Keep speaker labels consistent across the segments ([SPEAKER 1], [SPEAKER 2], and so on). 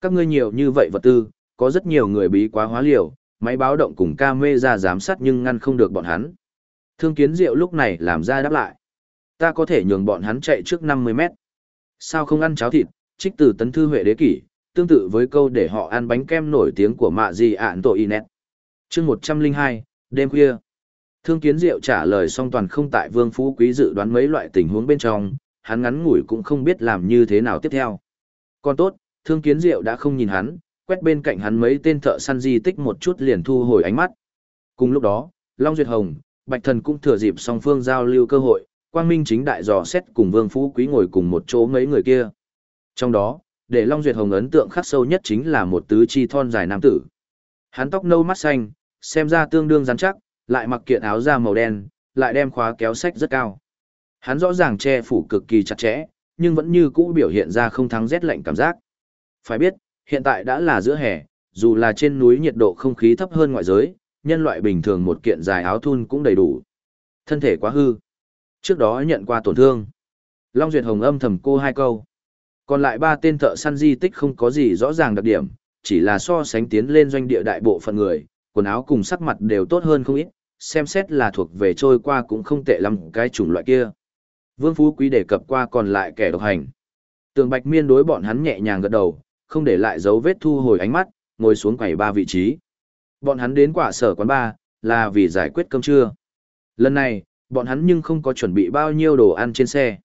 [SPEAKER 1] Các ngươi nhiều như vậy vật tư, có rất nhiều người bí quá hóa liều, máy báo động cùng ca mê ra giám sát nhưng ngăn không được bọn hắn. Thương kiến diệu lúc này làm ra đáp lại. Ta có thể nhường bọn hắn chạy trước 50 mét. Sao không ăn cháo thịt, trích từ tấn thư huệ đế kỷ, tương tự với câu để họ ăn bánh kem nổi tiếng của mạ gì ạn tội Inet. chương 102, đêm khuya. Thương kiến diệu trả lời xong toàn không tại vương phú quý dự đoán mấy loại tình huống bên trong, hắn ngắn ngủi cũng không biết làm như thế nào tiếp theo. Còn tốt, thương kiến diệu đã không nhìn hắn, quét bên cạnh hắn mấy tên thợ săn di tích một chút liền thu hồi ánh mắt. Cùng lúc đó, Long Duyệt Hồng, Bạch Thần cũng thừa dịp song phương giao lưu cơ hội, Quang Minh chính đại dò xét cùng Vương Phú Quý ngồi cùng một chỗ mấy người kia. Trong đó, để Long Duyệt Hồng ấn tượng khắc sâu nhất chính là một tứ chi thon dài nam tử. Hắn tóc nâu mắt xanh, xem ra tương đương rắn chắc, lại mặc kiện áo da màu đen, lại đem khóa kéo sách rất cao. Hắn rõ ràng che phủ cực kỳ chặt chẽ, nhưng vẫn như cũ biểu hiện ra không thắng rét lạnh cảm giác. Phải biết, hiện tại đã là giữa hè, dù là trên núi nhiệt độ không khí thấp hơn ngoại giới, nhân loại bình thường một kiện dài áo thun cũng đầy đủ. Thân thể quá hư. Trước đó nhận qua tổn thương. Long Duyệt Hồng âm thầm cô hai câu. Còn lại ba tên thợ săn di tích không có gì rõ ràng đặc điểm, chỉ là so sánh tiến lên doanh địa đại bộ phận người, quần áo cùng sắc mặt đều tốt hơn không ít, xem xét là thuộc về trôi qua cũng không tệ lắm cái chủng loại kia. Vương Phú Quý đề cập qua còn lại kẻ độc hành. Tường Bạch Miên đối bọn hắn nhẹ nhàng gật đầu, không để lại dấu vết thu hồi ánh mắt, ngồi xuống quầy ba vị trí. Bọn hắn đến quả sở quán ba, là vì giải quyết cơm trưa. Lần này, bọn hắn nhưng không có chuẩn bị bao nhiêu đồ ăn trên xe.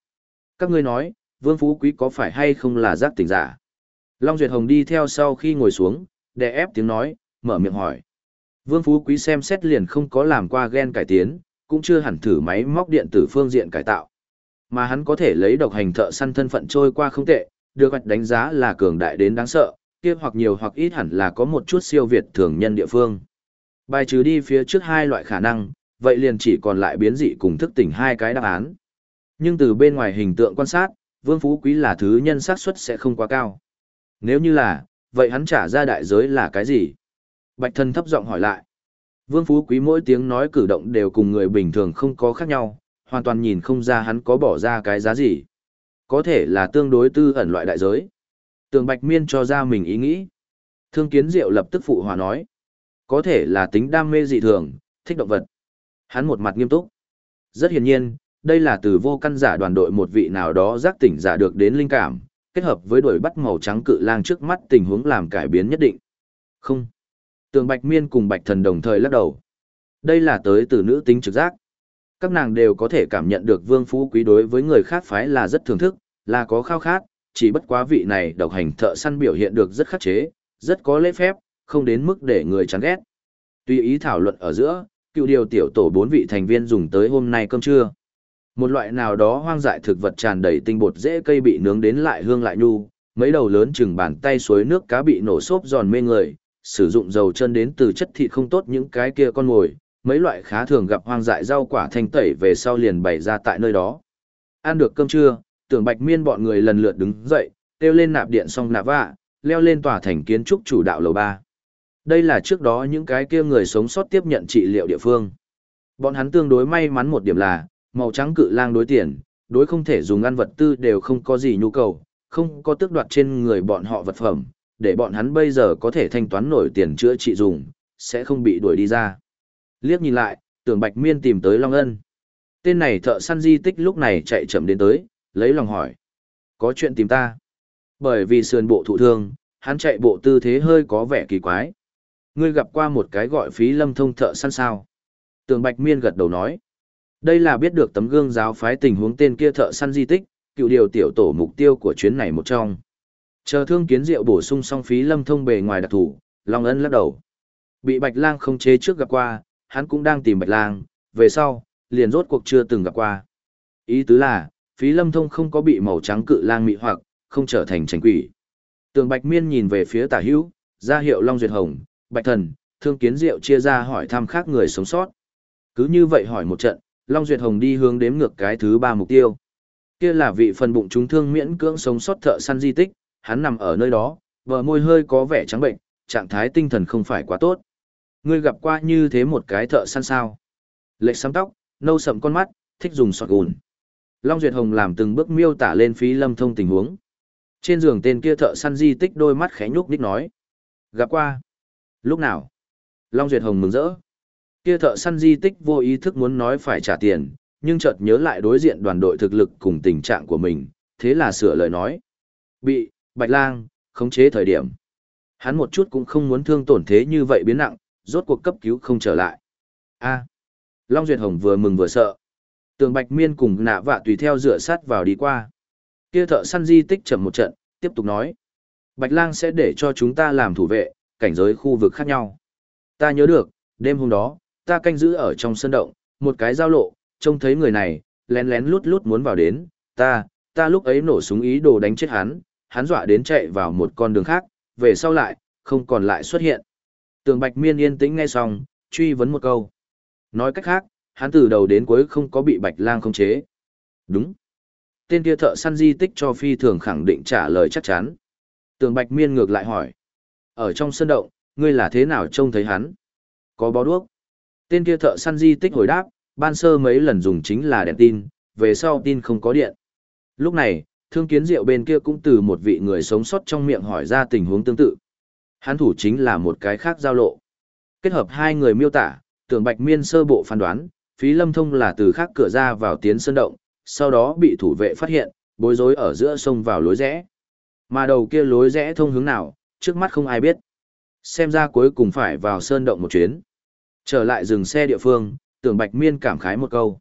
[SPEAKER 1] Các ngươi nói, Vương Phú Quý có phải hay không là giác tỉnh giả? Long Duyệt Hồng đi theo sau khi ngồi xuống, đè ép tiếng nói, mở miệng hỏi. Vương Phú Quý xem xét liền không có làm qua gen cải tiến, cũng chưa hẳn thử máy móc điện tử phương diện cải tạo. Mà hắn có thể lấy độc hành thợ săn thân phận trôi qua không tệ, được hoạch đánh giá là cường đại đến đáng sợ, kia hoặc nhiều hoặc ít hẳn là có một chút siêu việt thường nhân địa phương. Bài trừ đi phía trước hai loại khả năng, vậy liền chỉ còn lại biến dị cùng thức tỉnh hai cái đáp án. Nhưng từ bên ngoài hình tượng quan sát, Vương Phú Quý là thứ nhân xác suất sẽ không quá cao. Nếu như là, vậy hắn trả ra đại giới là cái gì? Bạch thân thấp giọng hỏi lại. Vương Phú Quý mỗi tiếng nói cử động đều cùng người bình thường không có khác nhau, hoàn toàn nhìn không ra hắn có bỏ ra cái giá gì. Có thể là tương đối tư ẩn loại đại giới. Tường Bạch Miên cho ra mình ý nghĩ. Thương Kiến Diệu lập tức phụ hòa nói. Có thể là tính đam mê dị thường, thích động vật. Hắn một mặt nghiêm túc. Rất hiển nhiên, đây là từ vô căn giả đoàn đội một vị nào đó giác tỉnh giả được đến linh cảm, kết hợp với đuổi bắt màu trắng cự lang trước mắt tình huống làm cải biến nhất định. Không. Tường Bạch Miên cùng Bạch Thần đồng thời lắc đầu. Đây là tới từ nữ tính trực giác. Các nàng đều có thể cảm nhận được Vương Phú Quý đối với người khác phái là rất thưởng thức, là có khao khát, chỉ bất quá vị này độc hành thợ săn biểu hiện được rất khắc chế, rất có lễ phép, không đến mức để người chán ghét. Tuy ý thảo luận ở giữa, cựu điều tiểu tổ bốn vị thành viên dùng tới hôm nay cơm trưa. Một loại nào đó hoang dại thực vật tràn đầy tinh bột dễ cây bị nướng đến lại hương lại nhu, mấy đầu lớn chừng bàn tay suối nước cá bị nổ xốp giòn mê người, sử dụng dầu chân đến từ chất thịt không tốt những cái kia con mồi, mấy loại khá thường gặp hoang dại rau quả thanh tẩy về sau liền bày ra tại nơi đó. Ăn được cơm trưa, tưởng bạch miên bọn người lần lượt đứng dậy, kêu lên nạp điện xong nạp vạ, leo lên tòa thành kiến trúc chủ đạo lầu ba. Đây là trước đó những cái kia người sống sót tiếp nhận trị liệu địa phương. Bọn hắn tương đối may mắn một điểm là, màu trắng cự lang đối tiền, đối không thể dùng ăn vật tư đều không có gì nhu cầu, không có tước đoạt trên người bọn họ vật phẩm, để bọn hắn bây giờ có thể thanh toán nổi tiền chữa trị dùng, sẽ không bị đuổi đi ra. Liếc nhìn lại, tưởng Bạch Miên tìm tới Long Ân. Tên này thợ săn di tích lúc này chạy chậm đến tới, lấy lòng hỏi. Có chuyện tìm ta. Bởi vì sườn bộ thụ thương, hắn chạy bộ tư thế hơi có vẻ kỳ quái. Ngươi gặp qua một cái gọi phí lâm thông thợ săn sao. Tường Bạch Miên gật đầu nói. Đây là biết được tấm gương giáo phái tình huống tên kia thợ săn di tích, cựu điều tiểu tổ mục tiêu của chuyến này một trong. Chờ thương kiến diệu bổ sung xong phí lâm thông bề ngoài đặc thủ, Long Ân lắc đầu. Bị Bạch Lang không chế trước gặp qua, hắn cũng đang tìm Bạch Lang, về sau, liền rốt cuộc chưa từng gặp qua. Ý tứ là, phí lâm thông không có bị màu trắng cự lang mị hoặc, không trở thành tránh quỷ. Tường Bạch Miên nhìn về phía tả hữu, ra hiệu Long Duyệt Hồng, Bạch Thần, Thương Kiến Diệu chia ra hỏi thăm khác người sống sót. Cứ như vậy hỏi một trận, Long Duyệt Hồng đi hướng đếm ngược cái thứ ba mục tiêu. Kia là vị phần bụng chúng thương miễn cưỡng sống sót thợ săn di tích, hắn nằm ở nơi đó, vợ môi hơi có vẻ trắng bệnh, trạng thái tinh thần không phải quá tốt. Ngươi gặp qua như thế một cái thợ săn sao? Lệch sắm tóc, nâu sậm con mắt, thích dùng sọt gùn. Long Duyệt Hồng làm từng bước miêu tả lên phí lâm thông tình huống. Trên giường tên kia thợ săn di tích đôi mắt khẽ nhúc ních nói. Gặp qua. Lúc nào? Long Duyệt Hồng mừng rỡ. Kia thợ săn di tích vô ý thức muốn nói phải trả tiền, nhưng chợt nhớ lại đối diện đoàn đội thực lực cùng tình trạng của mình, thế là sửa lời nói. Bị, Bạch Lang, khống chế thời điểm. Hắn một chút cũng không muốn thương tổn thế như vậy biến nặng, rốt cuộc cấp cứu không trở lại. A. Long Duyệt Hồng vừa mừng vừa sợ. Tường Bạch Miên cùng nạ vạ tùy theo dựa sát vào đi qua. Kia thợ săn di tích chậm một trận, tiếp tục nói. Bạch Lang sẽ để cho chúng ta làm thủ vệ, cảnh giới khu vực khác nhau. Ta nhớ được, đêm hôm đó, ta canh giữ ở trong sân động, một cái giao lộ, trông thấy người này, lén lén lút lút muốn vào đến, ta, ta lúc ấy nổ súng ý đồ đánh chết hắn, hắn dọa đến chạy vào một con đường khác, về sau lại, không còn lại xuất hiện. Tường Bạch Miên yên tĩnh nghe xong, truy vấn một câu. Nói cách khác, hắn từ đầu đến cuối không có bị Bạch Lang khống chế. Đúng. Tên kia thợ săn di tích cho phi thường khẳng định trả lời chắc chắn. Tường Bạch Miên ngược lại hỏi. Ở trong sân động, ngươi là thế nào trông thấy hắn? Có bó đuốc. Tên kia thợ săn di tích hồi đáp, ban sơ mấy lần dùng chính là đèn tin, về sau tin không có điện. Lúc này, thương kiến diệu bên kia cũng từ một vị người sống sót trong miệng hỏi ra tình huống tương tự. Hắn thủ chính là một cái khác giao lộ. Kết hợp hai người miêu tả, tưởng bạch miên sơ bộ phán đoán, phí lâm thông là từ khác cửa ra vào tiến sơn động, sau đó bị thủ vệ phát hiện, bối rối ở giữa sông vào lối rẽ. Mà đầu kia lối rẽ thông hướng nào, trước mắt không ai biết. Xem ra cuối cùng phải vào sơn động một chuyến. Trở lại dừng xe địa phương, tưởng bạch miên cảm khái một câu.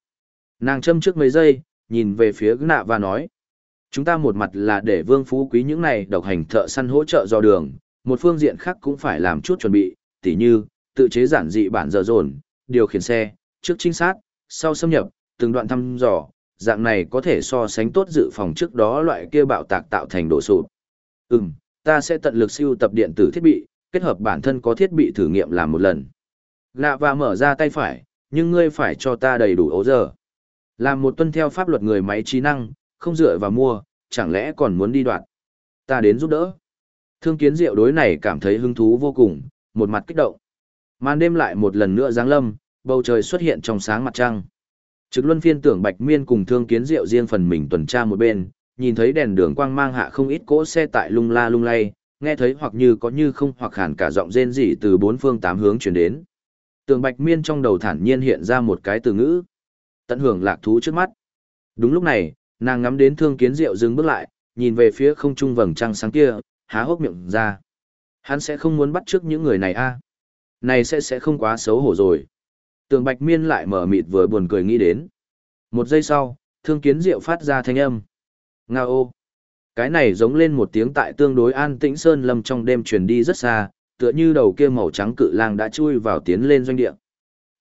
[SPEAKER 1] Nàng châm trước mấy giây, nhìn về phía nạ và nói. Chúng ta một mặt là để vương phú quý những này độc hành thợ săn hỗ trợ do đường, một phương diện khác cũng phải làm chút chuẩn bị, tỉ như, tự chế giản dị bản giờ dồn, điều khiển xe, trước trinh sát, sau xâm nhập, từng đoạn thăm dò, dạng này có thể so sánh tốt dự phòng trước đó loại kia bạo tạc tạo thành đổ sụp. Ừm, ta sẽ tận lực siêu tập điện tử thiết bị, kết hợp bản thân có thiết bị thử nghiệm làm một lần. Lạ và mở ra tay phải, nhưng ngươi phải cho ta đầy đủ ấu giờ. Làm một tuân theo pháp luật người máy trí năng, không dựa vào mua, chẳng lẽ còn muốn đi đoạn. Ta đến giúp đỡ. Thương kiến diệu đối này cảm thấy hứng thú vô cùng, một mặt kích động. Màn đêm lại một lần nữa giáng lâm, bầu trời xuất hiện trong sáng mặt trăng. Trực luân phiên tưởng Bạch Miên cùng thương kiến diệu riêng phần mình tuần tra một bên, nhìn thấy đèn đường quang mang hạ không ít cỗ xe tại lung la lung lay, nghe thấy hoặc như có như không hoặc hẳn cả giọng rên rỉ từ bốn phương tám hướng truyền đến. Tường Bạch Miên trong đầu thản nhiên hiện ra một cái từ ngữ. Tận hưởng lạc thú trước mắt. Đúng lúc này, nàng ngắm đến thương kiến diệu dừng bước lại, nhìn về phía không trung vầng trăng sáng kia, há hốc miệng ra. Hắn sẽ không muốn bắt trước những người này a Này sẽ sẽ không quá xấu hổ rồi. Tường Bạch Miên lại mở mịt vừa buồn cười nghĩ đến. Một giây sau, thương kiến diệu phát ra thanh âm. Nga ô. Cái này giống lên một tiếng tại tương đối an tĩnh sơn lâm trong đêm truyền đi rất xa, tựa như đầu kia màu trắng cự lang đã chui vào tiến lên doanh địa.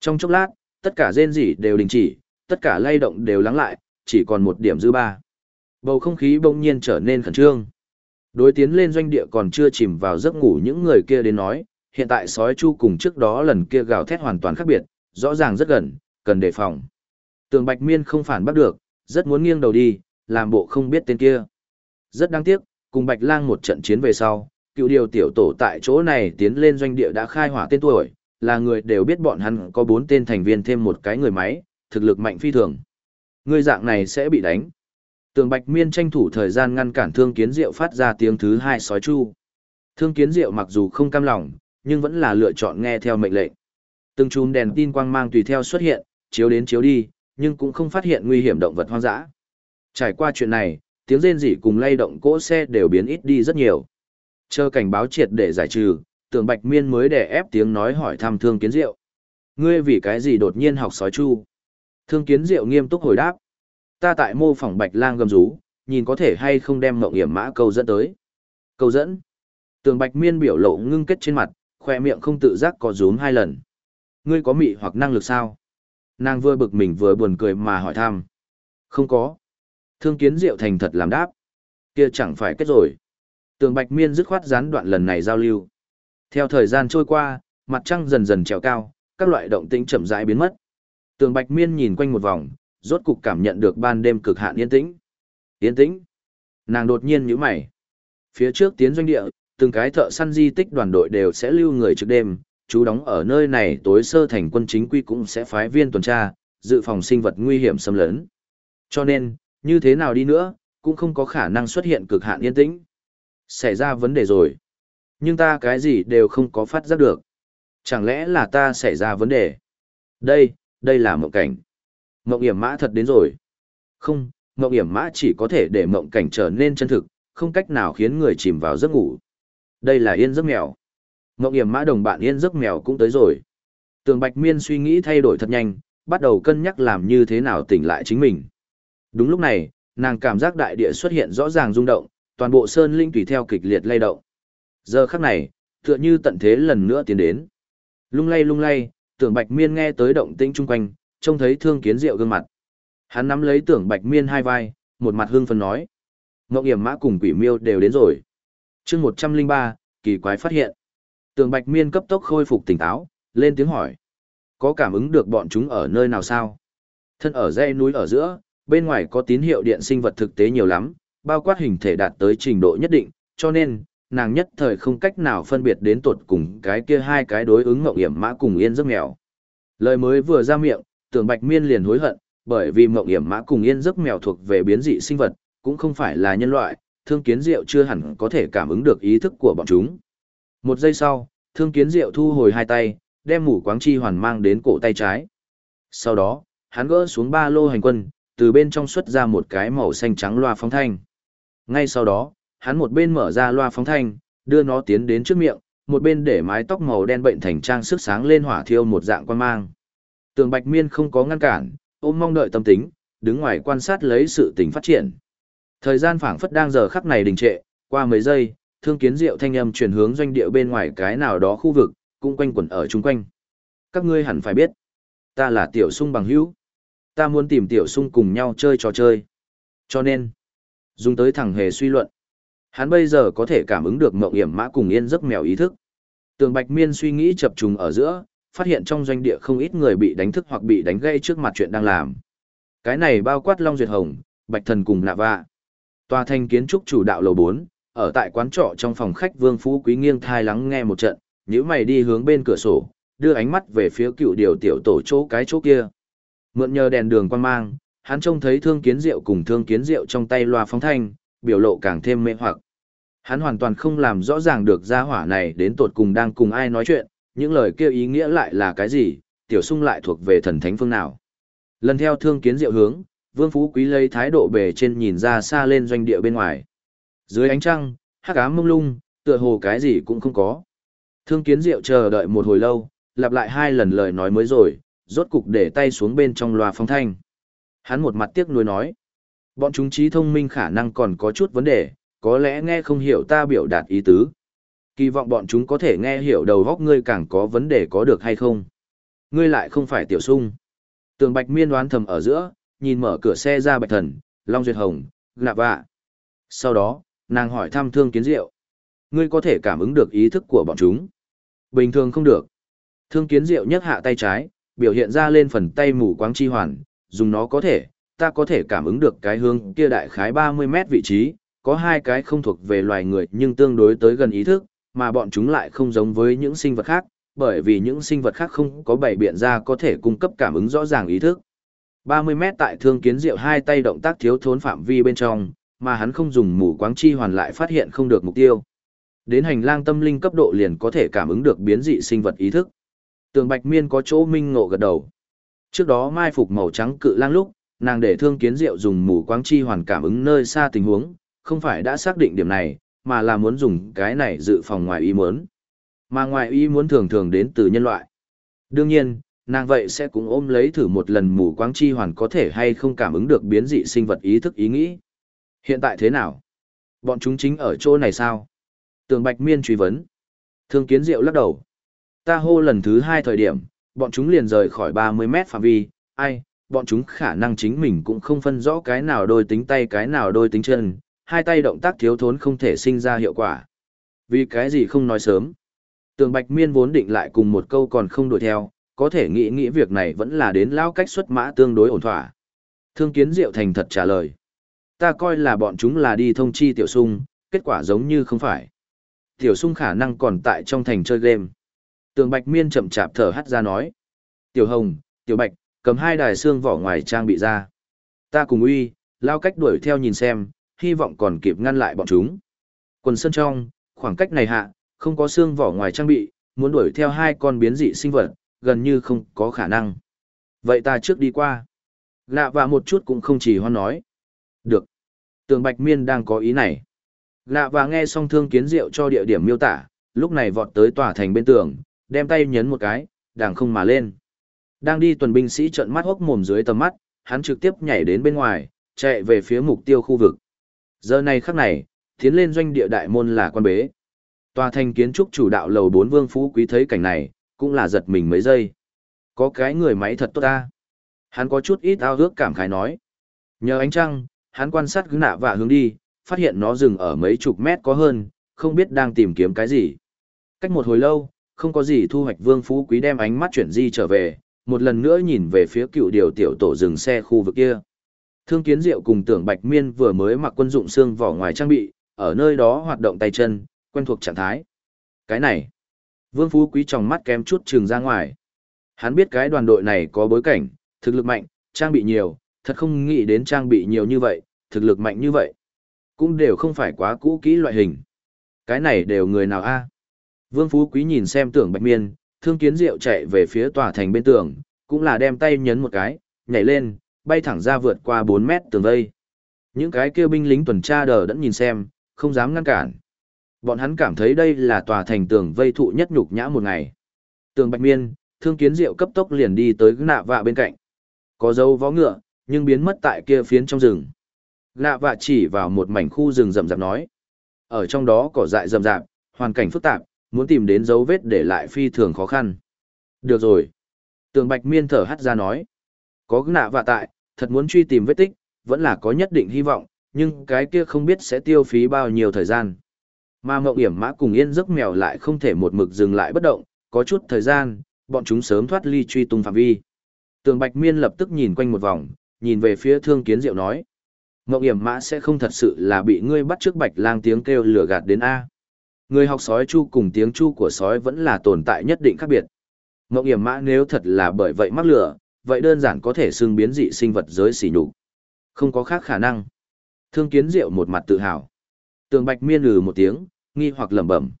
[SPEAKER 1] Trong chốc lát, tất cả rên rỉ đều đình chỉ, tất cả lay động đều lắng lại, chỉ còn một điểm dư ba. Bầu không khí bỗng nhiên trở nên khẩn trương. Đối tiến lên doanh địa còn chưa chìm vào giấc ngủ những người kia đến nói, hiện tại sói chu cùng trước đó lần kia gào thét hoàn toàn khác biệt, rõ ràng rất gần, cần đề phòng. Tường Bạch Miên không phản bắt được, rất muốn nghiêng đầu đi, làm bộ không biết tên kia. Rất đáng tiếc, cùng Bạch Lang một trận chiến về sau, cựu điều tiểu tổ tại chỗ này tiến lên doanh địa đã khai hỏa tên tuổi, là người đều biết bọn hắn có bốn tên thành viên thêm một cái người máy, thực lực mạnh phi thường. Người dạng này sẽ bị đánh. Tường Bạch Miên tranh thủ thời gian ngăn cản Thương Kiến Diệu phát ra tiếng thứ hai sói chu. Thương Kiến Diệu mặc dù không cam lòng, nhưng vẫn là lựa chọn nghe theo mệnh lệnh. Từng chùm đèn tin quang mang tùy theo xuất hiện, chiếu đến chiếu đi, nhưng cũng không phát hiện nguy hiểm động vật hoang dã. Trải qua chuyện này, tiếng rên rỉ cùng lay động cỗ xe đều biến ít đi rất nhiều. Chờ cảnh báo triệt để giải trừ, Tường Bạch Miên mới đè ép tiếng nói hỏi thăm Thương Kiến Diệu. Ngươi vì cái gì đột nhiên học sói chu? Thương Kiến Diệu nghiêm túc hồi đáp. Ta tại mô phỏng Bạch Lang gầm rú, nhìn có thể hay không đem mộng hiểm mã câu dẫn tới. Câu dẫn. Tường Bạch Miên biểu lộ ngưng kết trên mặt, khoe miệng không tự giác có rúm hai lần. Ngươi có mị hoặc năng lực sao? Nàng vừa bực mình vừa buồn cười mà hỏi thăm. Không có. Thương Kiến Diệu thành thật làm đáp. Kia chẳng phải kết rồi. Tường Bạch Miên dứt khoát gián đoạn lần này giao lưu. Theo thời gian trôi qua, mặt trăng dần dần trèo cao, các loại động tĩnh chậm rãi biến mất. Tường Bạch Miên nhìn quanh một vòng, rốt cục cảm nhận được ban đêm cực hạn yên tĩnh. Yên tĩnh. Nàng đột nhiên nhíu mày. Phía trước tiến doanh địa, từng cái thợ săn di tích đoàn đội đều sẽ lưu người trực đêm, chú đóng ở nơi này tối sơ thành quân chính quy cũng sẽ phái viên tuần tra, dự phòng sinh vật nguy hiểm xâm lấn. Cho nên, như thế nào đi nữa, cũng không có khả năng xuất hiện cực hạn yên tĩnh. Xảy ra vấn đề rồi. Nhưng ta cái gì đều không có phát giác được. Chẳng lẽ là ta xảy ra vấn đề? Đây, đây là một cảnh. Mộng hiểm mã thật đến rồi. Không, mộng hiểm mã chỉ có thể để mộng cảnh trở nên chân thực, không cách nào khiến người chìm vào giấc ngủ. Đây là yên giấc mèo. Mộng hiểm mã đồng bạn yên giấc mèo cũng tới rồi. Tường Bạch Miên suy nghĩ thay đổi thật nhanh, bắt đầu cân nhắc làm như thế nào tỉnh lại chính mình. Đúng lúc này, nàng cảm giác đại địa xuất hiện rõ ràng rung động, toàn bộ sơn linh tùy theo kịch liệt lay động. Giờ khắc này, tựa như tận thế lần nữa tiến đến. Lung lay lung lay, tưởng Bạch Miên nghe tới động tĩnh chung quanh, trông thấy thương kiến diệu gương mặt. Hắn nắm lấy tưởng Bạch Miên hai vai, một mặt hương phấn nói. Ngọc Hiểm Mã cùng Quỷ Miêu đều đến rồi. chương 103, kỳ quái phát hiện. Tưởng Bạch Miên cấp tốc khôi phục tỉnh táo, lên tiếng hỏi. Có cảm ứng được bọn chúng ở nơi nào sao? Thân ở dãy núi ở giữa, bên ngoài có tín hiệu điện sinh vật thực tế nhiều lắm, bao quát hình thể đạt tới trình độ nhất định, cho nên, nàng nhất thời không cách nào phân biệt đến tột cùng cái kia hai cái đối ứng mộng hiểm mã cùng yên giấc mèo. Lời mới vừa ra miệng, tưởng bạch miên liền hối hận, bởi vì mộng hiểm mã cùng yên giấc mèo thuộc về biến dị sinh vật, cũng không phải là nhân loại, thương kiến diệu chưa hẳn có thể cảm ứng được ý thức của bọn chúng. Một giây sau, thương kiến diệu thu hồi hai tay, đem mũ quáng chi hoàn mang đến cổ tay trái. Sau đó, hắn gỡ xuống ba lô hành quân, từ bên trong xuất ra một cái màu xanh trắng loa phóng thanh. Ngay sau đó, hắn một bên mở ra loa phóng thanh, đưa nó tiến đến trước miệng, một bên để mái tóc màu đen bệnh thành trang sức sáng lên hỏa thiêu một dạng quan mang. Tường Bạch Miên không có ngăn cản, ôm mong đợi tâm tính, đứng ngoài quan sát lấy sự tình phát triển. Thời gian phảng phất đang giờ khắc này đình trệ, qua mấy giây, thương kiến diệu thanh âm chuyển hướng doanh địa bên ngoài cái nào đó khu vực, cũng quanh quẩn ở chung quanh. Các ngươi hẳn phải biết, ta là tiểu sung bằng hữu. Ta muốn tìm tiểu sung cùng nhau chơi trò chơi. Cho nên, dùng tới thẳng hề suy luận. Hắn bây giờ có thể cảm ứng được mộng hiểm mã cùng yên giấc mèo ý thức. Tường Bạch Miên suy nghĩ chập trùng ở giữa, phát hiện trong doanh địa không ít người bị đánh thức hoặc bị đánh gây trước mặt chuyện đang làm. Cái này bao quát Long Duyệt Hồng, Bạch Thần cùng Nạ Vạ. Tòa thành kiến trúc chủ đạo lầu 4, ở tại quán trọ trong phòng khách Vương Phú Quý nghiêng thai lắng nghe một trận, nhíu mày đi hướng bên cửa sổ, đưa ánh mắt về phía cựu điều tiểu tổ chỗ cái chỗ kia. Mượn nhờ đèn đường quan mang, hắn trông thấy thương kiến rượu cùng thương kiến rượu trong tay loa phóng thanh, biểu lộ càng thêm mê hoặc. Hắn hoàn toàn không làm rõ ràng được gia hỏa này đến tột cùng đang cùng ai nói chuyện, những lời kia ý nghĩa lại là cái gì, tiểu sung lại thuộc về thần thánh phương nào. Lần theo thương kiến diệu hướng, Vương Phú Quý lấy thái độ bề trên nhìn ra xa lên doanh địa bên ngoài. Dưới ánh trăng, hắc ám mông lung, tựa hồ cái gì cũng không có. Thương kiến diệu chờ đợi một hồi lâu, lặp lại hai lần lời nói mới rồi, rốt cục để tay xuống bên trong loa phóng thanh. Hắn một mặt tiếc nuối nói. Bọn chúng trí thông minh khả năng còn có chút vấn đề, có lẽ nghe không hiểu ta biểu đạt ý tứ. Kỳ vọng bọn chúng có thể nghe hiểu đầu góc ngươi càng có vấn đề có được hay không. Ngươi lại không phải tiểu sung. Tường Bạch Miên đoán thầm ở giữa, nhìn mở cửa xe ra Bạch Thần, Long Duyệt Hồng, nạp Vạ. Sau đó, nàng hỏi thăm Thương Kiến Diệu. Ngươi có thể cảm ứng được ý thức của bọn chúng. Bình thường không được. Thương Kiến Diệu nhấc hạ tay trái, biểu hiện ra lên phần tay mù quáng chi hoàn, dùng nó có thể, ta có thể cảm ứng được cái hướng kia đại khái 30 mét vị trí, có hai cái không thuộc về loài người nhưng tương đối tới gần ý thức, mà bọn chúng lại không giống với những sinh vật khác, bởi vì những sinh vật khác không có bảy biện ra có thể cung cấp cảm ứng rõ ràng ý thức. 30 mét tại thương kiến diệu hai tay động tác thiếu thốn phạm vi bên trong, mà hắn không dùng mù quáng chi hoàn lại phát hiện không được mục tiêu. Đến hành lang tâm linh cấp độ liền có thể cảm ứng được biến dị sinh vật ý thức. Tường Bạch Miên có chỗ minh ngộ gật đầu. Trước đó mai phục màu trắng cự lang lúc, nàng để thương kiến diệu dùng mù quáng chi hoàn cảm ứng nơi xa tình huống, không phải đã xác định điểm này, mà là muốn dùng cái này dự phòng ngoài ý muốn. Mà ngoài ý muốn thường thường đến từ nhân loại. Đương nhiên, nàng vậy sẽ cũng ôm lấy thử một lần mù quáng chi hoàn có thể hay không cảm ứng được biến dị sinh vật ý thức ý nghĩ. Hiện tại thế nào? Bọn chúng chính ở chỗ này sao? Tường Bạch Miên truy vấn. Thương kiến diệu lắc đầu. Ta hô lần thứ hai thời điểm, bọn chúng liền rời khỏi 30 mét phạm vi, ai, bọn chúng khả năng chính mình cũng không phân rõ cái nào đôi tính tay cái nào đôi tính chân, hai tay động tác thiếu thốn không thể sinh ra hiệu quả. Vì cái gì không nói sớm. Tường Bạch Miên vốn định lại cùng một câu còn không đuổi theo, có thể nghĩ nghĩ việc này vẫn là đến lao cách xuất mã tương đối ổn thỏa. Thương Kiến Diệu thành thật trả lời. Ta coi là bọn chúng là đi thông chi Tiểu Sung, kết quả giống như không phải. Tiểu Sung khả năng còn tại trong thành chơi game. Tường Bạch Miên chậm chạp thở hắt ra nói. Tiểu Hồng, Tiểu Bạch, cầm hai đài xương vỏ ngoài trang bị ra. Ta cùng uy, lao cách đuổi theo nhìn xem, hy vọng còn kịp ngăn lại bọn chúng. Quần sơn trong, khoảng cách này hạ, không có xương vỏ ngoài trang bị, muốn đuổi theo hai con biến dị sinh vật, gần như không có khả năng. Vậy ta trước đi qua. Lạ và một chút cũng không chỉ hoan nói. Được. Tường Bạch Miên đang có ý này. Lạ và nghe xong thương kiến diệu cho địa điểm miêu tả, lúc này vọt tới tòa thành bên tường, đem tay nhấn một cái, đàng không mà lên. Đang đi tuần binh sĩ trợn mắt hốc mồm dưới tầm mắt, hắn trực tiếp nhảy đến bên ngoài, chạy về phía mục tiêu khu vực. Giờ này khắc này, tiến lên doanh địa đại môn là quan bế. Tòa thành kiến trúc chủ đạo lầu bốn vương phú quý thấy cảnh này, cũng là giật mình mấy giây. Có cái người máy thật tốt ta. Hắn có chút ít ao ước cảm khái nói. Nhờ ánh trăng, hắn quan sát cứ nạ và hướng đi, phát hiện nó dừng ở mấy chục mét có hơn, không biết đang tìm kiếm cái gì. Cách một hồi lâu, không có gì thu hoạch vương phú quý đem ánh mắt chuyển di trở về, một lần nữa nhìn về phía cựu điều tiểu tổ dừng xe khu vực kia. Thương kiến diệu cùng tưởng bạch miên vừa mới mặc quân dụng xương vỏ ngoài trang bị, ở nơi đó hoạt động tay chân, quen thuộc trạng thái. Cái này, vương phú quý trong mắt kém chút trường ra ngoài. Hắn biết cái đoàn đội này có bối cảnh, thực lực mạnh, trang bị nhiều, thật không nghĩ đến trang bị nhiều như vậy, thực lực mạnh như vậy. Cũng đều không phải quá cũ kỹ loại hình. Cái này đều người nào a? Vương Phú Quý nhìn xem tưởng bạch miên, thương kiến diệu chạy về phía tòa thành bên tường, cũng là đem tay nhấn một cái, nhảy lên, bay thẳng ra vượt qua 4 mét tường vây. Những cái kia binh lính tuần tra đờ đẫn nhìn xem, không dám ngăn cản. Bọn hắn cảm thấy đây là tòa thành tường vây thụ nhất nhục nhã một ngày. Tường bạch miên, thương kiến diệu cấp tốc liền đi tới nạ vạ bên cạnh. Có dấu vó ngựa, nhưng biến mất tại kia phiến trong rừng. Nạ vạ chỉ vào một mảnh khu rừng rậm rạp nói. Ở trong đó cỏ dại rậm rạp, hoàn cảnh phức tạp, muốn tìm đến dấu vết để lại phi thường khó khăn. Được rồi. Tường Bạch Miên thở hắt ra nói. Có nạ vạ tại, thật muốn truy tìm vết tích, vẫn là có nhất định hy vọng, nhưng cái kia không biết sẽ tiêu phí bao nhiêu thời gian. Mà mộng hiểm mã cùng yên giấc mèo lại không thể một mực dừng lại bất động, có chút thời gian, bọn chúng sớm thoát ly truy tung phạm vi. Tường Bạch Miên lập tức nhìn quanh một vòng, nhìn về phía Thương Kiến Diệu nói: mộng Hiểm Mã sẽ không thật sự là bị ngươi bắt trước Bạch Lang tiếng kêu lửa gạt đến a?" Người học sói chu cùng tiếng chu của sói vẫn là tồn tại nhất định khác biệt. mộng Hiểm Mã nếu thật là bởi vậy mắc lửa vậy đơn giản có thể xưng biến dị sinh vật giới xỉ nhục. Không có khác khả năng. Thương Kiến Diệu một mặt tự hào. Tường Bạch Miên lừ một tiếng, nghi hoặc lẩm bẩm.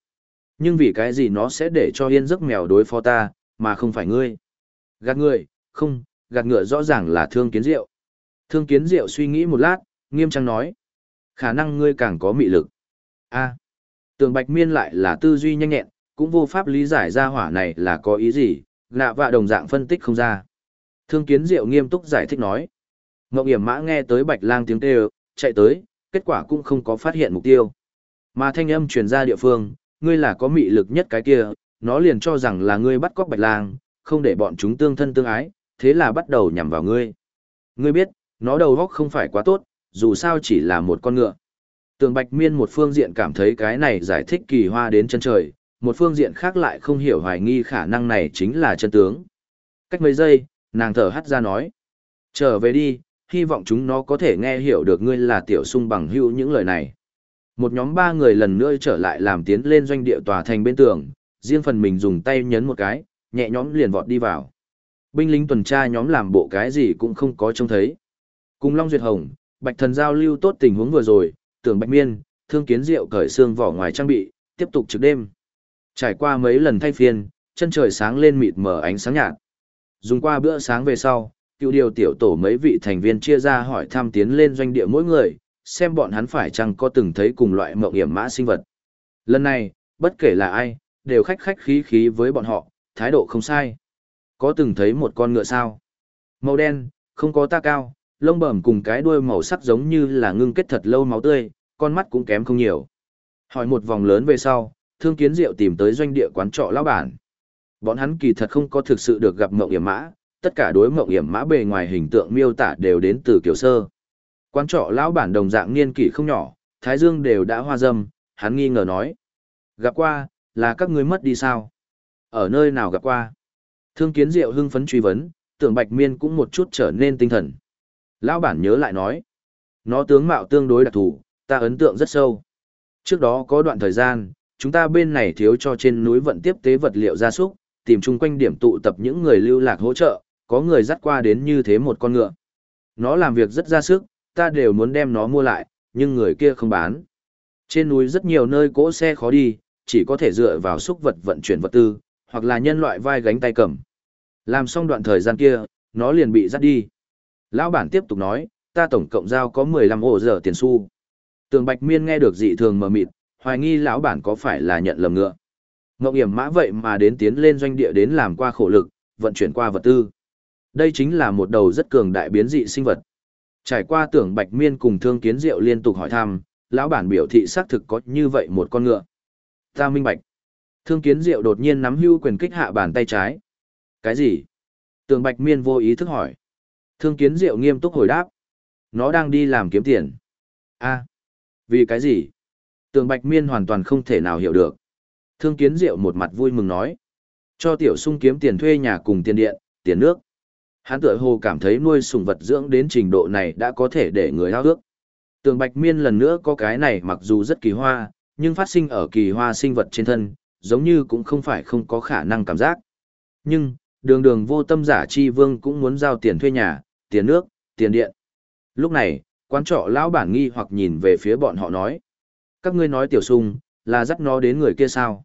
[SPEAKER 1] Nhưng vì cái gì nó sẽ để cho yên giấc mèo đối phó ta, mà không phải ngươi? Gạt người, không, gạt ngựa rõ ràng là thương kiến diệu. Thương kiến diệu suy nghĩ một lát, nghiêm trang nói. Khả năng ngươi càng có mị lực. a tường bạch miên lại là tư duy nhanh nhẹn, cũng vô pháp lý giải ra hỏa này là có ý gì, lạ vạ đồng dạng phân tích không ra. Thương kiến diệu nghiêm túc giải thích nói. Ngọc hiểm mã nghe tới bạch lang tiếng kêu, chạy tới, kết quả cũng không có phát hiện mục tiêu. Mà thanh âm truyền ra địa phương, ngươi là có mị lực nhất cái kia, nó liền cho rằng là ngươi bắt cóc bạch lang, không để bọn chúng tương thân tương ái, thế là bắt đầu nhằm vào ngươi. Ngươi biết, nó đầu góc không phải quá tốt, dù sao chỉ là một con ngựa. Tường Bạch Miên một phương diện cảm thấy cái này giải thích kỳ hoa đến chân trời, một phương diện khác lại không hiểu hoài nghi khả năng này chính là chân tướng. Cách mấy giây, nàng thở hắt ra nói. Trở về đi, hy vọng chúng nó có thể nghe hiểu được ngươi là tiểu sung bằng hữu những lời này. Một nhóm ba người lần nữa trở lại làm tiến lên doanh địa tòa thành bên tường, riêng phần mình dùng tay nhấn một cái, nhẹ nhõm liền vọt đi vào. Binh lính tuần tra nhóm làm bộ cái gì cũng không có trông thấy. Cùng Long Duyệt Hồng, Bạch Thần giao lưu tốt tình huống vừa rồi, tưởng Bạch Miên, Thương Kiến Diệu cởi xương vỏ ngoài trang bị, tiếp tục trực đêm. Trải qua mấy lần thay phiên, chân trời sáng lên mịt mờ ánh sáng nhạt. Dùng qua bữa sáng về sau, cựu điều tiểu tổ mấy vị thành viên chia ra hỏi thăm tiến lên doanh địa mỗi người, xem bọn hắn phải chăng có từng thấy cùng loại mộng hiểm mã sinh vật. Lần này, bất kể là ai, đều khách khách khí khí với bọn họ, thái độ không sai. Có từng thấy một con ngựa sao? Màu đen, không có ta cao, lông bẩm cùng cái đuôi màu sắc giống như là ngưng kết thật lâu máu tươi, con mắt cũng kém không nhiều. Hỏi một vòng lớn về sau, thương kiến diệu tìm tới doanh địa quán trọ lão bản. Bọn hắn kỳ thật không có thực sự được gặp mộng hiểm mã, tất cả đối mộng hiểm mã bề ngoài hình tượng miêu tả đều đến từ kiểu sơ. quan trọ lão bản đồng dạng niên kỷ không nhỏ, thái dương đều đã hoa dâm, hắn nghi ngờ nói. Gặp qua, là các ngươi mất đi sao? Ở nơi nào gặp qua? Thương kiến diệu hưng phấn truy vấn, tưởng bạch miên cũng một chút trở nên tinh thần. Lão bản nhớ lại nói. Nó tướng mạo tương đối đặc thù, ta ấn tượng rất sâu. Trước đó có đoạn thời gian, chúng ta bên này thiếu cho trên núi vận tiếp tế vật liệu gia súc, tìm chung quanh điểm tụ tập những người lưu lạc hỗ trợ, có người dắt qua đến như thế một con ngựa. Nó làm việc rất ra sức, ta đều muốn đem nó mua lại, nhưng người kia không bán. Trên núi rất nhiều nơi cỗ xe khó đi, chỉ có thể dựa vào xúc vật vận chuyển vật tư, hoặc là nhân loại vai gánh tay cầm. Làm xong đoạn thời gian kia, nó liền bị dắt đi. Lão bản tiếp tục nói, ta tổng cộng giao có 15 ổ giờ tiền xu. Tường Bạch Miên nghe được dị thường mờ mịt, hoài nghi lão bản có phải là nhận lầm ngựa. Ngộng hiểm mã vậy mà đến tiến lên doanh địa đến làm qua khổ lực, vận chuyển qua vật tư. Đây chính là một đầu rất cường đại biến dị sinh vật. Trải qua tưởng Bạch Miên cùng Thương Kiến Diệu liên tục hỏi thăm, lão bản biểu thị xác thực có như vậy một con ngựa. Ta minh bạch. Thương Kiến Diệu đột nhiên nắm hưu quyền kích hạ bàn tay trái. Cái gì? Tưởng Bạch Miên vô ý thức hỏi. Thương Kiến Diệu nghiêm túc hồi đáp. Nó đang đi làm kiếm tiền. a vì cái gì? Tường Bạch Miên hoàn toàn không thể nào hiểu được. Thương Kiến Diệu một mặt vui mừng nói. Cho tiểu sung kiếm tiền thuê nhà cùng tiền điện, tiền nước. Hắn tựa hồ cảm thấy nuôi sùng vật dưỡng đến trình độ này đã có thể để người ao ước. Tường Bạch Miên lần nữa có cái này mặc dù rất kỳ hoa, nhưng phát sinh ở kỳ hoa sinh vật trên thân, giống như cũng không phải không có khả năng cảm giác. Nhưng, đường đường vô tâm giả chi vương cũng muốn giao tiền thuê nhà, tiền nước, tiền điện. Lúc này, quán trọ lão bản nghi hoặc nhìn về phía bọn họ nói. Các ngươi nói tiểu sung, là dắt nó đến người kia sao?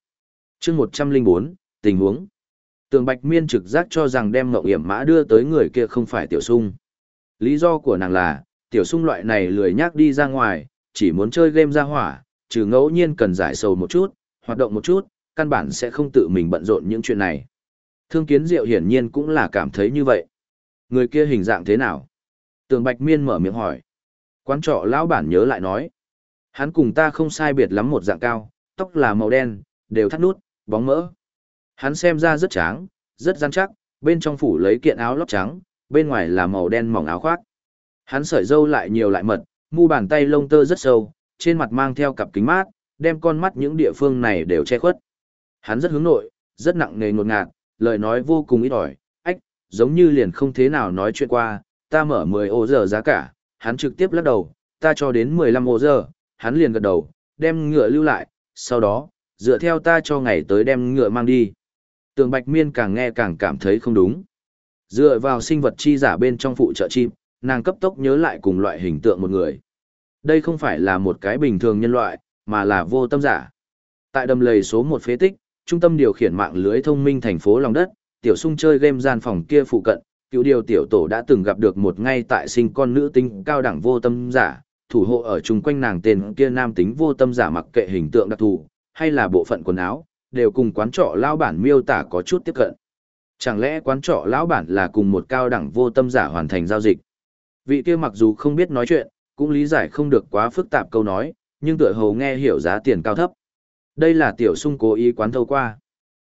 [SPEAKER 1] Chương một trăm linh bốn tình huống. Tường Bạch Miên trực giác cho rằng đem ngậu hiểm mã đưa tới người kia không phải tiểu sung. Lý do của nàng là, tiểu sung loại này lười nhác đi ra ngoài, chỉ muốn chơi game ra hỏa, trừ ngẫu nhiên cần giải sầu một chút, hoạt động một chút, căn bản sẽ không tự mình bận rộn những chuyện này. Thương kiến diệu hiển nhiên cũng là cảm thấy như vậy. Người kia hình dạng thế nào? Tường Bạch Miên mở miệng hỏi. Quán trọ lão bản nhớ lại nói. Hắn cùng ta không sai biệt lắm một dạng cao, tóc là màu đen, đều thắt nút, bóng mỡ. Hắn xem ra rất tráng, rất rắn chắc, bên trong phủ lấy kiện áo lót trắng, bên ngoài là màu đen mỏng áo khoác. Hắn sợi râu lại nhiều lại mật, mu bàn tay lông tơ rất sâu, trên mặt mang theo cặp kính mát, đem con mắt những địa phương này đều che khuất. Hắn rất hướng nội, rất nặng nề ngột ngạt, lời nói vô cùng ít ỏi, ách, giống như liền không thế nào nói chuyện qua, ta mở 10 ô giờ giá cả, hắn trực tiếp lắc đầu, ta cho đến 15 ô giờ, hắn liền gật đầu, đem ngựa lưu lại, sau đó, dựa theo ta cho ngày tới đem ngựa mang đi. Tường Bạch Miên càng nghe càng cảm thấy không đúng. Dựa vào sinh vật chi giả bên trong phụ trợ chim, nàng cấp tốc nhớ lại cùng loại hình tượng một người. Đây không phải là một cái bình thường nhân loại, mà là vô tâm giả. Tại đầm lầy số 1 phế tích, trung tâm điều khiển mạng lưới thông minh thành phố lòng đất, tiểu sung chơi game gian phòng kia phụ cận, cựu điều tiểu tổ đã từng gặp được một ngay tại sinh con nữ tinh cao đẳng vô tâm giả, thủ hộ ở chung quanh nàng tên kia nam tính vô tâm giả mặc kệ hình tượng đặc thù, hay là bộ phận quần áo, đều cùng quán trọ lão bản miêu tả có chút tiếp cận. Chẳng lẽ quán trọ lão bản là cùng một cao đẳng vô tâm giả hoàn thành giao dịch? Vị kia mặc dù không biết nói chuyện, cũng lý giải không được quá phức tạp câu nói, nhưng tựa hồ nghe hiểu giá tiền cao thấp. Đây là tiểu sung cố ý quán thâu qua.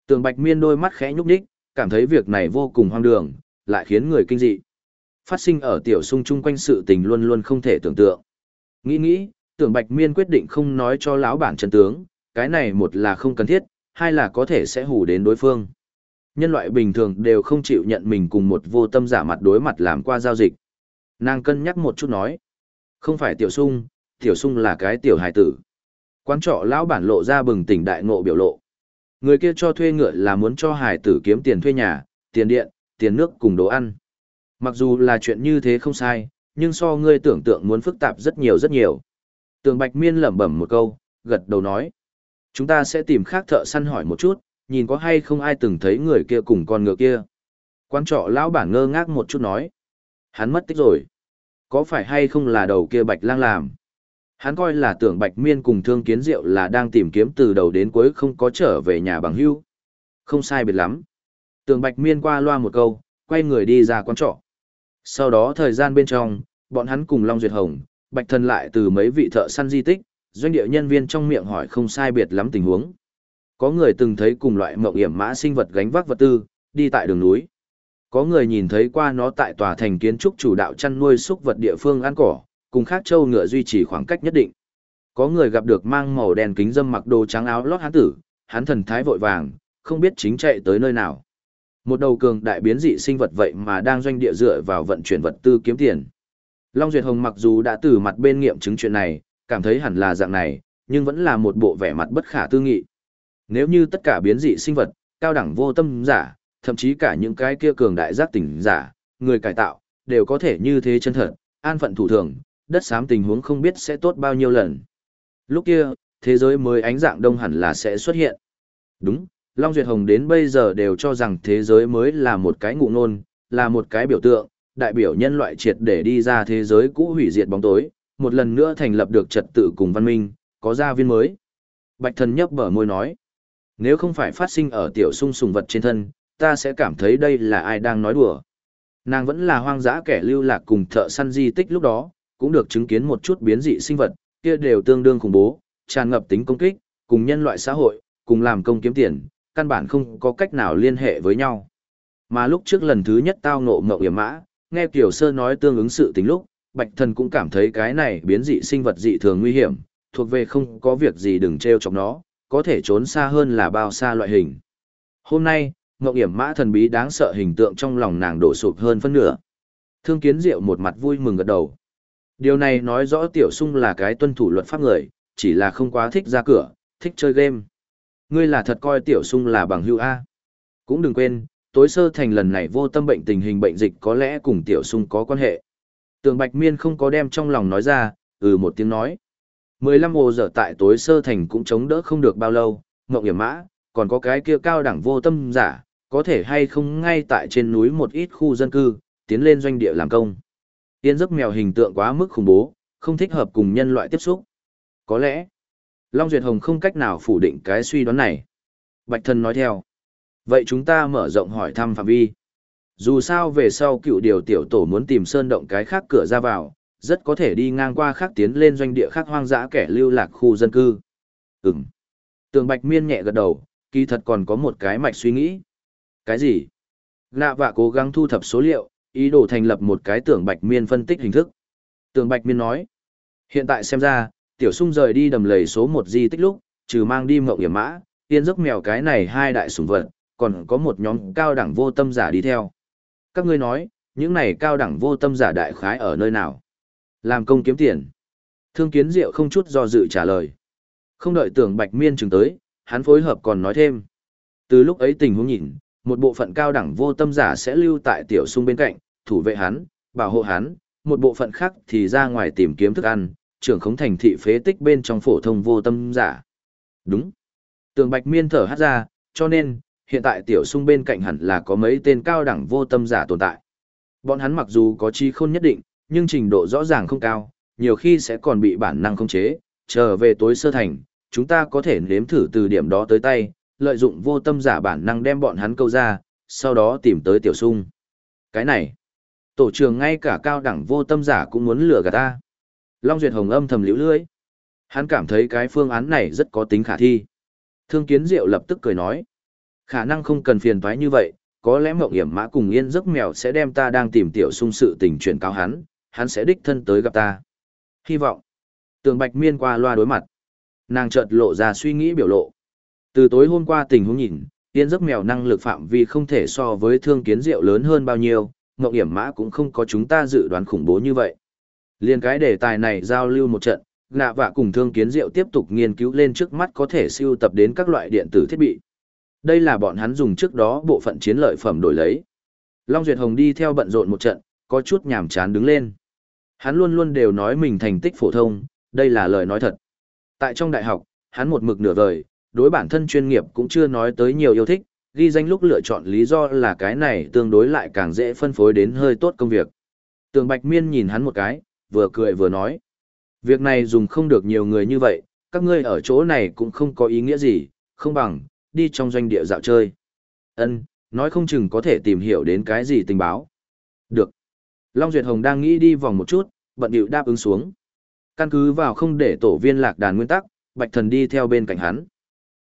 [SPEAKER 1] Tường Bạch Miên đôi mắt khẽ nhúc nhích, cảm thấy việc này vô cùng hoang đường, lại khiến người kinh dị. Phát sinh ở tiểu sung chung quanh sự tình luôn luôn không thể tưởng tượng. Nghĩ nghĩ, tưởng Bạch Miên quyết định không nói cho lão bản chân tướng, cái này một là không cần thiết, hai là có thể sẽ hù đến đối phương. Nhân loại bình thường đều không chịu nhận mình cùng một vô tâm giả mặt đối mặt làm qua giao dịch. Nàng cân nhắc một chút nói. Không phải tiểu sung, tiểu sung là cái tiểu hài tử. Quán trọ lão bản lộ ra bừng tỉnh đại ngộ biểu lộ. Người kia cho thuê ngựa là muốn cho hài tử kiếm tiền thuê nhà, tiền điện, tiền nước cùng đồ ăn. Mặc dù là chuyện như thế không sai, nhưng so ngươi tưởng tượng muốn phức tạp rất nhiều rất nhiều. Tường Bạch Miên lẩm bẩm một câu, gật đầu nói. Chúng ta sẽ tìm khác thợ săn hỏi một chút, nhìn có hay không ai từng thấy người kia cùng con ngựa kia. Quan trọ lão bản ngơ ngác một chút nói. Hắn mất tích rồi. Có phải hay không là đầu kia Bạch lang làm? Hắn coi là tưởng Bạch Miên cùng Thương Kiến Diệu là đang tìm kiếm từ đầu đến cuối không có trở về nhà bằng hưu. Không sai biệt lắm. Tường Bạch Miên qua loa một câu, quay người đi ra quán trọ. Sau đó thời gian bên trong, bọn hắn cùng Long Duyệt Hồng, Bạch Thần lại từ mấy vị thợ săn di tích, doanh địa nhân viên trong miệng hỏi không sai biệt lắm tình huống. Có người từng thấy cùng loại mộng hiểm mã sinh vật gánh vác vật tư, đi tại đường núi. Có người nhìn thấy qua nó tại tòa thành kiến trúc chủ đạo chăn nuôi súc vật địa phương ăn cỏ, cùng khác châu ngựa duy trì khoảng cách nhất định. Có người gặp được mang màu đen kính dâm mặc đồ trắng áo lót hán tử, hắn thần thái vội vàng, không biết chính chạy tới nơi nào. Một đầu cường đại biến dị sinh vật vậy mà đang doanh địa dựa vào vận chuyển vật tư kiếm tiền. Long Duyệt Hồng mặc dù đã từ mặt bên nghiệm chứng chuyện này, cảm thấy hẳn là dạng này, nhưng vẫn là một bộ vẻ mặt bất khả tư nghị. Nếu như tất cả biến dị sinh vật, cao đẳng vô tâm giả, thậm chí cả những cái kia cường đại giác tỉnh giả, người cải tạo, đều có thể như thế chân thật, an phận thủ thường, đất xám tình huống không biết sẽ tốt bao nhiêu lần. Lúc kia, thế giới mới ánh dạng đông hẳn là sẽ xuất hiện. Đúng, Long Duyệt Hồng đến bây giờ đều cho rằng thế giới mới là một cái ngụ ngôn, là một cái biểu tượng, đại biểu nhân loại triệt để đi ra thế giới cũ hủy diệt bóng tối, một lần nữa thành lập được trật tự cùng văn minh, có gia viên mới. Bạch thần nhấp bở môi nói, nếu không phải phát sinh ở tiểu sung sùng vật trên thân, ta sẽ cảm thấy đây là ai đang nói đùa. Nàng vẫn là hoang dã kẻ lưu lạc cùng thợ săn di tích lúc đó, cũng được chứng kiến một chút biến dị sinh vật, kia đều tương đương khủng bố, tràn ngập tính công kích, cùng nhân loại xã hội, cùng làm công kiếm tiền, căn bản không có cách nào liên hệ với nhau. Mà lúc trước lần thứ nhất tao ngộ ngậu hiểm mã, nghe Kiều Sơ nói tương ứng sự tính lúc, Bạch Thần cũng cảm thấy cái này biến dị sinh vật dị thường nguy hiểm, thuộc về không có việc gì đừng treo chọc nó, có thể trốn xa hơn là bao xa loại hình. Hôm nay, ngậu hiểm mã thần bí đáng sợ hình tượng trong lòng nàng đổ sụp hơn phân nửa. Thương Kiến Diệu một mặt vui mừng gật đầu. Điều này nói rõ Tiểu Sung là cái tuân thủ luật pháp người, chỉ là không quá thích ra cửa, thích chơi game. Ngươi là thật coi Tiểu Sung là bằng hữu A. Cũng đừng quên, tối sơ thành lần này vô tâm bệnh tình hình bệnh dịch có lẽ cùng Tiểu Sung có quan hệ. Tường Bạch Miên không có đem trong lòng nói ra, ừ một tiếng nói. 15 hồ giờ tại tối sơ thành cũng chống đỡ không được bao lâu, ngộng hiểm mã, còn có cái kia cao đẳng vô tâm giả, có thể hay không ngay tại trên núi một ít khu dân cư, tiến lên doanh địa làm công. Yên giấc mèo hình tượng quá mức khủng bố, không thích hợp cùng nhân loại tiếp xúc. Có lẽ, Long Duyệt Hồng không cách nào phủ định cái suy đoán này. Bạch Thần nói theo. Vậy chúng ta mở rộng hỏi thăm phạm vi. Dù sao về sau cựu điều tiểu tổ muốn tìm sơn động cái khác cửa ra vào, rất có thể đi ngang qua khác tiến lên doanh địa khác hoang dã kẻ lưu lạc khu dân cư. Ừm. Tường Bạch Miên nhẹ gật đầu, kỳ thật còn có một cái mạch suy nghĩ. Cái gì? Lạ vạ cố gắng thu thập số liệu, ý đồ thành lập một cái tưởng Bạch Miên phân tích hình thức. Tường Bạch Miên nói. Hiện tại xem ra, tiểu sung rời đi đầm lầy số một di tích lúc, trừ mang đi mộng hiểm mã, tiên giấc mèo cái này hai đại sủng vật, còn có một nhóm cao đẳng vô tâm giả đi theo. Các ngươi nói, những này cao đẳng vô tâm giả đại khái ở nơi nào? Làm công kiếm tiền. Thương kiến diệu không chút do dự trả lời. Không đợi tưởng bạch miên chừng tới, hắn phối hợp còn nói thêm. Từ lúc ấy tình huống nhìn, một bộ phận cao đẳng vô tâm giả sẽ lưu tại tiểu sung bên cạnh, thủ vệ hắn, bảo hộ hắn, một bộ phận khác thì ra ngoài tìm kiếm thức ăn, trưởng khống thành thị phế tích bên trong phổ thông vô tâm giả. Đúng. Tường Bạch Miên thở hát ra, cho nên, hiện tại tiểu sung bên cạnh hẳn là có mấy tên cao đẳng vô tâm giả tồn tại. Bọn hắn mặc dù có trí khôn nhất định, nhưng trình độ rõ ràng không cao, nhiều khi sẽ còn bị bản năng khống chế, trở về tối sơ thành, chúng ta có thể nếm thử từ điểm đó tới tay, lợi dụng vô tâm giả bản năng đem bọn hắn câu ra, sau đó tìm tới tiểu sung. Cái này, tổ trưởng ngay cả cao đẳng vô tâm giả cũng muốn lừa gạt ta. Long Duyệt Hồng âm thầm liễu lưỡi. Hắn cảm thấy cái phương án này rất có tính khả thi. Thương Kiến Diệu lập tức cười nói. Khả năng không cần phiền toái như vậy, có lẽ mộng hiểm mã cùng yên giấc mèo sẽ đem ta đang tìm tiểu sung sự tình truyền cáo hắn, hắn sẽ đích thân tới gặp ta. Hy vọng. Tường Bạch Miên qua loa đối mặt. Nàng chợt lộ ra suy nghĩ biểu lộ. Từ tối hôm qua tình huống nhìn, yên giấc mèo năng lực phạm vi không thể so với thương kiến diệu lớn hơn bao nhiêu, mộng hiểm mã cũng không có chúng ta dự đoán khủng bố như vậy. Liên cái đề tài này giao lưu một trận, nạ vạ cùng thương kiến diệu tiếp tục nghiên cứu lên trước mắt có thể siêu tập đến các loại điện tử thiết bị. Đây là bọn hắn dùng trước đó bộ phận chiến lợi phẩm đổi lấy. Long Duyệt Hồng đi theo bận rộn một trận, có chút nhàm chán đứng lên. Hắn luôn luôn đều nói mình thành tích phổ thông, đây là lời nói thật. Tại trong đại học, hắn một mực nửa vời, đối bản thân chuyên nghiệp cũng chưa nói tới nhiều yêu thích, ghi danh lúc lựa chọn lý do là cái này tương đối lại càng dễ phân phối đến hơi tốt công việc. Tường Bạch Miên nhìn hắn một cái, vừa cười vừa nói. Việc này dùng không được nhiều người như vậy, các ngươi ở chỗ này cũng không có ý nghĩa gì, không bằng, đi trong doanh địa dạo chơi. Ân, nói không chừng có thể tìm hiểu đến cái gì tình báo. Được. Long Duyệt Hồng đang nghĩ đi vòng một chút, bận điệu đáp ứng xuống. Căn cứ vào không để tổ viên lạc đàn nguyên tắc, Bạch Thần đi theo bên cạnh hắn.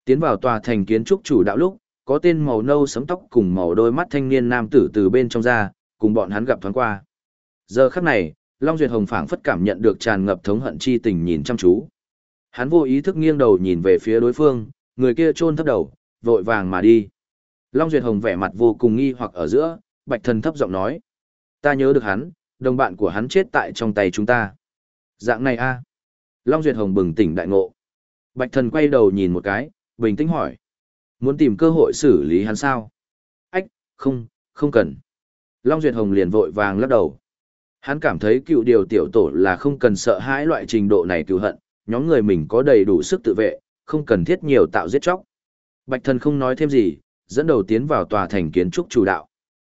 [SPEAKER 1] Tiến vào tòa thành kiến trúc chủ đạo lúc, có tên màu nâu sấm tóc cùng màu đôi mắt thanh niên nam tử từ bên trong ra, cùng bọn hắn gặp thoáng qua. Giờ khắc này, Long Duyệt Hồng phảng phất cảm nhận được tràn ngập thống hận chi tình nhìn chăm chú. Hắn vô ý thức nghiêng đầu nhìn về phía đối phương, người kia chôn thấp đầu, vội vàng mà đi. Long Duyệt Hồng vẻ mặt vô cùng nghi hoặc ở giữa, Bạch Thần thấp giọng nói: "Ta nhớ được hắn, đồng bạn của hắn chết tại trong tay chúng ta." Dạng này a? Long Duyệt Hồng bừng tỉnh đại ngộ. Bạch Thần quay đầu nhìn một cái, bình tĩnh hỏi: "Muốn tìm cơ hội xử lý hắn sao?" "Ách, không, không cần." Long Duyệt Hồng liền vội vàng lắc đầu. Hắn cảm thấy cựu điều tiểu tổ là không cần sợ hãi loại trình độ này cựu hận, nhóm người mình có đầy đủ sức tự vệ, không cần thiết nhiều tạo giết chóc. Bạch thần không nói thêm gì, dẫn đầu tiến vào tòa thành kiến trúc chủ đạo.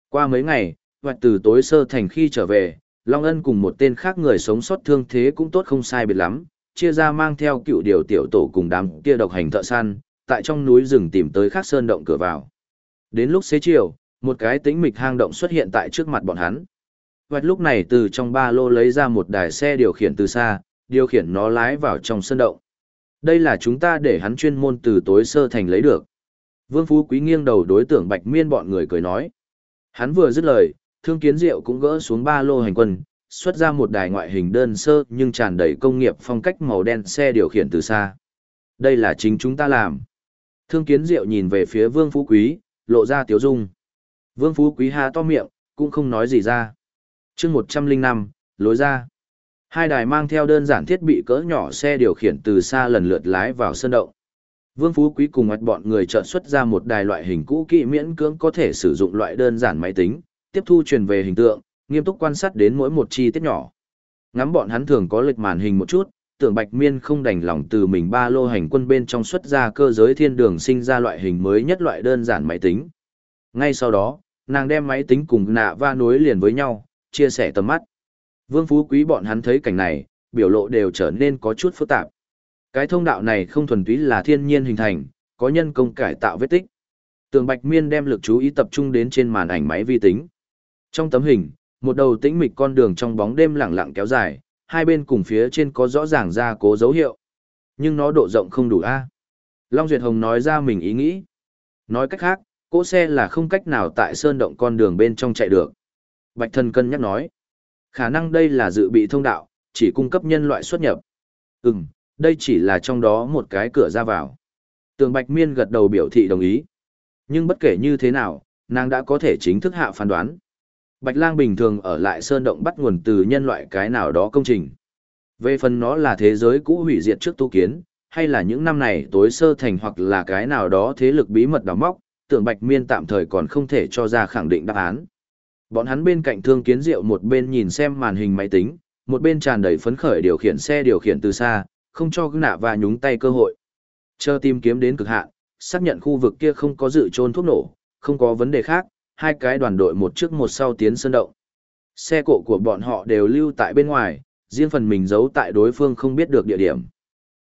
[SPEAKER 1] Qua mấy ngày, hoặc từ tối sơ thành khi trở về, Long Ân cùng một tên khác người sống sót thương thế cũng tốt không sai biệt lắm, chia ra mang theo cựu điều tiểu tổ cùng đám kia độc hành thợ săn, tại trong núi rừng tìm tới khắc sơn động cửa vào. Đến lúc xế chiều, một cái tĩnh mịch hang động xuất hiện tại trước mặt bọn hắn. Vạch lúc này từ trong ba lô lấy ra một đài xe điều khiển từ xa, điều khiển nó lái vào trong sân động. Đây là chúng ta để hắn chuyên môn từ tối sơ thành lấy được. Vương Phú Quý nghiêng đầu đối tượng Bạch Miên bọn người cười nói. Hắn vừa dứt lời, Thương Kiến Diệu cũng gỡ xuống ba lô hành quân, xuất ra một đài ngoại hình đơn sơ nhưng tràn đầy công nghiệp phong cách màu đen xe điều khiển từ xa. Đây là chính chúng ta làm. Thương Kiến Diệu nhìn về phía Vương Phú Quý, lộ ra tiếu dung. Vương Phú Quý ha to miệng, cũng không nói gì ra. chương 105, lối ra. Hai đài mang theo đơn giản thiết bị cỡ nhỏ xe điều khiển từ xa lần lượt lái vào sân động. Vương Phú Quý cùng mặt bọn người chợt xuất ra một đài loại hình cũ kỹ miễn cưỡng có thể sử dụng loại đơn giản máy tính, tiếp thu truyền về hình tượng, nghiêm túc quan sát đến mỗi một chi tiết nhỏ. Ngắm bọn hắn thường có lịch màn hình một chút, tưởng Bạch Miên không đành lòng từ mình ba lô hành quân bên trong xuất ra cơ giới thiên đường sinh ra loại hình mới nhất loại đơn giản máy tính. Ngay sau đó, nàng đem máy tính cùng nạ va nối liền với nhau, chia sẻ tầm mắt. Vương Phú Quý bọn hắn thấy cảnh này, biểu lộ đều trở nên có chút phức tạp. Cái thông đạo này không thuần túy là thiên nhiên hình thành, có nhân công cải tạo vết tích. Tường Bạch Miên đem lực chú ý tập trung đến trên màn ảnh máy vi tính. Trong tấm hình, một đầu tĩnh mịch con đường trong bóng đêm lặng lặng kéo dài, hai bên cùng phía trên có rõ ràng ra cố dấu hiệu. Nhưng nó độ rộng không đủ a. Long Duyệt Hồng nói ra mình ý nghĩ. Nói cách khác, cỗ xe là không cách nào tại sơn động con đường bên trong chạy được. Bạch Thần cân nhắc nói. Khả năng đây là dự bị thông đạo, chỉ cung cấp nhân loại xuất nhập. Ừm, đây chỉ là trong đó một cái cửa ra vào. Tường Bạch Miên gật đầu biểu thị đồng ý. Nhưng bất kể như thế nào, nàng đã có thể chính thức hạ phán đoán. Bạch Lang bình thường ở lại sơn động bắt nguồn từ nhân loại cái nào đó công trình. Về phần nó là thế giới cũ hủy diệt trước tu kiến, hay là những năm này tối sơ thành hoặc là cái nào đó thế lực bí mật đào móc, tưởng Bạch Miên tạm thời còn không thể cho ra khẳng định đáp án. Bọn hắn bên cạnh thương kiến diệu một bên nhìn xem màn hình máy tính, một bên tràn đầy phấn khởi điều khiển xe điều khiển từ xa, không cho nạ và nhúng tay cơ hội. Chờ tìm kiếm đến cực hạn, xác nhận khu vực kia không có dự trôn thuốc nổ, không có vấn đề khác, hai cái đoàn đội một trước một sau tiến sân động. Xe cộ của bọn họ đều lưu tại bên ngoài, riêng phần mình giấu tại đối phương không biết được địa điểm.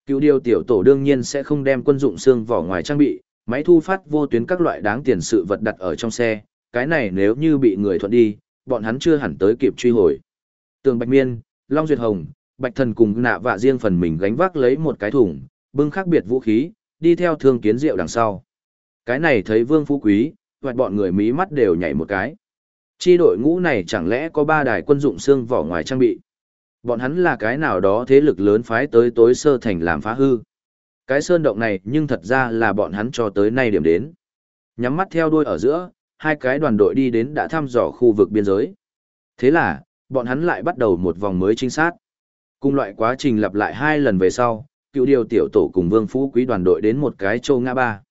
[SPEAKER 1] Cứu điều tiểu tổ đương nhiên sẽ không đem quân dụng xương vỏ ngoài trang bị, máy thu phát vô tuyến các loại đáng tiền sự vật đặt ở trong xe, cái này nếu như bị người thuận đi, bọn hắn chưa hẳn tới kịp truy hồi. Tường Bạch Miên, Long Duyệt Hồng, Bạch Thần cùng nạ vạ riêng phần mình gánh vác lấy một cái thùng, bưng khác biệt vũ khí, đi theo thương kiến rượu đằng sau. Cái này thấy Vương Phú Quý, hoặc bọn người mí mắt đều nhảy một cái. Chi đội ngũ này chẳng lẽ có ba đài quân dụng xương vỏ ngoài trang bị. Bọn hắn là cái nào đó thế lực lớn phái tới tối sơ thành làm phá hư. Cái sơn động này nhưng thật ra là bọn hắn cho tới nay điểm đến. Nhắm mắt theo đuôi ở giữa, hai cái đoàn đội đi đến đã thăm dò khu vực biên giới. Thế là, bọn hắn lại bắt đầu một vòng mới trinh sát. Cùng loại quá trình lặp lại hai lần về sau, cựu điều tiểu tổ cùng vương phú quý đoàn đội đến một cái châu ngã ba.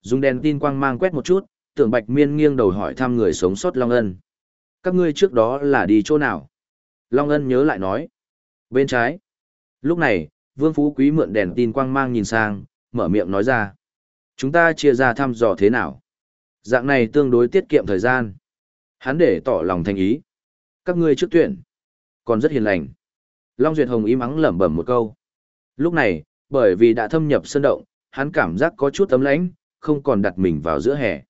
[SPEAKER 1] Dùng đèn tin quang mang quét một chút, tưởng bạch miên nghiêng đầu hỏi thăm người sống sót Long Ân. Các ngươi trước đó là đi chỗ nào? Long Ân nhớ lại nói. Bên trái. Lúc này, vương phú quý mượn đèn tin quang mang nhìn sang, mở miệng nói ra. Chúng ta chia ra thăm dò thế nào? Dạng này tương đối tiết kiệm thời gian. Hắn để tỏ lòng thành ý. Các ngươi trước tuyển. Còn rất hiền lành. Long Duyệt Hồng im ắng lẩm bẩm một câu. Lúc này, bởi vì đã thâm nhập sơn động, hắn cảm giác có chút tấm lãnh, không còn đặt mình vào giữa hè.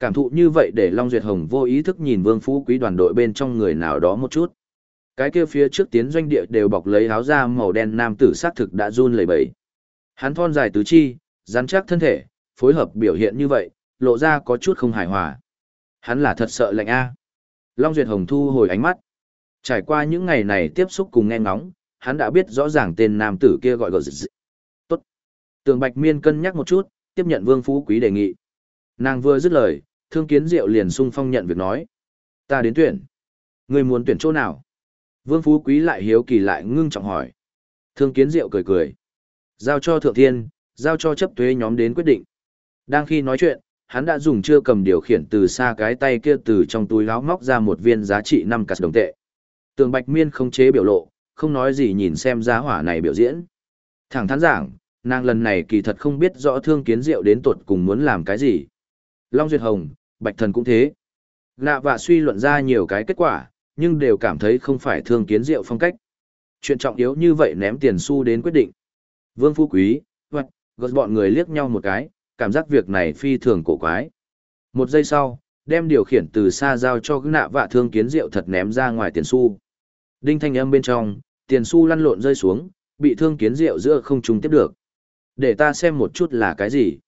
[SPEAKER 1] Cảm thụ như vậy để Long Duyệt Hồng vô ý thức nhìn Vương Phú Quý đoàn đội bên trong người nào đó một chút. Cái kia phía trước tiến doanh địa đều bọc lấy áo da màu đen nam tử sát thực đã run lẩy bẩy. Hắn thon dài tứ chi, rắn chắc thân thể, phối hợp biểu hiện như vậy, lộ ra có chút không hài hòa. Hắn là thật sợ lạnh a. Long Duyệt Hồng thu hồi ánh mắt. Trải qua những ngày này tiếp xúc cùng nghe ngóng, hắn đã biết rõ ràng tên nam tử kia gọi gọi dị. Tốt. Tường Bạch Miên cân nhắc một chút, tiếp nhận Vương Phú Quý đề nghị. Nàng vừa dứt lời, Thương Kiến Diệu liền sung phong nhận việc nói. Ta đến tuyển. Người muốn tuyển chỗ nào? Vương Phú Quý lại hiếu kỳ lại ngưng trọng hỏi. Thương Kiến Diệu cười cười. Giao cho Thượng Thiên, giao cho chấp thuế nhóm đến quyết định. Đang khi nói chuyện, hắn đã dùng chưa cầm điều khiển từ xa cái tay kia từ trong túi láo móc ra một viên giá trị năm cạt đồng tệ. Tường Bạch Miên không chế biểu lộ, không nói gì nhìn xem giá hỏa này biểu diễn. Thẳng thắn giảng, nàng lần này kỳ thật không biết rõ thương kiến diệu đến tuột cùng muốn làm cái gì. Long Duyệt Hồng, Bạch Thần cũng thế. Nạ và suy luận ra nhiều cái kết quả, nhưng đều cảm thấy không phải thương kiến diệu phong cách. Chuyện trọng yếu như vậy ném tiền xu đến quyết định. Vương Phú Quý, hoặc, gật bọn người liếc nhau một cái, cảm giác việc này phi thường cổ quái. Một giây sau, đem điều khiển từ xa giao cho nạ vạ thương kiến diệu thật ném ra ngoài tiền xu. Đinh thanh âm bên trong, tiền xu lăn lộn rơi xuống, bị thương kiến diệu giữa không trùng tiếp được. Để ta xem một chút là cái gì.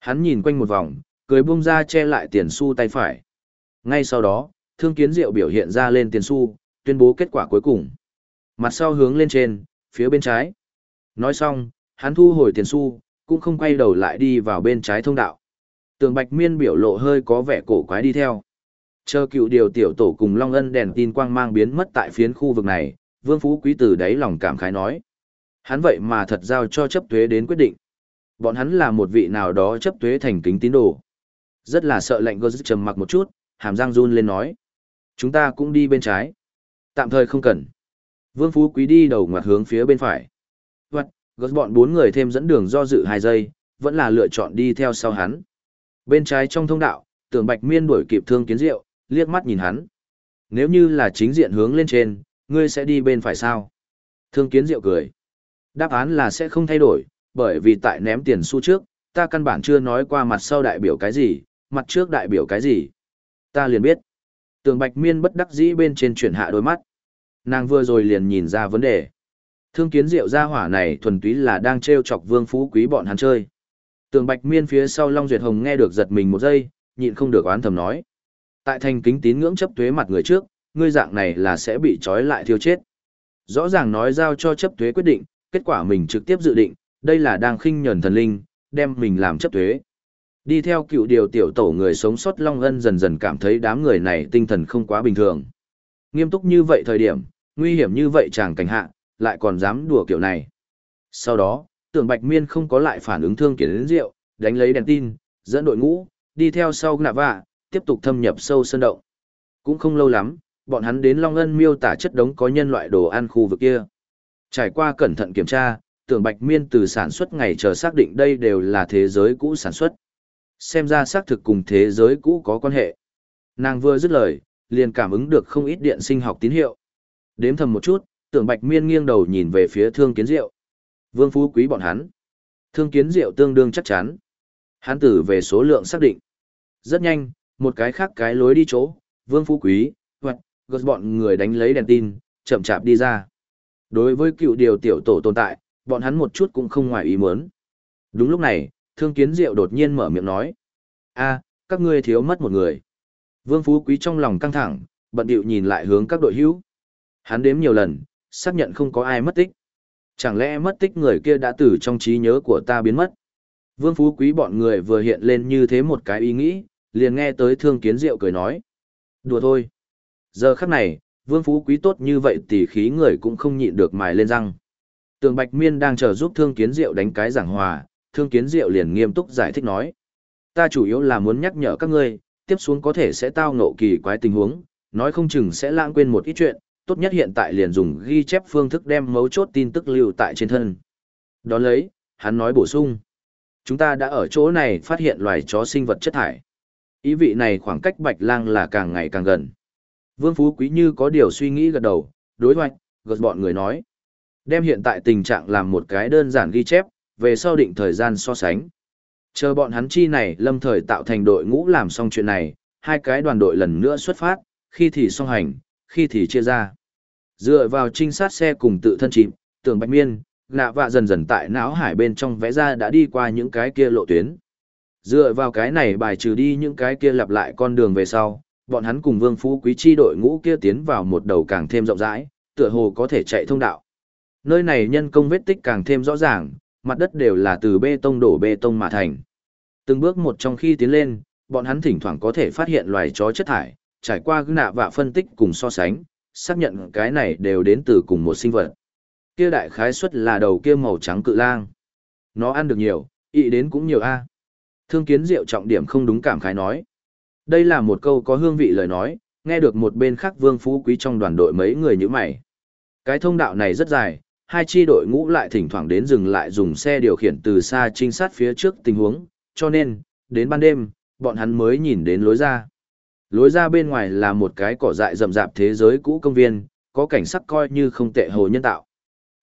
[SPEAKER 1] Hắn nhìn quanh một vòng, cười buông ra che lại tiền xu tay phải. Ngay sau đó, thương kiến diệu biểu hiện ra lên tiền xu, tuyên bố kết quả cuối cùng. Mặt sau hướng lên trên, phía bên trái. Nói xong, hắn thu hồi tiền xu, cũng không quay đầu lại đi vào bên trái thông đạo. Tường Bạch Miên biểu lộ hơi có vẻ cổ quái đi theo. Chờ cựu điều tiểu tổ cùng Long Ân đèn tin quang mang biến mất tại phiến khu vực này, Vương Phú Quý từ đáy lòng cảm khái nói. Hắn vậy mà thật giao cho chấp thuế đến quyết định. Bọn hắn là một vị nào đó chấp thuế thành kính tín đồ. Rất là sợ lạnh gơ trầm mặc một chút, hàm răng run lên nói. Chúng ta cũng đi bên trái. Tạm thời không cần. Vương Phú Quý đi đầu ngoặt hướng phía bên phải. Gớt bọn bốn người thêm dẫn đường do dự hai giây, vẫn là lựa chọn đi theo sau hắn. Bên trái trong thông đạo, tưởng bạch miên đuổi kịp thương kiến diệu, liếc mắt nhìn hắn. Nếu như là chính diện hướng lên trên, ngươi sẽ đi bên phải sao? Thương kiến diệu cười. Đáp án là sẽ không thay đổi, bởi vì tại ném tiền xu trước, ta căn bản chưa nói qua mặt sau đại biểu cái gì, mặt trước đại biểu cái gì. Ta liền biết. Tường bạch miên bất đắc dĩ bên trên chuyển hạ đôi mắt. Nàng vừa rồi liền nhìn ra vấn đề. Thương kiến diệu gia hỏa này thuần túy là đang treo chọc vương phú quý bọn hắn chơi. Tường bạch miên phía sau Long Duyệt Hồng nghe được giật mình một giây, nhịn không được oán thầm nói. Tại thành kính tín ngưỡng chấp thuế mặt người trước, ngươi dạng này là sẽ bị trói lại thiêu chết. Rõ ràng nói giao cho chấp thuế quyết định, kết quả mình trực tiếp dự định, đây là đang khinh nhẫn thần linh, đem mình làm chấp thuế. Đi theo cựu điều tiểu tổ người sống sót Long Ân dần dần cảm thấy đám người này tinh thần không quá bình thường. Nghiêm túc như vậy thời điểm, nguy hiểm như vậy chàng cảnh hạ, lại còn dám đùa kiểu này. Sau đó, tưởng Bạch Miên không có lại phản ứng thương kiến đến rượu, đánh lấy đèn tin, dẫn đội ngũ, đi theo sau nạ vạ, tiếp tục thâm nhập sâu sơn động. Cũng không lâu lắm, bọn hắn đến Long Ân miêu tả chất đống có nhân loại đồ ăn khu vực kia. Trải qua cẩn thận kiểm tra, tưởng Bạch Miên từ sản xuất ngày chờ xác định đây đều là thế giới cũ sản xuất. Xem ra xác thực cùng thế giới cũ có quan hệ. Nàng vừa dứt lời, liền cảm ứng được không ít điện sinh học tín hiệu. Đếm thầm một chút, tưởng Bạch Miên nghiêng đầu nhìn về phía Thương Kiến Diệu. Vương Phú Quý bọn hắn. Thương Kiến Diệu tương đương chắc chắn. Hắn tử về số lượng xác định. Rất nhanh, một cái khác cái lối đi chỗ, Vương Phú Quý, hoặc, gật bọn người đánh lấy đèn tin, chậm chạp đi ra. Đối với cựu điều tiểu tổ tồn tại, bọn hắn một chút cũng không ngoài ý muốn. Đúng lúc này, Thương Kiến Diệu đột nhiên mở miệng nói. a các ngươi thiếu mất một người. Vương Phú Quý trong lòng căng thẳng, bận điệu nhìn lại hướng các đội hữu. Hắn đếm nhiều lần, xác nhận không có ai mất tích. Chẳng lẽ mất tích người kia đã từ trong trí nhớ của ta biến mất? Vương Phú Quý bọn người vừa hiện lên như thế một cái ý nghĩ, liền nghe tới Thương Kiến Diệu cười nói. Đùa thôi. Giờ khắc này, Vương Phú Quý tốt như vậy tỉ khí người cũng không nhịn được mài lên răng. Tường Bạch Miên đang chờ giúp Thương Kiến Diệu đánh cái giảng hòa, Thương Kiến Diệu liền nghiêm túc giải thích nói. Ta chủ yếu là muốn nhắc nhở các ngươi, tiếp xuống có thể sẽ tao ngộ kỳ quái tình huống, nói không chừng sẽ lãng quên một ít chuyện, tốt nhất hiện tại liền dùng ghi chép phương thức đem mấu chốt tin tức lưu tại trên thân. Đó lấy, hắn nói bổ sung. Chúng ta đã ở chỗ này phát hiện loài chó sinh vật chất thải. Ý vị này khoảng cách bạch lang là càng ngày càng gần. Vương Phú Quý như có điều suy nghĩ gật đầu, đối hoạch, gật bọn người nói. Đem hiện tại tình trạng làm một cái đơn giản ghi chép, về sau định thời gian so sánh. Chờ bọn hắn chi này lâm thời tạo thành đội ngũ làm xong chuyện này, hai cái đoàn đội lần nữa xuất phát, khi thì song hành, khi thì chia ra. Dựa vào trinh sát xe cùng tự thân chìm, tưởng bạch miên, nạ vạ dần dần tại não hải bên trong vẽ ra đã đi qua những cái kia lộ tuyến. Dựa vào cái này bài trừ đi những cái kia lặp lại con đường về sau, bọn hắn cùng vương phú quý chi đội ngũ kia tiến vào một đầu càng thêm rộng rãi, tựa hồ có thể chạy thông đạo. Nơi này nhân công vết tích càng thêm rõ ràng, mặt đất đều là từ bê tông đổ bê tông mà thành. Từng bước một trong khi tiến lên, bọn hắn thỉnh thoảng có thể phát hiện loài chó chất thải, trải qua gương nạ vạ phân tích cùng so sánh, xác nhận cái này đều đến từ cùng một sinh vật. Kia đại khái suất là đầu kia màu trắng cự lang. Nó ăn được nhiều, ý đến cũng nhiều a. Thương kiến diệu trọng điểm không đúng cảm khái nói. Đây là một câu có hương vị lời nói, nghe được một bên khác vương phú quý trong đoàn đội mấy người như mày. Cái thông đạo này rất dài, hai chi đội ngũ lại thỉnh thoảng đến dừng lại dùng xe điều khiển từ xa trinh sát phía trước tình huống, cho nên, đến ban đêm, bọn hắn mới nhìn đến lối ra. Lối ra bên ngoài là một cái cỏ dại rậm rạp thế giới cũ công viên, có cảnh sắc coi như không tệ hồ nhân tạo.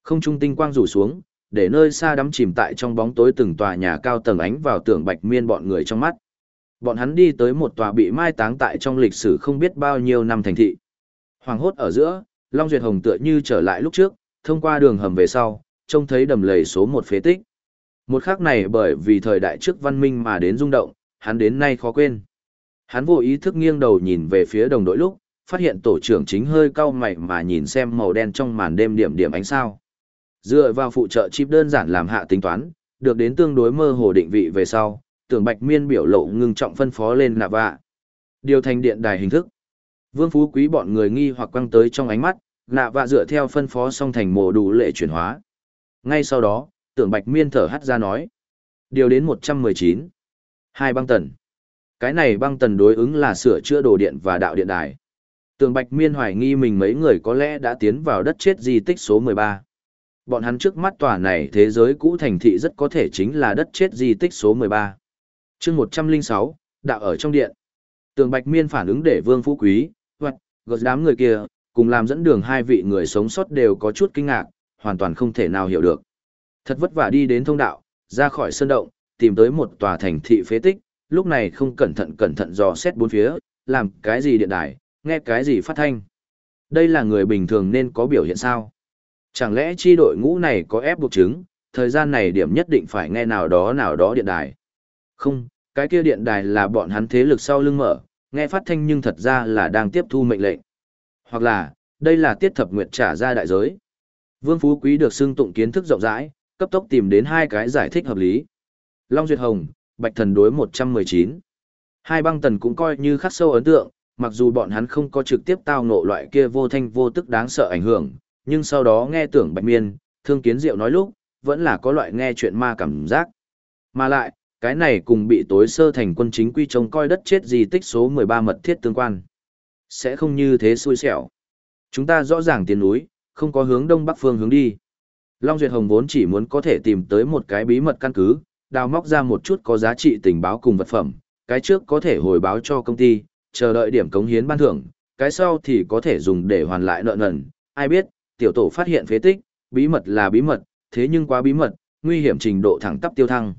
[SPEAKER 1] Không trung tinh quang rủ xuống, để nơi xa đắm chìm tại trong bóng tối từng tòa nhà cao tầng ánh vào tưởng bạch miên bọn người trong mắt. Bọn hắn đi tới một tòa bị mai táng tại trong lịch sử không biết bao nhiêu năm thành thị. Hoàng hốt ở giữa, Long Duyệt Hồng tựa như trở lại lúc trước, thông qua đường hầm về sau, trông thấy đầm lầy số một phế tích. Một khắc này bởi vì thời đại trước văn minh mà đến rung động, hắn đến nay khó quên. Hắn vô ý thức nghiêng đầu nhìn về phía đồng đội lúc, phát hiện tổ trưởng chính hơi cau mày mà nhìn xem màu đen trong màn đêm điểm điểm ánh sao. Dựa vào phụ trợ chip đơn giản làm hạ tính toán, được đến tương đối mơ hồ định vị về sau, tưởng bạch miên biểu lộ ngưng trọng phân phó lên nạp vạ. Điều thành điện đài hình thức. Vương Phú Quý bọn người nghi hoặc quăng tới trong ánh mắt, nạ vạ dựa theo phân phó xong thành mồ đủ lệ chuyển hóa. Ngay sau đó, tưởng bạch miên thở hắt ra nói. Điều đến 119. Hai băng tần. Cái này băng tần đối ứng là sửa chữa đồ điện và đạo điện đài. tường bạch miên hoài nghi mình mấy người có lẽ đã tiến vào đất chết di tích số 13. Bọn hắn trước mắt tòa này thế giới cũ thành thị rất có thể chính là đất chết di tích số 13. chương 106, đạo ở trong điện. Tường Bạch Miên phản ứng để Vương Phú Quý, hoặc, gật đám người kia, cùng làm dẫn đường hai vị người sống sót đều có chút kinh ngạc, hoàn toàn không thể nào hiểu được. Thật vất vả đi đến thông đạo, ra khỏi sơn động, tìm tới một tòa thành thị phế tích, lúc này không cẩn thận cẩn thận dò xét bốn phía, làm cái gì điện đài, nghe cái gì phát thanh. Đây là người bình thường nên có biểu hiện sao? Chẳng lẽ chi đội ngũ này có ép buộc chứng, thời gian này điểm nhất định phải nghe nào đó nào đó điện đài. Không, cái kia điện đài là bọn hắn thế lực sau lưng mở, nghe phát thanh nhưng thật ra là đang tiếp thu mệnh lệnh. Hoặc là, đây là tiết thập nguyệt trả ra đại giới. Vương Phú Quý được xưng tụng kiến thức rộng rãi, cấp tốc tìm đến hai cái giải thích hợp lý. Long Duyệt Hồng, Bạch Thần đối 119. Hai băng tần cũng coi như khắc sâu ấn tượng, mặc dù bọn hắn không có trực tiếp tao ngộ loại kia vô thanh vô tức đáng sợ ảnh hưởng, nhưng sau đó nghe tưởng Bạch Miên, Thương Kiến Diệu nói lúc, vẫn là có loại nghe chuyện ma cảm giác. Mà lại, cái này cùng bị tối sơ thành quân chính quy trông coi đất chết di tích số 13 mật thiết tương quan. Sẽ không như thế xui xẻo. Chúng ta rõ ràng tiến núi, không có hướng đông bắc phương hướng đi. Long Duyệt Hồng vốn chỉ muốn có thể tìm tới một cái bí mật căn cứ, đào móc ra một chút có giá trị tình báo cùng vật phẩm, cái trước có thể hồi báo cho công ty, chờ đợi điểm cống hiến ban thưởng, cái sau thì có thể dùng để hoàn lại nợ nần. Ai biết, tiểu tổ phát hiện phế tích, bí mật là bí mật, thế nhưng quá bí mật, nguy hiểm trình độ thẳng tắp tiêu thăng.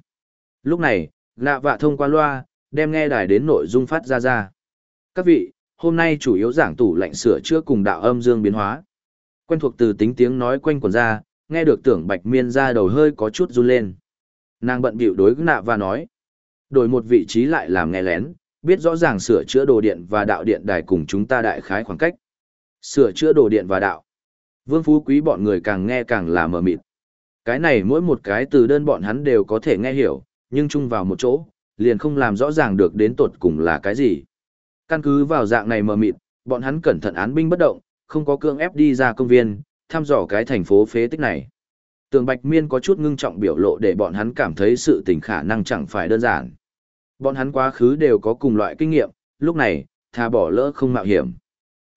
[SPEAKER 1] Lúc này, lạ vạ thông qua loa, đem nghe đài đến nội dung phát ra ra. Các vị, hôm nay chủ yếu giảng tủ lạnh sửa chữa cùng đạo âm dương biến hóa. Quen thuộc từ tính tiếng nói quanh quần ra, nghe được tưởng bạch miên ra đầu hơi có chút run lên. Nàng bận bịu đối nạ và nói. Đổi một vị trí lại làm nghe lén, biết rõ ràng sửa chữa đồ điện và đạo điện đài cùng chúng ta đại khái khoảng cách. Sửa chữa đồ điện và đạo. Vương Phú Quý bọn người càng nghe càng là mờ mịt. Cái này mỗi một cái từ đơn bọn hắn đều có thể nghe hiểu, nhưng chung vào một chỗ, liền không làm rõ ràng được đến tột cùng là cái gì. Căn cứ vào dạng này mờ mịt, bọn hắn cẩn thận án binh bất động, không có cương ép đi ra công viên, thăm dò cái thành phố phế tích này. Tường Bạch Miên có chút ngưng trọng biểu lộ để bọn hắn cảm thấy sự tình khả năng chẳng phải đơn giản. Bọn hắn quá khứ đều có cùng loại kinh nghiệm, lúc này, thà bỏ lỡ không mạo hiểm.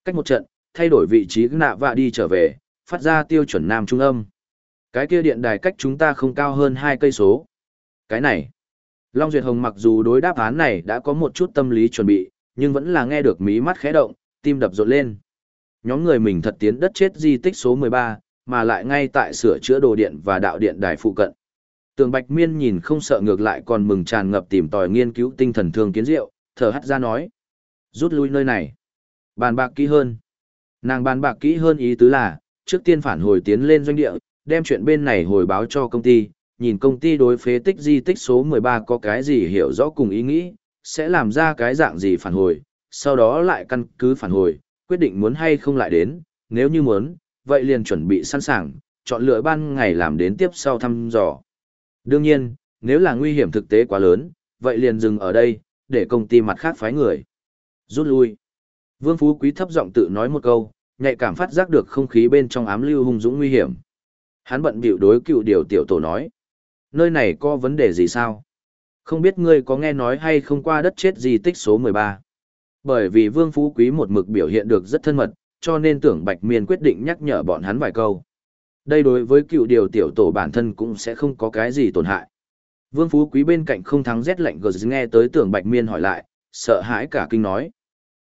[SPEAKER 1] Cách một trận, thay đổi vị trí nạ và đi trở về, phát ra tiêu chuẩn nam trung âm. Cái kia điện đài cách chúng ta không cao hơn hai cây số. Cái này, Long Duyệt Hồng mặc dù đối đáp án này đã có một chút tâm lý chuẩn bị, nhưng vẫn là nghe được mí mắt khẽ động, tim đập rộn lên. Nhóm người mình thật tiến đất chết di tích số 13, mà lại ngay tại sửa chữa đồ điện và đạo điện đài phụ cận. Tường Bạch Miên nhìn không sợ ngược lại còn mừng tràn ngập tìm tòi nghiên cứu tinh thần thương kiến diệu, thở hắt ra nói. Rút lui nơi này. Bàn bạc kỹ hơn. Nàng bàn bạc kỹ hơn ý tứ là, trước tiên phản hồi tiến lên doanh địa, đem chuyện bên này hồi báo cho công ty, nhìn công ty đối phế tích di tích số 13 có cái gì hiểu rõ cùng ý nghĩ, sẽ làm ra cái dạng gì phản hồi, sau đó lại căn cứ phản hồi, quyết định muốn hay không lại đến, nếu như muốn, vậy liền chuẩn bị sẵn sàng, chọn lựa ban ngày làm đến tiếp sau thăm dò. Đương nhiên, nếu là nguy hiểm thực tế quá lớn, vậy liền dừng ở đây, để công ty mặt khác phái người. Rút lui. Vương Phú Quý thấp giọng tự nói một câu, nhạy cảm phát giác được không khí bên trong ám lưu hung dũng nguy hiểm. Hắn bận biểu đối cựu điều tiểu tổ nói. Nơi này có vấn đề gì sao? Không biết ngươi có nghe nói hay không qua đất chết di tích số 13. Bởi vì Vương Phú Quý một mực biểu hiện được rất thân mật, cho nên tưởng Bạch Miên quyết định nhắc nhở bọn hắn vài câu. Đây đối với cựu điều tiểu tổ bản thân cũng sẽ không có cái gì tổn hại. Vương Phú Quý bên cạnh không thắng rét lạnh gờ nghe tới tưởng Bạch Miên hỏi lại, sợ hãi cả kinh nói.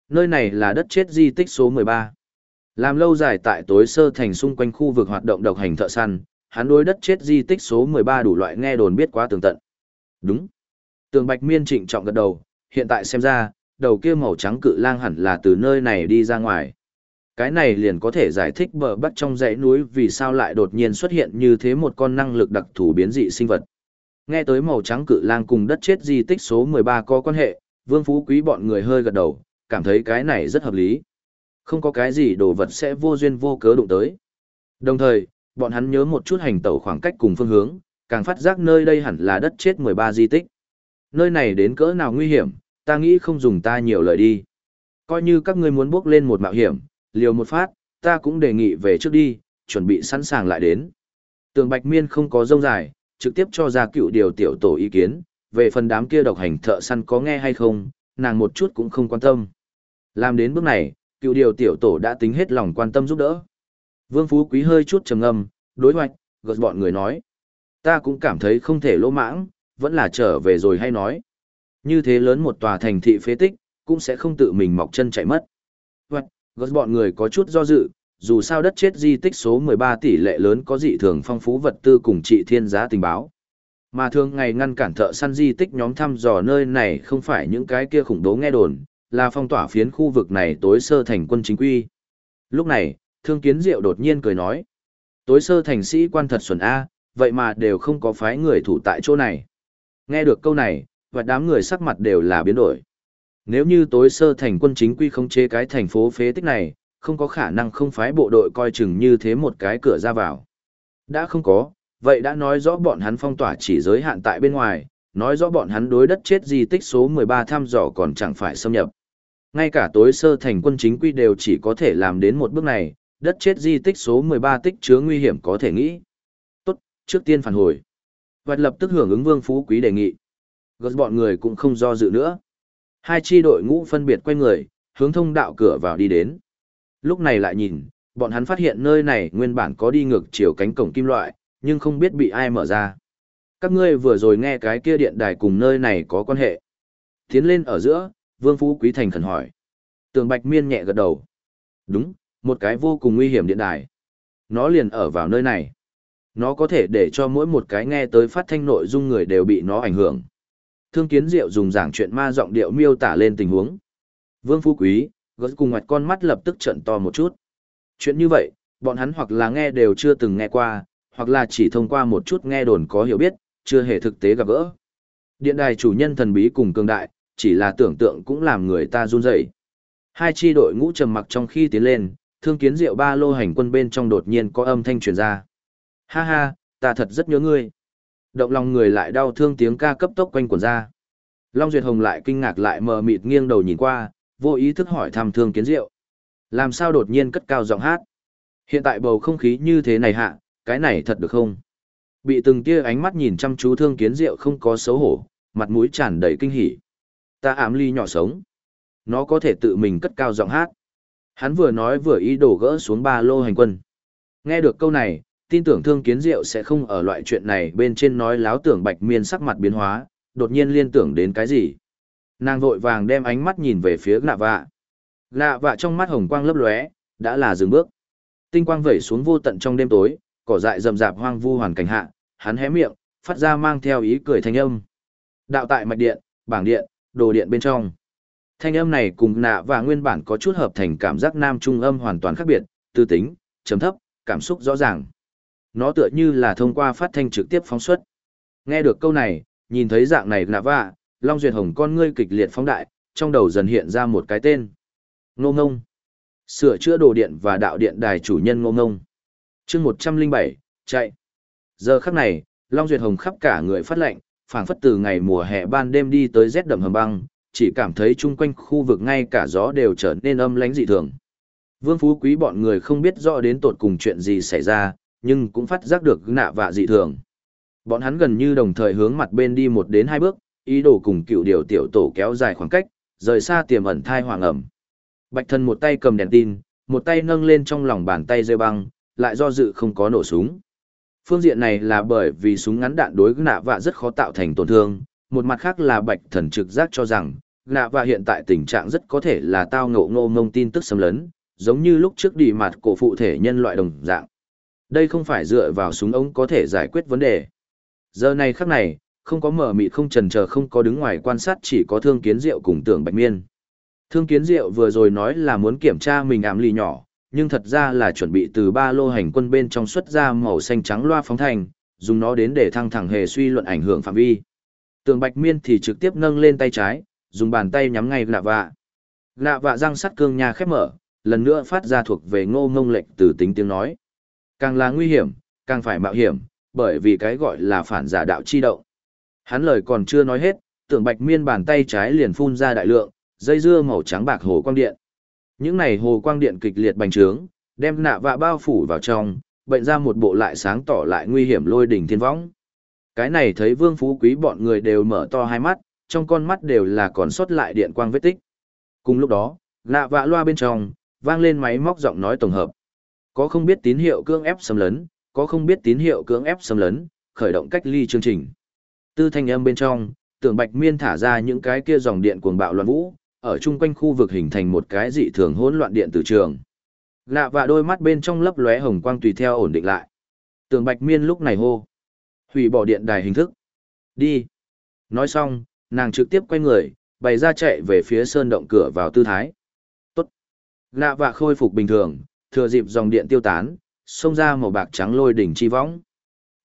[SPEAKER 1] Nơi này là đất chết di tích số 13. Làm lâu dài tại tối sơ thành xung quanh khu vực hoạt động độc hành thợ săn, hắn đối đất chết di tích số 13 đủ loại nghe đồn biết quá tường tận. Đúng. Tường Bạch Miên trịnh trọng gật đầu, hiện tại xem ra, đầu kia màu trắng cự lang hẳn là từ nơi này đi ra ngoài. Cái này liền có thể giải thích bờ bắc trong dãy núi vì sao lại đột nhiên xuất hiện như thế một con năng lực đặc thù biến dị sinh vật. Nghe tới màu trắng cự lang cùng đất chết di tích số 13 có quan hệ, Vương Phú Quý bọn người hơi gật đầu, cảm thấy cái này rất hợp lý. Không có cái gì đồ vật sẽ vô duyên vô cớ đụng tới. Đồng thời, bọn hắn nhớ một chút hành tẩu khoảng cách cùng phương hướng, càng phát giác nơi đây hẳn là đất chết 13 di tích. Nơi này đến cỡ nào nguy hiểm, ta nghĩ không dùng ta nhiều lời đi. Coi như các ngươi muốn bước lên một mạo hiểm, liều một phát, ta cũng đề nghị về trước đi, chuẩn bị sẵn sàng lại đến. Tường Bạch Miên không có rông dài, trực tiếp cho ra cựu điều tiểu tổ ý kiến, về phần đám kia độc hành thợ săn có nghe hay không, nàng một chút cũng không quan tâm. Làm đến bước này, cựu điều tiểu tổ đã tính hết lòng quan tâm giúp đỡ. Vương Phú Quý hơi chút trầm ngâm, đối hoạch, gật bọn người nói. Ta cũng cảm thấy không thể lỗ mãng, vẫn là trở về rồi hay nói. Như thế lớn một tòa thành thị phế tích, cũng sẽ không tự mình mọc chân chạy mất. Hoạch, bọn người có chút do dự, dù sao đất chết di tích số 13 tỷ lệ lớn có dị thường phong phú vật tư cùng trị thiên giá tình báo. Mà thường ngày ngăn cản thợ săn di tích nhóm thăm dò nơi này không phải những cái kia khủng bố nghe đồn, là phong tỏa phiến khu vực này tối sơ thành quân chính quy. Lúc này, thương kiến diệu đột nhiên cười nói. Tối sơ thành sĩ quan thật xuẩn A, vậy mà đều không có phái người thủ tại chỗ này. Nghe được câu này, và đám người sắc mặt đều là biến đổi. Nếu như tối sơ thành quân chính quy không chế cái thành phố phế tích này, không có khả năng không phái bộ đội coi chừng như thế một cái cửa ra vào. Đã không có, vậy đã nói rõ bọn hắn phong tỏa chỉ giới hạn tại bên ngoài, nói rõ bọn hắn đối đất chết di tích số 13 thăm dò còn chẳng phải xâm nhập. Ngay cả tối sơ thành quân chính quy đều chỉ có thể làm đến một bước này, đất chết di tích số 13 tích chứa nguy hiểm có thể nghĩ. Tốt, trước tiên phản hồi. Vạch lập tức hưởng ứng vương phú quý đề nghị. Gật bọn người cũng không do dự nữa. Hai chi đội ngũ phân biệt quay người, hướng thông đạo cửa vào đi đến. Lúc này lại nhìn, bọn hắn phát hiện nơi này nguyên bản có đi ngược chiều cánh cổng kim loại, nhưng không biết bị ai mở ra. Các ngươi vừa rồi nghe cái kia điện đài cùng nơi này có quan hệ. Tiến lên ở giữa, Vương Phú Quý Thành khẩn hỏi. Tường Bạch Miên nhẹ gật đầu. Đúng, một cái vô cùng nguy hiểm điện đài. Nó liền ở vào nơi này. Nó có thể để cho mỗi một cái nghe tới phát thanh nội dung người đều bị nó ảnh hưởng. Thương Kiến Diệu dùng giảng chuyện ma giọng điệu miêu tả lên tình huống. Vương Phú Quý, gớt cùng ngoặt con mắt lập tức trận to một chút. Chuyện như vậy, bọn hắn hoặc là nghe đều chưa từng nghe qua, hoặc là chỉ thông qua một chút nghe đồn có hiểu biết, chưa hề thực tế gặp gỡ. Điện đài chủ nhân thần bí cùng cường đại, chỉ là tưởng tượng cũng làm người ta run rẩy. Hai chi đội ngũ trầm mặc trong khi tiến lên, thương kiến diệu ba lô hành quân bên trong đột nhiên có âm thanh truyền ra. Ha ha, ta thật rất nhớ ngươi. Động lòng người lại đau thương tiếng ca cấp tốc quanh quần ra. Long Duyệt Hồng lại kinh ngạc lại mờ mịt nghiêng đầu nhìn qua, vô ý thức hỏi thăm thương kiến diệu. Làm sao đột nhiên cất cao giọng hát? Hiện tại bầu không khí như thế này hạ, cái này thật được không? Bị từng tia ánh mắt nhìn chăm chú thương kiến diệu không có xấu hổ, mặt mũi tràn đầy kinh hỉ. Ta ám ly nhỏ sống. Nó có thể tự mình cất cao giọng hát. Hắn vừa nói vừa ý đổ gỡ xuống ba lô hành quân. Nghe được câu này, tin tưởng thương kiến diệu sẽ không ở loại chuyện này bên trên nói láo tưởng bạch miên sắc mặt biến hóa, đột nhiên liên tưởng đến cái gì. Nàng vội vàng đem ánh mắt nhìn về phía gạ vạ. Gạ vạ trong mắt hồng quang lấp lóe, đã là dừng bước. Tinh quang vẩy xuống vô tận trong đêm tối, cỏ dại rậm rạp hoang vu hoàn cảnh hạ, hắn hé miệng, phát ra mang theo ý cười thanh âm. Đạo tại mạch điện, bảng điện, đồ điện bên trong. Thanh âm này cùng nạ và nguyên bản có chút hợp thành cảm giác nam trung âm hoàn toàn khác biệt, tư tính, chấm thấp, cảm xúc rõ ràng. Nó tựa như là thông qua phát thanh trực tiếp phóng xuất. Nghe được câu này, nhìn thấy dạng này nạ vạ, Long Duyệt Hồng con ngươi kịch liệt phóng đại, trong đầu dần hiện ra một cái tên. Ngô ngông. Sửa chữa đồ điện và đạo điện đài chủ nhân ngô ngông. chương 107, chạy. Giờ khắc này, Long Duyệt Hồng khắp cả người phát lệnh, phảng phất từ ngày mùa hè ban đêm đi tới rét đậm hầm băng, chỉ cảm thấy chung quanh khu vực ngay cả gió đều trở nên âm lãnh dị thường. Vương Phú Quý bọn người không biết rõ đến tột cùng chuyện gì xảy ra, nhưng cũng phát giác được nạ vạ dị thường. Bọn hắn gần như đồng thời hướng mặt bên đi một đến hai bước, ý đồ cùng cựu điều tiểu tổ kéo dài khoảng cách, rời xa tiềm ẩn thai hoàng ẩm. Bạch thần một tay cầm đèn tin, một tay nâng lên trong lòng bàn tay rêu băng, lại do dự không có nổ súng. Phương diện này là bởi vì súng ngắn đạn đối nạ vạ rất khó tạo thành tổn thương, một mặt khác là bạch thần trực giác cho rằng, nạ vạ hiện tại tình trạng rất có thể là tao ngộ ngô ngông tin tức xâm lấn, giống như lúc trước đi mặt cổ phụ thể nhân loại đồng dạng. Đây không phải dựa vào súng ống có thể giải quyết vấn đề. Giờ này khắc này, không có mở mịt không trần chờ không có đứng ngoài quan sát chỉ có thương kiến diệu cùng tưởng bạch miên. Thương kiến diệu vừa rồi nói là muốn kiểm tra mình ám lì nhỏ, nhưng thật ra là chuẩn bị từ ba lô hành quân bên trong xuất ra màu xanh trắng loa phóng thành, dùng nó đến để thăng thẳng hề suy luận ảnh hưởng phạm vi. Tường Bạch Miên thì trực tiếp nâng lên tay trái, dùng bàn tay nhắm ngay lạ vạ. Lạ vạ răng sắt cương nha khép mở, lần nữa phát ra thuộc về ngô ngông lệnh từ tính tiếng nói. Càng là nguy hiểm, càng phải mạo hiểm, bởi vì cái gọi là phản giả đạo chi động. Hắn lời còn chưa nói hết, tưởng Bạch Miên bàn tay trái liền phun ra đại lượng, dây dưa màu trắng bạc hồ quang điện. Những này hồ quang điện kịch liệt bành trướng, đem nạ vạ bao phủ vào trong, bệnh ra một bộ lại sáng tỏ lại nguy hiểm lôi đỉnh thiên võng. Cái này thấy vương phú quý bọn người đều mở to hai mắt, trong con mắt đều là còn sót lại điện quang vết tích. Cùng lúc đó, nạ vạ loa bên trong, vang lên máy móc giọng nói tổng hợp. Có không biết tín hiệu cưỡng ép xâm lấn, có không biết tín hiệu cưỡng ép xâm lấn, khởi động cách ly chương trình. Tư thanh âm bên trong, tưởng bạch miên thả ra những cái kia dòng điện cuồng bạo loạn vũ, ở chung quanh khu vực hình thành một cái dị thường hỗn loạn điện từ trường. Lạ và đôi mắt bên trong lấp lóe hồng quang tùy theo ổn định lại. Tường Bạch Miên lúc này hô. Hủy bỏ điện đài hình thức. Đi. Nói xong, nàng trực tiếp quay người, bày ra chạy về phía sơn động cửa vào tư thái. Tốt. Lạ và khôi phục bình thường, thừa dịp dòng điện tiêu tán, xông ra màu bạc trắng lôi đỉnh chi võng.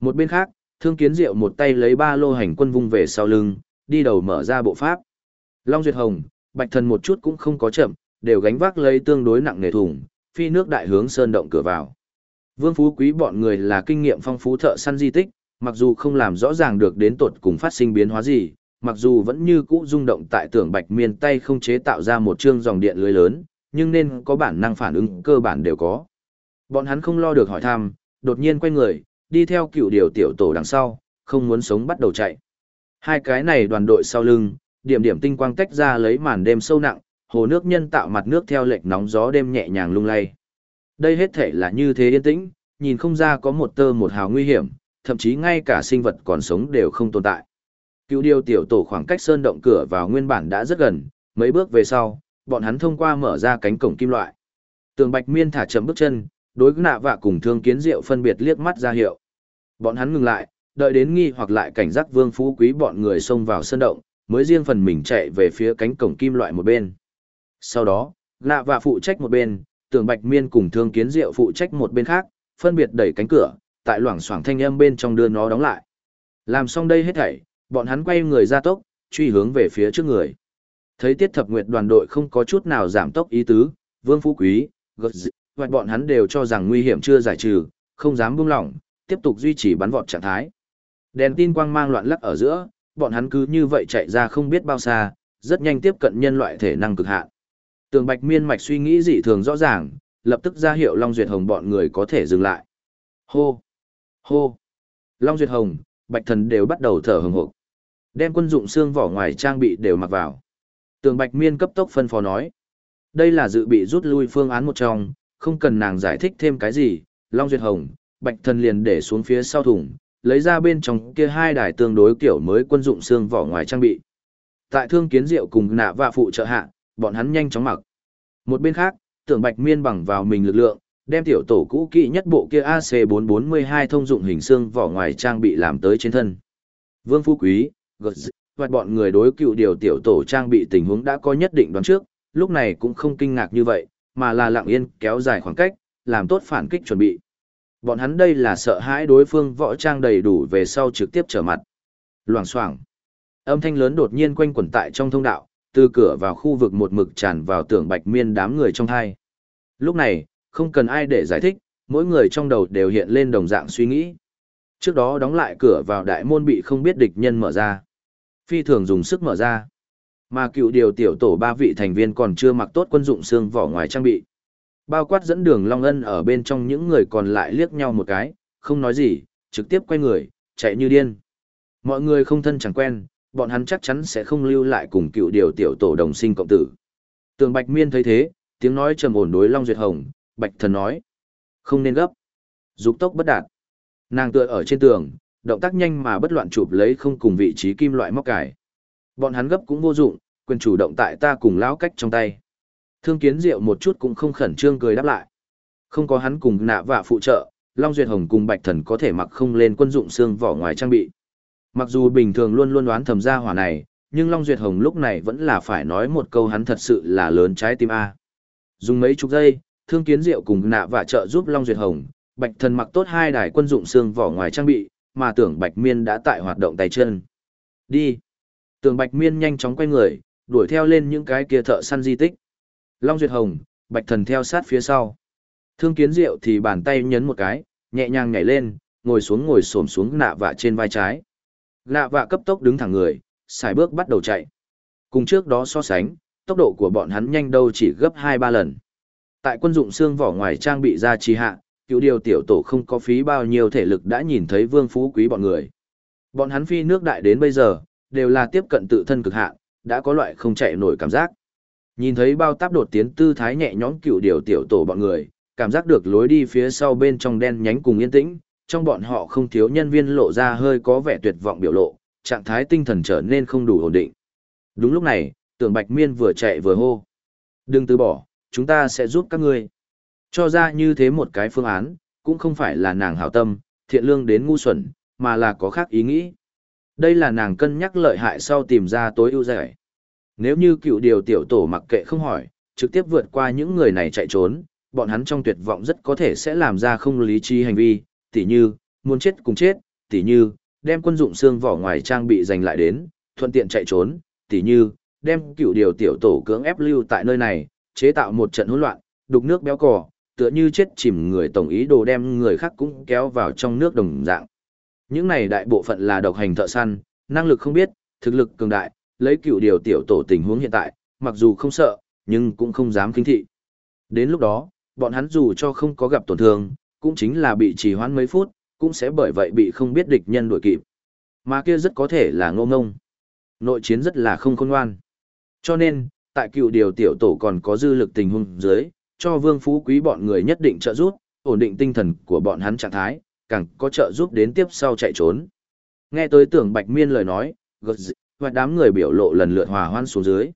[SPEAKER 1] Một bên khác, thương kiến diệu một tay lấy ba lô hành quân vung về sau lưng, đi đầu mở ra bộ pháp. Long Duyệt Hồng, bạch thần một chút cũng không có chậm, đều gánh vác lấy tương đối nặng nghề thùng, phi nước đại hướng sơn động cửa vào. Vương Phú Quý bọn người là kinh nghiệm phong phú thợ săn di tích, mặc dù không làm rõ ràng được đến tột cùng phát sinh biến hóa gì, mặc dù vẫn như cũ rung động tại tưởng bạch miên tay không chế tạo ra một chương dòng điện lưới lớn, nhưng nên có bản năng phản ứng cơ bản đều có. Bọn hắn không lo được hỏi thăm, đột nhiên quay người, đi theo cựu điều tiểu tổ đằng sau, không muốn sống bắt đầu chạy. Hai cái này đoàn đội sau lưng, điểm điểm tinh quang tách ra lấy màn đêm sâu nặng, hồ nước nhân tạo mặt nước theo lệch nóng gió đêm nhẹ nhàng lung lay. Đây hết thể là như thế yên tĩnh, nhìn không ra có một tơ một hào nguy hiểm, thậm chí ngay cả sinh vật còn sống đều không tồn tại. Cựu điều tiểu tổ khoảng cách sơn động cửa vào nguyên bản đã rất gần, mấy bước về sau, bọn hắn thông qua mở ra cánh cổng kim loại. Tường Bạch Miên thả chậm bước chân, đối nạ vạ cùng thương kiến diệu phân biệt liếc mắt ra hiệu. Bọn hắn ngừng lại, đợi đến nghi hoặc lại cảnh giác vương phú quý bọn người xông vào sân động, mới riêng phần mình chạy về phía cánh cổng kim loại một bên. Sau đó, nạ vạ phụ trách một bên, tường bạch miên cùng thương kiến diệu phụ trách một bên khác, phân biệt đẩy cánh cửa, tại loảng xoảng thanh âm bên trong đưa nó đóng lại. Làm xong đây hết thảy, bọn hắn quay người ra tốc, truy hướng về phía trước người. Thấy tiết thập nguyệt đoàn đội không có chút nào giảm tốc ý tứ, vương phú quý, gật dị, và bọn hắn đều cho rằng nguy hiểm chưa giải trừ, không dám buông lỏng, tiếp tục duy trì bắn vọt trạng thái. Đèn tin quang mang loạn lắc ở giữa, bọn hắn cứ như vậy chạy ra không biết bao xa, rất nhanh tiếp cận nhân loại thể năng cực hạn. Tường Bạch Miên mạch suy nghĩ dị thường rõ ràng, lập tức ra hiệu Long Duyệt Hồng bọn người có thể dừng lại. Hô! Hô! Long Duyệt Hồng, Bạch Thần đều bắt đầu thở hừng hực. Đem quân dụng xương vỏ ngoài trang bị đều mặc vào. Tường Bạch Miên cấp tốc phân phó nói. Đây là dự bị rút lui phương án một trong, không cần nàng giải thích thêm cái gì. Long Duyệt Hồng, Bạch Thần liền để xuống phía sau thùng, lấy ra bên trong kia hai đài tương đối kiểu mới quân dụng xương vỏ ngoài trang bị. Tại thương kiến diệu cùng nạ và phụ trợ hạ, bọn hắn nhanh chóng mặc. Một bên khác, tưởng bạch miên bằng vào mình lực lượng, đem tiểu tổ cũ kỹ nhất bộ kia AC442 thông dụng hình xương vỏ ngoài trang bị làm tới trên thân. Vương Phú Quý, gật và bọn người đối cựu điều tiểu tổ trang bị tình huống đã có nhất định đoán trước, lúc này cũng không kinh ngạc như vậy, mà là lặng yên kéo dài khoảng cách, làm tốt phản kích chuẩn bị. Bọn hắn đây là sợ hãi đối phương võ trang đầy đủ về sau trực tiếp trở mặt. Loảng xoảng. Âm thanh lớn đột nhiên quanh quẩn tại trong thông đạo, từ cửa vào khu vực một mực tràn vào tưởng bạch miên đám người trong hai. Lúc này, không cần ai để giải thích, mỗi người trong đầu đều hiện lên đồng dạng suy nghĩ. Trước đó đóng lại cửa vào đại môn bị không biết địch nhân mở ra. Phi thường dùng sức mở ra. Mà cựu điều tiểu tổ ba vị thành viên còn chưa mặc tốt quân dụng xương vỏ ngoài trang bị. Bao quát dẫn đường Long Ân ở bên trong những người còn lại liếc nhau một cái, không nói gì, trực tiếp quay người, chạy như điên. Mọi người không thân chẳng quen, bọn hắn chắc chắn sẽ không lưu lại cùng cựu điều tiểu tổ đồng sinh cộng tử. Tường Bạch Miên thấy thế, tiếng nói trầm ổn đối Long Duyệt Hồng, Bạch Thần nói. Không nên gấp. Dục tốc bất đạt. Nàng tựa ở trên tường, động tác nhanh mà bất loạn chụp lấy không cùng vị trí kim loại móc cải. Bọn hắn gấp cũng vô dụng, quyền chủ động tại ta cùng lão cách trong tay. Thương kiến diệu một chút cũng không khẩn trương cười đáp lại. Không có hắn cùng nạ vạ phụ trợ, Long Duyệt Hồng cùng Bạch Thần có thể mặc không lên quân dụng xương vỏ ngoài trang bị. Mặc dù bình thường luôn luôn đoán thầm ra hỏa này, nhưng Long Duyệt Hồng lúc này vẫn là phải nói một câu hắn thật sự là lớn trái tim A. Dùng mấy chục giây, Thương Kiến Diệu cùng nạ vạ trợ giúp Long Duyệt Hồng, Bạch Thần mặc tốt hai đài quân dụng xương vỏ ngoài trang bị, mà tưởng Bạch Miên đã tại hoạt động tay chân. Đi. Tưởng Bạch Miên nhanh chóng quay người, đuổi theo lên những cái kia thợ săn di tích. Long Duyệt Hồng, Bạch Thần theo sát phía sau. Thương Kiến Diệu thì bàn tay nhấn một cái, nhẹ nhàng nhảy lên, ngồi xuống ngồi xổm xuống nạ vạ trên vai trái. Nạ vạ cấp tốc đứng thẳng người, xài bước bắt đầu chạy. Cùng trước đó so sánh, tốc độ của bọn hắn nhanh đâu chỉ gấp 2-3 lần. Tại quân dụng xương vỏ ngoài trang bị ra trì hạ, cựu điều tiểu tổ không có phí bao nhiêu thể lực đã nhìn thấy vương phú quý bọn người. Bọn hắn phi nước đại đến bây giờ, đều là tiếp cận tự thân cực hạn, đã có loại không chạy nổi cảm giác. Nhìn thấy bao táp đột tiến tư thái nhẹ nhõm cựu điều tiểu tổ bọn người, cảm giác được lối đi phía sau bên trong đen nhánh cùng yên tĩnh, trong bọn họ không thiếu nhân viên lộ ra hơi có vẻ tuyệt vọng biểu lộ, trạng thái tinh thần trở nên không đủ ổn định. Đúng lúc này, tưởng Bạch Miên vừa chạy vừa hô. Đừng từ bỏ, chúng ta sẽ giúp các ngươi. Cho ra như thế một cái phương án, cũng không phải là nàng hảo tâm, thiện lương đến ngu xuẩn, mà là có khác ý nghĩ. Đây là nàng cân nhắc lợi hại sau tìm ra tối ưu giải. Nếu như cựu điều tiểu tổ mặc kệ không hỏi, trực tiếp vượt qua những người này chạy trốn, bọn hắn trong tuyệt vọng rất có thể sẽ làm ra không lý trí hành vi, tỉ như, muốn chết cùng chết, tỉ như, đem quân dụng xương vỏ ngoài trang bị giành lại đến, thuận tiện chạy trốn, tỉ như, đem cựu điều tiểu tổ cưỡng ép lưu tại nơi này, chế tạo một trận hỗn loạn, đục nước béo cò, tựa như chết chìm người tổng ý đồ đem người khác cũng kéo vào trong nước đồng dạng. Những này đại bộ phận là độc hành thợ săn, năng lực không biết, thực lực cường đại, lấy cựu điều tiểu tổ tình huống hiện tại, mặc dù không sợ, nhưng cũng không dám kinh thị. Đến lúc đó, bọn hắn dù cho không có gặp tổn thương, cũng chính là bị trì hoãn mấy phút, cũng sẽ bởi vậy bị không biết địch nhân đuổi kịp. Mà kia rất có thể là ngô ngông. Nội chiến rất là không khôn ngoan. Cho nên, tại cựu điều tiểu tổ còn có dư lực tình huống dưới, cho vương phú quý bọn người nhất định trợ giúp, ổn định tinh thần của bọn hắn trạng thái, càng có trợ giúp đến tiếp sau chạy trốn. Nghe tới tưởng bạch miên lời nói, gật dị, và đám người biểu lộ lần lượt hòa hoan xuống dưới.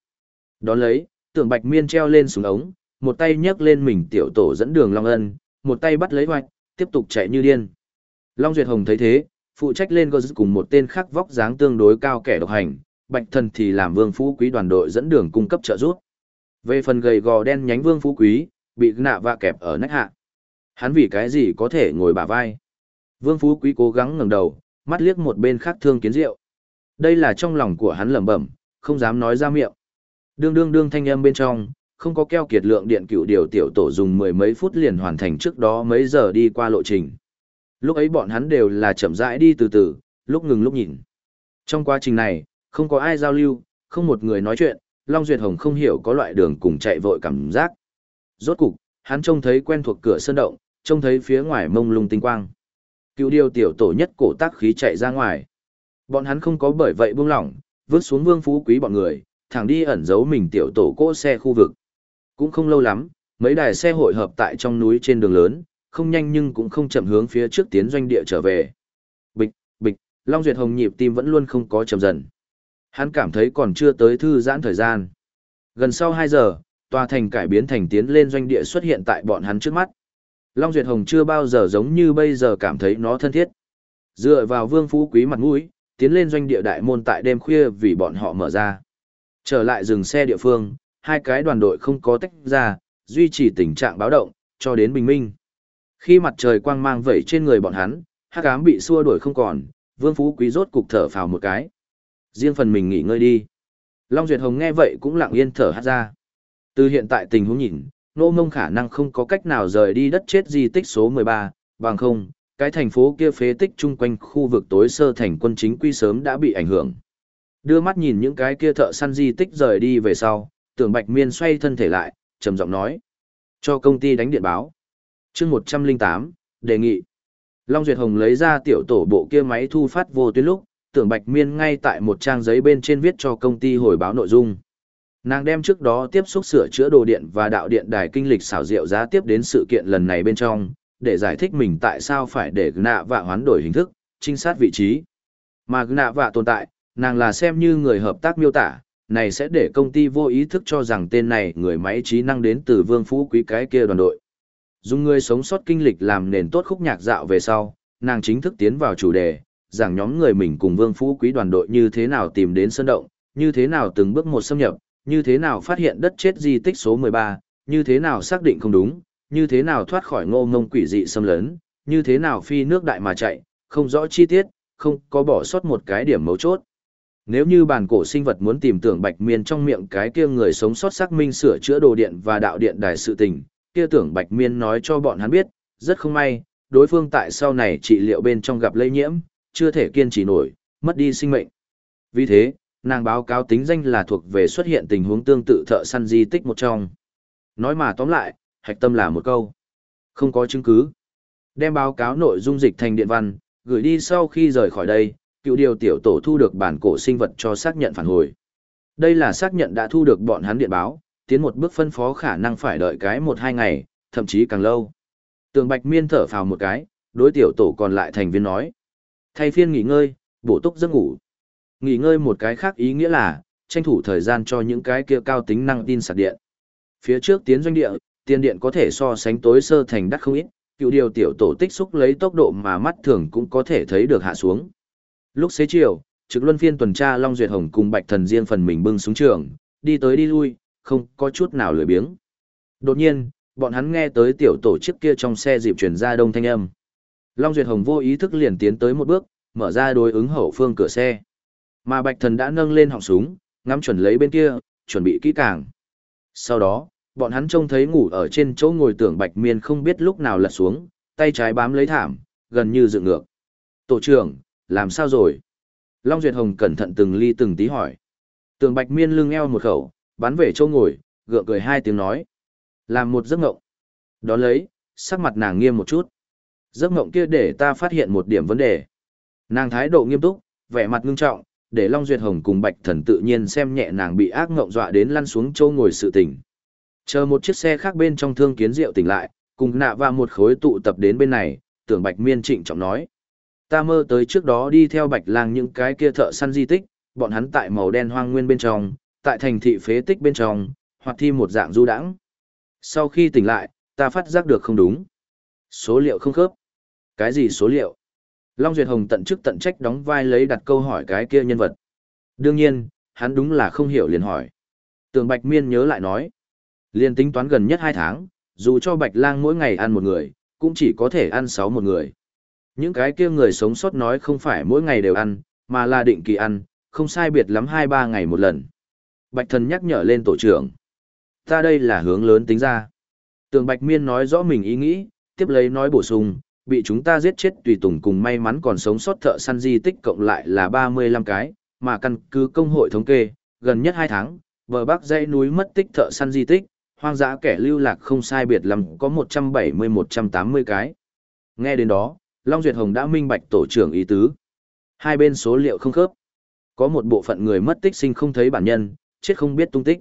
[SPEAKER 1] Đón lấy, tưởng bạch miên treo lên xuống ống, một tay nhấc lên mình tiểu tổ dẫn đường Long Ân, một tay bắt lấy hoạch, tiếp tục chạy như điên. Long Duyệt Hồng thấy thế, phụ trách lên gờ cùng một tên khác vóc dáng tương đối cao kẻ độc hành, Bạch Thần thì làm Vương Phú Quý đoàn đội dẫn đường cung cấp trợ giúp. Về phần gầy gò đen nhánh Vương Phú Quý, bị nạ và kẹp ở nách hạ. Hắn vì cái gì có thể ngồi bả vai? Vương Phú Quý cố gắng ngẩng đầu, mắt liếc một bên khác Thương Kiến Diệu. Đây là trong lòng của hắn lẩm bẩm, không dám nói ra miệng. Đương đương đương thanh âm bên trong, không có keo kiệt lượng điện cựu điều tiểu tổ dùng mười mấy phút liền hoàn thành trước đó mấy giờ đi qua lộ trình. Lúc ấy bọn hắn đều là chậm rãi đi từ từ, lúc ngừng lúc nhìn. Trong quá trình này, không có ai giao lưu, không một người nói chuyện, Long Duyệt Hồng không hiểu có loại đường cùng chạy vội cảm giác. Rốt cục, hắn trông thấy quen thuộc cửa sơn động, trông thấy phía ngoài mông lung tinh quang. Cựu điều tiểu tổ nhất cổ tác khí chạy ra ngoài. Bọn hắn không có bởi vậy buông lỏng, vứt xuống vương phú quý bọn người, thẳng đi ẩn giấu mình tiểu tổ cỗ xe khu vực. Cũng không lâu lắm, mấy đài xe hội hợp tại trong núi trên đường lớn, không nhanh nhưng cũng không chậm hướng phía trước tiến doanh địa trở về. Bịch, bịch, Long Duyệt Hồng nhịp tim vẫn luôn không có chậm dần. Hắn cảm thấy còn chưa tới thư giãn thời gian. Gần sau 2 giờ, tòa thành cải biến thành tiến lên doanh địa xuất hiện tại bọn hắn trước mắt. Long Duyệt Hồng chưa bao giờ giống như bây giờ cảm thấy nó thân thiết. Dựa vào vương phú quý mặt mũi, tiến lên doanh địa đại môn tại đêm khuya vì bọn họ mở ra. Trở lại dừng xe địa phương, hai cái đoàn đội không có tách ra, duy trì tình trạng báo động, cho đến bình minh. Khi mặt trời quang mang vẩy trên người bọn hắn, hắc ám bị xua đuổi không còn, Vương Phú Quý rốt cục thở phào một cái. Riêng phần mình nghỉ ngơi đi. Long Duyệt Hồng nghe vậy cũng lặng yên thở hát ra. Từ hiện tại tình huống nhìn, nô mông khả năng không có cách nào rời đi đất chết di tích số 13, bằng không, cái thành phố kia phế tích chung quanh khu vực tối sơ thành quân chính quy sớm đã bị ảnh hưởng. Đưa mắt nhìn những cái kia thợ săn di tích rời đi về sau, tưởng bạch miên xoay thân thể lại, trầm giọng nói. Cho công ty đánh điện báo. chương 108, đề nghị. Long Duyệt Hồng lấy ra tiểu tổ bộ kia máy thu phát vô tuyến lúc, tưởng bạch miên ngay tại một trang giấy bên trên viết cho công ty hồi báo nội dung. Nàng đem trước đó tiếp xúc sửa chữa đồ điện và đạo điện đài kinh lịch xảo diệu giá tiếp đến sự kiện lần này bên trong, để giải thích mình tại sao phải để nạ vạ hoán đổi hình thức, trinh sát vị trí. Mà nạ vạ tồn tại, nàng là xem như người hợp tác miêu tả, này sẽ để công ty vô ý thức cho rằng tên này người máy trí năng đến từ vương phú quý cái kia đoàn đội. Dùng người sống sót kinh lịch làm nền tốt khúc nhạc dạo về sau, nàng chính thức tiến vào chủ đề, rằng nhóm người mình cùng vương phú quý đoàn đội như thế nào tìm đến sân động, như thế nào từng bước một xâm nhập, như thế nào phát hiện đất chết di tích số 13, như thế nào xác định không đúng, như thế nào thoát khỏi ngô ngông quỷ dị xâm lấn, như thế nào phi nước đại mà chạy, không rõ chi tiết, không có bỏ sót một cái điểm mấu chốt. Nếu như bản cổ sinh vật muốn tìm tưởng bạch miên trong miệng cái kia người sống sót xác minh sửa chữa đồ điện và đạo điện đài sự tình, kia tưởng bạch miên nói cho bọn hắn biết, rất không may, đối phương tại sau này trị liệu bên trong gặp lây nhiễm, chưa thể kiên trì nổi, mất đi sinh mệnh. Vì thế, nàng báo cáo tính danh là thuộc về xuất hiện tình huống tương tự thợ săn di tích một trong. Nói mà tóm lại, hạch tâm là một câu. Không có chứng cứ. Đem báo cáo nội dung dịch thành điện văn, gửi đi sau khi rời khỏi đây, cựu điều tiểu tổ thu được bản cổ sinh vật cho xác nhận phản hồi. Đây là xác nhận đã thu được bọn hắn điện báo, tiến một bước phân phó khả năng phải đợi cái một hai ngày, thậm chí càng lâu. Tường Bạch Miên thở phào một cái, đối tiểu tổ còn lại thành viên nói. Thay phiên nghỉ ngơi, bổ túc giấc ngủ. Nghỉ ngơi một cái khác ý nghĩa là, tranh thủ thời gian cho những cái kia cao tính năng tin sạc điện. Phía trước tiến doanh địa, tiền điện có thể so sánh tối sơ thành đắt không ít, cựu điều tiểu tổ tích xúc lấy tốc độ mà mắt thường cũng có thể thấy được hạ xuống. Lúc xế chiều, trực luân phiên tuần tra Long Duyệt Hồng cùng Bạch Thần diên phần mình bưng xuống trường, đi tới đi lui, không có chút nào lười biếng. Đột nhiên, bọn hắn nghe tới tiểu tổ chiếc kia trong xe dịp chuyển ra đông thanh âm. Long Duyệt Hồng vô ý thức liền tiến tới một bước, mở ra đối ứng hậu phương cửa xe. Mà Bạch Thần đã nâng lên họng súng, ngắm chuẩn lấy bên kia, chuẩn bị kỹ càng. Sau đó, bọn hắn trông thấy ngủ ở trên chỗ ngồi tưởng Bạch Miên không biết lúc nào lật xuống, tay trái bám lấy thảm, gần như dựng ngược. Tổ trưởng, làm sao rồi? Long Duyệt Hồng cẩn thận từng ly từng tí hỏi. Tưởng Bạch Miên lưng eo một khẩu, bắn về chỗ ngồi, gượng cười hai tiếng nói. Làm một giấc ngộng. Đó lấy, sắc mặt nàng nghiêm một chút. Giấc ngộng kia để ta phát hiện một điểm vấn đề. Nàng thái độ nghiêm túc, vẻ mặt ngưng trọng, để Long Duyệt Hồng cùng Bạch Thần tự nhiên xem nhẹ nàng bị ác ngộng dọa đến lăn xuống châu ngồi sự tỉnh. Chờ một chiếc xe khác bên trong thương kiến rượu tỉnh lại, cùng nạ và một khối tụ tập đến bên này, tưởng Bạch Miên trịnh trọng nói. Ta mơ tới trước đó đi theo Bạch Lang những cái kia thợ săn di tích, bọn hắn tại màu đen hoang nguyên bên trong, tại thành thị phế tích bên trong, hoặc thi một dạng du đãng. Sau khi tỉnh lại, ta phát giác được không đúng. Số liệu không khớp. Cái gì số liệu? Long Duyệt Hồng tận chức tận trách đóng vai lấy đặt câu hỏi cái kia nhân vật. Đương nhiên, hắn đúng là không hiểu liền hỏi. Tường Bạch Miên nhớ lại nói. Liên tính toán gần nhất 2 tháng, dù cho Bạch Lang mỗi ngày ăn một người, cũng chỉ có thể ăn 6 một người. Những cái kia người sống sót nói không phải mỗi ngày đều ăn, mà là định kỳ ăn, không sai biệt lắm 2-3 ngày một lần. Bạch thần nhắc nhở lên tổ trưởng. Ta đây là hướng lớn tính ra. Tường Bạch Miên nói rõ mình ý nghĩ, tiếp lấy nói bổ sung, bị chúng ta giết chết tùy tùng cùng may mắn còn sống sót thợ săn di tích cộng lại là 35 cái, mà căn cứ công hội thống kê, gần nhất 2 tháng, bờ bắc dãy núi mất tích thợ săn di tích, hoang dã kẻ lưu lạc không sai biệt lắm có 170-180 cái. Nghe đến đó, Long Duyệt Hồng đã minh bạch tổ trưởng ý tứ. Hai bên số liệu không khớp. Có một bộ phận người mất tích sinh không thấy bản nhân, chết không biết tung tích.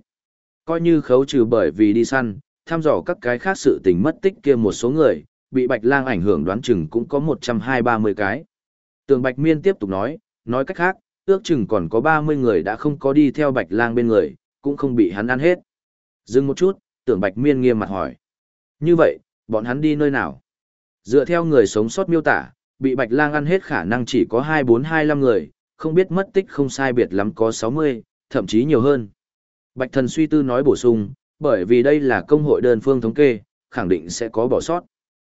[SPEAKER 1] Coi như khấu trừ bởi vì đi săn, tham dò các cái khác sự tình mất tích kia một số người, bị Bạch Lang ảnh hưởng đoán chừng cũng có 120-30 cái. Tường Bạch Miên tiếp tục nói, nói cách khác, ước chừng còn có 30 người đã không có đi theo Bạch Lang bên người, cũng không bị hắn ăn hết. Dừng một chút, Tưởng Bạch Miên nghiêm mặt hỏi. Như vậy, bọn hắn đi nơi nào? Dựa theo người sống sót miêu tả, bị Bạch Lang ăn hết khả năng chỉ có 24-25 người, không biết mất tích không sai biệt lắm có 60, thậm chí nhiều hơn. Bạch Thần suy tư nói bổ sung, bởi vì đây là công hội đơn phương thống kê, khẳng định sẽ có bỏ sót.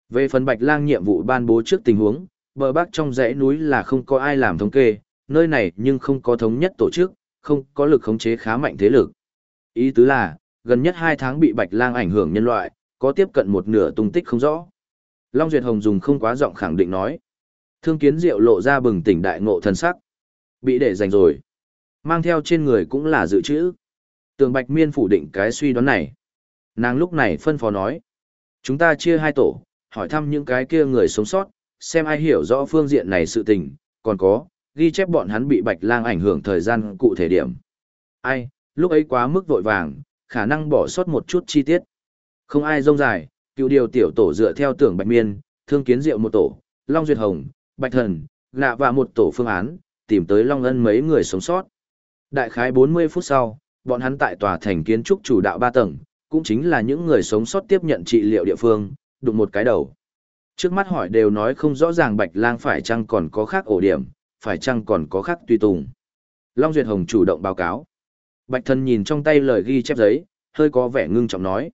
[SPEAKER 1] Về phần Bạch Lang nhiệm vụ ban bố trước tình huống, bờ bắc trong dãy núi là không có ai làm thống kê, nơi này nhưng không có thống nhất tổ chức, không có lực khống chế khá mạnh thế lực. Ý tứ là, gần nhất 2 tháng bị Bạch Lang ảnh hưởng nhân loại, có tiếp cận một nửa tung tích không rõ. Long Duyệt Hồng dùng không quá giọng khẳng định nói. Thương kiến diệu lộ ra bừng tỉnh đại ngộ thần sắc. Bị để dành rồi. Mang theo trên người cũng là dự trữ. Tường Bạch Miên phủ định cái suy đoán này. Nàng lúc này phân phó nói. Chúng ta chia hai tổ, hỏi thăm những cái kia người sống sót, xem ai hiểu rõ phương diện này sự tình, còn có, ghi chép bọn hắn bị bạch lang ảnh hưởng thời gian cụ thể điểm. Ai, lúc ấy quá mức vội vàng, khả năng bỏ sót một chút chi tiết. Không ai rông dài, cựu điều tiểu tổ dựa theo tưởng bạch miên, Thương Kiến Diệu một tổ, Long Duyệt Hồng, Bạch Thần, Lạ và một tổ phương án, tìm tới Long Ân mấy người sống sót. Đại khái 40 phút sau, bọn hắn tại tòa thành kiến trúc chủ đạo 3 tầng, cũng chính là những người sống sót tiếp nhận trị liệu địa phương, đụng một cái đầu. Trước mắt hỏi đều nói không rõ ràng Bạch Lang phải chăng còn có khác ổ điểm, phải chăng còn có khác tùy tùng. Long Duyệt Hồng chủ động báo cáo. Bạch Thần nhìn trong tay lời ghi chép giấy, hơi có vẻ ngưng trọng nói.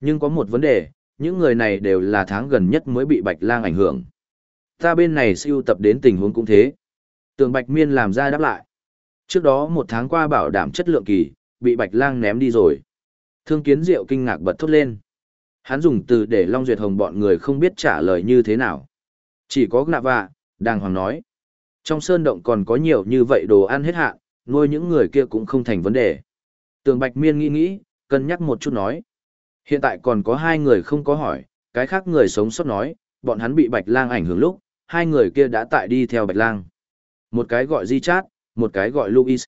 [SPEAKER 1] Nhưng có một vấn đề, những người này đều là tháng gần nhất mới bị Bạch Lang ảnh hưởng. Ta bên này siêu tập đến tình huống cũng thế. Tường Bạch Miên làm ra đáp lại. Trước đó một tháng qua bảo đảm chất lượng kỳ, bị Bạch Lang ném đi rồi. Thương Kiến Diệu kinh ngạc bật thốt lên. Hắn dùng từ để Long Duyệt Hồng bọn người không biết trả lời như thế nào. Chỉ có nạ vạ, đàng hoàng nói. Trong sơn động còn có nhiều như vậy đồ ăn hết hạn, nuôi những người kia cũng không thành vấn đề. Tường Bạch Miên nghĩ nghĩ, cân nhắc một chút nói. Hiện tại còn có hai người không có hỏi, cái khác người sống sót nói, bọn hắn bị Bạch Lang ảnh hưởng lúc, hai người kia đã tại đi theo Bạch Lang. Một cái gọi Di Chát, một cái gọi Louis.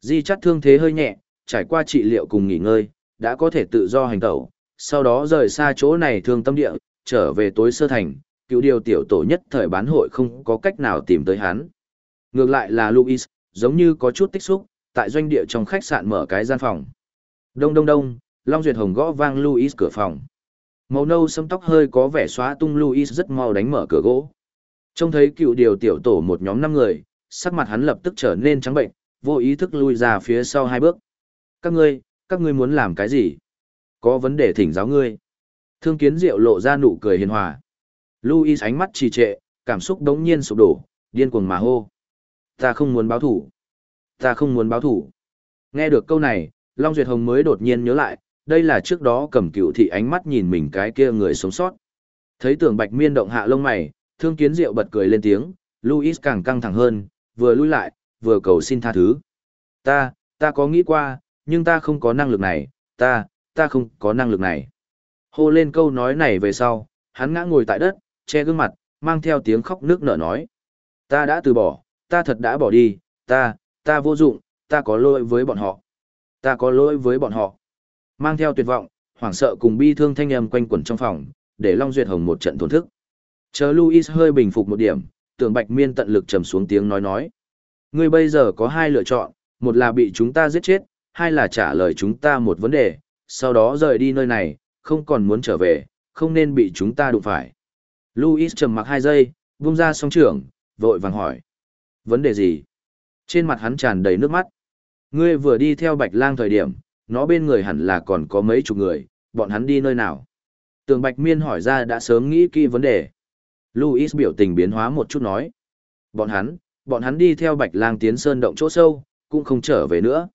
[SPEAKER 1] Di Chát thương thế hơi nhẹ, trải qua trị liệu cùng nghỉ ngơi, đã có thể tự do hành tẩu, sau đó rời xa chỗ này thương tâm địa, trở về tối sơ thành, cựu điều tiểu tổ nhất thời bán hội không có cách nào tìm tới hắn. Ngược lại là Louis, giống như có chút tích xúc, tại doanh địa trong khách sạn mở cái gian phòng. Đông đông đông, Long Duyệt Hồng gõ vang Louis cửa phòng. Màu nâu sâm tóc hơi có vẻ xóa tung Louis rất mau đánh mở cửa gỗ. Trông thấy cựu điều tiểu tổ một nhóm năm người, sắc mặt hắn lập tức trở nên trắng bệnh, vô ý thức lui ra phía sau hai bước. Các ngươi, các ngươi muốn làm cái gì? Có vấn đề thỉnh giáo ngươi. Thương kiến diệu lộ ra nụ cười hiền hòa. Louis ánh mắt trì trệ, cảm xúc đống nhiên sụp đổ, điên cuồng mà hô. Ta không muốn báo thủ. Ta không muốn báo thủ. Nghe được câu này, Long Duyệt Hồng mới đột nhiên nhớ lại, đây là trước đó cầm cựu thị ánh mắt nhìn mình cái kia người sống sót. Thấy tưởng bạch miên động hạ lông mày, thương kiến diệu bật cười lên tiếng, Louis càng căng thẳng hơn, vừa lui lại, vừa cầu xin tha thứ. Ta, ta có nghĩ qua, nhưng ta không có năng lực này, ta, ta không có năng lực này. Hô lên câu nói này về sau, hắn ngã ngồi tại đất, che gương mặt, mang theo tiếng khóc nước nở nói. Ta đã từ bỏ, ta thật đã bỏ đi, ta, ta vô dụng, ta có lỗi với bọn họ. Ta có lỗi với bọn họ. Mang theo tuyệt vọng, hoảng sợ cùng bi thương thanh âm quanh quẩn trong phòng, để Long Duyệt Hồng một trận thổn thức. Chờ Louis hơi bình phục một điểm, tưởng Bạch Miên tận lực trầm xuống tiếng nói nói. Ngươi bây giờ có hai lựa chọn, một là bị chúng ta giết chết, hai là trả lời chúng ta một vấn đề, sau đó rời đi nơi này, không còn muốn trở về, không nên bị chúng ta đụng phải. Louis trầm mặc hai giây, vung ra song trưởng, vội vàng hỏi. Vấn đề gì? Trên mặt hắn tràn đầy nước mắt. Ngươi vừa đi theo bạch lang thời điểm, nó bên người hẳn là còn có mấy chục người, bọn hắn đi nơi nào? Tường bạch miên hỏi ra đã sớm nghĩ kỹ vấn đề. Louis biểu tình biến hóa một chút nói. Bọn hắn, bọn hắn đi theo bạch lang tiến sơn động chỗ sâu, cũng không trở về nữa.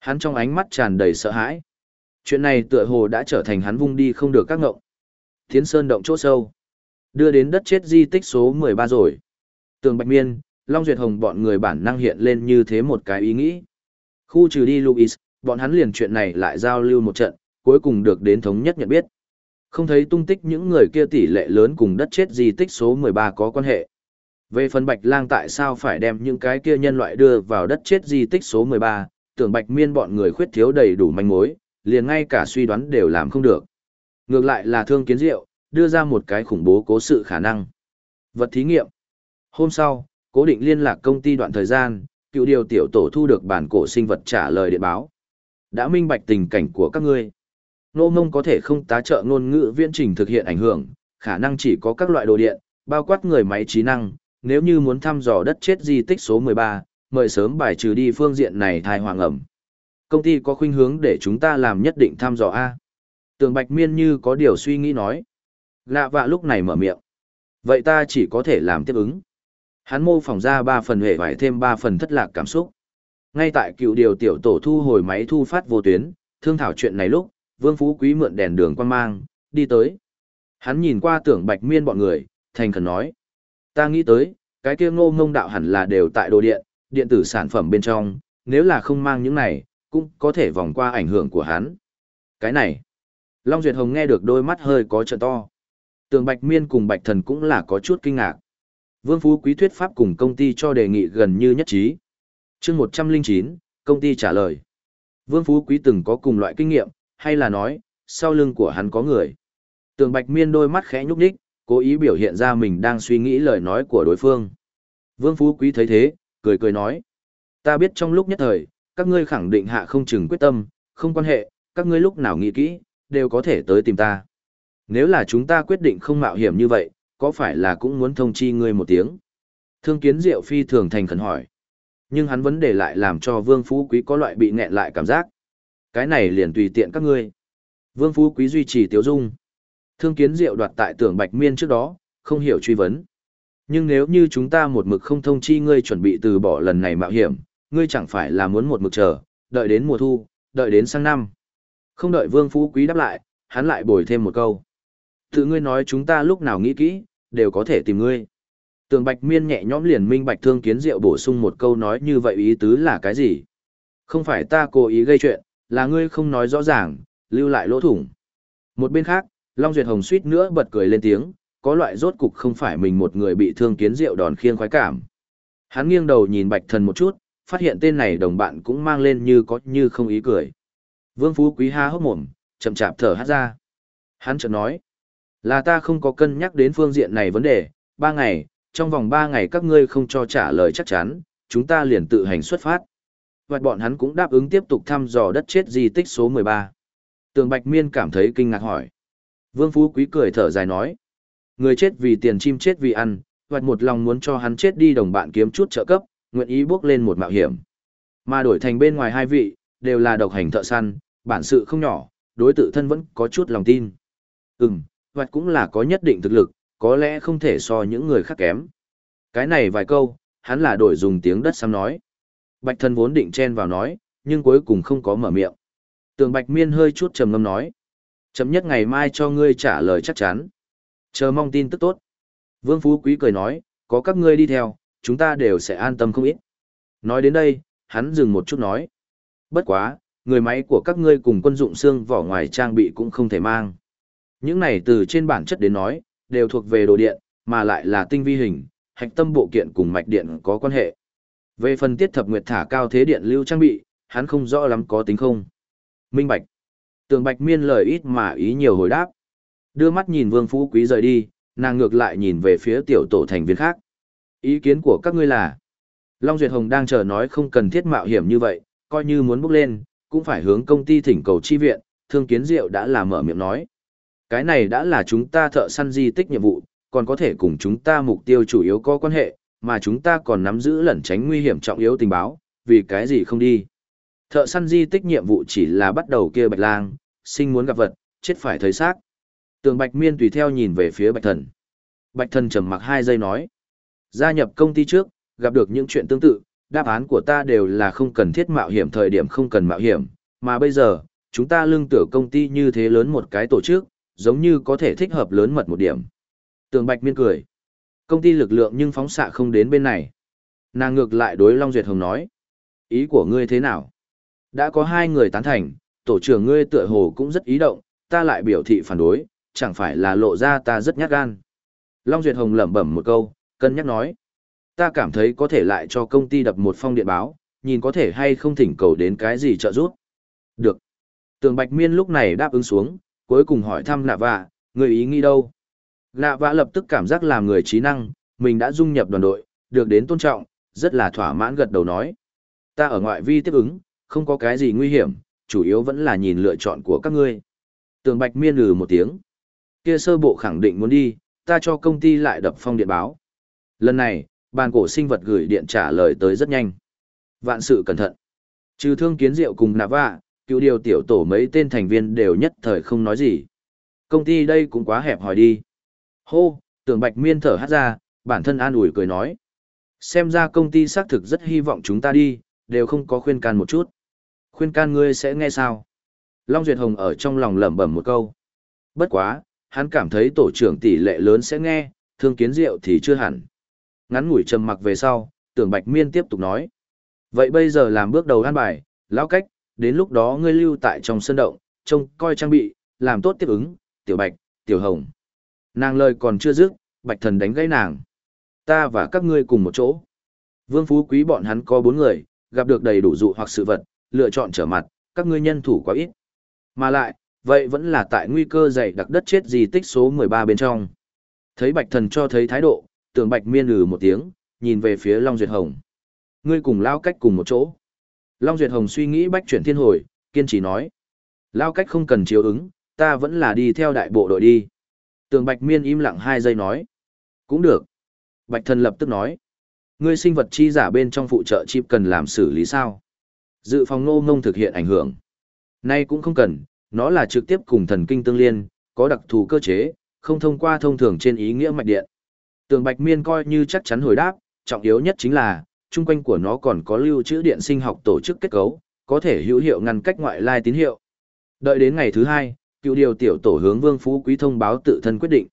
[SPEAKER 1] Hắn trong ánh mắt tràn đầy sợ hãi. Chuyện này tựa hồ đã trở thành hắn vung đi không được các ngộng. thiến sơn động chỗ sâu. Đưa đến đất chết di tích số 13 rồi. Tường Bạch Miên, Long Duyệt Hồng bọn người bản năng hiện lên như thế một cái ý nghĩ. Khu trừ đi Louis, bọn hắn liền chuyện này lại giao lưu một trận, cuối cùng được đến thống nhất nhận biết. Không thấy tung tích những người kia tỷ lệ lớn cùng đất chết di tích số 13 có quan hệ. Về phần Bạch Lang tại sao phải đem những cái kia nhân loại đưa vào đất chết di tích số 13, tưởng Bạch Miên bọn người khuyết thiếu đầy đủ manh mối, liền ngay cả suy đoán đều làm không được. Ngược lại là thương kiến diệu, đưa ra một cái khủng bố cố sự khả năng. Vật thí nghiệm. Hôm sau, cố định liên lạc công ty đoạn thời gian, cựu điều tiểu tổ thu được bản cổ sinh vật trả lời điện báo. Đã minh bạch tình cảnh của các ngươi. Nô mông có thể không tá trợ ngôn ngữ viễn trình thực hiện ảnh hưởng, khả năng chỉ có các loại đồ điện, bao quát người máy trí năng, nếu như muốn thăm dò đất chết di tích số 13, mời sớm bài trừ đi phương diện này thai hoàng ẩm. Công ty có khuynh hướng để chúng ta làm nhất định thăm dò A. Tường Bạch Miên như có điều suy nghĩ nói. Lạ vạ lúc này mở miệng. Vậy ta chỉ có thể làm tiếp ứng. Hắn mô phỏng ra ba phần hệ vải thêm ba phần thất lạc cảm xúc. Ngay tại cựu điều tiểu tổ thu hồi máy thu phát vô tuyến, thương thảo chuyện này lúc, Vương Phú Quý mượn đèn đường quan mang, đi tới. Hắn nhìn qua tưởng bạch miên bọn người, thành khẩn nói. Ta nghĩ tới, cái kia ngô ngông đạo hẳn là đều tại đồ điện, điện tử sản phẩm bên trong, nếu là không mang những này, cũng có thể vòng qua ảnh hưởng của hắn. Cái này, Long Duyệt Hồng nghe được đôi mắt hơi có trợ to. Tường Bạch Miên cùng Bạch Thần cũng là có chút kinh ngạc. Vương Phú Quý thuyết pháp cùng công ty cho đề nghị gần như nhất trí. chương 109, công ty trả lời. Vương Phú Quý từng có cùng loại kinh nghiệm, hay là nói, sau lưng của hắn có người. Tường Bạch Miên đôi mắt khẽ nhúc nhích, cố ý biểu hiện ra mình đang suy nghĩ lời nói của đối phương. Vương Phú Quý thấy thế, cười cười nói. Ta biết trong lúc nhất thời, các ngươi khẳng định hạ không chừng quyết tâm, không quan hệ, các ngươi lúc nào nghĩ kỹ, đều có thể tới tìm ta. Nếu là chúng ta quyết định không mạo hiểm như vậy, có phải là cũng muốn thông chi ngươi một tiếng? Thương kiến diệu phi thường thành khẩn hỏi. Nhưng hắn vấn đề lại làm cho Vương Phú Quý có loại bị nghẹn lại cảm giác. Cái này liền tùy tiện các ngươi. Vương Phú Quý duy trì tiếu dung. Thương kiến diệu đoạt tại tưởng Bạch Miên trước đó, không hiểu truy vấn. Nhưng nếu như chúng ta một mực không thông chi ngươi chuẩn bị từ bỏ lần này mạo hiểm, ngươi chẳng phải là muốn một mực chờ, đợi đến mùa thu, đợi đến sang năm. Không đợi Vương Phú Quý đáp lại, hắn lại bồi thêm một câu. Tự ngươi nói chúng ta lúc nào nghĩ kỹ, đều có thể tìm ngươi. Tường Bạch Miên nhẹ nhõm liền minh bạch thương kiến diệu bổ sung một câu nói như vậy ý tứ là cái gì? Không phải ta cố ý gây chuyện, là ngươi không nói rõ ràng, lưu lại lỗ thủng. Một bên khác, Long Duyệt Hồng suýt nữa bật cười lên tiếng, có loại rốt cục không phải mình một người bị thương kiến diệu đòn khiêng khoái cảm. Hắn nghiêng đầu nhìn Bạch Thần một chút, phát hiện tên này đồng bạn cũng mang lên như có như không ý cười. Vương Phú Quý ha hốc mồm, chậm chạp thở hát ra. Hắn chợt nói, là ta không có cân nhắc đến phương diện này vấn đề, ba ngày, trong vòng ba ngày các ngươi không cho trả lời chắc chắn, chúng ta liền tự hành xuất phát. Và bọn hắn cũng đáp ứng tiếp tục thăm dò đất chết di tích số 13. Tường Bạch Miên cảm thấy kinh ngạc hỏi. Vương Phú Quý cười thở dài nói. Người chết vì tiền chim chết vì ăn, hoặc một lòng muốn cho hắn chết đi đồng bạn kiếm chút trợ cấp, nguyện ý bước lên một mạo hiểm. Mà đổi thành bên ngoài hai vị, đều là độc hành thợ săn, bản sự không nhỏ, đối tự thân vẫn có chút lòng tin. Ừm, hoặc cũng là có nhất định thực lực, có lẽ không thể so những người khác kém. Cái này vài câu, hắn là đổi dùng tiếng đất xăm nói. Bạch thân vốn định chen vào nói, nhưng cuối cùng không có mở miệng. Tường Bạch Miên hơi chút trầm ngâm nói. Chấm nhất ngày mai cho ngươi trả lời chắc chắn. Chờ mong tin tức tốt. Vương Phú Quý cười nói, có các ngươi đi theo, chúng ta đều sẽ an tâm không ít. Nói đến đây, hắn dừng một chút nói. Bất quá, người máy của các ngươi cùng quân dụng xương vỏ ngoài trang bị cũng không thể mang. Những này từ trên bản chất đến nói, đều thuộc về đồ điện, mà lại là tinh vi hình, hạch tâm bộ kiện cùng mạch điện có quan hệ. Về phần tiết thập nguyệt thả cao thế điện lưu trang bị, hắn không rõ lắm có tính không. Minh Bạch. Tường Bạch Miên lời ít mà ý nhiều hồi đáp. Đưa mắt nhìn Vương Phú Quý rời đi, nàng ngược lại nhìn về phía tiểu tổ thành viên khác. Ý kiến của các ngươi là, Long Duyệt Hồng đang chờ nói không cần thiết mạo hiểm như vậy, coi như muốn bước lên, cũng phải hướng công ty thỉnh cầu chi viện, thương kiến diệu đã là mở miệng nói. Cái này đã là chúng ta thợ săn di tích nhiệm vụ, còn có thể cùng chúng ta mục tiêu chủ yếu có quan hệ, mà chúng ta còn nắm giữ lẩn tránh nguy hiểm trọng yếu tình báo, vì cái gì không đi. Thợ săn di tích nhiệm vụ chỉ là bắt đầu kia bạch lang, sinh muốn gặp vật, chết phải thấy xác. Tường bạch miên tùy theo nhìn về phía bạch thần. Bạch thần trầm mặc hai giây nói. Gia nhập công ty trước, gặp được những chuyện tương tự, đáp án của ta đều là không cần thiết mạo hiểm thời điểm không cần mạo hiểm, mà bây giờ, chúng ta lương tử công ty như thế lớn một cái tổ chức, giống như có thể thích hợp lớn mật một điểm. Tường Bạch Miên cười. Công ty lực lượng nhưng phóng xạ không đến bên này. Nàng ngược lại đối Long Duyệt Hồng nói. Ý của ngươi thế nào? Đã có hai người tán thành, tổ trưởng ngươi tựa hồ cũng rất ý động, ta lại biểu thị phản đối, chẳng phải là lộ ra ta rất nhát gan. Long Duyệt Hồng lẩm bẩm một câu, cân nhắc nói. Ta cảm thấy có thể lại cho công ty đập một phong điện báo, nhìn có thể hay không thỉnh cầu đến cái gì trợ giúp. Được. Tường Bạch Miên lúc này đáp ứng xuống, cuối cùng hỏi thăm nạ vạ, người ý nghĩ đâu? Nạ vạ lập tức cảm giác làm người trí năng, mình đã dung nhập đoàn đội, được đến tôn trọng, rất là thỏa mãn gật đầu nói. Ta ở ngoại vi tiếp ứng, không có cái gì nguy hiểm, chủ yếu vẫn là nhìn lựa chọn của các ngươi. Tường Bạch miên lừ một tiếng. Kia sơ bộ khẳng định muốn đi, ta cho công ty lại đập phong điện báo. Lần này, bàn cổ sinh vật gửi điện trả lời tới rất nhanh. Vạn sự cẩn thận. Trừ thương kiến diệu cùng nạ vạ, cựu điều tiểu tổ mấy tên thành viên đều nhất thời không nói gì. Công ty đây cũng quá hẹp hòi đi. Hô, tưởng bạch miên thở hát ra, bản thân an ủi cười nói. Xem ra công ty xác thực rất hy vọng chúng ta đi, đều không có khuyên can một chút. Khuyên can ngươi sẽ nghe sao? Long Duyệt Hồng ở trong lòng lẩm bẩm một câu. Bất quá, hắn cảm thấy tổ trưởng tỷ lệ lớn sẽ nghe, thương kiến diệu thì chưa hẳn. Ngắn ngủi trầm mặc về sau, tưởng bạch miên tiếp tục nói. Vậy bây giờ làm bước đầu an bài, lão cách, đến lúc đó ngươi lưu tại trong sân động, trông coi trang bị, làm tốt tiếp ứng, tiểu bạch, tiểu hồng. Nàng lời còn chưa dứt, bạch thần đánh gãy nàng. Ta và các ngươi cùng một chỗ. Vương phú quý bọn hắn có bốn người, gặp được đầy đủ dụ hoặc sự vật, lựa chọn trở mặt, các ngươi nhân thủ quá ít. Mà lại, vậy vẫn là tại nguy cơ dày đặc đất chết di tích số 13 bên trong. Thấy Bạch Thần cho thấy thái độ, tưởng Bạch Miên ừ một tiếng, nhìn về phía Long Duyệt Hồng. Ngươi cùng lao cách cùng một chỗ. Long Duyệt Hồng suy nghĩ bách chuyển thiên hồi, kiên trì nói. Lao cách không cần chiếu ứng, ta vẫn là đi theo đại bộ đội đi. Tường Bạch Miên im lặng hai giây nói. Cũng được. Bạch Thần lập tức nói. Ngươi sinh vật chi giả bên trong phụ trợ chip cần làm xử lý sao? Dự phòng ngô ngông thực hiện ảnh hưởng. Nay cũng không cần, nó là trực tiếp cùng thần kinh tương liên, có đặc thù cơ chế, không thông qua thông thường trên ý nghĩa mạch điện. Tường Bạch Miên coi như chắc chắn hồi đáp, trọng yếu nhất chính là, chung quanh của nó còn có lưu trữ điện sinh học tổ chức kết cấu, có thể hữu hiệu ngăn cách ngoại lai tín hiệu. Đợi đến ngày thứ hai, cựu điều tiểu tổ hướng Vương Phú Quý thông báo tự thân quyết định.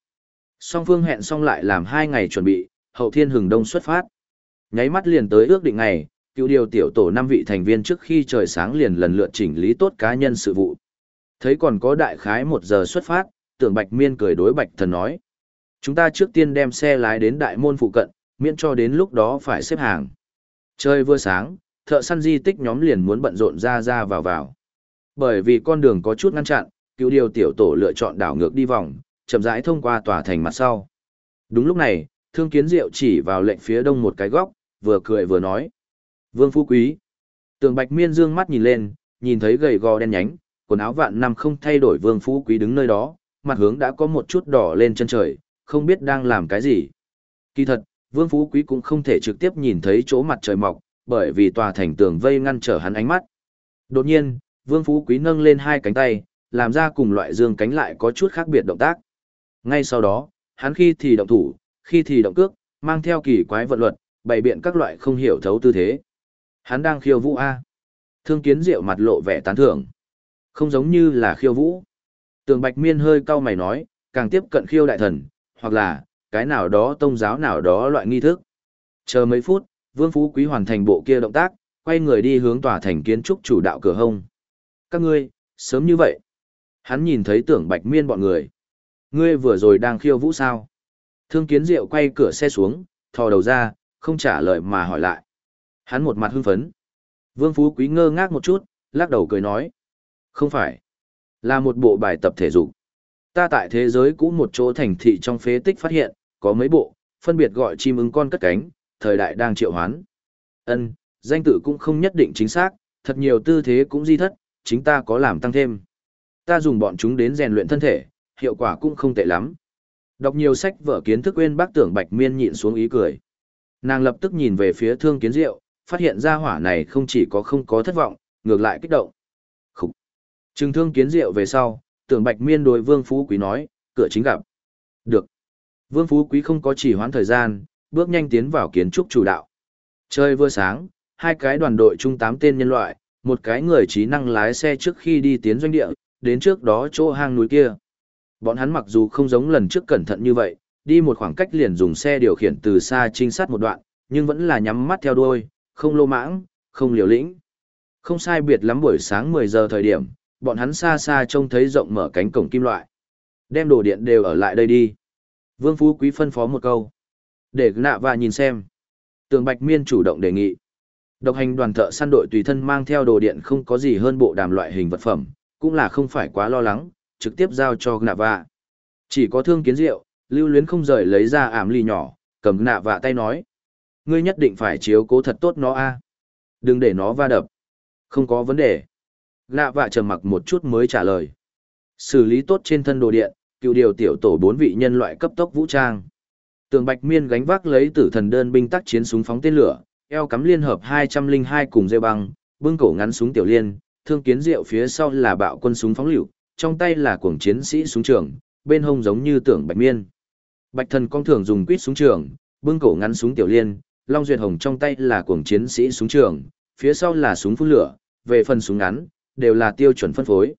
[SPEAKER 1] Song phương hẹn xong lại làm hai ngày chuẩn bị, hậu thiên hừng đông xuất phát. Nháy mắt liền tới ước định ngày, cựu điều tiểu tổ năm vị thành viên trước khi trời sáng liền lần lượt chỉnh lý tốt cá nhân sự vụ. Thấy còn có đại khái một giờ xuất phát, tưởng Bạch Miên cười đối Bạch Thần nói. Chúng ta trước tiên đem xe lái đến đại môn phụ cận, miễn cho đến lúc đó phải xếp hàng. Trời vừa sáng, thợ săn di tích nhóm liền muốn bận rộn ra ra vào vào. Bởi vì con đường có chút ngăn chặn, cựu điều tiểu tổ lựa chọn đảo ngược đi vòng, chậm rãi thông qua tòa thành mặt sau. Đúng lúc này, thương kiến diệu chỉ vào lệnh phía đông một cái góc, vừa cười vừa nói. Vương Phú Quý. Tường Bạch Miên dương mắt nhìn lên, nhìn thấy gầy gò đen nhánh, quần áo vạn năm không thay đổi Vương Phú Quý đứng nơi đó, mặt hướng đã có một chút đỏ lên chân trời, không biết đang làm cái gì. Kỳ thật, Vương Phú Quý cũng không thể trực tiếp nhìn thấy chỗ mặt trời mọc, bởi vì tòa thành tường vây ngăn trở hắn ánh mắt. Đột nhiên, Vương Phú Quý nâng lên hai cánh tay, làm ra cùng loại dương cánh lại có chút khác biệt động tác. Ngay sau đó, hắn khi thì động thủ, khi thì động cước, mang theo kỳ quái vận luật, bày biện các loại không hiểu thấu tư thế. Hắn đang khiêu vũ A. Thương kiến diệu mặt lộ vẻ tán thưởng. Không giống như là khiêu vũ. Tường Bạch Miên hơi cau mày nói, càng tiếp cận khiêu đại thần, hoặc là, cái nào đó tôn giáo nào đó loại nghi thức. Chờ mấy phút, Vương Phú Quý hoàn thành bộ kia động tác, quay người đi hướng tòa thành kiến trúc chủ đạo cửa hông. Các ngươi, sớm như vậy. Hắn nhìn thấy tưởng Bạch Miên bọn người. Ngươi vừa rồi đang khiêu vũ sao? Thương kiến diệu quay cửa xe xuống, thò đầu ra, không trả lời mà hỏi lại. Hắn một mặt hưng phấn. Vương Phú Quý ngơ ngác một chút, lắc đầu cười nói. Không phải. Là một bộ bài tập thể dục. Ta tại thế giới cũ một chỗ thành thị trong phế tích phát hiện, có mấy bộ, phân biệt gọi chim ưng con cất cánh, thời đại đang triệu hoán. Ân, danh tự cũng không nhất định chính xác, thật nhiều tư thế cũng di thất, chính ta có làm tăng thêm. Ta dùng bọn chúng đến rèn luyện thân thể, hiệu quả cũng không tệ lắm. Đọc nhiều sách vở kiến thức quên bác tưởng Bạch Miên nhịn xuống ý cười. Nàng lập tức nhìn về phía thương kiến diệu, phát hiện ra hỏa này không chỉ có không có thất vọng, ngược lại kích động. Khúc! Trừng thương kiến diệu về sau, tưởng Bạch Miên đối Vương Phú Quý nói, cửa chính gặp. Được. Vương Phú Quý không có chỉ hoãn thời gian, bước nhanh tiến vào kiến trúc chủ đạo. Trời vừa sáng, hai cái đoàn đội chung tám tên nhân loại, một cái người trí năng lái xe trước khi đi tiến doanh địa, đến trước đó chỗ hang núi kia. Bọn hắn mặc dù không giống lần trước cẩn thận như vậy, đi một khoảng cách liền dùng xe điều khiển từ xa trinh sát một đoạn, nhưng vẫn là nhắm mắt theo đuôi, không lô mãng, không liều lĩnh. Không sai biệt lắm buổi sáng 10 giờ thời điểm, bọn hắn xa xa trông thấy rộng mở cánh cổng kim loại. Đem đồ điện đều ở lại đây đi. Vương Phú Quý phân phó một câu. Để nạ và nhìn xem. Tường Bạch Miên chủ động đề nghị. Độc hành đoàn thợ săn đội tùy thân mang theo đồ điện không có gì hơn bộ đàm loại hình vật phẩm, cũng là không phải quá lo lắng, trực tiếp giao cho nạ và. Chỉ có thương kiến rượu, lưu luyến không rời lấy ra ảm ly nhỏ, cầm nạ và tay nói. Ngươi nhất định phải chiếu cố thật tốt nó a Đừng để nó va đập. Không có vấn đề. Nạ vạ trầm mặc một chút mới trả lời. Xử lý tốt trên thân đồ điện, cựu điều tiểu tổ bốn vị nhân loại cấp tốc vũ trang. Tường Bạch Miên gánh vác lấy tử thần đơn binh tác chiến súng phóng tên lửa, eo cắm liên hợp 202 cùng dây băng, bưng cổ ngắn súng tiểu liên, thương kiến diệu phía sau là bạo quân súng phóng lựu, trong tay là cuồng chiến sĩ súng trường, bên hông giống như tưởng Bạch Miên. Bạch thần con thường dùng quýt súng trường, bưng cổ ngắn súng tiểu liên, Long Duyệt Hồng trong tay là cuồng chiến sĩ súng trường, phía sau là súng phun lửa, về phần súng ngắn, đều là tiêu chuẩn phân phối.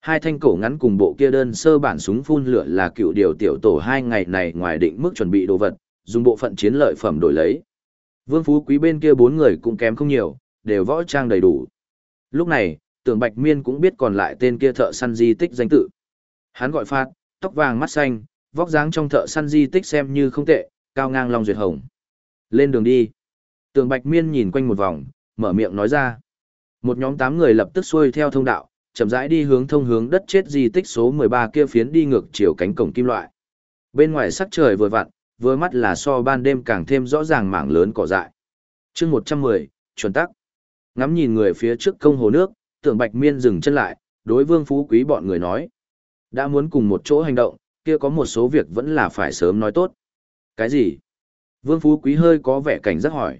[SPEAKER 1] Hai thanh cổ ngắn cùng bộ kia đơn sơ bản súng phun lửa là cựu điều tiểu tổ hai ngày này ngoài định mức chuẩn bị đồ vật, dùng bộ phận chiến lợi phẩm đổi lấy. Vương Phú Quý bên kia bốn người cũng kém không nhiều, đều võ trang đầy đủ. Lúc này, tưởng Bạch Miên cũng biết còn lại tên kia thợ săn di tích danh tự. Hắn gọi Phát, tóc vàng mắt xanh, vóc dáng trong thợ săn di tích xem như không tệ, cao ngang long duyệt hồng. Lên đường đi. Tưởng Bạch Miên nhìn quanh một vòng, mở miệng nói ra. Một nhóm tám người lập tức xuôi theo thông đạo, chậm rãi đi hướng thông hướng đất chết di tích số 13 kia phiến đi ngược chiều cánh cổng kim loại. Bên ngoài sắc trời vừa vặn, vừa mắt là so ban đêm càng thêm rõ ràng mảng lớn cỏ dại. chương 110, chuẩn tắc. Ngắm nhìn người phía trước công hồ nước, tưởng bạch miên dừng chân lại, đối vương phú quý bọn người nói. Đã muốn cùng một chỗ hành động, kia có một số việc vẫn là phải sớm nói tốt. Cái gì? Vương phú quý hơi có vẻ cảnh giác hỏi.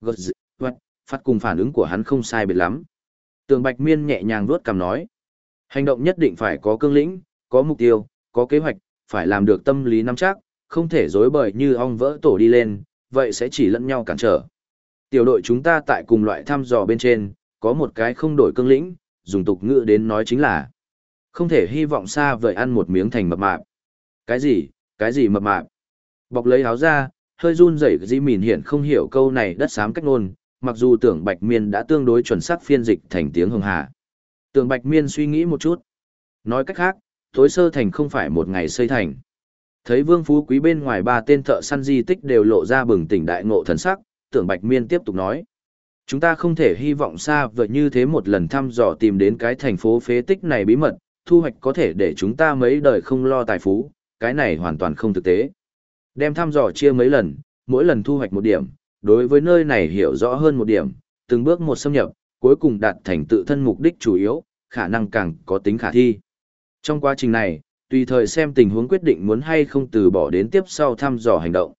[SPEAKER 1] Gật dị, phát cùng phản ứng của hắn không sai biệt lắm. Tường bạch miên nhẹ nhàng vuốt cằm nói. Hành động nhất định phải có cương lĩnh, có mục tiêu, có kế hoạch, phải làm được tâm lý nắm chắc, không thể dối bời như ong vỡ tổ đi lên, vậy sẽ chỉ lẫn nhau cản trở. Tiểu đội chúng ta tại cùng loại thăm dò bên trên, có một cái không đổi cương lĩnh, dùng tục ngữ đến nói chính là không thể hy vọng xa vời ăn một miếng thành mập mạp. Cái gì, cái gì mập mạp? Bọc lấy áo ra, hơi run rẩy Di Mìn hiện không hiểu câu này đất xám cách ngôn, mặc dù tưởng Bạch Miên đã tương đối chuẩn xác phiên dịch thành tiếng Hồng Hà. Tưởng Bạch Miên suy nghĩ một chút. Nói cách khác, thối sơ thành không phải một ngày xây thành. Thấy Vương Phú Quý bên ngoài ba tên thợ săn di tích đều lộ ra bừng tỉnh đại ngộ thần sắc, tưởng Bạch Miên tiếp tục nói. Chúng ta không thể hy vọng xa vời như thế một lần thăm dò tìm đến cái thành phố phế tích này bí mật, thu hoạch có thể để chúng ta mấy đời không lo tài phú, cái này hoàn toàn không thực tế. Đem thăm dò chia mấy lần, mỗi lần thu hoạch một điểm, đối với nơi này hiểu rõ hơn một điểm, từng bước một xâm nhập, cuối cùng đạt thành tự thân mục đích chủ yếu, khả năng càng có tính khả thi. Trong quá trình này, tùy thời xem tình huống quyết định muốn hay không từ bỏ đến tiếp sau thăm dò hành động.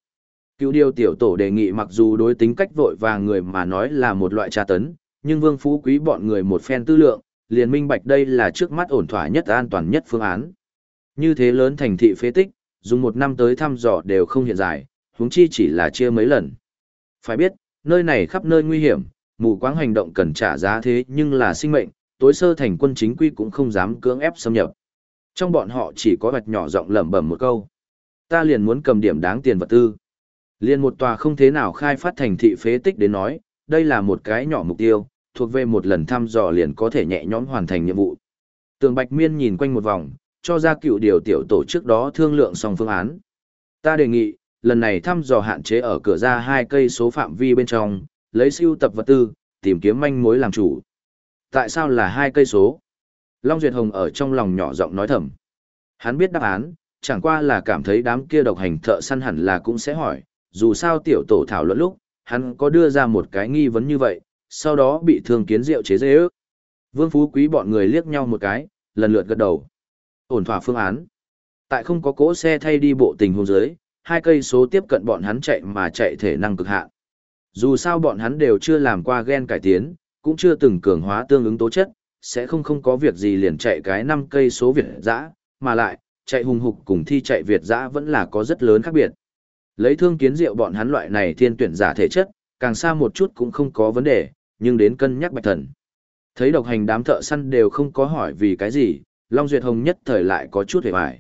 [SPEAKER 1] Cựu điều tiểu tổ đề nghị mặc dù đối tính cách vội vàng người mà nói là một loại tra tấn, nhưng vương phú quý bọn người một phen tư lượng, liền minh bạch đây là trước mắt ổn thỏa nhất an toàn nhất phương án. Như thế lớn thành thị phế tích, dùng một năm tới thăm dò đều không hiện giải, huống chi chỉ là chia mấy lần. Phải biết, nơi này khắp nơi nguy hiểm, mù quáng hành động cần trả giá thế nhưng là sinh mệnh, tối sơ thành quân chính quy cũng không dám cưỡng ép xâm nhập. Trong bọn họ chỉ có vạch nhỏ giọng lẩm bẩm một câu. Ta liền muốn cầm điểm đáng tiền vật tư. Liền một tòa không thế nào khai phát thành thị phế tích đến nói, đây là một cái nhỏ mục tiêu, thuộc về một lần thăm dò liền có thể nhẹ nhõm hoàn thành nhiệm vụ. Tường Bạch Miên nhìn quanh một vòng, cho ra cựu điều tiểu tổ trước đó thương lượng xong phương án. Ta đề nghị, lần này thăm dò hạn chế ở cửa ra hai cây số phạm vi bên trong, lấy siêu tập vật tư, tìm kiếm manh mối làm chủ. Tại sao là hai cây số? Long Duyệt Hồng ở trong lòng nhỏ giọng nói thầm. Hắn biết đáp án, chẳng qua là cảm thấy đám kia độc hành thợ săn hẳn là cũng sẽ hỏi, dù sao tiểu tổ thảo luận lúc, hắn có đưa ra một cái nghi vấn như vậy, sau đó bị thương kiến rượu chế dễ ước. Vương Phú Quý bọn người liếc nhau một cái, lần lượt gật đầu. Ổn thỏa phương án. Tại không có cỗ xe thay đi bộ tình hôn dưới, hai cây số tiếp cận bọn hắn chạy mà chạy thể năng cực hạn. Dù sao bọn hắn đều chưa làm qua gen cải tiến, cũng chưa từng cường hóa tương ứng tố chất, sẽ không không có việc gì liền chạy cái 5 cây số Việt dã, mà lại, chạy hùng hục cùng thi chạy Việt dã vẫn là có rất lớn khác biệt. Lấy thương kiến diệu bọn hắn loại này thiên tuyển giả thể chất, càng xa một chút cũng không có vấn đề, nhưng đến cân nhắc bạch thần. Thấy độc hành đám thợ săn đều không có hỏi vì cái gì, Long Duyệt Hồng nhất thời lại có chút hề hoài.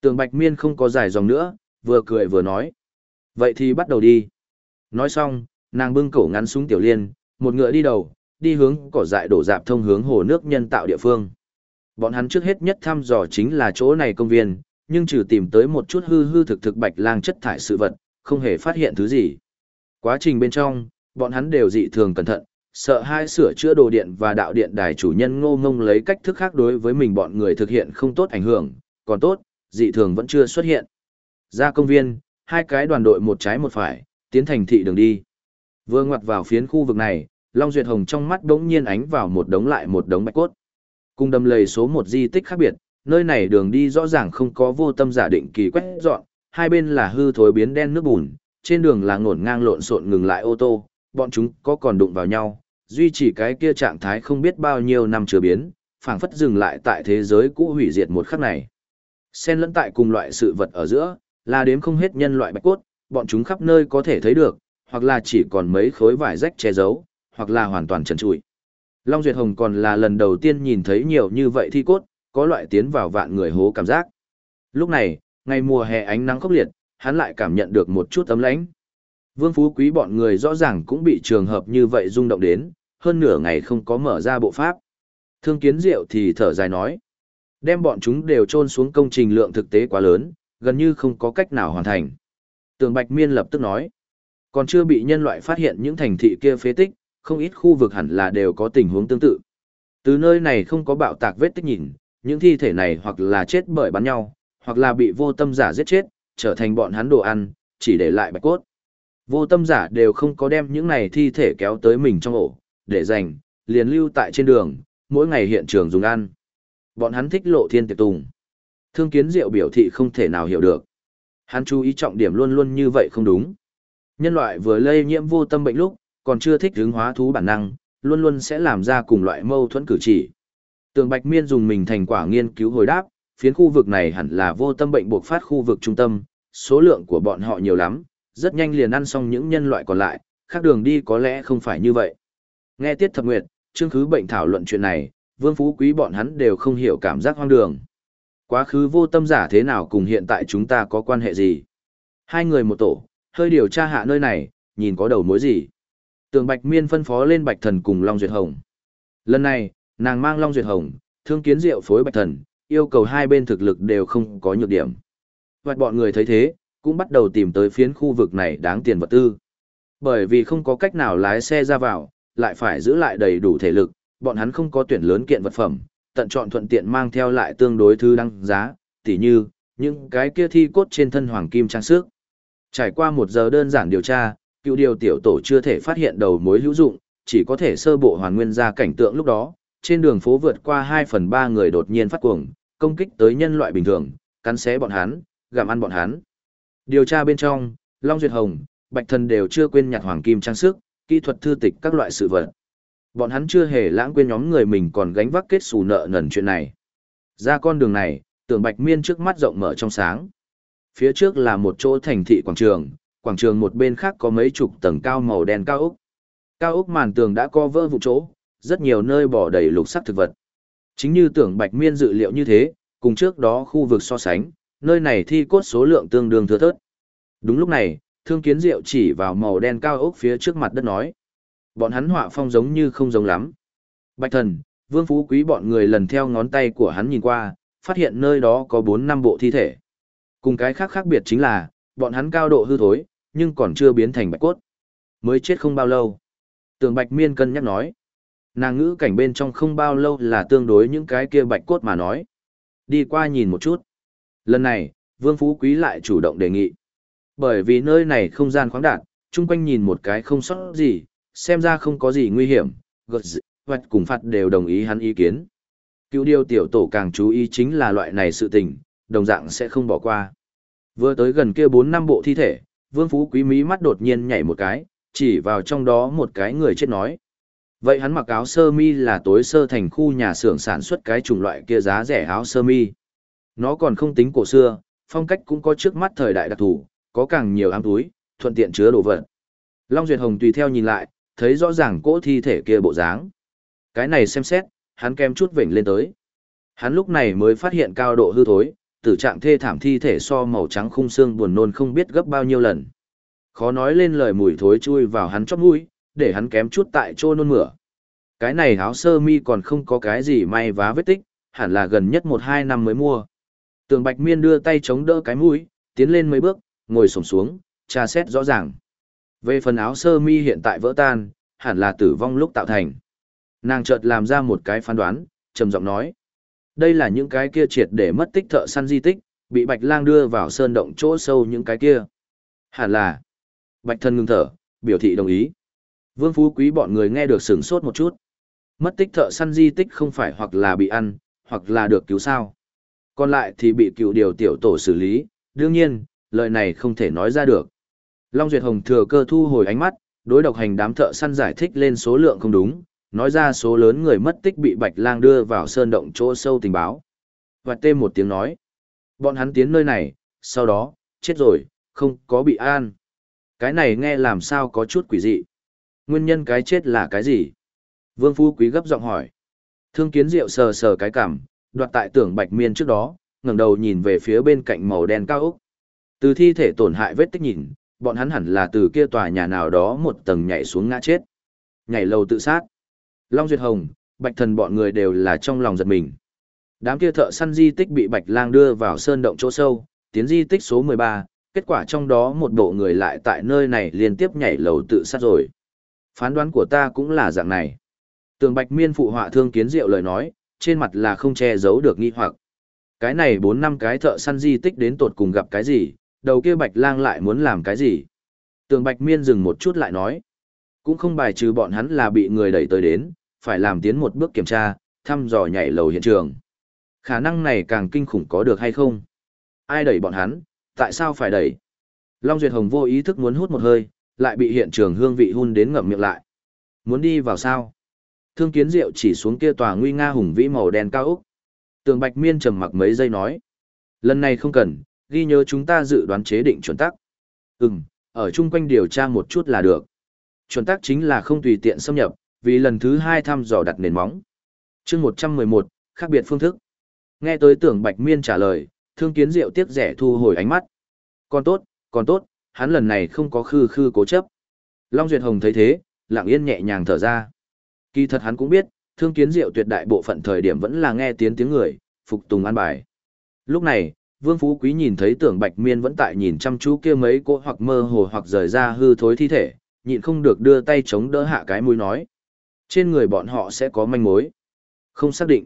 [SPEAKER 1] Tường Bạch Miên không có dài dòng nữa, vừa cười vừa nói. Vậy thì bắt đầu đi. Nói xong, nàng bưng cổ ngắn súng tiểu liên, một ngựa đi đầu, đi hướng cỏ dại đổ dạp thông hướng hồ nước nhân tạo địa phương. Bọn hắn trước hết nhất thăm dò chính là chỗ này công viên, nhưng trừ tìm tới một chút hư hư thực thực bạch lang chất thải sự vật, không hề phát hiện thứ gì. Quá trình bên trong, bọn hắn đều dị thường cẩn thận, sợ hai sửa chữa đồ điện và đạo điện đài chủ nhân ngô ngông lấy cách thức khác đối với mình bọn người thực hiện không tốt ảnh hưởng, còn tốt, dị thường vẫn chưa xuất hiện. Ra công viên, hai cái đoàn đội một trái một phải, tiến thành thị đường đi. Vừa ngoặt vào phiến khu vực này, Long Duyệt Hồng trong mắt đống nhiên ánh vào một đống lại một đống bạch cốt. Cùng đầm lầy số một di tích khác biệt, nơi này đường đi rõ ràng không có vô tâm giả định kỳ quét dọn, hai bên là hư thối biến đen nước bùn, trên đường là ngổn ngang lộn xộn ngừng lại ô tô, bọn chúng có còn đụng vào nhau, duy trì cái kia trạng thái không biết bao nhiêu năm chưa biến, phảng phất dừng lại tại thế giới cũ hủy diệt một khắc này. Xen lẫn tại cùng loại sự vật ở giữa, là đếm không hết nhân loại bạch cốt, bọn chúng khắp nơi có thể thấy được, hoặc là chỉ còn mấy khối vải rách che giấu, hoặc là hoàn toàn trần trụi. Long Duyệt Hồng còn là lần đầu tiên nhìn thấy nhiều như vậy thi cốt, có loại tiến vào vạn người hố cảm giác. Lúc này, ngày mùa hè ánh nắng khốc liệt, hắn lại cảm nhận được một chút ấm lãnh. Vương Phú Quý bọn người rõ ràng cũng bị trường hợp như vậy rung động đến, hơn nửa ngày không có mở ra bộ pháp. Thương kiến diệu thì thở dài nói. Đem bọn chúng đều trôn xuống công trình lượng thực tế quá lớn, gần như không có cách nào hoàn thành. Tường Bạch Miên lập tức nói. Còn chưa bị nhân loại phát hiện những thành thị kia phế tích, không ít khu vực hẳn là đều có tình huống tương tự. Từ nơi này không có bạo tạc vết tích nhìn, những thi thể này hoặc là chết bởi bắn nhau, hoặc là bị vô tâm giả giết chết, trở thành bọn hắn đồ ăn, chỉ để lại bạch cốt. Vô tâm giả đều không có đem những này thi thể kéo tới mình trong ổ, để dành, liền lưu tại trên đường, mỗi ngày hiện trường dùng ăn. Bọn hắn thích lộ thiên tiệc tùng. Thương kiến diệu biểu thị không thể nào hiểu được. Hắn chú ý trọng điểm luôn luôn như vậy không đúng. Nhân loại vừa lây nhiễm vô tâm bệnh lúc, còn chưa thích hướng hóa thú bản năng, luôn luôn sẽ làm ra cùng loại mâu thuẫn cử chỉ. Tường Bạch Miên dùng mình thành quả nghiên cứu hồi đáp, phiến khu vực này hẳn là vô tâm bệnh buộc phát khu vực trung tâm, số lượng của bọn họ nhiều lắm, rất nhanh liền ăn xong những nhân loại còn lại, khác đường đi có lẽ không phải như vậy. Nghe Tiết Thập Nguyệt, Trương Khứ Bệnh thảo luận chuyện này, Vương Phú Quý bọn hắn đều không hiểu cảm giác hoang đường. Quá khứ vô tâm giả thế nào cùng hiện tại chúng ta có quan hệ gì? Hai người một tổ, hơi điều tra hạ nơi này, nhìn có đầu mối gì. Tường Bạch Miên phân phó lên Bạch Thần cùng Long Duyệt Hồng. Lần này, nàng mang Long Duyệt Hồng, thương kiến diệu phối Bạch Thần, yêu cầu hai bên thực lực đều không có nhược điểm. Hoặc bọn người thấy thế, cũng bắt đầu tìm tới phiến khu vực này đáng tiền vật tư. Bởi vì không có cách nào lái xe ra vào, lại phải giữ lại đầy đủ thể lực, bọn hắn không có tuyển lớn kiện vật phẩm, tận chọn thuận tiện mang theo lại tương đối thư đăng giá, tỉ như, những cái kia thi cốt trên thân hoàng kim trang sức. Trải qua một giờ đơn giản điều tra, cựu điều tiểu tổ chưa thể phát hiện đầu mối hữu dụng, chỉ có thể sơ bộ hoàn nguyên ra cảnh tượng lúc đó, trên đường phố vượt qua 2 phần 3 người đột nhiên phát cuồng, công kích tới nhân loại bình thường, cắn xé bọn hắn, gặm ăn bọn hắn. Điều tra bên trong, Long Duyệt Hồng, Bạch Thần đều chưa quên nhặt hoàng kim trang sức, kỹ thuật thư tịch các loại sự vật. Bọn hắn chưa hề lãng quên nhóm người mình còn gánh vác kết xù nợ nần chuyện này. Ra con đường này, tưởng Bạch Miên trước mắt rộng mở trong sáng. Phía trước là một chỗ thành thị quảng trường, quảng trường một bên khác có mấy chục tầng cao màu đen cao ốc. Cao ốc màn tường đã co vỡ vụ chỗ, rất nhiều nơi bỏ đầy lục sắc thực vật. Chính như tưởng Bạch Miên dự liệu như thế, cùng trước đó khu vực so sánh, nơi này thi cốt số lượng tương đương thưa thớt. Đúng lúc này, Thương Kiến Diệu chỉ vào màu đen cao ốc phía trước mặt đất nói. Bọn hắn họa phong giống như không giống lắm. Bạch thần, Vương Phú Quý bọn người lần theo ngón tay của hắn nhìn qua, phát hiện nơi đó có 4 năm bộ thi thể. Cùng cái khác khác biệt chính là, bọn hắn cao độ hư thối, nhưng còn chưa biến thành bạch cốt. Mới chết không bao lâu. Tường Bạch Miên cân nhắc nói. Nàng ngữ cảnh bên trong không bao lâu là tương đối những cái kia bạch cốt mà nói. Đi qua nhìn một chút. Lần này, Vương Phú Quý lại chủ động đề nghị. Bởi vì nơi này không gian khoáng đạt, chung quanh nhìn một cái không sót gì, xem ra không có gì nguy hiểm, gật dị, hoạch cùng phạt đều đồng ý hắn ý kiến. Cứu điều tiểu tổ càng chú ý chính là loại này sự tình, đồng dạng sẽ không bỏ qua. Vừa tới gần kia bốn năm bộ thi thể, Vương Phú Quý mí mắt đột nhiên nhảy một cái, chỉ vào trong đó một cái người chết nói. Vậy hắn mặc áo sơ mi là tối sơ thành khu nhà xưởng sản xuất cái chủng loại kia giá rẻ áo sơ mi. Nó còn không tính cổ xưa, phong cách cũng có trước mắt thời đại đặc thù, có càng nhiều ám túi, thuận tiện chứa đồ vật. Long Duyệt Hồng tùy theo nhìn lại, thấy rõ ràng cỗ thi thể kia bộ dáng. Cái này xem xét, hắn kem chút vểnh lên tới. Hắn lúc này mới phát hiện cao độ hư thối, tử trạng thê thảm thi thể so màu trắng khung xương buồn nôn không biết gấp bao nhiêu lần. Khó nói lên lời mùi thối chui vào hắn chóp mũi, để hắn kém chút tại chỗ nôn mửa. Cái này áo sơ mi còn không có cái gì may vá vết tích, hẳn là gần nhất một hai năm mới mua. Tường Bạch Miên đưa tay chống đỡ cái mũi, tiến lên mấy bước, ngồi xổm xuống, tra xét rõ ràng. Về phần áo sơ mi hiện tại vỡ tan, hẳn là tử vong lúc tạo thành. Nàng chợt làm ra một cái phán đoán, trầm giọng nói. Đây là những cái kia triệt để mất tích thợ săn di tích, bị Bạch Lang đưa vào sơn động chỗ sâu những cái kia. Hẳn là. Bạch thân ngưng thở, biểu thị đồng ý. Vương Phú Quý bọn người nghe được sửng sốt một chút. Mất tích thợ săn di tích không phải hoặc là bị ăn, hoặc là được cứu sao. Còn lại thì bị cựu điều tiểu tổ xử lý, đương nhiên, lời này không thể nói ra được. Long Duyệt Hồng thừa cơ thu hồi ánh mắt, đối độc hành đám thợ săn giải thích lên số lượng không đúng, nói ra số lớn người mất tích bị Bạch Lang đưa vào sơn động chỗ sâu tình báo. Và tê một tiếng nói. Bọn hắn tiến nơi này, sau đó, chết rồi, không có bị an. Cái này nghe làm sao có chút quỷ dị. Nguyên nhân cái chết là cái gì? Vương Phú Quý gấp giọng hỏi. Thương kiến diệu sờ sờ cái cảm, đoạt tại tưởng Bạch Miên trước đó, ngẩng đầu nhìn về phía bên cạnh màu đen cao ốc. Từ thi thể tổn hại vết tích nhìn, bọn hắn hẳn là từ kia tòa nhà nào đó một tầng nhảy xuống ngã chết. Nhảy lầu tự sát. Long Duyệt Hồng, Bạch Thần bọn người đều là trong lòng giật mình. Đám kia thợ săn di tích bị Bạch Lang đưa vào sơn động chỗ sâu, tiến di tích số 13, kết quả trong đó một bộ người lại tại nơi này liên tiếp nhảy lầu tự sát rồi. Phán đoán của ta cũng là dạng này. Tường Bạch Miên phụ họa thương kiến diệu lời nói, trên mặt là không che giấu được nghi hoặc. Cái này 4 năm cái thợ săn di tích đến tột cùng gặp cái gì, đầu kia bạch lang lại muốn làm cái gì? Tường bạch miên dừng một chút lại nói. Cũng không bài trừ bọn hắn là bị người đẩy tới đến, phải làm tiến một bước kiểm tra, thăm dò nhảy lầu hiện trường. Khả năng này càng kinh khủng có được hay không? Ai đẩy bọn hắn? Tại sao phải đẩy? Long Duyệt Hồng vô ý thức muốn hút một hơi, lại bị hiện trường hương vị hun đến ngậm miệng lại. Muốn đi vào sao? Thương kiến diệu chỉ xuống kia tòa nguy nga hùng vĩ màu đen cao ốc. Tường Bạch Miên trầm mặc mấy giây nói. Lần này không cần, ghi nhớ chúng ta dự đoán chế định chuẩn tắc. Ừm, ở chung quanh điều tra một chút là được. Chuẩn tắc chính là không tùy tiện xâm nhập, vì lần thứ hai thăm dò đặt nền móng. chương 111, khác biệt phương thức. Nghe tới tưởng Bạch Miên trả lời, thương kiến diệu tiếc rẻ thu hồi ánh mắt. Còn tốt, còn tốt, hắn lần này không có khư khư cố chấp. Long Duyệt Hồng thấy thế, lặng yên nhẹ nhàng thở ra. Kỳ thật hắn cũng biết, thương kiến diệu tuyệt đại bộ phận thời điểm vẫn là nghe tiếng tiếng người, phục tùng an bài. Lúc này, Vương Phú Quý nhìn thấy tưởng Bạch Miên vẫn tại nhìn chăm chú kia mấy cỗ hoặc mơ hồ hoặc rời ra hư thối thi thể, nhịn không được đưa tay chống đỡ hạ cái mũi nói. Trên người bọn họ sẽ có manh mối. Không xác định.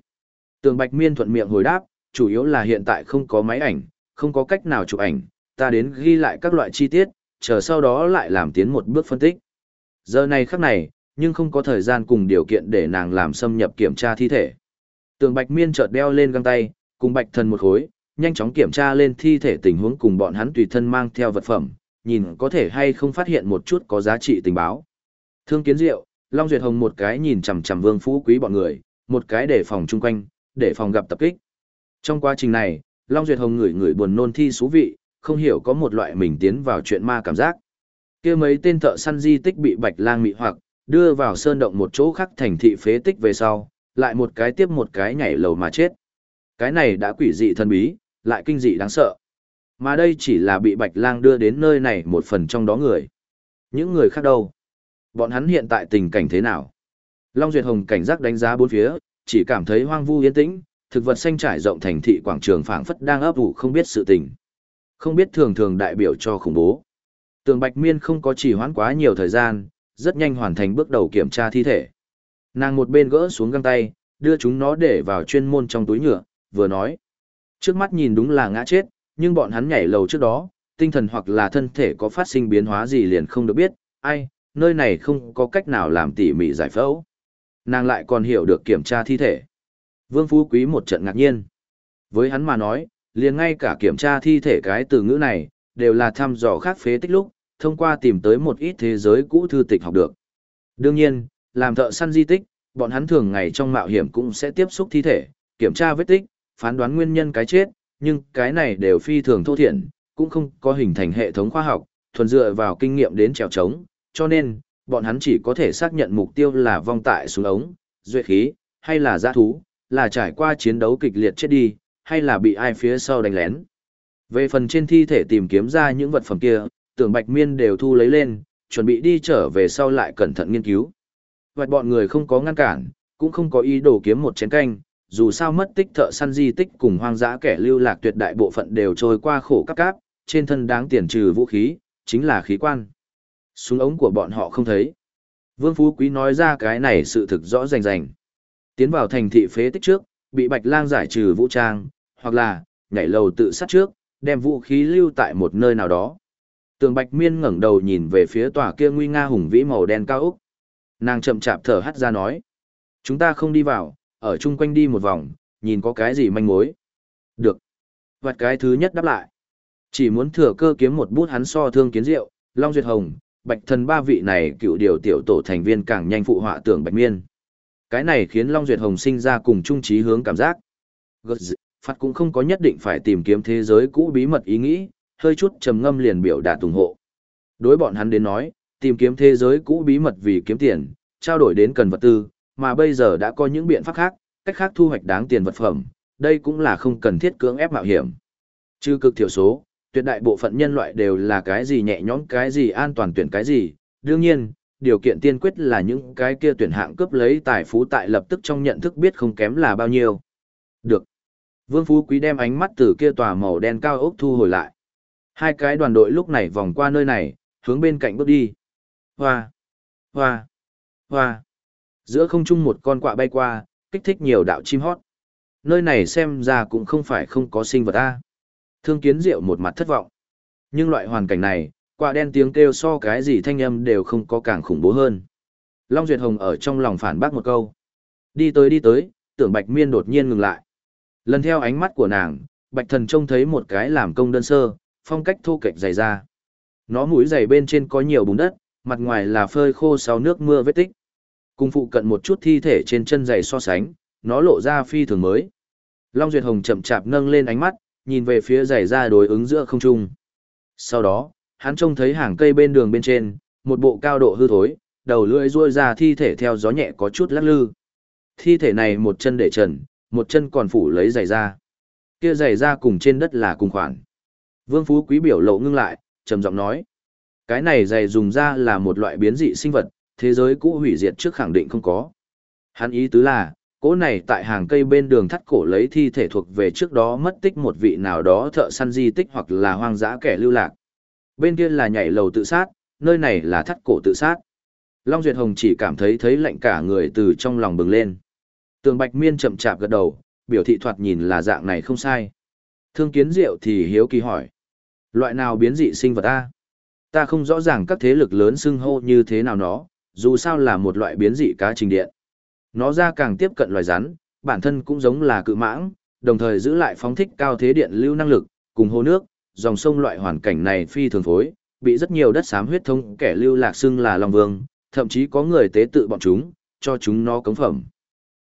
[SPEAKER 1] Tường Bạch Miên thuận miệng hồi đáp, chủ yếu là hiện tại không có máy ảnh, không có cách nào chụp ảnh, ta đến ghi lại các loại chi tiết, chờ sau đó lại làm tiến một bước phân tích. Giờ này khắc này, nhưng không có thời gian cùng điều kiện để nàng làm xâm nhập kiểm tra thi thể. Tường Bạch Miên chợt đeo lên găng tay, cùng Bạch Thần một khối, nhanh chóng kiểm tra lên thi thể tình huống cùng bọn hắn tùy thân mang theo vật phẩm, nhìn có thể hay không phát hiện một chút có giá trị tình báo. Thương Kiến Diệu, Long Duyệt Hồng một cái nhìn chằm chằm Vương Phú Quý bọn người, một cái để phòng chung quanh, để phòng gặp tập kích. Trong quá trình này, Long Duyệt Hồng ngửi ngửi buồn nôn thi số vị, không hiểu có một loại mình tiến vào chuyện ma cảm giác. Kia mấy tên thợ săn di tích bị Bạch Lang mị hoặc, đưa vào sơn động một chỗ khác thành thị phế tích về sau, lại một cái tiếp một cái nhảy lầu mà chết. Cái này đã quỷ dị thân bí, lại kinh dị đáng sợ. Mà đây chỉ là bị Bạch Lang đưa đến nơi này một phần trong đó người. Những người khác đâu? Bọn hắn hiện tại tình cảnh thế nào? Long Duyệt Hồng cảnh giác đánh giá bốn phía, chỉ cảm thấy hoang vu yên tĩnh, thực vật xanh trải rộng thành thị quảng trường phảng phất đang ấp ủ không biết sự tình. Không biết thường thường đại biểu cho khủng bố. Tường Bạch Miên không có chỉ hoãn quá nhiều thời gian, rất nhanh hoàn thành bước đầu kiểm tra thi thể. Nàng một bên gỡ xuống găng tay, đưa chúng nó để vào chuyên môn trong túi nhựa, vừa nói. Trước mắt nhìn đúng là ngã chết, nhưng bọn hắn nhảy lầu trước đó, tinh thần hoặc là thân thể có phát sinh biến hóa gì liền không được biết, ai, nơi này không có cách nào làm tỉ mỉ giải phẫu. Nàng lại còn hiểu được kiểm tra thi thể. Vương Phú Quý một trận ngạc nhiên. Với hắn mà nói, liền ngay cả kiểm tra thi thể cái từ ngữ này, đều là thăm dò khác phế tích lúc, thông qua tìm tới một ít thế giới cũ thư tịch học được. Đương nhiên, làm thợ săn di tích, bọn hắn thường ngày trong mạo hiểm cũng sẽ tiếp xúc thi thể, kiểm tra vết tích, phán đoán nguyên nhân cái chết, nhưng cái này đều phi thường thô thiển, cũng không có hình thành hệ thống khoa học, thuần dựa vào kinh nghiệm đến trèo trống, cho nên, bọn hắn chỉ có thể xác nhận mục tiêu là vong tại xuống ống, duệ khí, hay là giã thú, là trải qua chiến đấu kịch liệt chết đi, hay là bị ai phía sau đánh lén. Về phần trên thi thể tìm kiếm ra những vật phẩm kia, tưởng Bạch Miên đều thu lấy lên, chuẩn bị đi trở về sau lại cẩn thận nghiên cứu. Vạch bọn người không có ngăn cản, cũng không có ý đồ kiếm một chén canh, dù sao mất tích thợ săn di tích cùng hoang dã kẻ lưu lạc tuyệt đại bộ phận đều trôi qua khổ cắp cáp, trên thân đáng tiền trừ vũ khí, chính là khí quan. Súng ống của bọn họ không thấy. Vương Phú Quý nói ra cái này sự thực rõ rành rành. Tiến vào thành thị phế tích trước, bị Bạch Lang giải trừ vũ trang, hoặc là, nhảy lầu tự sát trước, đem vũ khí lưu tại một nơi nào đó. Tường Bạch Miên ngẩng đầu nhìn về phía tòa kia nguy nga hùng vĩ màu đen cao ốc. Nàng chậm chạp thở hắt ra nói. Chúng ta không đi vào, ở chung quanh đi một vòng, nhìn có cái gì manh mối. Được. Vặt cái thứ nhất đáp lại. Chỉ muốn thừa cơ kiếm một bút hắn so thương kiến rượu, Long Duyệt Hồng, Bạch Thần ba vị này cựu điều tiểu tổ thành viên càng nhanh phụ họa tưởng Bạch Miên. Cái này khiến Long Duyệt Hồng sinh ra cùng chung trí hướng cảm giác. Gật cũng không có nhất định phải tìm kiếm thế giới cũ bí mật ý nghĩ, hơi chút trầm ngâm liền biểu đạt ủng hộ. Đối bọn hắn đến nói, tìm kiếm thế giới cũ bí mật vì kiếm tiền, trao đổi đến cần vật tư, mà bây giờ đã có những biện pháp khác, cách khác thu hoạch đáng tiền vật phẩm, đây cũng là không cần thiết cưỡng ép mạo hiểm. Trừ cực thiểu số, tuyệt đại bộ phận nhân loại đều là cái gì nhẹ nhõm cái gì an toàn tuyển cái gì, đương nhiên, điều kiện tiên quyết là những cái kia tuyển hạng cướp lấy tài phú tại lập tức trong nhận thức biết không kém là bao nhiêu. Được. Vương Phú Quý đem ánh mắt từ kia tòa màu đen cao ốc thu hồi lại. Hai cái đoàn đội lúc này vòng qua nơi này, hướng bên cạnh bước đi. Hoa! Hoa! Hoa! Giữa không trung một con quạ bay qua, kích thích nhiều đạo chim hót. Nơi này xem ra cũng không phải không có sinh vật A. Thương kiến diệu một mặt thất vọng. Nhưng loại hoàn cảnh này, quạ đen tiếng kêu so cái gì thanh âm đều không có càng khủng bố hơn. Long Duyệt Hồng ở trong lòng phản bác một câu. Đi tới đi tới, tưởng Bạch Miên đột nhiên ngừng lại. Lần theo ánh mắt của nàng, Bạch Thần trông thấy một cái làm công đơn sơ, phong cách thô kệch dày ra. Nó mũi dày bên trên có nhiều bùn đất, mặt ngoài là phơi khô sau nước mưa vết tích. Cùng phụ cận một chút thi thể trên chân giày so sánh, nó lộ ra phi thường mới. Long Duyệt Hồng chậm chạp nâng lên ánh mắt, nhìn về phía giày ra đối ứng giữa không trung. Sau đó, hắn trông thấy hàng cây bên đường bên trên, một bộ cao độ hư thối, đầu lưỡi ruôi ra thi thể theo gió nhẹ có chút lắc lư. Thi thể này một chân để trần, một chân còn phủ lấy giày ra. Kia giày ra cùng trên đất là cùng khoản. Vương Phú Quý biểu lộ ngưng lại, trầm giọng nói. Cái này giày dùng ra là một loại biến dị sinh vật, thế giới cũ hủy diệt trước khẳng định không có. Hắn ý tứ là, cỗ này tại hàng cây bên đường thắt cổ lấy thi thể thuộc về trước đó mất tích một vị nào đó thợ săn di tích hoặc là hoang dã kẻ lưu lạc. Bên kia là nhảy lầu tự sát, nơi này là thắt cổ tự sát. Long Duyệt Hồng chỉ cảm thấy thấy lạnh cả người từ trong lòng bừng lên. Tường Bạch Miên chậm chạp gật đầu, biểu thị thoạt nhìn là dạng này không sai. Thương kiến diệu thì hiếu kỳ hỏi. Loại nào biến dị sinh vật ta? Ta không rõ ràng các thế lực lớn xưng hô như thế nào nó, dù sao là một loại biến dị cá trình điện. Nó ra càng tiếp cận loài rắn, bản thân cũng giống là cự mãng, đồng thời giữ lại phóng thích cao thế điện lưu năng lực, cùng hồ nước, dòng sông loại hoàn cảnh này phi thường phối, bị rất nhiều đất xám huyết thông kẻ lưu lạc xưng là Long Vương, thậm chí có người tế tự bọn chúng, cho chúng nó cống phẩm.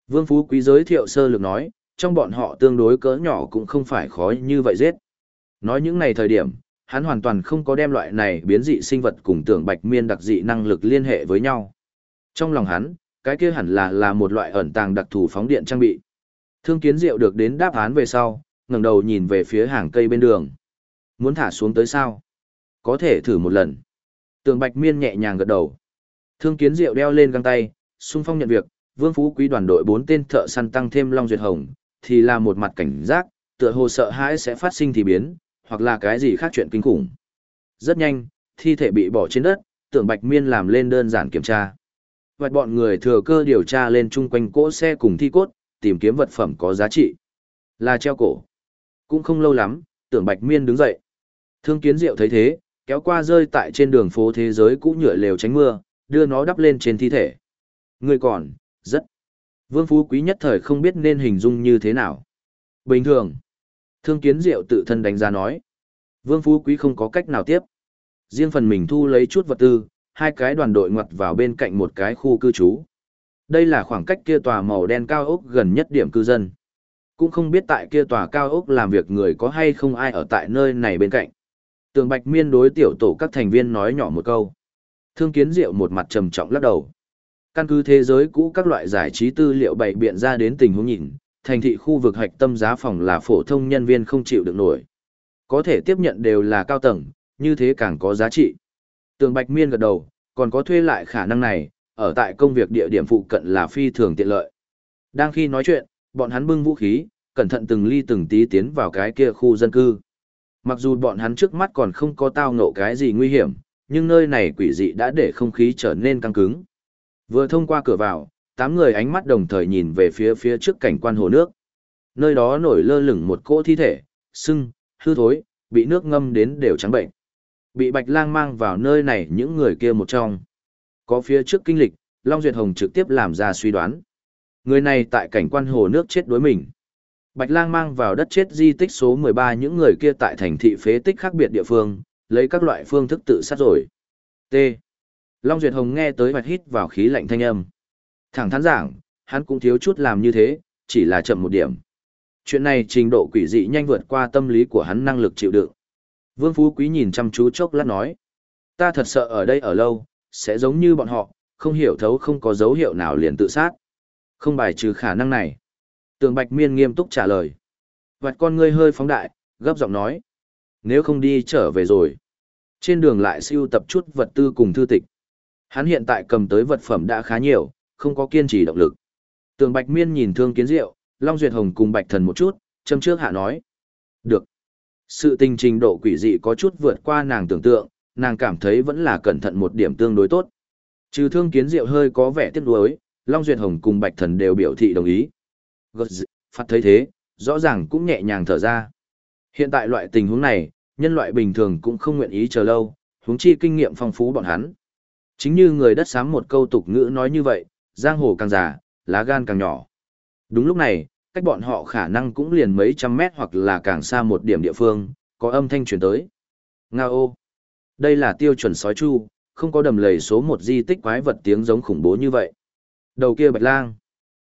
[SPEAKER 1] Vương Phú Quý giới thiệu sơ lược nói, trong bọn họ tương đối cỡ nhỏ cũng không phải khó như vậy giết. Nói những này thời điểm, hắn hoàn toàn không có đem loại này biến dị sinh vật cùng tưởng bạch miên đặc dị năng lực liên hệ với nhau. Trong lòng hắn, cái kia hẳn là là một loại ẩn tàng đặc thù phóng điện trang bị. Thương kiến diệu được đến đáp án về sau, ngẩng đầu nhìn về phía hàng cây bên đường. Muốn thả xuống tới sao? Có thể thử một lần. Tường bạch miên nhẹ nhàng gật đầu. Thương kiến diệu đeo lên găng tay, xung phong nhận việc, vương phú quý đoàn đội bốn tên thợ săn tăng thêm Long Duyệt Hồng, thì là một mặt cảnh giác, tựa hồ sợ hãi sẽ phát sinh thì biến, hoặc là cái gì khác chuyện kinh khủng. Rất nhanh, thi thể bị bỏ trên đất, tưởng Bạch Miên làm lên đơn giản kiểm tra. Vạch bọn người thừa cơ điều tra lên chung quanh cỗ xe cùng thi cốt, tìm kiếm vật phẩm có giá trị. Là treo cổ. Cũng không lâu lắm, tưởng Bạch Miên đứng dậy. Thương kiến diệu thấy thế, kéo qua rơi tại trên đường phố thế giới cũ nhựa lều tránh mưa, đưa nó đắp lên trên thi thể. Người còn, rất. Vương Phú Quý nhất thời không biết nên hình dung như thế nào. Bình thường. Thương kiến diệu tự thân đánh giá nói. Vương Phú Quý không có cách nào tiếp. Riêng phần mình thu lấy chút vật tư, hai cái đoàn đội ngoặt vào bên cạnh một cái khu cư trú. Đây là khoảng cách kia tòa màu đen cao ốc gần nhất điểm cư dân. Cũng không biết tại kia tòa cao ốc làm việc người có hay không ai ở tại nơi này bên cạnh. Tường Bạch Miên đối tiểu tổ các thành viên nói nhỏ một câu. Thương Kiến Diệu một mặt trầm trọng lắc đầu. Căn cứ thế giới cũ các loại giải trí tư liệu bày biện ra đến tình huống nhìn, thành thị khu vực hạch tâm giá phòng là phổ thông nhân viên không chịu được nổi. Có thể tiếp nhận đều là cao tầng, như thế càng có giá trị. Tường Bạch Miên gật đầu, còn có thuê lại khả năng này, ở tại công việc địa điểm phụ cận là phi thường tiện lợi. Đang khi nói chuyện, bọn hắn bưng vũ khí, cẩn thận từng ly từng tí tiến vào cái kia khu dân cư. Mặc dù bọn hắn trước mắt còn không có tao ngộ cái gì nguy hiểm, nhưng nơi này quỷ dị đã để không khí trở nên căng cứng. Vừa thông qua cửa vào, tám người ánh mắt đồng thời nhìn về phía phía trước cảnh quan hồ nước. Nơi đó nổi lơ lửng một cỗ thi thể, sưng, hư thối, bị nước ngâm đến đều trắng bệnh. Bị Bạch Lang mang vào nơi này những người kia một trong. Có phía trước kinh lịch, Long Duyệt Hồng trực tiếp làm ra suy đoán. Người này tại cảnh quan hồ nước chết đối mình. Bạch Lang mang vào đất chết di tích số 13 những người kia tại thành thị phế tích khác biệt địa phương, lấy các loại phương thức tự sát rồi. T. Long Duyệt Hồng nghe tới bạch hít vào khí lạnh thanh âm. Thẳng thắn giảng, hắn cũng thiếu chút làm như thế, chỉ là chậm một điểm. Chuyện này trình độ quỷ dị nhanh vượt qua tâm lý của hắn năng lực chịu đựng. Vương Phú Quý nhìn chăm chú chốc lát nói. Ta thật sợ ở đây ở lâu, sẽ giống như bọn họ, không hiểu thấu không có dấu hiệu nào liền tự sát. Không bài trừ khả năng này. Tường Bạch Miên nghiêm túc trả lời. Vạch con ngươi hơi phóng đại, gấp giọng nói. Nếu không đi trở về rồi. Trên đường lại siêu tập chút vật tư cùng thư tịch. Hắn hiện tại cầm tới vật phẩm đã khá nhiều, không có kiên trì động lực. Tường Bạch Miên nhìn Thương Kiến Diệu, Long Duyệt Hồng cùng Bạch Thần một chút, châm trước hạ nói. Được. Sự tình trình độ quỷ dị có chút vượt qua nàng tưởng tượng, nàng cảm thấy vẫn là cẩn thận một điểm tương đối tốt. Trừ Thương Kiến Diệu hơi có vẻ tiếc nuối, Long Duyệt Hồng cùng Bạch Thần đều biểu thị đồng ý. Gật phạt thấy thế, rõ ràng cũng nhẹ nhàng thở ra. Hiện tại loại tình huống này, nhân loại bình thường cũng không nguyện ý chờ lâu, huống chi kinh nghiệm phong phú bọn hắn. Chính như người đất xám một câu tục ngữ nói như vậy, giang hồ càng già, lá gan càng nhỏ. Đúng lúc này, cách bọn họ khả năng cũng liền mấy trăm mét hoặc là càng xa một điểm địa phương, có âm thanh truyền tới. Nga ô! Đây là tiêu chuẩn sói chu, không có đầm lầy số một di tích quái vật tiếng giống khủng bố như vậy. Đầu kia bạch lang.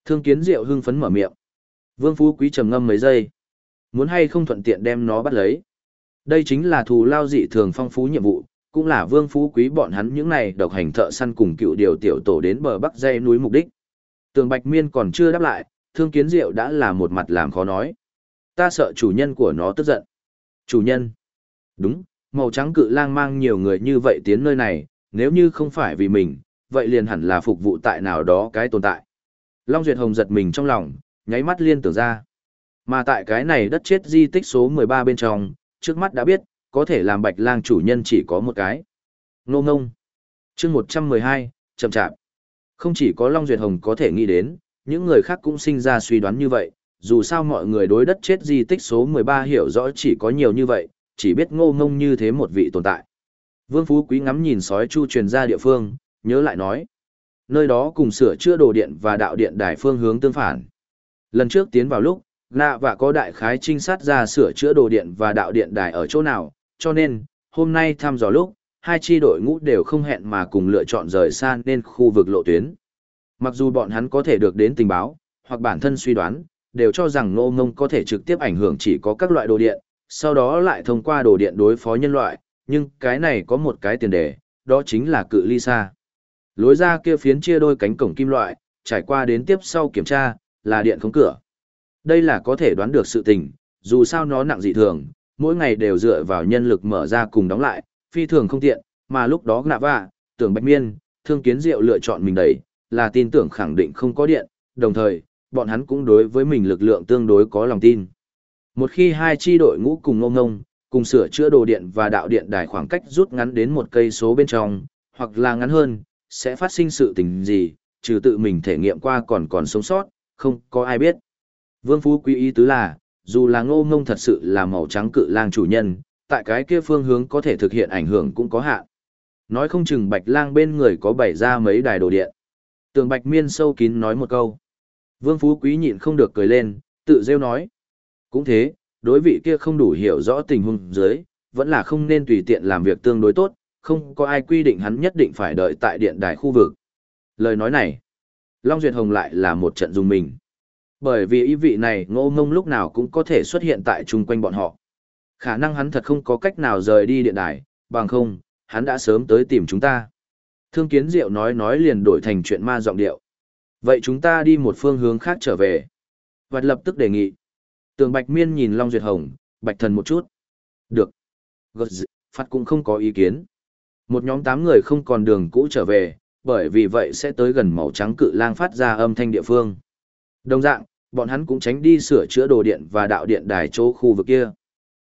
[SPEAKER 1] Thương kiến diệu hưng phấn mở miệng. Vương Phú Quý trầm ngâm mấy giây. Muốn hay không thuận tiện đem nó bắt lấy. Đây chính là thù lao dị thường phong phú nhiệm vụ, cũng là Vương Phú Quý bọn hắn những này độc hành thợ săn cùng cựu điều tiểu tổ đến bờ bắc dây núi mục đích. Tường Bạch Miên còn chưa đáp lại, Thương Kiến Diệu đã là một mặt làm khó nói. Ta sợ chủ nhân của nó tức giận. Chủ nhân. Đúng, màu trắng cự lang mang nhiều người như vậy tiến nơi này, nếu như không phải vì mình, vậy liền hẳn là phục vụ tại nào đó cái tồn tại. Long Duyệt Hồng giật mình trong lòng, nháy mắt liên tưởng ra. Mà tại cái này đất chết di tích số 13 bên trong, trước mắt đã biết, có thể làm bạch lang chủ nhân chỉ có một cái. Ngô ngông. chương 112, chậm chạp. Không chỉ có Long Duyệt Hồng có thể nghĩ đến, những người khác cũng sinh ra suy đoán như vậy, dù sao mọi người đối đất chết di tích số 13 hiểu rõ chỉ có nhiều như vậy, chỉ biết ngô ngông như thế một vị tồn tại. Vương Phú Quý ngắm nhìn sói chu truyền ra địa phương, nhớ lại nói. Nơi đó cùng sửa chữa đồ điện và đạo điện đài phương hướng tương phản. Lần trước tiến vào lúc, nạ và có đại khái trinh sát ra sửa chữa đồ điện và đạo điện đài ở chỗ nào, cho nên, hôm nay thăm dò lúc, hai chi đội ngũ đều không hẹn mà cùng lựa chọn rời xa nên khu vực lộ tuyến. Mặc dù bọn hắn có thể được đến tình báo, hoặc bản thân suy đoán, đều cho rằng ngô ngông có thể trực tiếp ảnh hưởng chỉ có các loại đồ điện, sau đó lại thông qua đồ điện đối phó nhân loại, nhưng cái này có một cái tiền đề, đó chính là cự ly xa. Lối ra kia phiến chia đôi cánh cổng kim loại, trải qua đến tiếp sau kiểm tra, là điện khống cửa. Đây là có thể đoán được sự tình, dù sao nó nặng dị thường, mỗi ngày đều dựa vào nhân lực mở ra cùng đóng lại, phi thường không tiện, mà lúc đó nạ vạ, tưởng bạch miên, thương kiến diệu lựa chọn mình đẩy, là tin tưởng khẳng định không có điện, đồng thời, bọn hắn cũng đối với mình lực lượng tương đối có lòng tin. Một khi hai chi đội ngũ cùng ngông ngông, cùng sửa chữa đồ điện và đạo điện đài khoảng cách rút ngắn đến một cây số bên trong, hoặc là ngắn hơn, sẽ phát sinh sự tình gì, trừ tự mình thể nghiệm qua còn còn sống sót, không có ai biết. Vương Phú Quý ý tứ là, dù là ngô ngông thật sự là màu trắng cự lang chủ nhân, tại cái kia phương hướng có thể thực hiện ảnh hưởng cũng có hạn. Nói không chừng bạch lang bên người có bày ra mấy đài đồ điện. Tường bạch miên sâu kín nói một câu. Vương Phú Quý nhịn không được cười lên, tự rêu nói. Cũng thế, đối vị kia không đủ hiểu rõ tình huống dưới, vẫn là không nên tùy tiện làm việc tương đối tốt, không có ai quy định hắn nhất định phải đợi tại điện đài khu vực. Lời nói này, Long Duyệt Hồng lại là một trận dùng mình. Bởi vì ý vị này ngô ngông lúc nào cũng có thể xuất hiện tại chung quanh bọn họ. Khả năng hắn thật không có cách nào rời đi điện đài, bằng không, hắn đã sớm tới tìm chúng ta. Thương kiến diệu nói nói liền đổi thành chuyện ma giọng điệu. Vậy chúng ta đi một phương hướng khác trở về. Vạch lập tức đề nghị. Tường Bạch Miên nhìn Long Duyệt Hồng, Bạch Thần một chút. Được. Gật dị, phát cũng không có ý kiến. Một nhóm tám người không còn đường cũ trở về, bởi vì vậy sẽ tới gần màu trắng cự lang phát ra âm thanh địa phương. Đồng dạng, bọn hắn cũng tránh đi sửa chữa đồ điện và đạo điện đài chỗ khu vực kia.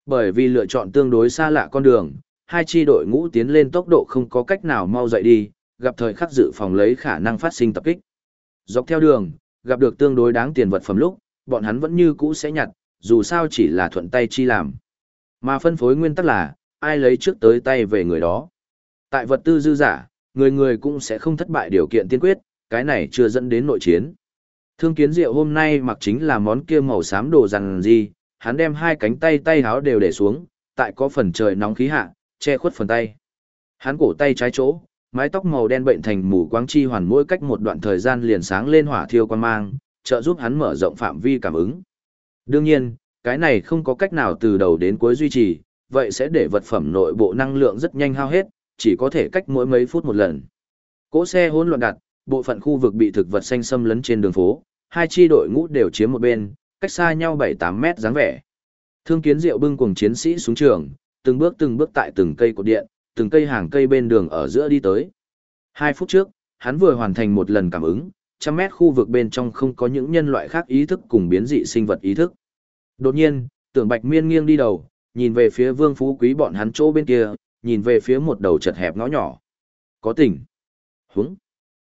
[SPEAKER 1] Bởi vì lựa chọn tương đối xa lạ con đường, hai chi đội ngũ tiến lên tốc độ không có cách nào mau dậy đi, gặp thời khắc dự phòng lấy khả năng phát sinh tập kích. Dọc theo đường, gặp được tương đối đáng tiền vật phẩm lúc, bọn hắn vẫn như cũ sẽ nhặt, dù sao chỉ là thuận tay chi làm. Mà phân phối nguyên tắc là, ai lấy trước tới tay về người đó. Tại vật tư dư giả, người người cũng sẽ không thất bại điều kiện tiên quyết, cái này chưa dẫn đến nội chiến. Thương kiến diệu hôm nay mặc chính là món kia màu xám đồ rằng gì, hắn đem hai cánh tay tay háo đều để xuống, tại có phần trời nóng khí hạ, che khuất phần tay. Hắn cổ tay trái chỗ, mái tóc màu đen bệnh thành mù quáng chi hoàn mỗi cách một đoạn thời gian liền sáng lên hỏa thiêu quan mang, trợ giúp hắn mở rộng phạm vi cảm ứng. Đương nhiên, cái này không có cách nào từ đầu đến cuối duy trì, vậy sẽ để vật phẩm nội bộ năng lượng rất nhanh hao hết, chỉ có thể cách mỗi mấy phút một lần. Cỗ xe hỗn loạn đặt, bộ phận khu vực bị thực vật xanh xâm lấn trên đường phố, hai chi đội ngũ đều chiếm một bên, cách xa nhau 7-8 mét dáng vẻ. Thương kiến diệu bưng cùng chiến sĩ xuống trường, từng bước từng bước tại từng cây cột điện, từng cây hàng cây bên đường ở giữa đi tới. Hai phút trước, hắn vừa hoàn thành một lần cảm ứng, trăm mét khu vực bên trong không có những nhân loại khác ý thức cùng biến dị sinh vật ý thức. Đột nhiên, tưởng bạch miên nghiêng đi đầu, nhìn về phía vương phú quý bọn hắn chỗ bên kia, nhìn về phía một đầu chật hẹp ngõ nhỏ. Có tỉnh. Húng.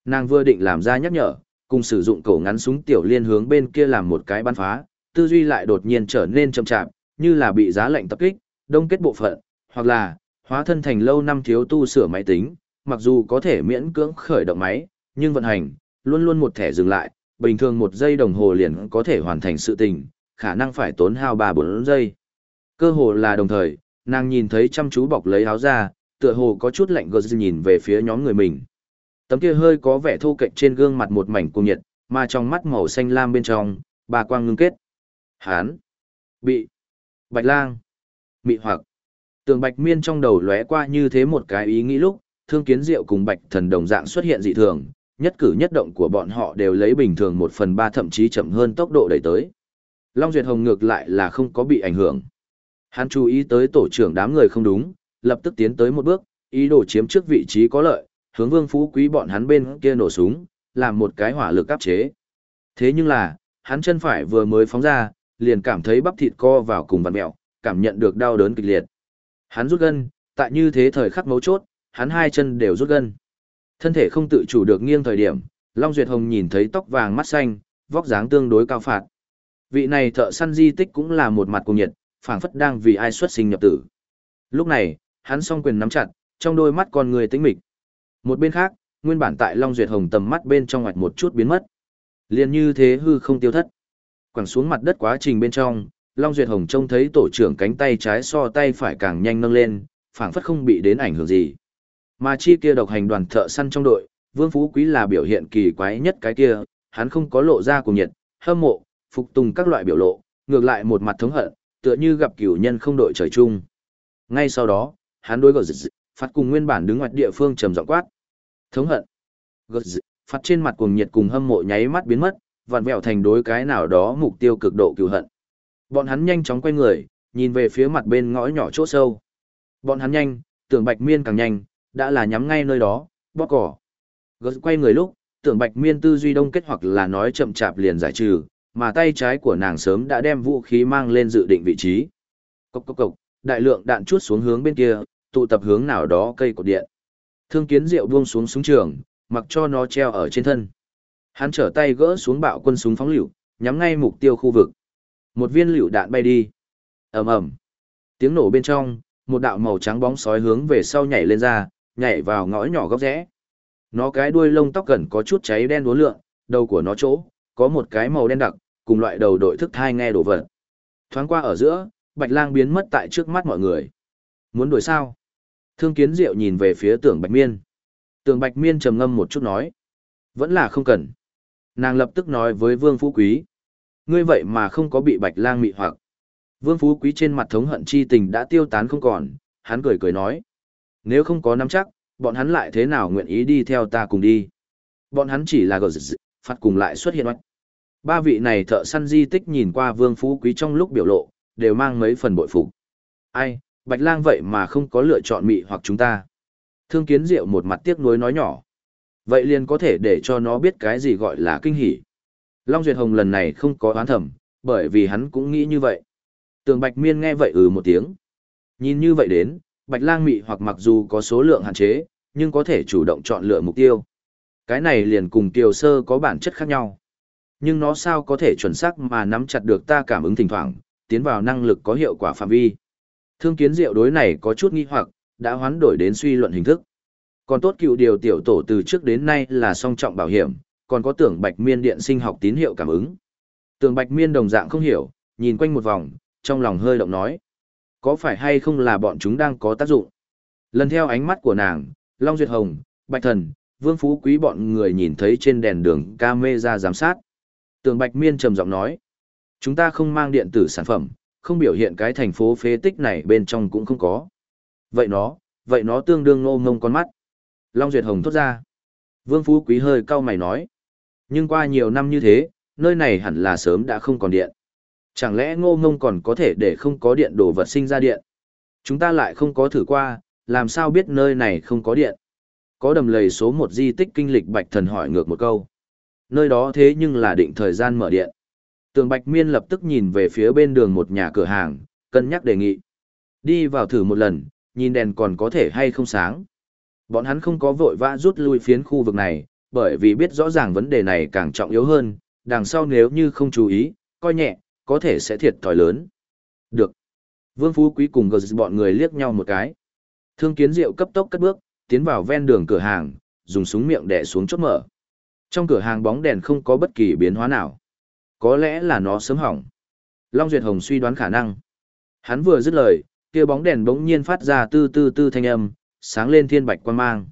[SPEAKER 1] Nàng vừa định làm ra nhắc nhở, cùng sử dụng cổ ngắn súng tiểu liên hướng bên kia làm một cái bắn phá, tư duy lại đột nhiên trở nên chậm chạp, như là bị giá lạnh tập kích, đông kết bộ phận, hoặc là hóa thân thành lâu năm thiếu tu sửa máy tính, mặc dù có thể miễn cưỡng khởi động máy, nhưng vận hành, luôn luôn một thẻ dừng lại, bình thường một giây đồng hồ liền có thể hoàn thành sự tình, khả năng phải tốn hao 3-4 giây. Cơ hồ là đồng thời, nàng nhìn thấy chăm chú bọc lấy áo ra, tựa hồ có chút lạnh gợn nhìn về phía nhóm người mình. Tấm kia hơi có vẻ thô kệch trên gương mặt một mảnh cuồng nhiệt, mà trong mắt màu xanh lam bên trong, bà quang ngưng kết. Hán, bị, bạch lang, mị hoặc. Tường bạch miên trong đầu lóe qua như thế một cái ý nghĩ lúc, thương kiến diệu cùng bạch thần đồng dạng xuất hiện dị thường, nhất cử nhất động của bọn họ đều lấy bình thường một phần ba thậm chí chậm hơn tốc độ đẩy tới. Long Duyệt Hồng ngược lại là không có bị ảnh hưởng. Hắn chú ý tới tổ trưởng đám người không đúng, lập tức tiến tới một bước, ý đồ chiếm trước vị trí có lợi, hướng Vương Phú Quý bọn hắn bên kia nổ súng, làm một cái hỏa lực áp chế. Thế nhưng là, hắn chân phải vừa mới phóng ra, liền cảm thấy bắp thịt co vào cùng vặn mẹo, cảm nhận được đau đớn kịch liệt. Hắn rút gân, tại như thế thời khắc mấu chốt, hắn hai chân đều rút gân. Thân thể không tự chủ được nghiêng thời điểm, Long Duyệt Hồng nhìn thấy tóc vàng mắt xanh, vóc dáng tương đối cao phạt. Vị này thợ săn di tích cũng là một mặt cùng nhiệt, phảng phất đang vì ai xuất sinh nhập tử. Lúc này, hắn song quyền nắm chặt, trong đôi mắt con người tĩnh mịch. Một bên khác, nguyên bản tại Long Duyệt Hồng tầm mắt bên trong ngoạch một chút biến mất. Liền như thế hư không tiêu thất. Quẳng xuống mặt đất quá trình bên trong, Long Duyệt Hồng trông thấy tổ trưởng cánh tay trái so tay phải càng nhanh nâng lên, phảng phất không bị đến ảnh hưởng gì. Mà chi kia độc hành đoàn thợ săn trong đội, Vương Phú Quý là biểu hiện kỳ quái nhất cái kia, hắn không có lộ ra cùng nhiệt, hâm mộ, phục tùng các loại biểu lộ, ngược lại một mặt thống hận, tựa như gặp cửu nhân không đội trời chung. Ngay sau đó, hắn đối giật dịch, phát cùng nguyên bản đứng ngoài địa phương trầm giọng quát. Thống hận. Gật phạt trên mặt cuồng nhiệt cùng hâm mộ nháy mắt biến mất, vặn vẹo thành đối cái nào đó mục tiêu cực độ cửu hận. Bọn hắn nhanh chóng quay người, nhìn về phía mặt bên ngõ nhỏ chỗ sâu. Bọn hắn nhanh, tưởng Bạch Miên càng nhanh, đã là nhắm ngay nơi đó, bóp cỏ. Gật quay người lúc, tưởng Bạch Miên tư duy đông kết hoặc là nói chậm chạp liền giải trừ, mà tay trái của nàng sớm đã đem vũ khí mang lên dự định vị trí. Cốc cốc cốc, đại lượng đạn chuốt xuống hướng bên kia, tụ tập hướng nào đó cây cột điện. Thương kiến diệu buông xuống súng trường, mặc cho nó treo ở trên thân. Hắn trở tay gỡ xuống bạo quân súng phóng lựu, nhắm ngay mục tiêu khu vực. Một viên lựu đạn bay đi. ầm ầm, tiếng nổ bên trong, một đạo màu trắng bóng sói hướng về sau nhảy lên ra, nhảy vào ngõ nhỏ góc rẽ. Nó cái đuôi lông tóc gần có chút cháy đen uốn lượn, đầu của nó chỗ có một cái màu đen đặc, cùng loại đầu đội thức thai nghe đổ vật. Thoáng qua ở giữa, Bạch Lang biến mất tại trước mắt mọi người. Muốn đuổi sao? Thương Kiến Diệu nhìn về phía Tưởng Bạch Miên. Tưởng Bạch Miên trầm ngâm một chút nói, vẫn là không cần. Nàng lập tức nói với Vương Phú Quý, ngươi vậy mà không có bị Bạch Lang mị hoặc. Vương Phú Quý trên mặt thống hận chi tình đã tiêu tán không còn, hắn cười cười nói, nếu không có nắm chắc, bọn hắn lại thế nào nguyện ý đi theo ta cùng đi. Bọn hắn chỉ là gờ dị, phạt cùng lại xuất hiện oách. Ba vị này thợ săn di tích nhìn qua Vương Phú Quý trong lúc biểu lộ, đều mang mấy phần bội phục. Ai, Bạch Lang vậy mà không có lựa chọn mị hoặc chúng ta. Thương Kiến Diệu một mặt tiếc nuối nói nhỏ. Vậy liền có thể để cho nó biết cái gì gọi là kinh hỉ. Long Duyệt Hồng lần này không có oán thầm, bởi vì hắn cũng nghĩ như vậy. Tường Bạch Miên nghe vậy ừ một tiếng. Nhìn như vậy đến, Bạch Lang mị hoặc mặc dù có số lượng hạn chế, nhưng có thể chủ động chọn lựa mục tiêu. Cái này liền cùng Kiều Sơ có bản chất khác nhau. Nhưng nó sao có thể chuẩn xác mà nắm chặt được ta cảm ứng thỉnh thoảng, tiến vào năng lực có hiệu quả phạm vi. Thương kiến diệu đối này có chút nghi hoặc, đã hoán đổi đến suy luận hình thức. Còn tốt cựu điều tiểu tổ từ trước đến nay là song trọng bảo hiểm, còn có tưởng bạch miên điện sinh học tín hiệu cảm ứng. Tưởng bạch miên đồng dạng không hiểu, nhìn quanh một vòng, trong lòng hơi động nói. Có phải hay không là bọn chúng đang có tác dụng? Lần theo ánh mắt của nàng, Long Duyệt Hồng, Bạch Thần, Vương Phú Quý bọn người nhìn thấy trên đèn đường camera giám sát. Tường Bạch Miên trầm giọng nói, chúng ta không mang điện tử sản phẩm, không biểu hiện cái thành phố phế tích này bên trong cũng không có. Vậy nó, vậy nó tương đương ngô ngông con mắt. Long Duyệt Hồng thốt ra. Vương Phú Quý hơi cau mày nói. Nhưng qua nhiều năm như thế, nơi này hẳn là sớm đã không còn điện. Chẳng lẽ ngô ngông còn có thể để không có điện đồ vật sinh ra điện? Chúng ta lại không có thử qua, làm sao biết nơi này không có điện? Có đầm lầy số một di tích kinh lịch Bạch Thần hỏi ngược một câu. Nơi đó thế nhưng là định thời gian mở điện. Tường Bạch Miên lập tức nhìn về phía bên đường một nhà cửa hàng, cân nhắc đề nghị. Đi vào thử một lần, nhìn đèn còn có thể hay không sáng. Bọn hắn không có vội vã rút lui phiến khu vực này, bởi vì biết rõ ràng vấn đề này càng trọng yếu hơn, đằng sau nếu như không chú ý, coi nhẹ, có thể sẽ thiệt thòi lớn. Được. Vương Phú Quý cùng gờ bọn người liếc nhau một cái. Thương kiến diệu cấp tốc cất bước, tiến vào ven đường cửa hàng, dùng súng miệng đè xuống chốt mở. Trong cửa hàng bóng đèn không có bất kỳ biến hóa nào. Có lẽ là nó sớm hỏng. Long Duyệt Hồng suy đoán khả năng. Hắn vừa dứt lời, kia bóng đèn bỗng nhiên phát ra tư tư tư thanh âm, sáng lên thiên bạch quang mang.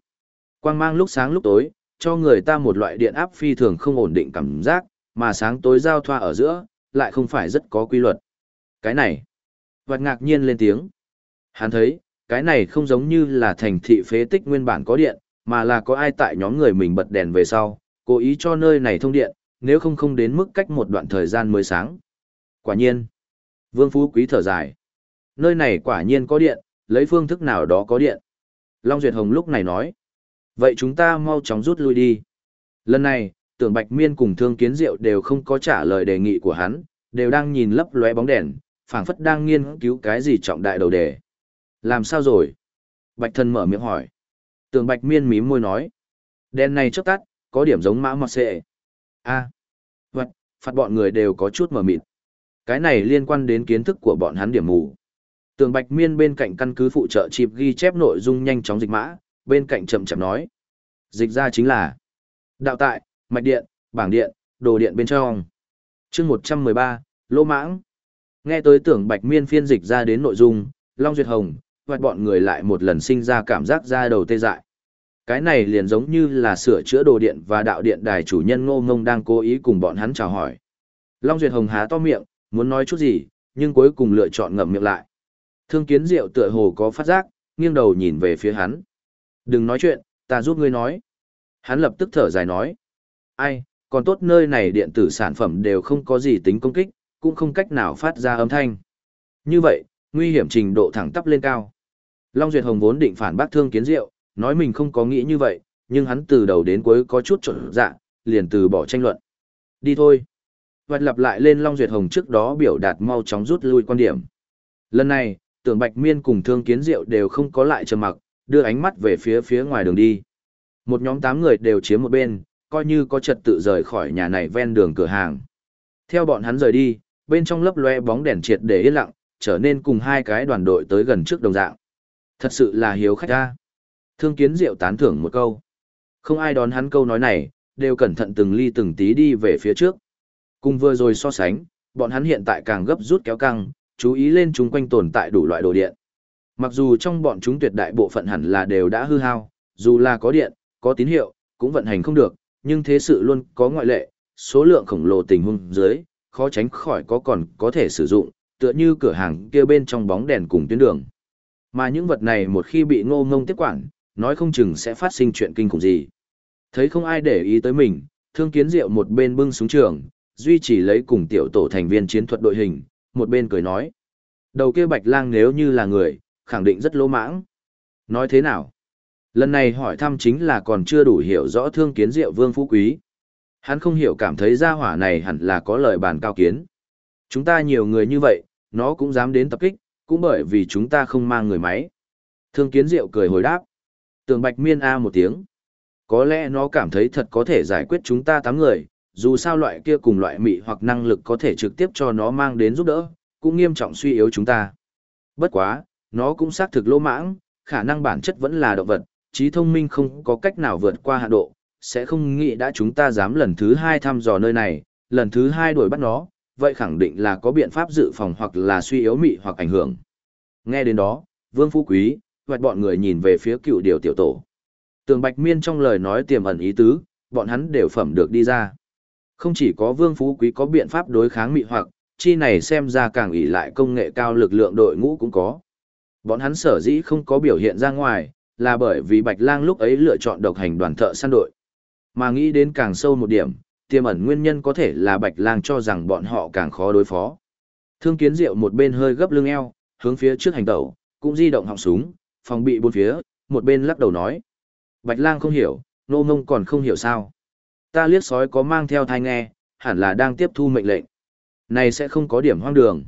[SPEAKER 1] Quang mang lúc sáng lúc tối, cho người ta một loại điện áp phi thường không ổn định cảm giác, mà sáng tối giao thoa ở giữa, lại không phải rất có quy luật. Cái này, Vật ngạc nhiên lên tiếng. Hắn thấy, cái này không giống như là thành thị phế tích nguyên bản có điện, mà là có ai tại nhóm người mình bật đèn về sau, cố ý cho nơi này thông điện, nếu không không đến mức cách một đoạn thời gian mới sáng. Quả nhiên, Vương Phú Quý thở dài. Nơi này quả nhiên có điện, lấy phương thức nào đó có điện. Long Duyệt Hồng lúc này nói. Vậy chúng ta mau chóng rút lui đi. Lần này, tưởng Bạch Miên cùng Thương Kiến Diệu đều không có trả lời đề nghị của hắn, đều đang nhìn lấp lóe bóng đèn, phảng phất đang nghiên cứu cái gì trọng đại đầu đề. Làm sao rồi? Bạch Thần mở miệng hỏi. Tưởng Bạch Miên mím môi nói. Đèn này chớp tắt, có điểm giống mã mọt xệ a à, phạt bọn người đều có chút mở mịt. Cái này liên quan đến kiến thức của bọn hắn điểm mù. Tường Bạch Miên bên cạnh căn cứ phụ trợ chịp ghi chép nội dung nhanh chóng dịch mã, bên cạnh chậm chậm nói. Dịch ra chính là đạo tại, mạch điện, bảng điện, đồ điện bên trong. chương 113, lô mãng. Nghe tới tưởng Bạch Miên phiên dịch ra đến nội dung, Long Duyệt Hồng, hoặc bọn người lại một lần sinh ra cảm giác da đầu tê dại. Cái này liền giống như là sửa chữa đồ điện và đạo điện đài chủ nhân ngô ngông đang cố ý cùng bọn hắn chào hỏi. Long Duyệt Hồng há to miệng, muốn nói chút gì, nhưng cuối cùng lựa chọn ngậm miệng lại. Thương kiến diệu tựa hồ có phát giác, nghiêng đầu nhìn về phía hắn. Đừng nói chuyện, ta giúp ngươi nói. Hắn lập tức thở dài nói. Ai, còn tốt nơi này điện tử sản phẩm đều không có gì tính công kích, cũng không cách nào phát ra âm thanh. Như vậy, nguy hiểm trình độ thẳng tắp lên cao. Long Duyệt Hồng vốn định phản bác thương kiến diệu, nói mình không có nghĩ như vậy, nhưng hắn từ đầu đến cuối có chút trộn dạ, liền từ bỏ tranh luận. Đi thôi. Vạch lặp lại lên Long Duyệt Hồng trước đó biểu đạt mau chóng rút lui quan điểm. Lần này, tưởng Bạch Miên cùng Thương Kiến Diệu đều không có lại trầm mặc, đưa ánh mắt về phía phía ngoài đường đi. Một nhóm tám người đều chiếm một bên, coi như có trật tự rời khỏi nhà này ven đường cửa hàng. Theo bọn hắn rời đi, bên trong lấp loe bóng đèn triệt để yên lặng, trở nên cùng hai cái đoàn đội tới gần trước đồng dạng. Thật sự là hiếu khách ta. Thương kiến diệu tán thưởng một câu. Không ai đón hắn câu nói này, đều cẩn thận từng ly từng tí đi về phía trước. Cùng vừa rồi so sánh, bọn hắn hiện tại càng gấp rút kéo căng, chú ý lên chúng quanh tồn tại đủ loại đồ điện. Mặc dù trong bọn chúng tuyệt đại bộ phận hẳn là đều đã hư hao, dù là có điện, có tín hiệu, cũng vận hành không được, nhưng thế sự luôn có ngoại lệ, số lượng khổng lồ tình huống dưới, khó tránh khỏi có còn có thể sử dụng, tựa như cửa hàng kia bên trong bóng đèn cùng tuyến đường. Mà những vật này một khi bị ngô ngông tiếp quản, nói không chừng sẽ phát sinh chuyện kinh khủng gì. Thấy không ai để ý tới mình, thương kiến diệu một bên bưng súng trường, duy trì lấy cùng tiểu tổ thành viên chiến thuật đội hình, một bên cười nói. Đầu kia bạch lang nếu như là người, khẳng định rất lỗ mãng. Nói thế nào? Lần này hỏi thăm chính là còn chưa đủ hiểu rõ thương kiến diệu vương phú quý. Hắn không hiểu cảm thấy gia hỏa này hẳn là có lời bàn cao kiến. Chúng ta nhiều người như vậy, nó cũng dám đến tập kích, cũng bởi vì chúng ta không mang người máy. Thương kiến diệu cười hồi đáp. Tường bạch miên A một tiếng. Có lẽ nó cảm thấy thật có thể giải quyết chúng ta tám người, dù sao loại kia cùng loại mị hoặc năng lực có thể trực tiếp cho nó mang đến giúp đỡ, cũng nghiêm trọng suy yếu chúng ta. Bất quá, nó cũng xác thực lỗ mãng, khả năng bản chất vẫn là động vật, trí thông minh không có cách nào vượt qua hạn độ, sẽ không nghĩ đã chúng ta dám lần thứ hai thăm dò nơi này, lần thứ hai đuổi bắt nó, vậy khẳng định là có biện pháp dự phòng hoặc là suy yếu mị hoặc ảnh hưởng. Nghe đến đó, Vương Phú Quý, hoặc bọn người nhìn về phía cựu điều tiểu tổ. Tường Bạch Miên trong lời nói tiềm ẩn ý tứ, bọn hắn đều phẩm được đi ra. Không chỉ có Vương Phú Quý có biện pháp đối kháng mị hoặc, chi này xem ra càng ỷ lại công nghệ cao lực lượng đội ngũ cũng có. Bọn hắn sở dĩ không có biểu hiện ra ngoài, là bởi vì Bạch Lang lúc ấy lựa chọn độc hành đoàn thợ săn đội. Mà nghĩ đến càng sâu một điểm, tiềm ẩn nguyên nhân có thể là Bạch Lang cho rằng bọn họ càng khó đối phó. Thương Kiến Diệu một bên hơi gấp lưng eo, hướng phía trước hành tẩu, cũng di động họng súng, phòng bị bốn phía, một bên lắc đầu nói. Bạch Lang không hiểu, nô mông còn không hiểu sao. Ta liếc sói có mang theo thai nghe, hẳn là đang tiếp thu mệnh lệnh. Này sẽ không có điểm hoang đường.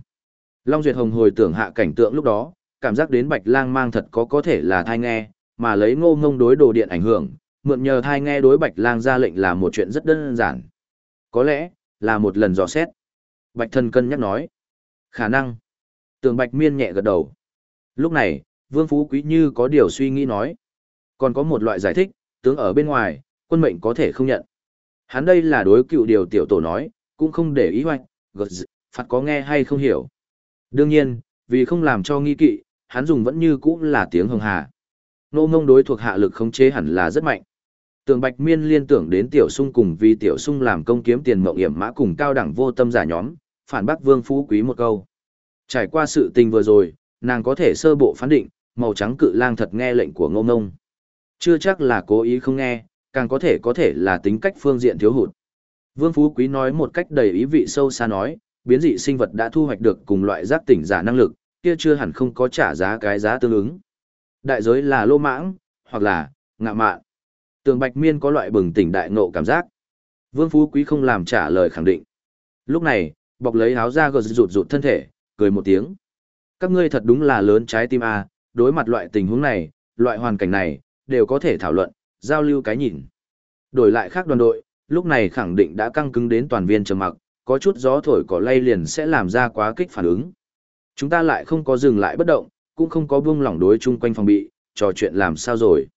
[SPEAKER 1] Long Duyệt Hồng hồi tưởng hạ cảnh tượng lúc đó, cảm giác đến Bạch Lang mang thật có có thể là thai nghe, mà lấy ngô mông đối đồ điện ảnh hưởng, mượn nhờ thai nghe đối Bạch Lang ra lệnh là một chuyện rất đơn giản. Có lẽ, là một lần dò xét. Bạch thần cân nhắc nói. Khả năng. Tường Bạch Miên nhẹ gật đầu. Lúc này, Vương Phú Quý như có điều suy nghĩ nói. Còn có một loại giải thích, tướng ở bên ngoài, quân mệnh có thể không nhận. Hắn đây là đối cựu điều tiểu tổ nói, cũng không để ý hoạch, gật dự, phạt có nghe hay không hiểu. Đương nhiên, vì không làm cho nghi kỵ, hắn dùng vẫn như cũ là tiếng hồng hà. Nô mông đối thuộc hạ lực khống chế hẳn là rất mạnh. Tường Bạch Miên liên tưởng đến Tiểu Sung cùng vì Tiểu Sung làm công kiếm tiền mộng hiểm mã cùng cao đẳng vô tâm giả nhóm, phản bác Vương Phú Quý một câu. Trải qua sự tình vừa rồi, nàng có thể sơ bộ phán định, màu trắng cự lang thật nghe lệnh của ngô ngông. Chưa chắc là cố ý không nghe, càng có thể có thể là tính cách phương diện thiếu hụt. Vương Phú Quý nói một cách đầy ý vị sâu xa nói, biến dị sinh vật đã thu hoạch được cùng loại giác tỉnh giả năng lực, kia chưa hẳn không có trả giá cái giá tương ứng. Đại giới là lô mãng, hoặc là, ngạ mạn. Tường Bạch Miên có loại bừng tỉnh đại ngộ cảm giác. Vương Phú Quý không làm trả lời khẳng định. Lúc này, bọc lấy áo ra gờ rụt rụt thân thể, cười một tiếng. Các ngươi thật đúng là lớn trái tim a, đối mặt loại tình huống này, loại hoàn cảnh này, đều có thể thảo luận, giao lưu cái nhìn. Đổi lại khác đoàn đội, lúc này khẳng định đã căng cứng đến toàn viên trầm mặc, có chút gió thổi cỏ lay liền sẽ làm ra quá kích phản ứng. Chúng ta lại không có dừng lại bất động, cũng không có buông lỏng đối chung quanh phòng bị, trò chuyện làm sao rồi.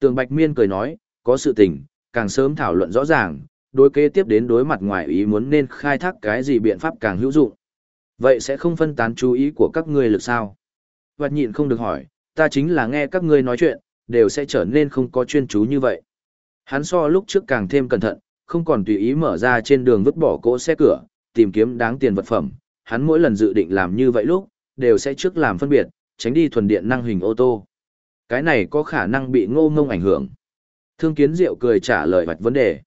[SPEAKER 1] Tường Bạch Miên cười nói, có sự tình, càng sớm thảo luận rõ ràng, đối kế tiếp đến đối mặt ngoài ý muốn nên khai thác cái gì biện pháp càng hữu dụng. Vậy sẽ không phân tán chú ý của các ngươi lực sao? Và nhịn không được hỏi, ta chính là nghe các ngươi nói chuyện, đều sẽ trở nên không có chuyên chú như vậy. Hắn so lúc trước càng thêm cẩn thận, không còn tùy ý mở ra trên đường vứt bỏ cỗ xe cửa, tìm kiếm đáng tiền vật phẩm. Hắn mỗi lần dự định làm như vậy lúc, đều sẽ trước làm phân biệt, tránh đi thuần điện năng hình ô tô. Cái này có khả năng bị ngô ngông ảnh hưởng. Thương kiến diệu cười trả lời vạch vấn đề.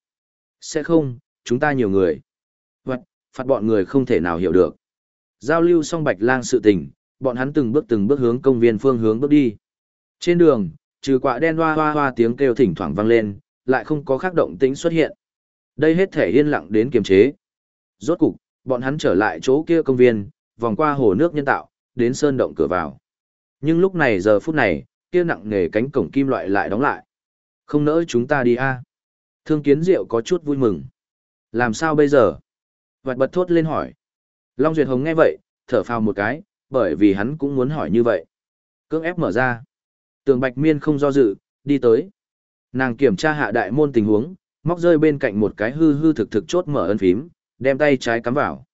[SPEAKER 1] Sẽ không, chúng ta nhiều người. Vạch, phạt bọn người không thể nào hiểu được. Giao lưu xong bạch lang sự tình, bọn hắn từng bước từng bước hướng công viên phương hướng bước đi. Trên đường, trừ quạ đen hoa hoa hoa tiếng kêu thỉnh thoảng vang lên, lại không có khác động tĩnh xuất hiện. Đây hết thể yên lặng đến kiềm chế. Rốt cục, bọn hắn trở lại chỗ kia công viên, vòng qua hồ nước nhân tạo, đến sơn động cửa vào. Nhưng lúc này giờ phút này, kia nặng nề cánh cổng kim loại lại đóng lại. Không nỡ chúng ta đi a Thương kiến diệu có chút vui mừng. Làm sao bây giờ? Vạch bật thốt lên hỏi. Long Duyệt Hồng nghe vậy, thở phào một cái, bởi vì hắn cũng muốn hỏi như vậy. Cưỡng ép mở ra. Tường Bạch Miên không do dự, đi tới. Nàng kiểm tra hạ đại môn tình huống, móc rơi bên cạnh một cái hư hư thực thực chốt mở ấn phím, đem tay trái cắm vào.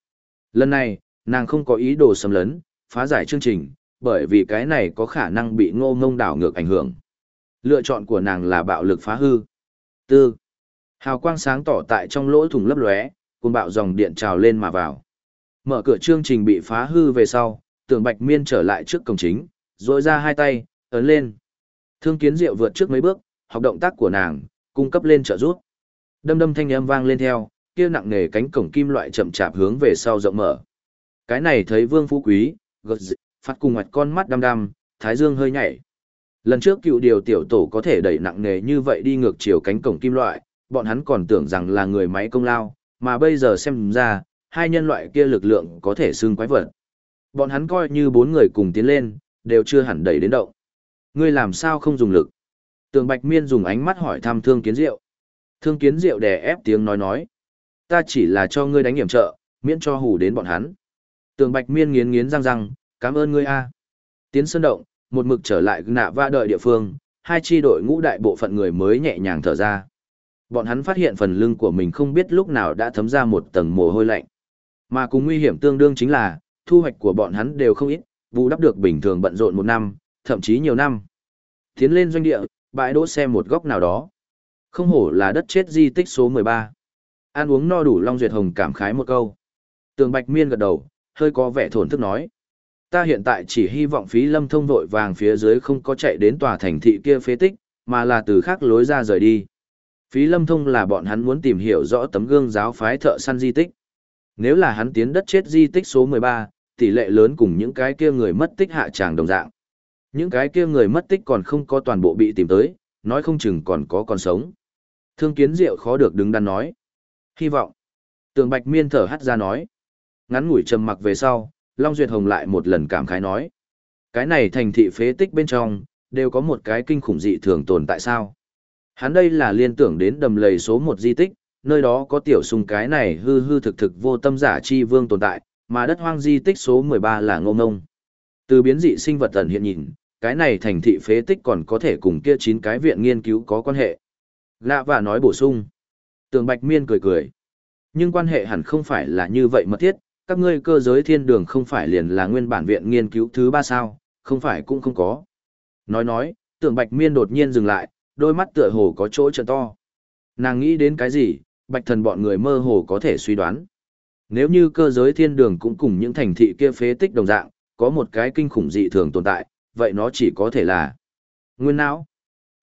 [SPEAKER 1] Lần này, nàng không có ý đồ xâm lấn, phá giải chương trình, bởi vì cái này có khả năng bị ngô ngông đảo ngược ảnh hưởng. Lựa chọn của nàng là bạo lực phá hư. Tư. Hào quang sáng tỏ tại trong lỗ thủng lấp lóe, cùng bạo dòng điện trào lên mà vào. Mở cửa chương trình bị phá hư về sau, tưởng bạch miên trở lại trước cổng chính, dội ra hai tay, ấn lên. Thương kiến diệu vượt trước mấy bước, học động tác của nàng, cung cấp lên trợ giúp. Đâm đâm thanh âm vang lên theo, kia nặng nề cánh cổng kim loại chậm chạp hướng về sau rộng mở. Cái này thấy Vương Phú Quý, gật dị, phát cùng ngoặt con mắt đăm đăm, thái dương hơi nhảy. Lần trước cựu điều tiểu tổ có thể đẩy nặng nề như vậy đi ngược chiều cánh cổng kim loại, bọn hắn còn tưởng rằng là người máy công lao, mà bây giờ xem ra, hai nhân loại kia lực lượng có thể xưng quái vật. Bọn hắn coi như bốn người cùng tiến lên, đều chưa hẳn đẩy đến động. Ngươi làm sao không dùng lực? Tường Bạch Miên dùng ánh mắt hỏi thăm Thương Kiến Diệu. Thương Kiến Diệu đè ép tiếng nói nói. Ta chỉ là cho ngươi đánh hiểm trợ, miễn cho hù đến bọn hắn. Tường Bạch Miên nghiến nghiến răng răng, cảm ơn ngươi a. Tiến sơn động, một mực trở lại nạ va đợi địa phương, hai chi đội ngũ đại bộ phận người mới nhẹ nhàng thở ra. Bọn hắn phát hiện phần lưng của mình không biết lúc nào đã thấm ra một tầng mồ hôi lạnh. Mà cùng nguy hiểm tương đương chính là, thu hoạch của bọn hắn đều không ít, vụ đắp được bình thường bận rộn một năm, thậm chí nhiều năm. Tiến lên doanh địa, bãi đỗ xe một góc nào đó. Không hổ là đất chết di tích số 13. Ăn uống no đủ Long Duyệt Hồng cảm khái một câu. Tường Bạch Miên gật đầu, hơi có vẻ thổn thức nói. Ta hiện tại chỉ hy vọng phí lâm thông vội vàng phía dưới không có chạy đến tòa thành thị kia phế tích, mà là từ khác lối ra rời đi. Phí lâm thông là bọn hắn muốn tìm hiểu rõ tấm gương giáo phái thợ săn di tích. Nếu là hắn tiến đất chết di tích số 13, tỷ lệ lớn cùng những cái kia người mất tích hạ tràng đồng dạng. Những cái kia người mất tích còn không có toàn bộ bị tìm tới, nói không chừng còn có còn sống. Thương kiến diệu khó được đứng đắn nói. Hy vọng. Tường Bạch Miên thở hắt ra nói. Ngắn ngủi trầm mặc về sau, Long Duyệt Hồng lại một lần cảm khái nói. Cái này thành thị phế tích bên trong, đều có một cái kinh khủng dị thường tồn tại sao. Hắn đây là liên tưởng đến đầm lầy số một di tích, nơi đó có tiểu sung cái này hư hư thực thực vô tâm giả chi vương tồn tại, mà đất hoang di tích số 13 là ngô ngông. Từ biến dị sinh vật tần hiện nhìn, cái này thành thị phế tích còn có thể cùng kia chín cái viện nghiên cứu có quan hệ. Lạ và nói bổ sung. Tường Bạch Miên cười cười. Nhưng quan hệ hẳn không phải là như vậy mật thiết, các ngươi cơ giới thiên đường không phải liền là nguyên bản viện nghiên cứu thứ ba sao, không phải cũng không có. Nói nói, tưởng Bạch Miên đột nhiên dừng lại, đôi mắt tựa hồ có chỗ trợ to. Nàng nghĩ đến cái gì, Bạch thần bọn người mơ hồ có thể suy đoán. Nếu như cơ giới thiên đường cũng cùng những thành thị kia phế tích đồng dạng, có một cái kinh khủng dị thường tồn tại, vậy nó chỉ có thể là nguyên não.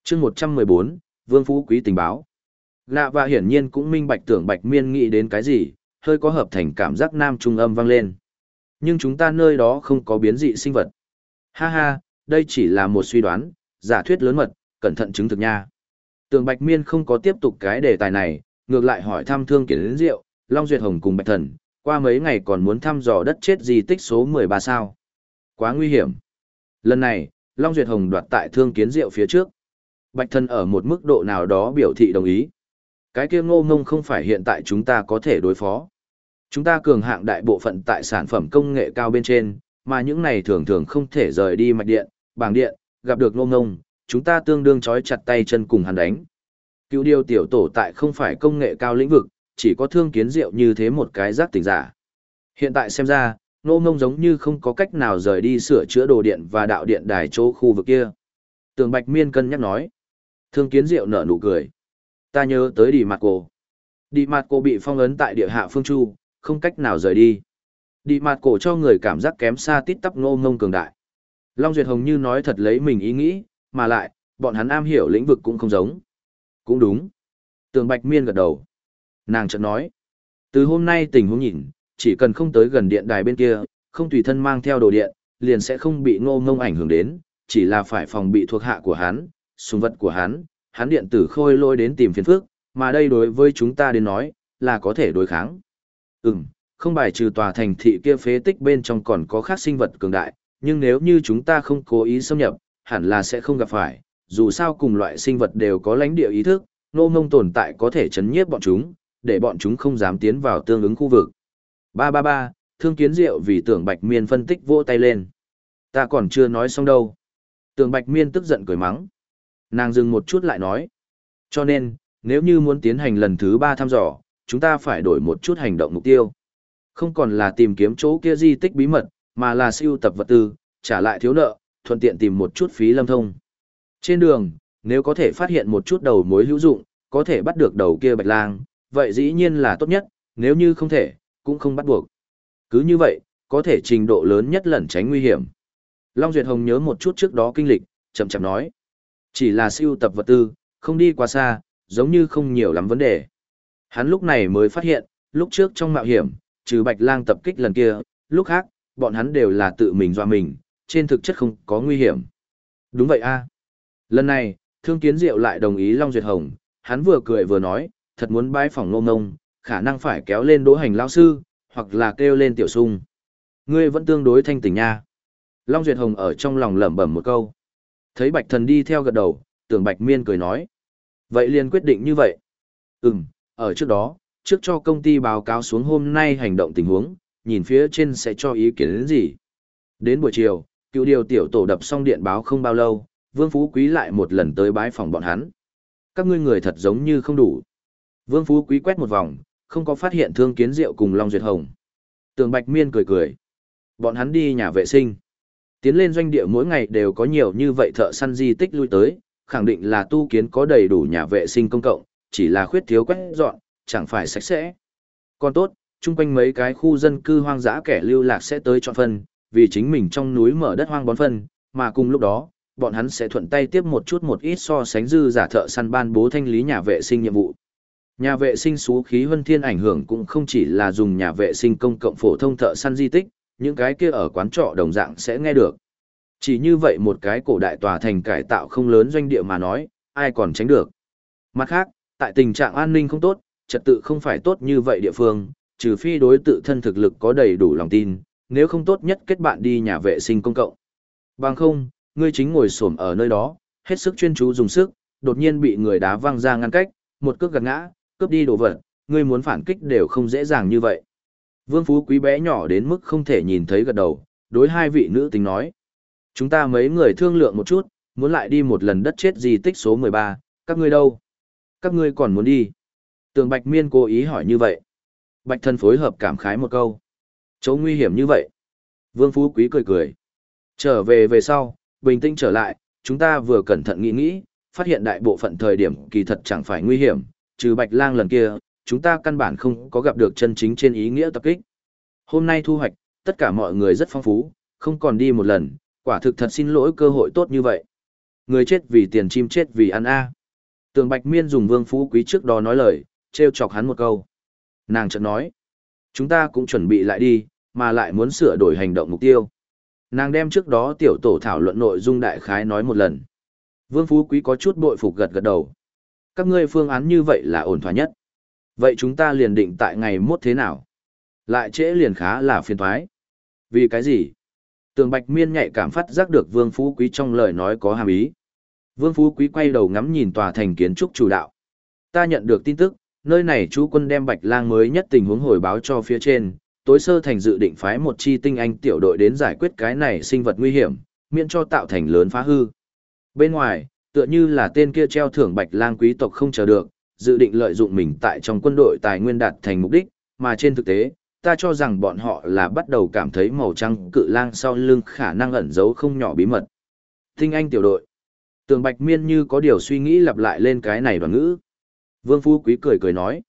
[SPEAKER 1] chương 114, Vương Phú Quý tình báo. Lạ và hiển nhiên cũng minh bạch tưởng Bạch Miên nghĩ đến cái gì, hơi có hợp thành cảm giác nam trung âm vang lên. Nhưng chúng ta nơi đó không có biến dị sinh vật. Ha ha, đây chỉ là một suy đoán, giả thuyết lớn mật, cẩn thận chứng thực nha. Tường Bạch Miên không có tiếp tục cái đề tài này, ngược lại hỏi thăm thương kiến đến rượu, Long Duyệt Hồng cùng Bạch Thần, qua mấy ngày còn muốn thăm dò đất chết di tích số 13 sao. Quá nguy hiểm. Lần này, Long Duyệt Hồng đoạt tại thương kiến rượu phía trước. Bạch Thần ở một mức độ nào đó biểu thị đồng ý. Cái kia ngô ngông không phải hiện tại chúng ta có thể đối phó. Chúng ta cường hạng đại bộ phận tại sản phẩm công nghệ cao bên trên, mà những này thường thường không thể rời đi mạch điện, bảng điện, gặp được ngô ngông, chúng ta tương đương chói chặt tay chân cùng hắn đánh. Cứu điều tiểu tổ tại không phải công nghệ cao lĩnh vực, chỉ có thương kiến diệu như thế một cái giác tỉnh giả. Hiện tại xem ra, nô ngông giống như không có cách nào rời đi sửa chữa đồ điện và đạo điện đài chỗ khu vực kia. Tường Bạch Miên cân nhắc nói. Thương kiến diệu nở nụ cười. Ta nhớ tới đi Mạc cô. Đi Mạc cô bị phong ấn tại địa hạ phương chu, không cách nào rời đi. Đi Mạc cổ cho người cảm giác kém xa tít tắp nô ngông cường đại. Long Duyệt Hồng như nói thật lấy mình ý nghĩ, mà lại, bọn hắn am hiểu lĩnh vực cũng không giống. Cũng đúng. Tường Bạch Miên gật đầu. Nàng chợt nói. Từ hôm nay tình huống nhìn, chỉ cần không tới gần điện đài bên kia, không tùy thân mang theo đồ điện, liền sẽ không bị ngô ngông ảnh hưởng đến, chỉ là phải phòng bị thuộc hạ của hắn, súng vật của hắn, hắn điện tử khôi lôi đến tìm phiền phức, mà đây đối với chúng ta đến nói, là có thể đối kháng. Ừm, không bài trừ tòa thành thị kia phế tích bên trong còn có khác sinh vật cường đại, nhưng nếu như chúng ta không cố ý xâm nhập, hẳn là sẽ không gặp phải, dù sao cùng loại sinh vật đều có lãnh địa ý thức, nô ngông tồn tại có thể chấn nhiếp bọn chúng, để bọn chúng không dám tiến vào tương ứng khu vực. Ba ba ba, thương kiến diệu vì tưởng bạch miên phân tích vỗ tay lên. Ta còn chưa nói xong đâu. Tưởng bạch miên tức giận cười mắng. Nàng dừng một chút lại nói. Cho nên, nếu như muốn tiến hành lần thứ ba thăm dò, chúng ta phải đổi một chút hành động mục tiêu. Không còn là tìm kiếm chỗ kia di tích bí mật, mà là siêu tập vật tư, trả lại thiếu nợ, thuận tiện tìm một chút phí lâm thông. Trên đường, nếu có thể phát hiện một chút đầu mối hữu dụng, có thể bắt được đầu kia bạch lang, vậy dĩ nhiên là tốt nhất, nếu như không thể, cũng không bắt buộc. Cứ như vậy, có thể trình độ lớn nhất lẩn tránh nguy hiểm. Long Duyệt Hồng nhớ một chút trước đó kinh lịch, chậm chậm nói. Chỉ là siêu tập vật tư, không đi quá xa, giống như không nhiều lắm vấn đề. Hắn lúc này mới phát hiện, lúc trước trong mạo hiểm, trừ bạch lang tập kích lần kia, lúc khác, bọn hắn đều là tự mình dọa mình, trên thực chất không có nguy hiểm. Đúng vậy a. Lần này, Thương Kiến Diệu lại đồng ý Long Duyệt Hồng, hắn vừa cười vừa nói, thật muốn bái phỏng nô ngông, khả năng phải kéo lên đỗ hành lao sư, hoặc là kêu lên tiểu sung. Ngươi vẫn tương đối thanh tỉnh nha. Long Duyệt Hồng ở trong lòng lẩm bẩm một câu. Thấy Bạch Thần đi theo gật đầu, tưởng Bạch Miên cười nói. Vậy liền quyết định như vậy. Ừm, ở trước đó, trước cho công ty báo cáo xuống hôm nay hành động tình huống, nhìn phía trên sẽ cho ý kiến đến gì. Đến buổi chiều, cựu điều tiểu tổ đập xong điện báo không bao lâu, Vương Phú Quý lại một lần tới bái phòng bọn hắn. Các ngươi người thật giống như không đủ. Vương Phú Quý quét một vòng, không có phát hiện thương kiến rượu cùng Long Duyệt Hồng. Tường Bạch Miên cười cười. Bọn hắn đi nhà vệ sinh. Tiến lên doanh địa mỗi ngày đều có nhiều như vậy thợ săn di tích lui tới, khẳng định là tu kiến có đầy đủ nhà vệ sinh công cộng, chỉ là khuyết thiếu quét dọn, chẳng phải sạch sẽ. Còn tốt, chung quanh mấy cái khu dân cư hoang dã kẻ lưu lạc sẽ tới chọn phân, vì chính mình trong núi mở đất hoang bón phân, mà cùng lúc đó, bọn hắn sẽ thuận tay tiếp một chút một ít so sánh dư giả thợ săn ban bố thanh lý nhà vệ sinh nhiệm vụ. Nhà vệ sinh xú khí huân thiên ảnh hưởng cũng không chỉ là dùng nhà vệ sinh công cộng phổ thông thợ săn di tích, những cái kia ở quán trọ đồng dạng sẽ nghe được. Chỉ như vậy một cái cổ đại tòa thành cải tạo không lớn doanh địa mà nói, ai còn tránh được. Mặt khác, tại tình trạng an ninh không tốt, trật tự không phải tốt như vậy địa phương, trừ phi đối tự thân thực lực có đầy đủ lòng tin, nếu không tốt nhất kết bạn đi nhà vệ sinh công cộng. Bằng không, ngươi chính ngồi xổm ở nơi đó, hết sức chuyên chú dùng sức, đột nhiên bị người đá văng ra ngăn cách, một cước gạt ngã, cướp đi đồ vật, ngươi muốn phản kích đều không dễ dàng như vậy. Vương Phú Quý bé nhỏ đến mức không thể nhìn thấy gật đầu, đối hai vị nữ tính nói. Chúng ta mấy người thương lượng một chút, muốn lại đi một lần đất chết di tích số 13, các ngươi đâu? Các ngươi còn muốn đi? Tường Bạch Miên cố ý hỏi như vậy. Bạch thân phối hợp cảm khái một câu. Chỗ nguy hiểm như vậy. Vương Phú Quý cười cười. Trở về về sau, bình tĩnh trở lại, chúng ta vừa cẩn thận nghĩ nghĩ, phát hiện đại bộ phận thời điểm kỳ thật chẳng phải nguy hiểm, trừ Bạch Lang lần kia, chúng ta căn bản không có gặp được chân chính trên ý nghĩa tập kích. Hôm nay thu hoạch, tất cả mọi người rất phong phú, không còn đi một lần, quả thực thật xin lỗi cơ hội tốt như vậy. Người chết vì tiền chim chết vì ăn a. Tường Bạch Miên dùng Vương Phú Quý trước đó nói lời, trêu chọc hắn một câu. Nàng chợt nói, chúng ta cũng chuẩn bị lại đi, mà lại muốn sửa đổi hành động mục tiêu. Nàng đem trước đó tiểu tổ thảo luận nội dung đại khái nói một lần. Vương Phú Quý có chút bội phục gật gật đầu. Các ngươi phương án như vậy là ổn thỏa nhất. Vậy chúng ta liền định tại ngày mốt thế nào? Lại trễ liền khá là phiền thoái. Vì cái gì? Tường Bạch Miên nhạy cảm phát giác được Vương Phú Quý trong lời nói có hàm ý. Vương Phú Quý quay đầu ngắm nhìn tòa thành kiến trúc chủ đạo. Ta nhận được tin tức, nơi này chú quân đem Bạch Lang mới nhất tình huống hồi báo cho phía trên, tối sơ thành dự định phái một chi tinh anh tiểu đội đến giải quyết cái này sinh vật nguy hiểm, miễn cho tạo thành lớn phá hư. Bên ngoài, tựa như là tên kia treo thưởng Bạch Lang quý tộc không chờ được, dự định lợi dụng mình tại trong quân đội tài nguyên đạt thành mục đích, mà trên thực tế, ta cho rằng bọn họ là bắt đầu cảm thấy màu trắng cự lang sau lưng khả năng ẩn giấu không nhỏ bí mật. Tinh anh tiểu đội. Tường Bạch Miên như có điều suy nghĩ lặp lại lên cái này đoàn ngữ. Vương Phú Quý cười cười nói.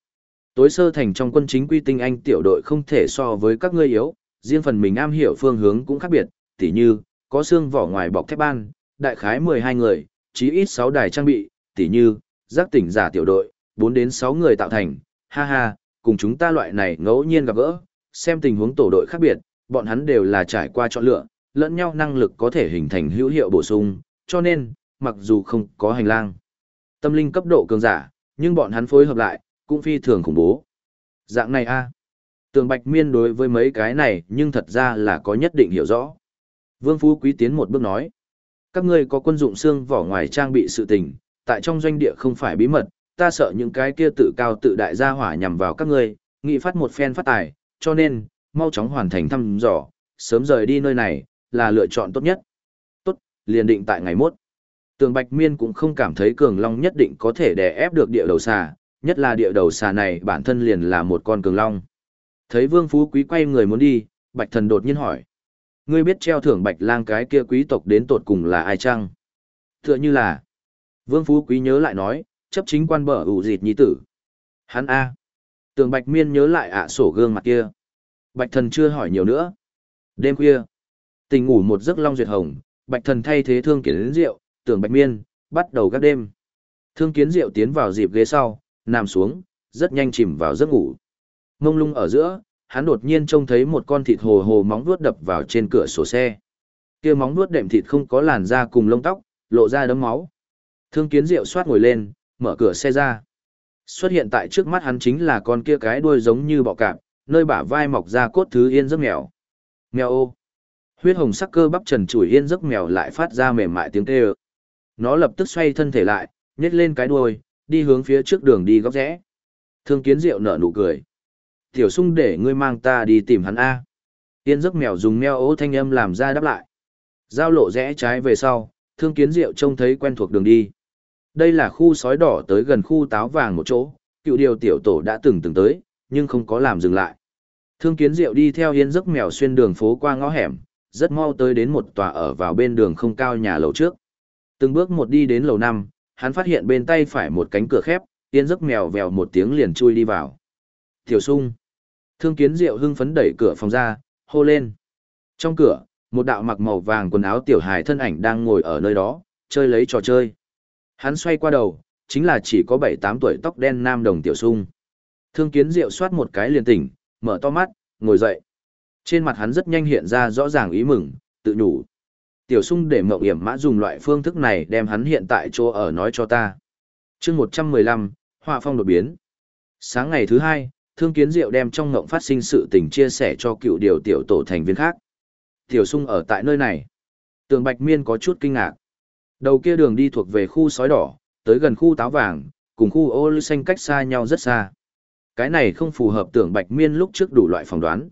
[SPEAKER 1] Tối sơ thành trong quân chính quy tinh anh tiểu đội không thể so với các ngươi yếu, riêng phần mình am hiểu phương hướng cũng khác biệt, tỉ như, có xương vỏ ngoài bọc thép ban, đại khái 12 người, chí ít 6 đài trang bị, tỉ như, giác tỉnh giả tiểu đội, 4 đến 6 người tạo thành, ha ha, cùng chúng ta loại này ngẫu nhiên gặp gỡ, xem tình huống tổ đội khác biệt, bọn hắn đều là trải qua chọn lựa, lẫn nhau năng lực có thể hình thành hữu hiệu bổ sung, cho nên, mặc dù không có hành lang, tâm linh cấp độ cường giả, nhưng bọn hắn phối hợp lại, cũng phi thường khủng bố. Dạng này a Tường Bạch Miên đối với mấy cái này nhưng thật ra là có nhất định hiểu rõ. Vương Phú Quý tiến một bước nói. Các ngươi có quân dụng xương vỏ ngoài trang bị sự tình, tại trong doanh địa không phải bí mật, ta sợ những cái kia tự cao tự đại gia hỏa nhằm vào các ngươi, nghị phát một phen phát tài, cho nên, mau chóng hoàn thành thăm dò, sớm rời đi nơi này, là lựa chọn tốt nhất. Tốt, liền định tại ngày mốt. Tường Bạch Miên cũng không cảm thấy Cường Long nhất định có thể đè ép được địa đầu xà, nhất là địa đầu xà này bản thân liền là một con Cường Long. Thấy Vương Phú Quý quay người muốn đi, Bạch Thần đột nhiên hỏi. Ngươi biết treo thưởng Bạch Lang cái kia quý tộc đến tột cùng là ai chăng? Tựa như là... Vương Phú Quý nhớ lại nói, chấp chính quan bở ủ dịt nhi tử. Hắn A. Tường Bạch Miên nhớ lại ạ sổ gương mặt kia. Bạch Thần chưa hỏi nhiều nữa. Đêm khuya, tình ngủ một giấc long duyệt hồng, Bạch Thần thay thế thương kiến rượu, tưởng Bạch Miên, bắt đầu các đêm. Thương kiến rượu tiến vào dịp ghế sau, nằm xuống, rất nhanh chìm vào giấc ngủ. Mông lung ở giữa, hắn đột nhiên trông thấy một con thịt hồ hồ móng vuốt đập vào trên cửa sổ xe. Kia móng vuốt đệm thịt không có làn da cùng lông tóc, lộ ra đấm máu. Thương kiến Diệu xoát ngồi lên, mở cửa xe ra. Xuất hiện tại trước mắt hắn chính là con kia cái đuôi giống như bọ cạp, nơi bả vai mọc ra cốt thứ yên giấc mèo. Mèo ô. Huyết hồng sắc cơ bắp trần trụi yên giấc mèo lại phát ra mềm mại tiếng kêu. Nó lập tức xoay thân thể lại, nhét lên cái đuôi, đi hướng phía trước đường đi góc rẽ. Thương kiến diệu nở nụ cười. Tiểu sung để ngươi mang ta đi tìm hắn A. Yên giấc mèo dùng meo ố thanh âm làm ra đáp lại. Giao lộ rẽ trái về sau, thương kiến diệu trông thấy quen thuộc đường đi. Đây là khu sói đỏ tới gần khu táo vàng một chỗ, cựu điều tiểu tổ đã từng từng tới, nhưng không có làm dừng lại. Thương kiến diệu đi theo yên giấc mèo xuyên đường phố qua ngõ hẻm, rất mau tới đến một tòa ở vào bên đường không cao nhà lầu trước. Từng bước một đi đến lầu năm, hắn phát hiện bên tay phải một cánh cửa khép, yên giấc mèo vèo một tiếng liền chui đi vào. Tiểu sung. Thương kiến diệu hưng phấn đẩy cửa phòng ra, hô lên. Trong cửa, một đạo mặc màu vàng quần áo tiểu hài thân ảnh đang ngồi ở nơi đó, chơi lấy trò chơi. Hắn xoay qua đầu, chính là chỉ có 7-8 tuổi tóc đen nam đồng tiểu sung. Thương kiến diệu soát một cái liền tỉnh, mở to mắt, ngồi dậy. Trên mặt hắn rất nhanh hiện ra rõ ràng ý mừng, tự nhủ. Tiểu sung để mộng hiểm mã dùng loại phương thức này đem hắn hiện tại chỗ ở nói cho ta. chương 115, họa phong đột biến. Sáng ngày thứ hai, thương kiến diệu đem trong ngộng phát sinh sự tình chia sẻ cho cựu điều tiểu tổ thành viên khác. Tiểu sung ở tại nơi này. Tường Bạch Miên có chút kinh ngạc. Đầu kia đường đi thuộc về khu sói đỏ, tới gần khu táo vàng, cùng khu ô lưu xanh cách xa nhau rất xa. Cái này không phù hợp tưởng Bạch Miên lúc trước đủ loại phỏng đoán.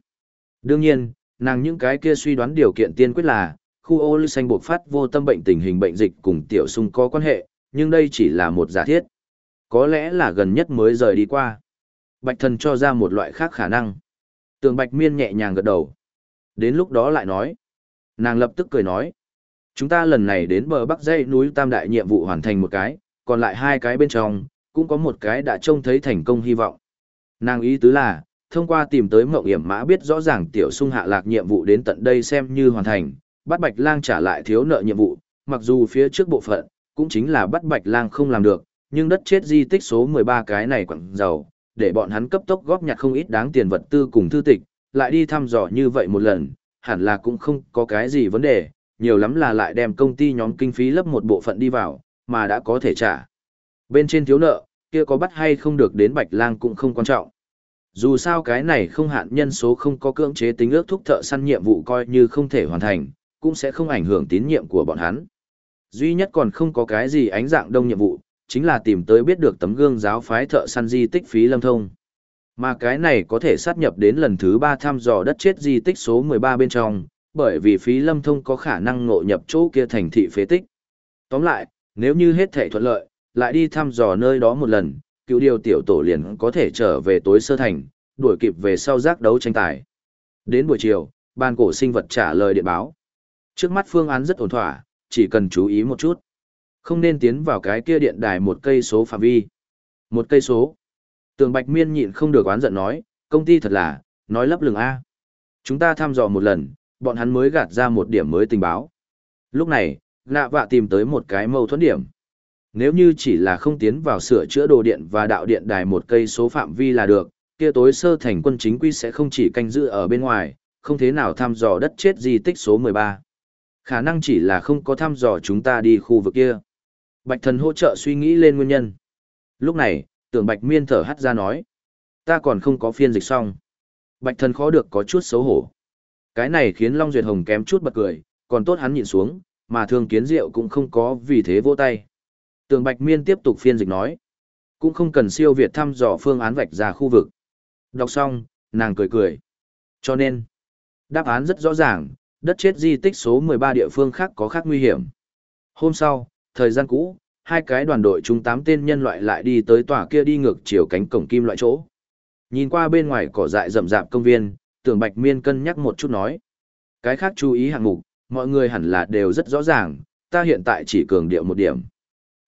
[SPEAKER 1] Đương nhiên, Nàng những cái kia suy đoán điều kiện tiên quyết là, khu ô lưu xanh bộc phát vô tâm bệnh tình hình bệnh dịch cùng tiểu sung có quan hệ, nhưng đây chỉ là một giả thiết. Có lẽ là gần nhất mới rời đi qua. Bạch thần cho ra một loại khác khả năng. Tường bạch miên nhẹ nhàng gật đầu. Đến lúc đó lại nói. Nàng lập tức cười nói. Chúng ta lần này đến bờ bắc dãy núi tam đại nhiệm vụ hoàn thành một cái, còn lại hai cái bên trong, cũng có một cái đã trông thấy thành công hy vọng. Nàng ý tứ là, thông qua tìm tới mộng hiểm mã biết rõ ràng tiểu sung hạ lạc nhiệm vụ đến tận đây xem như hoàn thành, bắt bạch lang trả lại thiếu nợ nhiệm vụ, mặc dù phía trước bộ phận, cũng chính là bắt bạch lang không làm được, nhưng đất chết di tích số 13 cái này quặng giàu, để bọn hắn cấp tốc góp nhặt không ít đáng tiền vật tư cùng thư tịch, lại đi thăm dò như vậy một lần, hẳn là cũng không có cái gì vấn đề, nhiều lắm là lại đem công ty nhóm kinh phí lấp một bộ phận đi vào, mà đã có thể trả. Bên trên thiếu nợ, kia có bắt hay không được đến Bạch Lang cũng không quan trọng. Dù sao cái này không hạn nhân số không có cưỡng chế tính ước thúc thợ săn nhiệm vụ coi như không thể hoàn thành, cũng sẽ không ảnh hưởng tín nhiệm của bọn hắn. Duy nhất còn không có cái gì ánh dạng đông nhiệm vụ, chính là tìm tới biết được tấm gương giáo phái thợ săn di tích phí lâm thông. Mà cái này có thể sát nhập đến lần thứ 3 thăm dò đất chết di tích số 13 bên trong, bởi vì phí lâm thông có khả năng ngộ nhập chỗ kia thành thị phế tích. Tóm lại, nếu như hết thể thuận lợi, lại đi thăm dò nơi đó một lần, cựu điều tiểu tổ liền có thể trở về tối sơ thành, đuổi kịp về sau giác đấu tranh tài. Đến buổi chiều, ban cổ sinh vật trả lời điện báo. Trước mắt phương án rất ổn thỏa, chỉ cần chú ý một chút. Không nên tiến vào cái kia điện đài một cây số phạm vi. Một cây số. Tường Bạch Miên nhịn không được oán giận nói, công ty thật là, nói lấp lửng A. Chúng ta thăm dò một lần, bọn hắn mới gạt ra một điểm mới tình báo. Lúc này, nạ vạ tìm tới một cái mâu thuẫn điểm. Nếu như chỉ là không tiến vào sửa chữa đồ điện và đạo điện đài một cây số phạm vi là được, kia tối sơ thành quân chính quy sẽ không chỉ canh giữ ở bên ngoài, không thế nào thăm dò đất chết di tích số 13. Khả năng chỉ là không có thăm dò chúng ta đi khu vực kia. Bạch thần hỗ trợ suy nghĩ lên nguyên nhân. Lúc này, tưởng bạch miên thở hắt ra nói. Ta còn không có phiên dịch xong. Bạch thần khó được có chút xấu hổ. Cái này khiến Long Duyệt Hồng kém chút bật cười, còn tốt hắn nhìn xuống, mà thương kiến diệu cũng không có vì thế vỗ tay. Tường Bạch Miên tiếp tục phiên dịch nói. Cũng không cần siêu việt thăm dò phương án vạch ra khu vực. Đọc xong, nàng cười cười. Cho nên, đáp án rất rõ ràng, đất chết di tích số 13 địa phương khác có khác nguy hiểm. Hôm sau, thời gian cũ, hai cái đoàn đội chúng tám tên nhân loại lại đi tới tòa kia đi ngược chiều cánh cổng kim loại chỗ. Nhìn qua bên ngoài cỏ dại rậm rạp công viên, tưởng Bạch Miên cân nhắc một chút nói. Cái khác chú ý hạng mục, mọi người hẳn là đều rất rõ ràng, ta hiện tại chỉ cường điệu một điểm.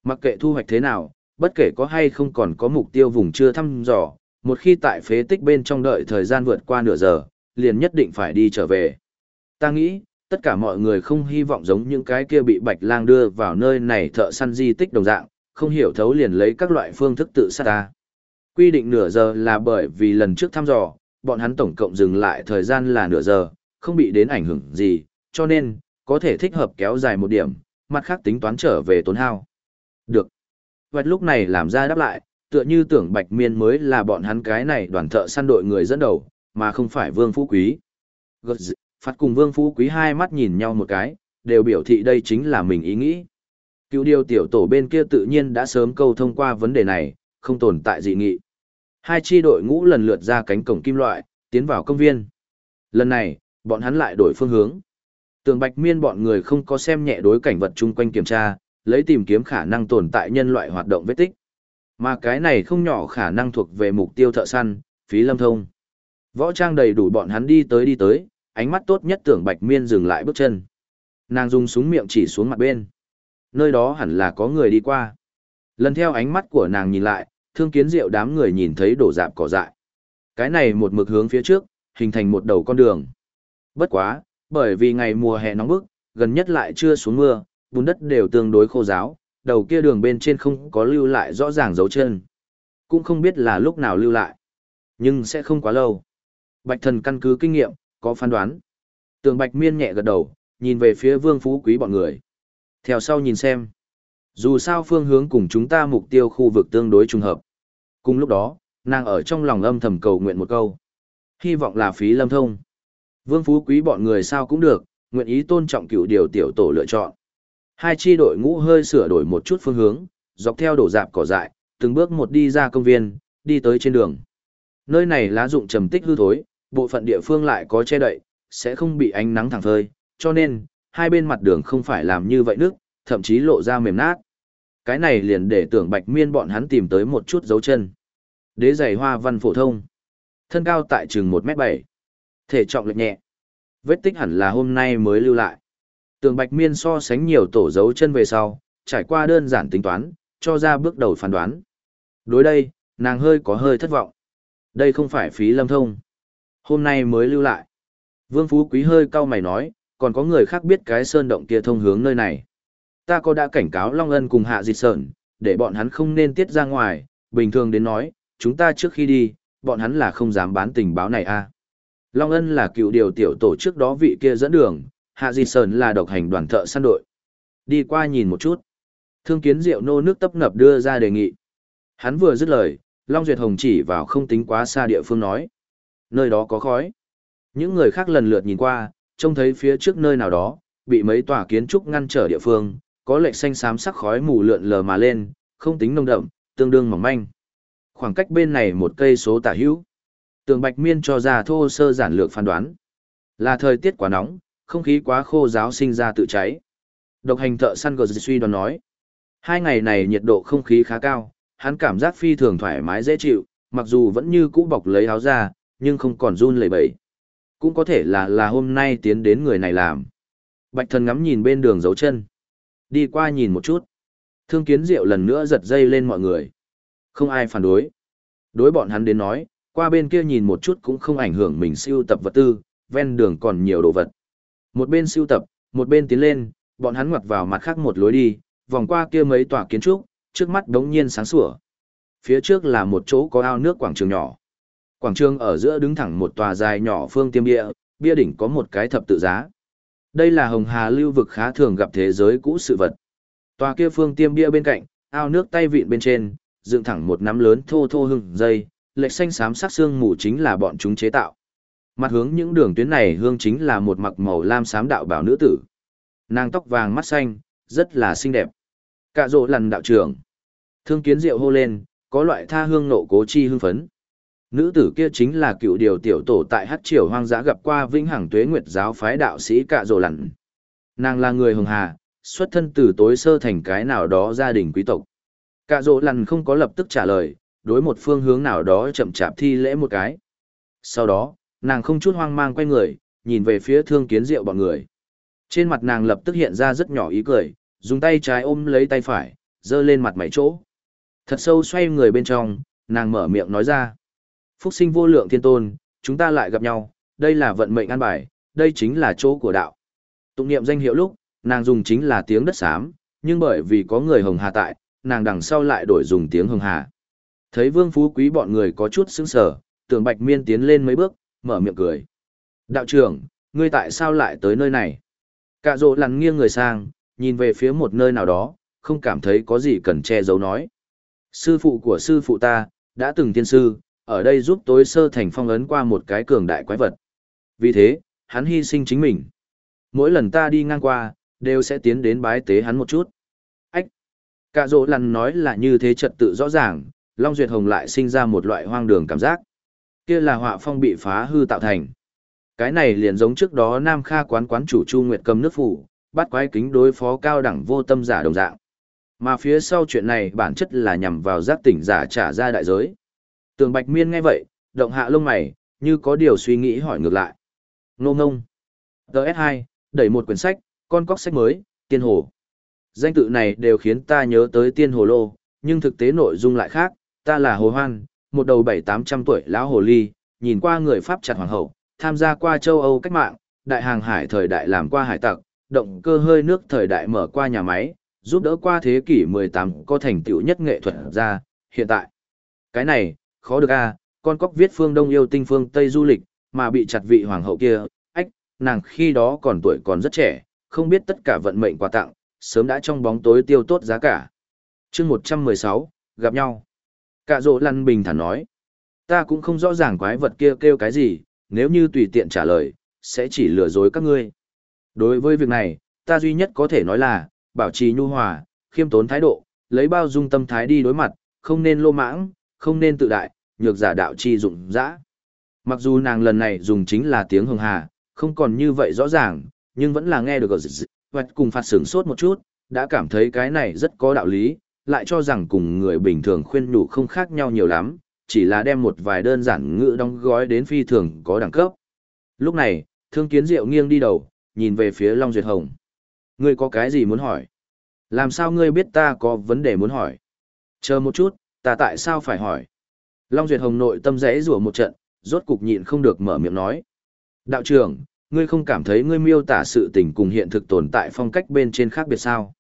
[SPEAKER 1] Mặc kệ thu hoạch thế nào, bất kể có hay không còn có mục tiêu vùng chưa thăm dò, một khi tại phế tích bên trong đợi thời gian vượt qua nửa giờ, liền nhất định phải đi trở về. Ta nghĩ, tất cả mọi người không hy vọng giống những cái kia bị bạch lang đưa vào nơi này thợ săn di tích đồng dạng, không hiểu thấu liền lấy các loại phương thức tự sát ta. Quy định nửa giờ là bởi vì lần trước thăm dò, bọn hắn tổng cộng dừng lại thời gian là nửa giờ, không bị đến ảnh hưởng gì, cho nên, có thể thích hợp kéo dài một điểm, mặt khác tính toán trở về tốn hao. Được. Vạch lúc này làm ra đáp lại, tựa như tưởng Bạch Miên mới là bọn hắn cái này đoàn thợ săn đội người dẫn đầu, mà không phải Vương Phú Quý. Gật dị, phạt cùng Vương Phú Quý hai mắt nhìn nhau một cái, đều biểu thị đây chính là mình ý nghĩ. Cựu điều tiểu tổ bên kia tự nhiên đã sớm câu thông qua vấn đề này, không tồn tại dị nghị. Hai chi đội ngũ lần lượt ra cánh cổng kim loại, tiến vào công viên. Lần này, bọn hắn lại đổi phương hướng. Tường Bạch Miên bọn người không có xem nhẹ đối cảnh vật chung quanh kiểm tra, lấy tìm kiếm khả năng tồn tại nhân loại hoạt động vết tích. Mà cái này không nhỏ khả năng thuộc về mục tiêu thợ săn, phí lâm thông. Võ trang đầy đủ bọn hắn đi tới đi tới, ánh mắt tốt nhất tưởng Bạch Miên dừng lại bước chân. Nàng dùng súng miệng chỉ xuống mặt bên. Nơi đó hẳn là có người đi qua. Lần theo ánh mắt của nàng nhìn lại, thương kiến diệu đám người nhìn thấy đổ dạp cỏ dại. Cái này một mực hướng phía trước, hình thành một đầu con đường. Bất quá, bởi vì ngày mùa hè nóng bức, gần nhất lại chưa xuống mưa, bùn đất đều tương đối khô ráo, đầu kia đường bên trên không có lưu lại rõ ràng dấu chân. Cũng không biết là lúc nào lưu lại. Nhưng sẽ không quá lâu. Bạch thần căn cứ kinh nghiệm, có phán đoán. Tường Bạch miên nhẹ gật đầu, nhìn về phía vương phú quý bọn người. Theo sau nhìn xem. Dù sao phương hướng cùng chúng ta mục tiêu khu vực tương đối trùng hợp. Cùng lúc đó, nàng ở trong lòng âm thầm cầu nguyện một câu. Hy vọng là phí lâm thông. Vương phú quý bọn người sao cũng được, nguyện ý tôn trọng cựu điều tiểu tổ lựa chọn. Hai chi đội ngũ hơi sửa đổi một chút phương hướng, dọc theo đổ dạp cỏ dại, từng bước một đi ra công viên, đi tới trên đường. Nơi này lá dụng trầm tích hư thối, bộ phận địa phương lại có che đậy, sẽ không bị ánh nắng thẳng phơi, cho nên, hai bên mặt đường không phải làm như vậy nước, thậm chí lộ ra mềm nát. Cái này liền để tưởng bạch miên bọn hắn tìm tới một chút dấu chân. Đế giày hoa văn phổ thông. Thân cao tại chừng 1m7. Thể trọng lệch nhẹ. Vết tích hẳn là hôm nay mới lưu lại. Tường bạch miên so sánh nhiều tổ dấu chân về sau, trải qua đơn giản tính toán, cho ra bước đầu phán đoán. Đối đây, nàng hơi có hơi thất vọng. Đây không phải phí lâm thông. Hôm nay mới lưu lại. Vương Phú Quý hơi cau mày nói, còn có người khác biết cái sơn động kia thông hướng nơi này. Ta có đã cảnh cáo Long Ân cùng Hạ Dịch Sởn, để bọn hắn không nên tiết ra ngoài, bình thường đến nói, chúng ta trước khi đi, bọn hắn là không dám bán tình báo này a. À. Long Ân là cựu điều tiểu tổ trước đó vị kia dẫn đường, Hạ Dịch Sởn là độc hành đoàn thợ săn đội. Đi qua nhìn một chút. Thương kiến rượu nô nước tấp nập đưa ra đề nghị. Hắn vừa dứt lời, Long Duyệt Hồng chỉ vào không tính quá xa địa phương nói. Nơi đó có khói. Những người khác lần lượt nhìn qua, trông thấy phía trước nơi nào đó, bị mấy tòa kiến trúc ngăn trở địa phương, có lệch xanh xám sắc khói mù lượn lờ mà lên, không tính nông đậm, tương đương mỏng manh. Khoảng cách bên này một cây số tả hữu. Tường Bạch Miên cho ra thô sơ giản lược phán đoán. Là thời tiết quá nóng, không khí quá khô giáo sinh ra tự cháy. Độc hành thợ săn gờ suy đoán nói. Hai ngày này nhiệt độ không khí khá cao, hắn cảm giác phi thường thoải mái dễ chịu, mặc dù vẫn như cũ bọc lấy áo ra, nhưng không còn run lẩy bẩy. Cũng có thể là là hôm nay tiến đến người này làm. Bạch thần ngắm nhìn bên đường dấu chân. Đi qua nhìn một chút. Thương kiến diệu lần nữa giật dây lên mọi người. Không ai phản đối. Đối bọn hắn đến nói, qua bên kia nhìn một chút cũng không ảnh hưởng mình siêu tập vật tư, ven đường còn nhiều đồ vật. Một bên siêu tập, một bên tiến lên, bọn hắn ngoặt vào mặt khác một lối đi, vòng qua kia mấy tòa kiến trúc, trước mắt đống nhiên sáng sủa. Phía trước là một chỗ có ao nước quảng trường nhỏ. Quảng trường ở giữa đứng thẳng một tòa dài nhỏ phương tiêm bia, bia đỉnh có một cái thập tự giá. Đây là hồng hà lưu vực khá thường gặp thế giới cũ sự vật. Tòa kia phương tiêm bia bên cạnh, ao nước tay vịn bên trên, dựng thẳng một nắm lớn thô thô hưng dây, lệch xanh xám sắc xương mù chính là bọn chúng chế tạo. Mặt hướng những đường tuyến này hương chính là một mặc màu lam xám đạo bảo nữ tử. Nàng tóc vàng mắt xanh, rất là xinh đẹp. Cạ rộ lần đạo trưởng. Thương kiến diệu hô lên, có loại tha hương nộ cố chi hưng phấn. Nữ tử kia chính là cựu điều tiểu tổ tại hát triều hoang dã gặp qua vĩnh hằng tuế nguyệt giáo phái đạo sĩ cạ rộ lặn. Nàng là người hồng hà, xuất thân từ tối sơ thành cái nào đó gia đình quý tộc. Cạ rộ lặn không có lập tức trả lời, đối một phương hướng nào đó chậm chạp thi lễ một cái. Sau đó, nàng không chút hoang mang quay người, nhìn về phía thương kiến diệu bọn người. Trên mặt nàng lập tức hiện ra rất nhỏ ý cười, dùng tay trái ôm lấy tay phải, dơ lên mặt mày chỗ. Thật sâu xoay người bên trong, nàng mở miệng nói ra. Phúc sinh vô lượng thiên tôn, chúng ta lại gặp nhau, đây là vận mệnh an bài, đây chính là chỗ của đạo. Tụng niệm danh hiệu lúc, nàng dùng chính là tiếng đất xám, nhưng bởi vì có người hồng hà tại, nàng đằng sau lại đổi dùng tiếng hồng hà. Thấy vương phú quý bọn người có chút sững sờ, tưởng bạch miên tiến lên mấy bước, mở miệng cười. Đạo trưởng, ngươi tại sao lại tới nơi này? Cạ rộ lằn nghiêng người sang, nhìn về phía một nơi nào đó, không cảm thấy có gì cần che giấu nói. Sư phụ của sư phụ ta, đã từng tiên sư, ở đây giúp tối sơ thành phong ấn qua một cái cường đại quái vật. Vì thế, hắn hy sinh chính mình. Mỗi lần ta đi ngang qua, đều sẽ tiến đến bái tế hắn một chút. Ách! Cả dỗ lằn nói là như thế trật tự rõ ràng, Long Duyệt Hồng lại sinh ra một loại hoang đường cảm giác. Kia là họa phong bị phá hư tạo thành. Cái này liền giống trước đó Nam Kha quán quán chủ Chu Nguyệt cầm nước phủ, bắt quái kính đối phó cao đẳng vô tâm giả đồng dạng. Mà phía sau chuyện này bản chất là nhằm vào giác tỉnh giả trả ra đại giới. Tường Bạch Miên nghe vậy, động hạ lông mày, như có điều suy nghĩ hỏi ngược lại. Nô ngông. TS2, đẩy một quyển sách, con cóc sách mới, Tiên Hồ. Danh tự này đều khiến ta nhớ tới Tiên Hồ Lô, nhưng thực tế nội dung lại khác, ta là Hồ Hoan, một đầu bảy tám trăm tuổi lão hồ ly, nhìn qua người Pháp chặt hoàng hậu, tham gia qua châu Âu cách mạng, đại hàng hải thời đại làm qua hải tặc, động cơ hơi nước thời đại mở qua nhà máy, giúp đỡ qua thế kỷ 18 có thành tựu nhất nghệ thuật ra, hiện tại. Cái này, khó được a con cóc viết phương Đông yêu tinh phương Tây du lịch, mà bị chặt vị hoàng hậu kia, ách, nàng khi đó còn tuổi còn rất trẻ, không biết tất cả vận mệnh quà tặng, sớm đã trong bóng tối tiêu tốt giá cả. chương 116, gặp nhau. Cả rỗ lăn bình thản nói, ta cũng không rõ ràng quái vật kia kêu cái gì, nếu như tùy tiện trả lời, sẽ chỉ lừa dối các ngươi. Đối với việc này, ta duy nhất có thể nói là, bảo trì nhu hòa, khiêm tốn thái độ, lấy bao dung tâm thái đi đối mặt, không nên lô mãng, không nên tự đại, nhược giả đạo chi dụng dã. Mặc dù nàng lần này dùng chính là tiếng hồng hà, không còn như vậy rõ ràng, nhưng vẫn là nghe được ở hoạch cùng phạt sửng sốt một chút, đã cảm thấy cái này rất có đạo lý, lại cho rằng cùng người bình thường khuyên nhủ không khác nhau nhiều lắm, chỉ là đem một vài đơn giản ngữ đóng gói đến phi thường có đẳng cấp. Lúc này, thương kiến diệu nghiêng đi đầu, nhìn về phía Long Duyệt Hồng. Ngươi có cái gì muốn hỏi? Làm sao ngươi biết ta có vấn đề muốn hỏi? Chờ một chút, ta tại sao phải hỏi? Long Duyệt Hồng nội tâm rẽ rủa một trận, rốt cục nhịn không được mở miệng nói. Đạo trưởng, ngươi không cảm thấy ngươi miêu tả sự tình cùng hiện thực tồn tại phong cách bên trên khác biệt sao?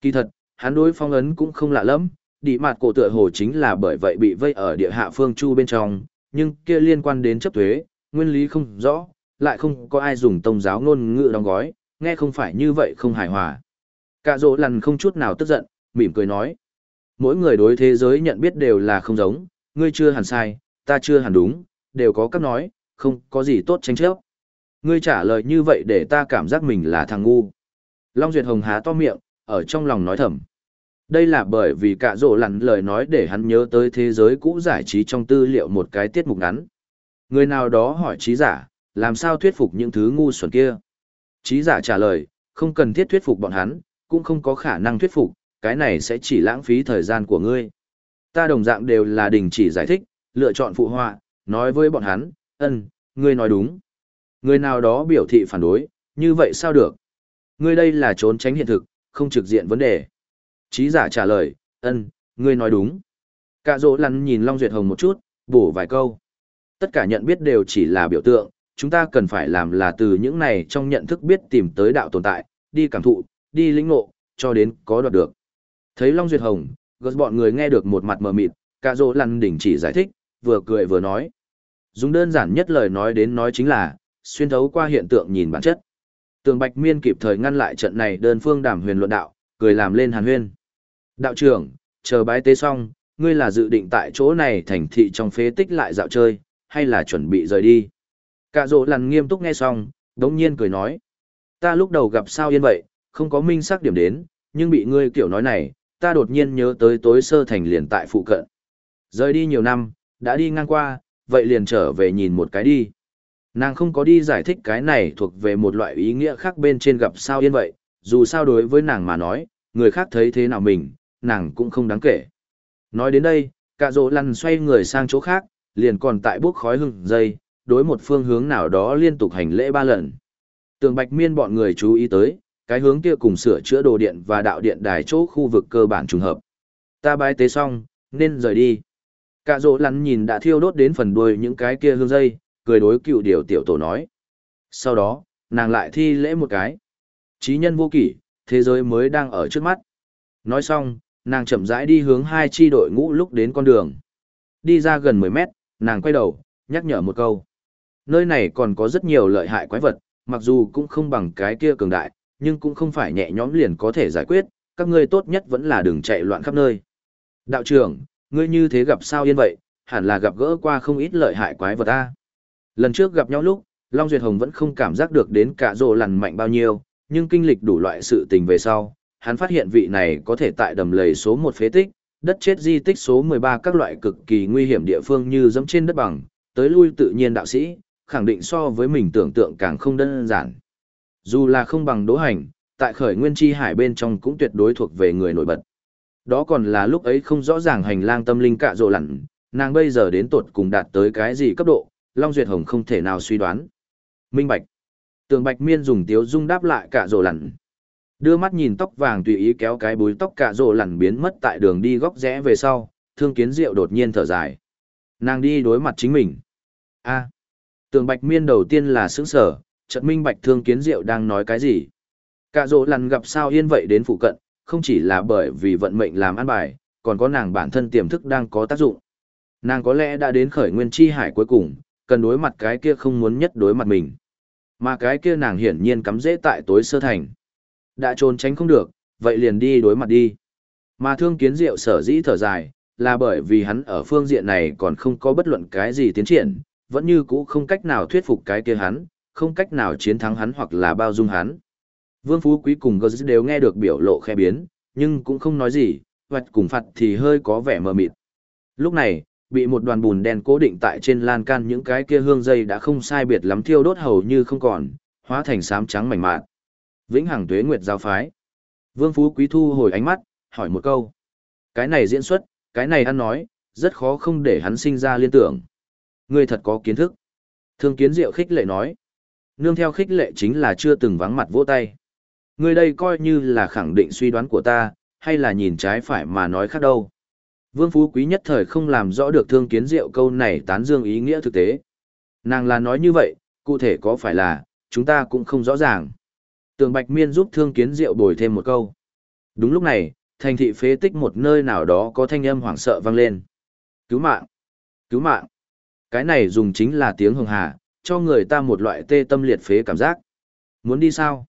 [SPEAKER 1] Kỳ thật, hắn đối phong ấn cũng không lạ lắm, địa mặt cổ tựa hồ chính là bởi vậy bị vây ở địa hạ phương chu bên trong, nhưng kia liên quan đến chấp thuế, nguyên lý không rõ, lại không có ai dùng tông giáo ngôn ngữ đóng gói, nghe không phải như vậy không hài hòa. Cả dỗ lằn không chút nào tức giận, mỉm cười nói. Mỗi người đối thế giới nhận biết đều là không giống, ngươi chưa hẳn sai, ta chưa hẳn đúng, đều có cách nói, không có gì tốt tranh chấp. Ngươi trả lời như vậy để ta cảm giác mình là thằng ngu. Long Duyệt Hồng há to miệng, ở trong lòng nói thầm. Đây là bởi vì cả rộ lặn lời nói để hắn nhớ tới thế giới cũ giải trí trong tư liệu một cái tiết mục ngắn. Người nào đó hỏi trí giả, làm sao thuyết phục những thứ ngu xuẩn kia? Trí giả trả lời, không cần thiết thuyết phục bọn hắn, cũng không có khả năng thuyết phục, cái này sẽ chỉ lãng phí thời gian của ngươi. Ta đồng dạng đều là đình chỉ giải thích, lựa chọn phụ họa, nói với bọn hắn, ân, ngươi nói đúng. Người nào đó biểu thị phản đối, như vậy sao được? Ngươi đây là trốn tránh hiện thực, không trực diện vấn đề. Chí giả trả lời, ân, ngươi nói đúng. Cả dỗ lăn nhìn Long Duyệt Hồng một chút, bổ vài câu. Tất cả nhận biết đều chỉ là biểu tượng, chúng ta cần phải làm là từ những này trong nhận thức biết tìm tới đạo tồn tại, đi cảm thụ, đi lĩnh ngộ, cho đến có đoạt được. Thấy Long Duyệt Hồng, gớt bọn người nghe được một mặt mờ mịt, cả rỗ lăn đỉnh chỉ giải thích, vừa cười vừa nói. Dùng đơn giản nhất lời nói đến nói chính là, xuyên thấu qua hiện tượng nhìn bản chất. Tường Bạch Miên kịp thời ngăn lại trận này đơn phương đàm huyền luận đạo, cười làm lên hàn huyên. Đạo trưởng, chờ bái tế xong, ngươi là dự định tại chỗ này thành thị trong phế tích lại dạo chơi, hay là chuẩn bị rời đi? Cả rỗ lăn nghiêm túc nghe xong, đống nhiên cười nói. Ta lúc đầu gặp sao yên vậy, không có minh xác điểm đến, nhưng bị ngươi kiểu nói này, ta đột nhiên nhớ tới tối sơ thành liền tại phụ cận. Rời đi nhiều năm, đã đi ngang qua, vậy liền trở về nhìn một cái đi. Nàng không có đi giải thích cái này thuộc về một loại ý nghĩa khác bên trên gặp sao yên vậy, dù sao đối với nàng mà nói, người khác thấy thế nào mình, nàng cũng không đáng kể. Nói đến đây, cả rộ lăn xoay người sang chỗ khác, liền còn tại bước khói hừng dây, đối một phương hướng nào đó liên tục hành lễ ba lần. Tường Bạch Miên bọn người chú ý tới, cái hướng kia cùng sửa chữa đồ điện và đạo điện đài chỗ khu vực cơ bản trùng hợp. Ta bái tế xong, nên rời đi. Cả rộ lăn nhìn đã thiêu đốt đến phần đuôi những cái kia hương dây, cười đối cựu điều tiểu tổ nói. Sau đó, nàng lại thi lễ một cái. Chí nhân vô kỷ, thế giới mới đang ở trước mắt. Nói xong, nàng chậm rãi đi hướng hai chi đội ngũ lúc đến con đường. Đi ra gần 10 mét, nàng quay đầu, nhắc nhở một câu. Nơi này còn có rất nhiều lợi hại quái vật, mặc dù cũng không bằng cái kia cường đại, nhưng cũng không phải nhẹ nhõm liền có thể giải quyết, các ngươi tốt nhất vẫn là đừng chạy loạn khắp nơi. Đạo trưởng, ngươi như thế gặp sao yên vậy, hẳn là gặp gỡ qua không ít lợi hại quái vật ta. Lần trước gặp nhau lúc, Long Duyệt Hồng vẫn không cảm giác được đến cả rồ lằn mạnh bao nhiêu, nhưng kinh lịch đủ loại sự tình về sau, hắn phát hiện vị này có thể tại đầm lầy số một phế tích, đất chết di tích số 13 các loại cực kỳ nguy hiểm địa phương như dẫm trên đất bằng, tới lui tự nhiên đạo sĩ, khẳng định so với mình tưởng tượng càng không đơn giản. Dù là không bằng đỗ hành, tại khởi nguyên chi hải bên trong cũng tuyệt đối thuộc về người nổi bật. Đó còn là lúc ấy không rõ ràng hành lang tâm linh cạ rồ lặn, nàng bây giờ đến tột cùng đạt tới cái gì cấp độ, Long Duyệt Hồng không thể nào suy đoán. Minh Bạch. Tường Bạch Miên dùng tiếu dung đáp lại cạ rồ lặn, Đưa mắt nhìn tóc vàng tùy ý kéo cái búi tóc cạ rồ lặn biến mất tại đường đi góc rẽ về sau, thương kiến diệu đột nhiên thở dài. Nàng đi đối mặt chính mình. a Tường Bạch Miên đầu tiên là sững sở, chợt minh bạch thương kiến diệu đang nói cái gì. Cả dỗ lằn gặp sao yên vậy đến phụ cận, không chỉ là bởi vì vận mệnh làm ăn bài, còn có nàng bản thân tiềm thức đang có tác dụng. Nàng có lẽ đã đến khởi nguyên chi hải cuối cùng, cần đối mặt cái kia không muốn nhất đối mặt mình. Mà cái kia nàng hiển nhiên cắm dễ tại tối sơ thành. Đã trốn tránh không được, vậy liền đi đối mặt đi. Mà thương kiến diệu sở dĩ thở dài, là bởi vì hắn ở phương diện này còn không có bất luận cái gì tiến triển, vẫn như cũ không cách nào thuyết phục cái kia hắn, không cách nào chiến thắng hắn hoặc là bao dung hắn. Vương Phú Quý cùng Gơ đều nghe được biểu lộ khe biến, nhưng cũng không nói gì, hoặc cùng phạt thì hơi có vẻ mờ mịt. Lúc này, bị một đoàn bùn đen cố định tại trên lan can những cái kia hương dây đã không sai biệt lắm thiêu đốt hầu như không còn, hóa thành xám trắng mảnh mạn. Vĩnh Hằng Tuế Nguyệt giao phái. Vương Phú Quý thu hồi ánh mắt, hỏi một câu. Cái này diễn xuất, cái này ăn nói, rất khó không để hắn sinh ra liên tưởng. Ngươi thật có kiến thức. Thương kiến diệu khích lệ nói. Nương theo khích lệ chính là chưa từng vắng mặt vỗ tay. người đây coi như là khẳng định suy đoán của ta, hay là nhìn trái phải mà nói khác đâu. Vương Phú Quý nhất thời không làm rõ được thương kiến diệu câu này tán dương ý nghĩa thực tế. Nàng là nói như vậy, cụ thể có phải là, chúng ta cũng không rõ ràng. Tường Bạch Miên giúp thương kiến diệu bồi thêm một câu. Đúng lúc này, thành thị phế tích một nơi nào đó có thanh âm hoảng sợ vang lên. Cứu mạng! Cứu mạng! Cái này dùng chính là tiếng hồng hà, cho người ta một loại tê tâm liệt phế cảm giác. Muốn đi sao?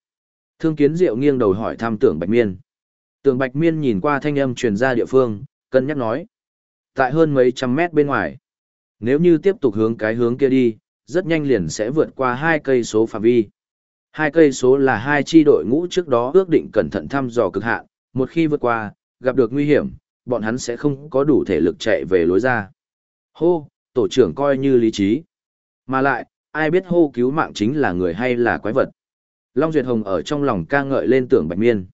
[SPEAKER 1] Thương kiến diệu nghiêng đầu hỏi thăm tưởng Bạch Miên. Tưởng Bạch Miên nhìn qua thanh âm truyền ra địa phương, cân nhắc nói. Tại hơn mấy trăm mét bên ngoài. Nếu như tiếp tục hướng cái hướng kia đi, rất nhanh liền sẽ vượt qua hai cây số phạm vi. Hai cây số là hai chi đội ngũ trước đó ước định cẩn thận thăm dò cực hạn, một khi vượt qua, gặp được nguy hiểm, bọn hắn sẽ không có đủ thể lực chạy về lối ra. Hô, tổ trưởng coi như lý trí. Mà lại, ai biết hô cứu mạng chính là người hay là quái vật. Long Duyệt Hồng ở trong lòng ca ngợi lên tưởng Bạch Miên.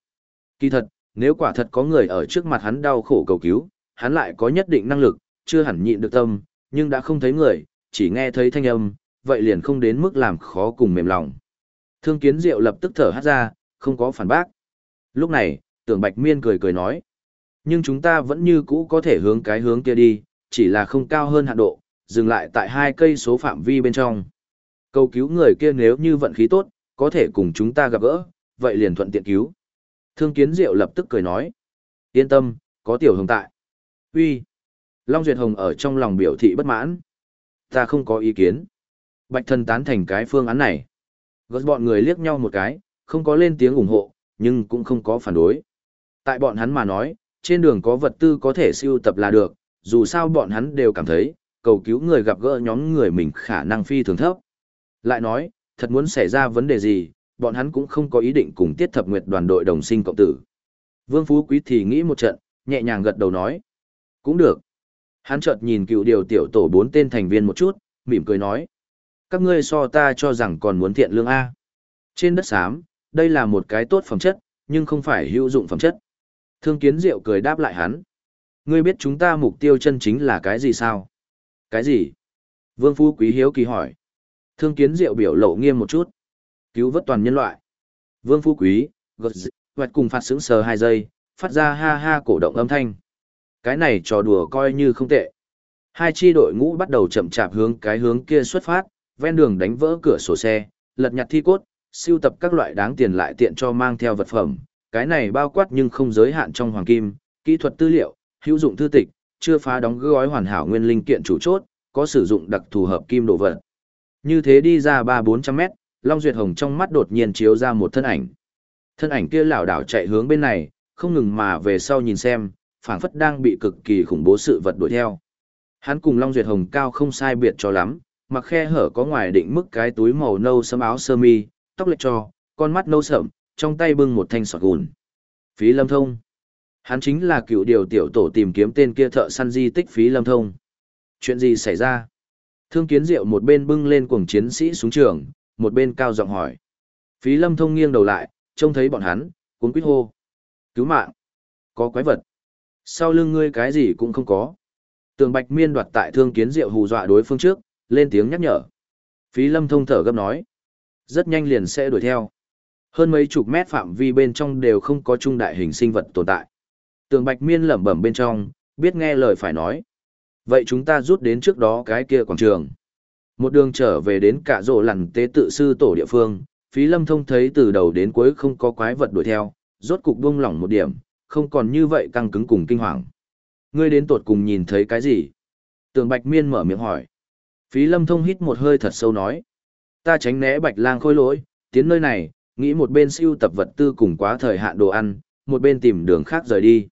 [SPEAKER 1] Kỳ thật, nếu quả thật có người ở trước mặt hắn đau khổ cầu cứu, hắn lại có nhất định năng lực, chưa hẳn nhịn được tâm, nhưng đã không thấy người, chỉ nghe thấy thanh âm, vậy liền không đến mức làm khó cùng mềm lòng. Thương kiến diệu lập tức thở hát ra, không có phản bác. Lúc này, tưởng Bạch Miên cười cười nói. Nhưng chúng ta vẫn như cũ có thể hướng cái hướng kia đi, chỉ là không cao hơn hạn độ, dừng lại tại hai cây số phạm vi bên trong. Cầu cứu người kia nếu như vận khí tốt, có thể cùng chúng ta gặp gỡ, vậy liền thuận tiện cứu. Thương kiến diệu lập tức cười nói. Yên tâm, có tiểu hồng tại. Uy. Long Duyệt Hồng ở trong lòng biểu thị bất mãn. Ta không có ý kiến. Bạch thần tán thành cái phương án này. Gớt bọn người liếc nhau một cái, không có lên tiếng ủng hộ, nhưng cũng không có phản đối. Tại bọn hắn mà nói, trên đường có vật tư có thể siêu tập là được, dù sao bọn hắn đều cảm thấy, cầu cứu người gặp gỡ nhóm người mình khả năng phi thường thấp. Lại nói, thật muốn xảy ra vấn đề gì, bọn hắn cũng không có ý định cùng tiết thập nguyệt đoàn đội đồng sinh cộng tử. Vương Phú Quý thì nghĩ một trận, nhẹ nhàng gật đầu nói. Cũng được. Hắn chợt nhìn cựu điều tiểu tổ bốn tên thành viên một chút, mỉm cười nói. Các ngươi so ta cho rằng còn muốn thiện lương A. Trên đất xám, đây là một cái tốt phẩm chất, nhưng không phải hữu dụng phẩm chất. Thương kiến diệu cười đáp lại hắn. Ngươi biết chúng ta mục tiêu chân chính là cái gì sao? Cái gì? Vương Phú Quý hiếu kỳ hỏi. Thương kiến diệu biểu lộ nghiêm một chút. Cứu vớt toàn nhân loại. Vương Phú Quý, gật dị, hoạch cùng phạt sững sờ hai giây, phát ra ha ha cổ động âm thanh. Cái này trò đùa coi như không tệ. Hai chi đội ngũ bắt đầu chậm chạp hướng cái hướng kia xuất phát, ven đường đánh vỡ cửa sổ xe, lật nhặt thi cốt, siêu tập các loại đáng tiền lại tiện cho mang theo vật phẩm. Cái này bao quát nhưng không giới hạn trong hoàng kim, kỹ thuật tư liệu, hữu dụng thư tịch, chưa phá đóng gói hoàn hảo nguyên linh kiện chủ chốt, có sử dụng đặc thù hợp kim đồ vật. Như thế đi ra 3-400 mét, Long Duyệt Hồng trong mắt đột nhiên chiếu ra một thân ảnh. Thân ảnh kia lảo đảo chạy hướng bên này, không ngừng mà về sau nhìn xem, phảng phất đang bị cực kỳ khủng bố sự vật đuổi theo. Hắn cùng Long Duyệt Hồng cao không sai biệt cho lắm, mặc khe hở có ngoài định mức cái túi màu nâu sẫm áo sơ mi, tóc lệch cho, con mắt nâu sậm, trong tay bưng một thanh sọt gùn. Phí Lâm Thông. Hắn chính là cựu điều tiểu tổ tìm kiếm tên kia thợ săn di tích Phí Lâm Thông. Chuyện gì xảy ra? Thương Kiến Diệu một bên bưng lên cuồng chiến sĩ xuống trường, một bên cao giọng hỏi. Phí Lâm Thông nghiêng đầu lại, trông thấy bọn hắn, cuốn quýt hô. Cứu mạng! Có quái vật! Sau lưng ngươi cái gì cũng không có. Tường Bạch Miên đoạt tại Thương Kiến Diệu hù dọa đối phương trước, lên tiếng nhắc nhở. Phí Lâm Thông thở gấp nói. Rất nhanh liền sẽ đuổi theo. Hơn mấy chục mét phạm vi bên trong đều không có trung đại hình sinh vật tồn tại. Tường Bạch Miên lẩm bẩm bên trong, biết nghe lời phải nói. Vậy chúng ta rút đến trước đó cái kia quảng trường. Một đường trở về đến cả rộ lằn tế tự sư tổ địa phương, phí lâm thông thấy từ đầu đến cuối không có quái vật đuổi theo, rốt cục buông lỏng một điểm, không còn như vậy căng cứng cùng kinh hoàng. Ngươi đến tột cùng nhìn thấy cái gì? Tường Bạch Miên mở miệng hỏi. Phí lâm thông hít một hơi thật sâu nói. Ta tránh né Bạch lang khôi lỗi, tiến nơi này, nghĩ một bên siêu tập vật tư cùng quá thời hạn đồ ăn, một bên tìm đường khác rời đi.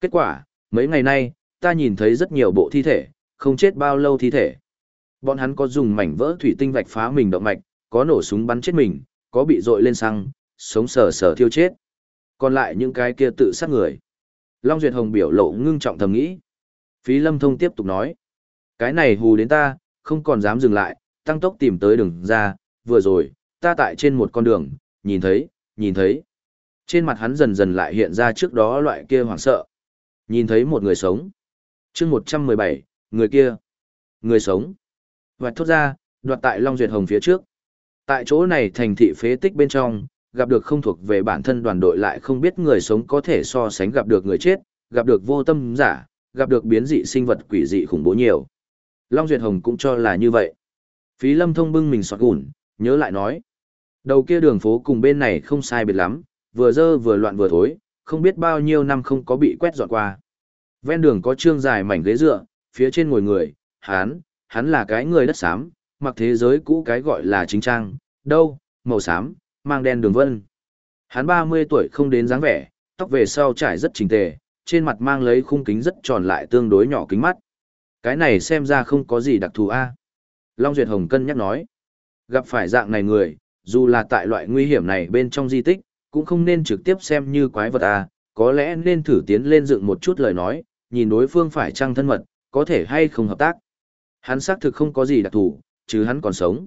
[SPEAKER 1] Kết quả, mấy ngày nay, ta nhìn thấy rất nhiều bộ thi thể, không chết bao lâu thi thể. Bọn hắn có dùng mảnh vỡ thủy tinh vạch phá mình động mạch, có nổ súng bắn chết mình, có bị dội lên xăng, sống sờ sờ thiêu chết. Còn lại những cái kia tự sát người. Long Duyệt Hồng biểu lộ ngưng trọng thầm nghĩ. Phí Lâm Thông tiếp tục nói. Cái này hù đến ta, không còn dám dừng lại, tăng tốc tìm tới đường ra, vừa rồi, ta tại trên một con đường, nhìn thấy, nhìn thấy. Trên mặt hắn dần dần lại hiện ra trước đó loại kia hoảng sợ. Nhìn thấy một người sống chương 117, người kia. Người sống. Và thốt ra, đoạt tại Long Duyệt Hồng phía trước. Tại chỗ này thành thị phế tích bên trong, gặp được không thuộc về bản thân đoàn đội lại không biết người sống có thể so sánh gặp được người chết, gặp được vô tâm giả, gặp được biến dị sinh vật quỷ dị khủng bố nhiều. Long Duyệt Hồng cũng cho là như vậy. Phí lâm thông bưng mình soạt gùn, nhớ lại nói. Đầu kia đường phố cùng bên này không sai biệt lắm, vừa dơ vừa loạn vừa thối, không biết bao nhiêu năm không có bị quét dọn qua. Ven đường có trương dài mảnh ghế dựa, phía trên ngồi người, hán, hắn là cái người đất xám, mặc thế giới cũ cái gọi là chính trang, đâu, màu xám, mang đen đường vân. Hắn 30 tuổi không đến dáng vẻ, tóc về sau trải rất chỉnh tề, trên mặt mang lấy khung kính rất tròn lại tương đối nhỏ kính mắt. Cái này xem ra không có gì đặc thù a. Long Duyệt Hồng cân nhắc nói, gặp phải dạng này người, dù là tại loại nguy hiểm này bên trong di tích, cũng không nên trực tiếp xem như quái vật a, có lẽ nên thử tiến lên dựng một chút lời nói, nhìn đối phương phải trăng thân mật, có thể hay không hợp tác. Hắn xác thực không có gì đặc thù, chứ hắn còn sống.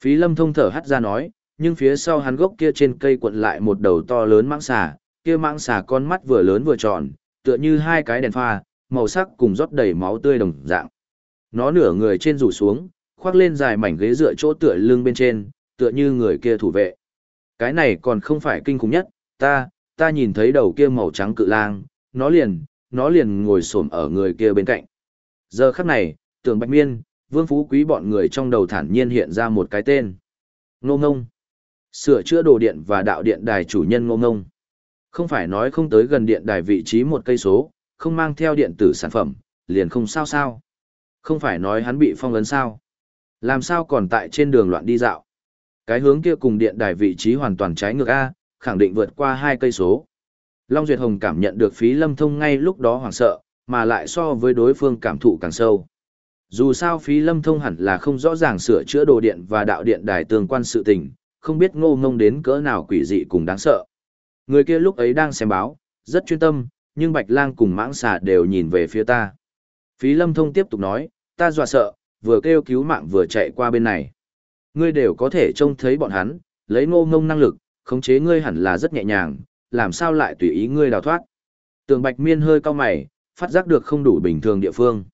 [SPEAKER 1] Phí lâm thông thở hắt ra nói, nhưng phía sau hắn gốc kia trên cây cuộn lại một đầu to lớn mãng xà, kia mãng xà con mắt vừa lớn vừa tròn, tựa như hai cái đèn pha, màu sắc cùng rót đầy máu tươi đồng dạng. Nó nửa người trên rủ xuống, khoác lên dài mảnh ghế dựa chỗ tựa lưng bên trên, tựa như người kia thủ vệ. Cái này còn không phải kinh khủng nhất, ta, ta nhìn thấy đầu kia màu trắng cự lang, nó liền, nó liền ngồi xổm ở người kia bên cạnh. Giờ khắc này, tưởng bạch miên, vương phú quý bọn người trong đầu thản nhiên hiện ra một cái tên. Ngô ngông. Sửa chữa đồ điện và đạo điện đài chủ nhân ngô ngông. Không phải nói không tới gần điện đài vị trí một cây số, không mang theo điện tử sản phẩm, liền không sao sao. Không phải nói hắn bị phong ấn sao. Làm sao còn tại trên đường loạn đi dạo. Cái hướng kia cùng điện đài vị trí hoàn toàn trái ngược A, khẳng định vượt qua hai cây số. Long Duyệt Hồng cảm nhận được phí lâm thông ngay lúc đó hoảng sợ, mà lại so với đối phương cảm thụ càng sâu. Dù sao phí lâm thông hẳn là không rõ ràng sửa chữa đồ điện và đạo điện đài tương quan sự tình, không biết ngô ngông đến cỡ nào quỷ dị cùng đáng sợ. Người kia lúc ấy đang xem báo, rất chuyên tâm, nhưng Bạch Lang cùng mãng xà đều nhìn về phía ta. Phí lâm thông tiếp tục nói, ta dọa sợ, vừa kêu cứu mạng vừa chạy qua bên này. Ngươi đều có thể trông thấy bọn hắn, lấy ngô ngông năng lực, khống chế ngươi hẳn là rất nhẹ nhàng, làm sao lại tùy ý ngươi đào thoát. Tường Bạch Miên hơi cao mày, phát giác được không đủ bình thường địa phương.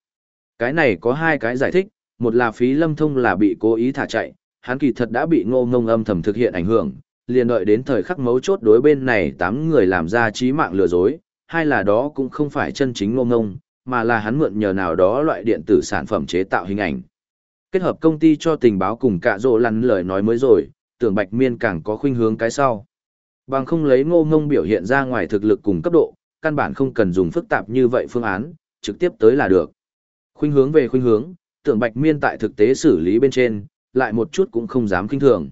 [SPEAKER 1] Cái này có hai cái giải thích, một là phí lâm thông là bị cố ý thả chạy, hắn kỳ thật đã bị ngô ngông âm thầm thực hiện ảnh hưởng, liền đợi đến thời khắc mấu chốt đối bên này tám người làm ra trí mạng lừa dối, hai là đó cũng không phải chân chính ngô ngông, mà là hắn mượn nhờ nào đó loại điện tử sản phẩm chế tạo hình ảnh. Kết hợp công ty cho tình báo cùng cả rộ lăn lời nói mới rồi, tưởng bạch miên càng có khuynh hướng cái sau. Bằng không lấy ngô ngông biểu hiện ra ngoài thực lực cùng cấp độ, căn bản không cần dùng phức tạp như vậy phương án, trực tiếp tới là được. Khuynh hướng về khuynh hướng, tưởng bạch miên tại thực tế xử lý bên trên, lại một chút cũng không dám kinh thường.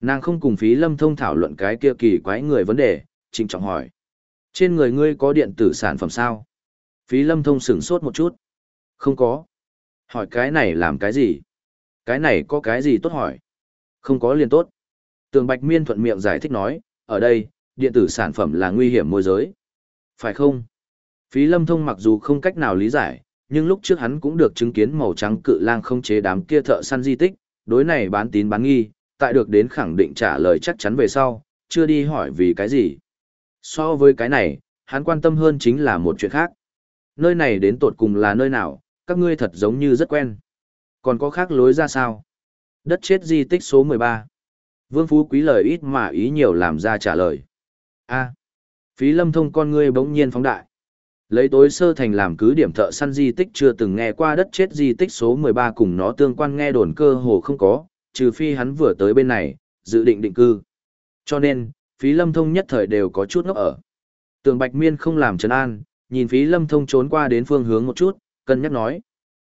[SPEAKER 1] Nàng không cùng phí lâm thông thảo luận cái kia kỳ quái người vấn đề, trịnh trọng hỏi. Trên người ngươi có điện tử sản phẩm sao? Phí lâm thông sửng sốt một chút. Không có. Hỏi cái này làm cái gì? Cái này có cái gì tốt hỏi? Không có liền tốt. Tường Bạch Miên thuận miệng giải thích nói, ở đây, điện tử sản phẩm là nguy hiểm môi giới. Phải không? Phí lâm thông mặc dù không cách nào lý giải, nhưng lúc trước hắn cũng được chứng kiến màu trắng cự lang không chế đám kia thợ săn di tích, đối này bán tín bán nghi, tại được đến khẳng định trả lời chắc chắn về sau, chưa đi hỏi vì cái gì. So với cái này, hắn quan tâm hơn chính là một chuyện khác. Nơi này đến tột cùng là nơi nào, các ngươi thật giống như rất quen. Còn có khác lối ra sao? Đất chết di tích số 13. Vương Phú Quý lời ít mà ý nhiều làm ra trả lời. A. phí lâm thông con ngươi bỗng nhiên phóng đại. Lấy tối sơ thành làm cứ điểm thợ săn di tích chưa từng nghe qua đất chết di tích số 13 cùng nó tương quan nghe đồn cơ hồ không có, trừ phi hắn vừa tới bên này, dự định định cư. Cho nên, phí lâm thông nhất thời đều có chút ngốc ở. Tường Bạch Miên không làm trấn an, nhìn phí lâm thông trốn qua đến phương hướng một chút, cân nhắc nói.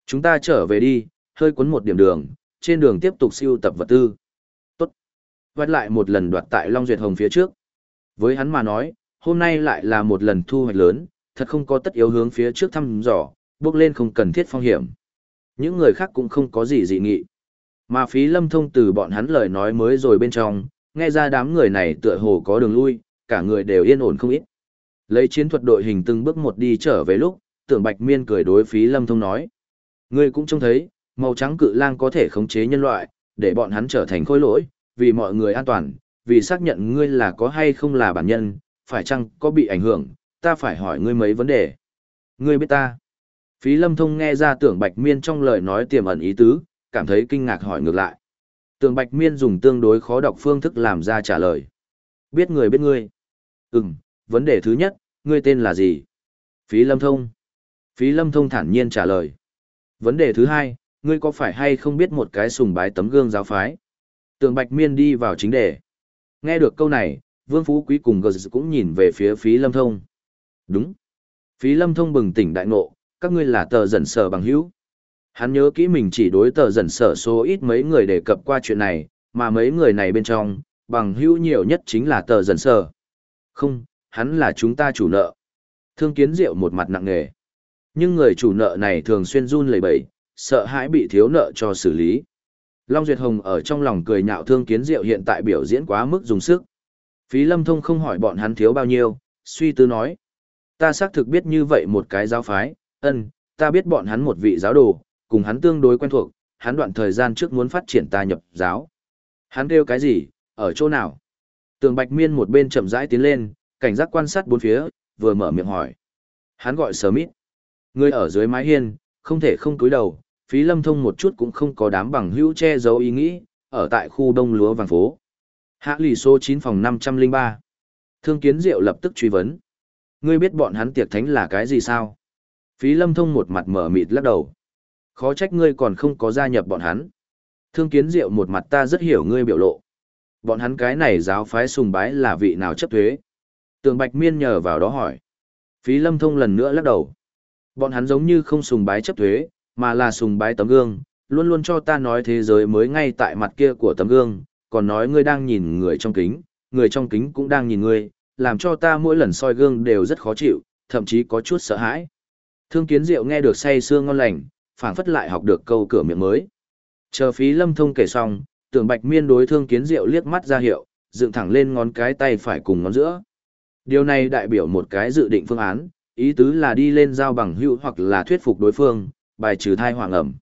[SPEAKER 1] Chúng ta trở về đi, hơi cuốn một điểm đường, trên đường tiếp tục siêu tập vật tư. Vắt lại một lần đoạt tại Long Duyệt Hồng phía trước. Với hắn mà nói, hôm nay lại là một lần thu hoạch lớn, thật không có tất yếu hướng phía trước thăm dò, bước lên không cần thiết phong hiểm. Những người khác cũng không có gì dị nghị. Mà phí lâm thông từ bọn hắn lời nói mới rồi bên trong, nghe ra đám người này tựa hồ có đường lui, cả người đều yên ổn không ít. Lấy chiến thuật đội hình từng bước một đi trở về lúc, tưởng bạch miên cười đối phí lâm thông nói. Ngươi cũng trông thấy, màu trắng cự lang có thể khống chế nhân loại, để bọn hắn trở thành khối lỗi, vì mọi người an toàn, vì xác nhận ngươi là có hay không là bản nhân, phải chăng có bị ảnh hưởng, ta phải hỏi ngươi mấy vấn đề. Ngươi biết ta. Phí lâm thông nghe ra tưởng bạch miên trong lời nói tiềm ẩn ý tứ, cảm thấy kinh ngạc hỏi ngược lại. Tưởng bạch miên dùng tương đối khó đọc phương thức làm ra trả lời. Biết người biết ngươi. Ừm, vấn đề thứ nhất, ngươi tên là gì? Phí lâm thông. Phí lâm thông thản nhiên trả lời. Vấn đề thứ hai, ngươi có phải hay không biết một cái sùng bái tấm gương giáo phái? Tường Bạch Miên đi vào chính đề. Nghe được câu này, Vương Phú Quý cùng Gờ cũng nhìn về phía phí lâm thông. Đúng. Phí lâm thông bừng tỉnh đại ngộ, các ngươi là tờ dần sở bằng hữu. Hắn nhớ kỹ mình chỉ đối tờ dần sở số ít mấy người đề cập qua chuyện này, mà mấy người này bên trong, bằng hữu nhiều nhất chính là tờ dần sở. Không, hắn là chúng ta chủ nợ. Thương kiến diệu một mặt nặng nề. Nhưng người chủ nợ này thường xuyên run lẩy bẩy, sợ hãi bị thiếu nợ cho xử lý. Long Duyệt Hồng ở trong lòng cười nhạo thương kiến diệu hiện tại biểu diễn quá mức dùng sức. Phí lâm thông không hỏi bọn hắn thiếu bao nhiêu, suy tư nói. Ta xác thực biết như vậy một cái giáo phái, ân, ta biết bọn hắn một vị giáo đồ, cùng hắn tương đối quen thuộc, hắn đoạn thời gian trước muốn phát triển ta nhập giáo. Hắn kêu cái gì, ở chỗ nào? Tường Bạch Miên một bên chậm rãi tiến lên, cảnh giác quan sát bốn phía, vừa mở miệng hỏi. Hắn gọi Smith. Người ở dưới mái hiên, không thể không cúi đầu, phí lâm thông một chút cũng không có đám bằng hữu che giấu ý nghĩ, ở tại khu đông lúa vàng phố. Hạ lì số 9 phòng 503. Thương kiến diệu lập tức truy vấn. Ngươi biết bọn hắn tiệc thánh là cái gì sao? Phí lâm thông một mặt mở mịt lắc đầu. Khó trách ngươi còn không có gia nhập bọn hắn. Thương kiến diệu một mặt ta rất hiểu ngươi biểu lộ. Bọn hắn cái này giáo phái sùng bái là vị nào chấp thuế? Tường Bạch Miên nhờ vào đó hỏi. Phí lâm thông lần nữa lắc đầu. Bọn hắn giống như không sùng bái chấp thuế, mà là sùng bái tấm gương, luôn luôn cho ta nói thế giới mới ngay tại mặt kia của tấm gương, còn nói ngươi đang nhìn người trong kính, người trong kính cũng đang nhìn ngươi, làm cho ta mỗi lần soi gương đều rất khó chịu, thậm chí có chút sợ hãi. Thương kiến diệu nghe được say sương ngon lành, phảng phất lại học được câu cửa miệng mới. Chờ phí lâm thông kể xong, tưởng bạch miên đối thương kiến diệu liếc mắt ra hiệu, dựng thẳng lên ngón cái tay phải cùng ngón giữa. Điều này đại biểu một cái dự định phương án, ý tứ là đi lên giao bằng hữu hoặc là thuyết phục đối phương, bài trừ thai hoàng ẩm.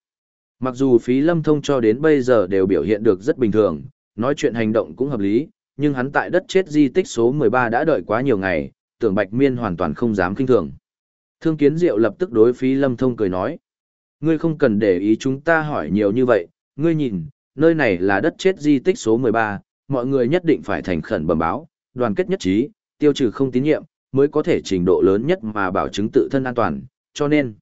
[SPEAKER 1] Mặc dù phí lâm thông cho đến bây giờ đều biểu hiện được rất bình thường, nói chuyện hành động cũng hợp lý, nhưng hắn tại đất chết di tích số 13 đã đợi quá nhiều ngày, tưởng bạch miên hoàn toàn không dám kinh thường. Thương kiến diệu lập tức đối phí lâm thông cười nói. Ngươi không cần để ý chúng ta hỏi nhiều như vậy, ngươi nhìn, nơi này là đất chết di tích số 13, mọi người nhất định phải thành khẩn bẩm báo, đoàn kết nhất trí, tiêu trừ không tín nhiệm, mới có thể trình độ lớn nhất mà bảo chứng tự thân an toàn, cho nên,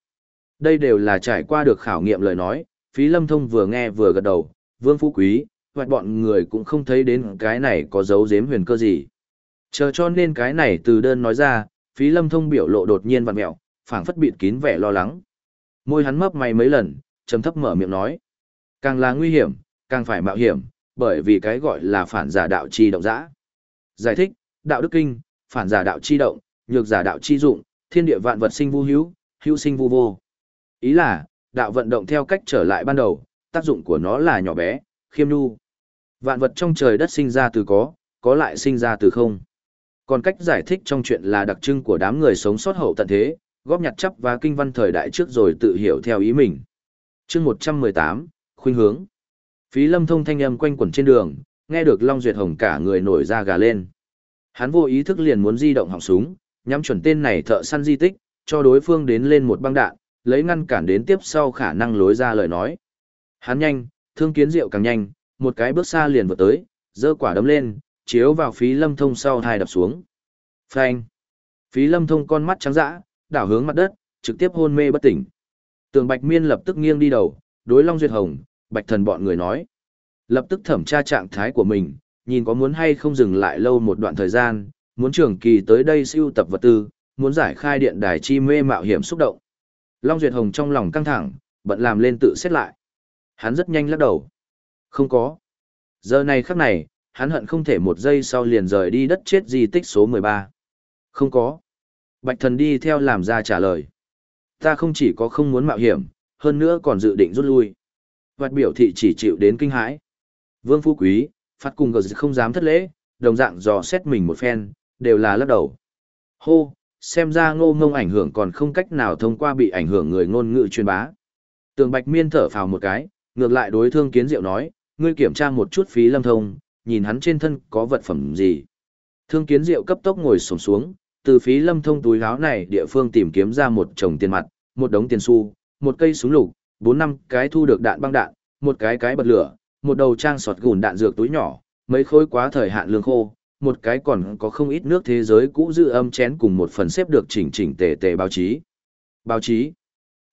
[SPEAKER 1] đây đều là trải qua được khảo nghiệm lời nói, phí lâm thông vừa nghe vừa gật đầu, vương phú quý, hoặc bọn người cũng không thấy đến cái này có dấu giếm huyền cơ gì. Chờ cho nên cái này từ đơn nói ra, phí lâm thông biểu lộ đột nhiên vặn mẹo, phảng phất bịt kín vẻ lo lắng. Môi hắn mấp may mấy lần, trầm thấp mở miệng nói. Càng là nguy hiểm, càng phải mạo hiểm, bởi vì cái gọi là phản giả đạo chi động dã. Giải thích, đạo đức kinh, phản giả đạo chi động, nhược giả đạo chi dụng, thiên địa vạn vật sinh vu hữu, hữu sinh vu vô. Ý là, đạo vận động theo cách trở lại ban đầu, tác dụng của nó là nhỏ bé, khiêm nhu. Vạn vật trong trời đất sinh ra từ có, có lại sinh ra từ không. Còn cách giải thích trong chuyện là đặc trưng của đám người sống sót hậu tận thế, góp nhặt chấp và kinh văn thời đại trước rồi tự hiểu theo ý mình. chương 118, khuynh hướng. Phí lâm thông thanh âm quanh quẩn trên đường, nghe được Long Duyệt Hồng cả người nổi ra gà lên. Hắn vô ý thức liền muốn di động họng súng, nhắm chuẩn tên này thợ săn di tích, cho đối phương đến lên một băng đạn, lấy ngăn cản đến tiếp sau khả năng lối ra lời nói. Hắn nhanh, thương kiến diệu càng nhanh, một cái bước xa liền vượt tới, giơ quả đấm lên, chiếu vào phí lâm thông sau hai đập xuống. Phanh. Phí lâm thông con mắt trắng dã, đảo hướng mặt đất, trực tiếp hôn mê bất tỉnh. Tường Bạch Miên lập tức nghiêng đi đầu, đối Long Duyệt Hồng, Bạch Thần bọn người nói. Lập tức thẩm tra trạng thái của mình, nhìn có muốn hay không dừng lại lâu một đoạn thời gian, muốn trường kỳ tới đây siêu tập vật tư, muốn giải khai điện đài chi mê mạo hiểm xúc động. Long Duyệt Hồng trong lòng căng thẳng, bận làm lên tự xét lại. Hắn rất nhanh lắc đầu. Không có. Giờ này khắc này, hắn hận không thể một giây sau liền rời đi đất chết di tích số 13. Không có. Bạch thần đi theo làm ra trả lời. Ta không chỉ có không muốn mạo hiểm, hơn nữa còn dự định rút lui. Hoạt biểu thị chỉ chịu đến kinh hãi. Vương Phú Quý, phát cùng gờ không dám thất lễ, đồng dạng dò xét mình một phen, đều là lắc đầu. Hô, xem ra ngô ngông ảnh hưởng còn không cách nào thông qua bị ảnh hưởng người ngôn ngữ truyền bá. Tường Bạch Miên thở phào một cái, ngược lại đối thương kiến diệu nói, ngươi kiểm tra một chút phí lâm thông, nhìn hắn trên thân có vật phẩm gì. Thương kiến diệu cấp tốc ngồi sổng xuống, từ phí lâm thông túi áo này địa phương tìm kiếm ra một chồng tiền mặt, một đống tiền xu, một cây súng lục, bốn năm cái thu được đạn băng đạn, một cái cái bật lửa, một đầu trang sọt gùn đạn dược túi nhỏ, mấy khối quá thời hạn lương khô, một cái còn có không ít nước thế giới cũ dự âm chén cùng một phần xếp được chỉnh chỉnh tề tề báo chí. Báo chí.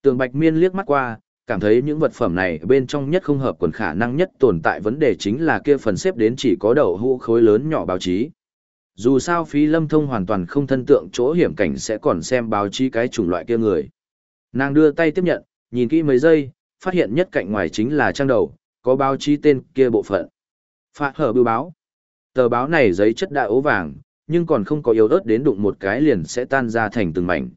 [SPEAKER 1] Tường Bạch Miên liếc mắt qua, cảm thấy những vật phẩm này bên trong nhất không hợp quần khả năng nhất tồn tại vấn đề chính là kia phần xếp đến chỉ có đầu hũ khối lớn nhỏ báo chí. Dù sao phí lâm thông hoàn toàn không thân tượng chỗ hiểm cảnh sẽ còn xem báo chí cái chủng loại kia người. Nàng đưa tay tiếp nhận, nhìn kỹ mấy giây, phát hiện nhất cạnh ngoài chính là trang đầu, có báo chí tên kia bộ phận. Phạt hở bưu báo. Tờ báo này giấy chất đã ố vàng, nhưng còn không có yếu ớt đến đụng một cái liền sẽ tan ra thành từng mảnh.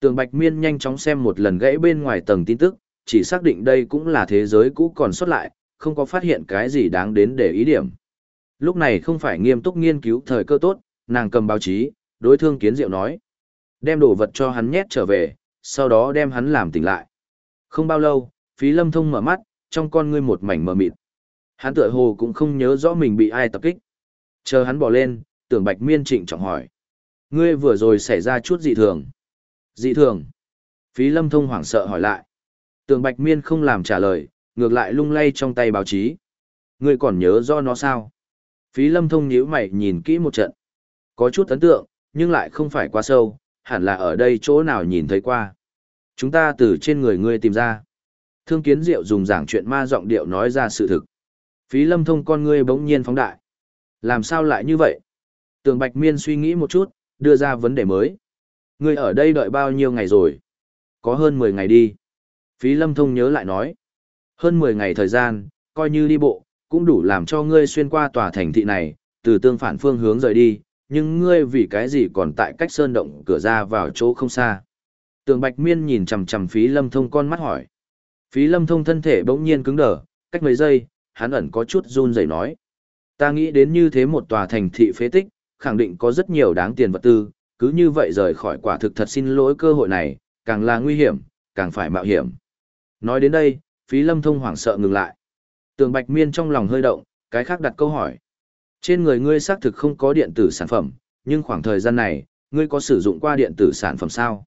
[SPEAKER 1] Tường Bạch Miên nhanh chóng xem một lần gãy bên ngoài tầng tin tức, chỉ xác định đây cũng là thế giới cũ còn xuất lại, không có phát hiện cái gì đáng đến để ý điểm. Lúc này không phải nghiêm túc nghiên cứu thời cơ tốt, nàng cầm báo chí, đối thương kiến diệu nói. Đem đồ vật cho hắn nhét trở về, sau đó đem hắn làm tỉnh lại. Không bao lâu, phí lâm thông mở mắt, trong con ngươi một mảnh mờ mịt. Hắn tựa hồ cũng không nhớ rõ mình bị ai tập kích. Chờ hắn bỏ lên, tưởng bạch miên trịnh trọng hỏi. Ngươi vừa rồi xảy ra chút dị thường. Dị thường. Phí lâm thông hoảng sợ hỏi lại. Tưởng bạch miên không làm trả lời, ngược lại lung lay trong tay báo chí. Ngươi còn nhớ do nó sao? Phí lâm thông nhíu mày nhìn kỹ một trận. Có chút ấn tượng, nhưng lại không phải quá sâu, hẳn là ở đây chỗ nào nhìn thấy qua. Chúng ta từ trên người ngươi tìm ra. Thương kiến diệu dùng giảng chuyện ma giọng điệu nói ra sự thực. Phí lâm thông con ngươi bỗng nhiên phóng đại. Làm sao lại như vậy? Tường Bạch Miên suy nghĩ một chút, đưa ra vấn đề mới. Ngươi ở đây đợi bao nhiêu ngày rồi? Có hơn 10 ngày đi. Phí lâm thông nhớ lại nói. Hơn 10 ngày thời gian, coi như đi bộ, cũng đủ làm cho ngươi xuyên qua tòa thành thị này, từ tương phản phương hướng rời đi, nhưng ngươi vì cái gì còn tại cách sơn động cửa ra vào chỗ không xa. Tường Bạch Miên nhìn chằm chằm Phí Lâm Thông con mắt hỏi. Phí Lâm Thông thân thể bỗng nhiên cứng đờ, cách mấy giây, hắn ẩn có chút run rẩy nói. Ta nghĩ đến như thế một tòa thành thị phế tích, khẳng định có rất nhiều đáng tiền vật tư, cứ như vậy rời khỏi quả thực thật xin lỗi cơ hội này, càng là nguy hiểm, càng phải mạo hiểm. Nói đến đây, Phí Lâm Thông hoảng sợ ngừng lại. Tường Bạch Miên trong lòng hơi động, cái khác đặt câu hỏi. Trên người ngươi xác thực không có điện tử sản phẩm, nhưng khoảng thời gian này, ngươi có sử dụng qua điện tử sản phẩm sao?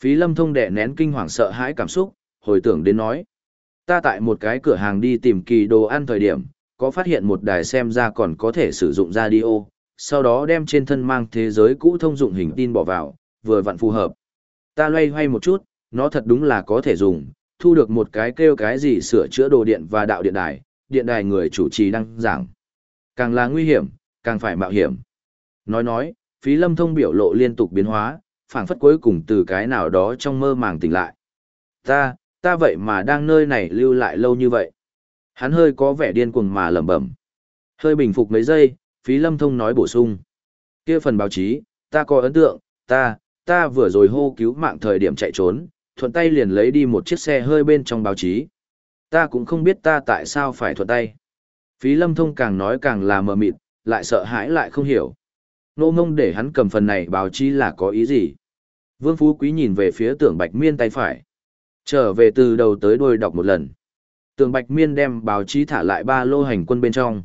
[SPEAKER 1] Phí Lâm Thông đè nén kinh hoàng sợ hãi cảm xúc, hồi tưởng đến nói. Ta tại một cái cửa hàng đi tìm kỳ đồ ăn thời điểm, có phát hiện một đài xem ra còn có thể sử dụng radio, sau đó đem trên thân mang thế giới cũ thông dụng hình tin bỏ vào, vừa vặn phù hợp. Ta loay hoay một chút, nó thật đúng là có thể dùng, thu được một cái kêu cái gì sửa chữa đồ điện và đạo điện đài, điện đài người chủ trì đăng giảng. Càng là nguy hiểm, càng phải mạo hiểm. Nói nói, phí lâm thông biểu lộ liên tục biến hóa, phảng phất cuối cùng từ cái nào đó trong mơ màng tỉnh lại. Ta, ta vậy mà đang nơi này lưu lại lâu như vậy. Hắn hơi có vẻ điên cuồng mà lẩm bẩm. Hơi bình phục mấy giây, phí lâm thông nói bổ sung. kia phần báo chí, ta có ấn tượng, ta, ta vừa rồi hô cứu mạng thời điểm chạy trốn, thuận tay liền lấy đi một chiếc xe hơi bên trong báo chí. Ta cũng không biết ta tại sao phải thuận tay. Phí lâm thông càng nói càng là mờ mịt, lại sợ hãi lại không hiểu. Nô mông để hắn cầm phần này báo chí là có ý gì? Vương Phú Quý nhìn về phía tưởng bạch miên tay phải. Trở về từ đầu tới đuôi đọc một lần. Tường bạch miên đem báo chí thả lại ba lô hành quân bên trong.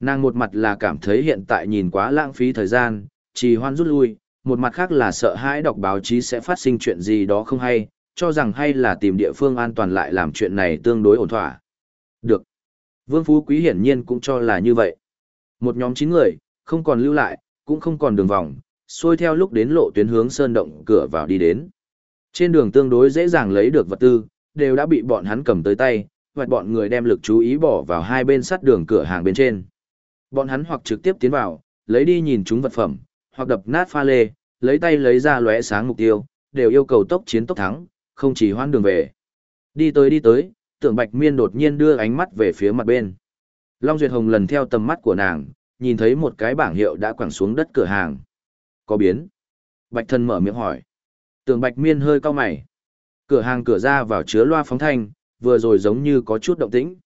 [SPEAKER 1] Nàng một mặt là cảm thấy hiện tại nhìn quá lãng phí thời gian, trì hoan rút lui, một mặt khác là sợ hãi đọc báo chí sẽ phát sinh chuyện gì đó không hay, cho rằng hay là tìm địa phương an toàn lại làm chuyện này tương đối ổn thỏa. Được. Vương Phú Quý hiển nhiên cũng cho là như vậy. Một nhóm 9 người, không còn lưu lại, cũng không còn đường vòng, xuôi theo lúc đến lộ tuyến hướng sơn động cửa vào đi đến. Trên đường tương đối dễ dàng lấy được vật tư, đều đã bị bọn hắn cầm tới tay, hoặc bọn người đem lực chú ý bỏ vào hai bên sắt đường cửa hàng bên trên. Bọn hắn hoặc trực tiếp tiến vào, lấy đi nhìn chúng vật phẩm, hoặc đập nát pha lê, lấy tay lấy ra lóe sáng mục tiêu, đều yêu cầu tốc chiến tốc thắng, không chỉ hoan đường về. Đi tới đi tới, tưởng bạch miên đột nhiên đưa ánh mắt về phía mặt bên. Long Duyệt Hồng lần theo tầm mắt của nàng, nhìn thấy một cái bảng hiệu đã quẳng xuống đất cửa hàng. Có biến. Bạch thân mở miệng hỏi. Tưởng bạch miên hơi cau mày. Cửa hàng cửa ra vào chứa loa phóng thanh, vừa rồi giống như có chút động tĩnh.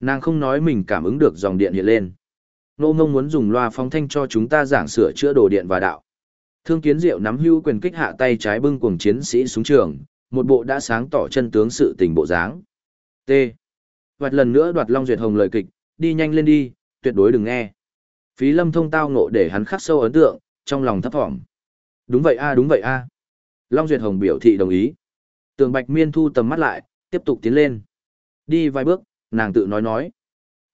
[SPEAKER 1] Nàng không nói mình cảm ứng được dòng điện hiện lên. Nô ngông muốn dùng loa phóng thanh cho chúng ta giảng sửa chữa đồ điện và đạo. Thương kiến diệu nắm hưu quyền kích hạ tay trái bưng cuồng chiến sĩ xuống trường, một bộ đã sáng tỏ chân tướng sự tình bộ dáng. T. Vạch lần nữa đoạt Long Duyệt Hồng lời kịch, đi nhanh lên đi, tuyệt đối đừng nghe. Phí lâm thông tao ngộ để hắn khắc sâu ấn tượng, trong lòng thấp thỏm. Đúng vậy a đúng vậy a. Long Duyệt Hồng biểu thị đồng ý. Tường Bạch Miên thu tầm mắt lại, tiếp tục tiến lên. Đi vài bước, nàng tự nói nói.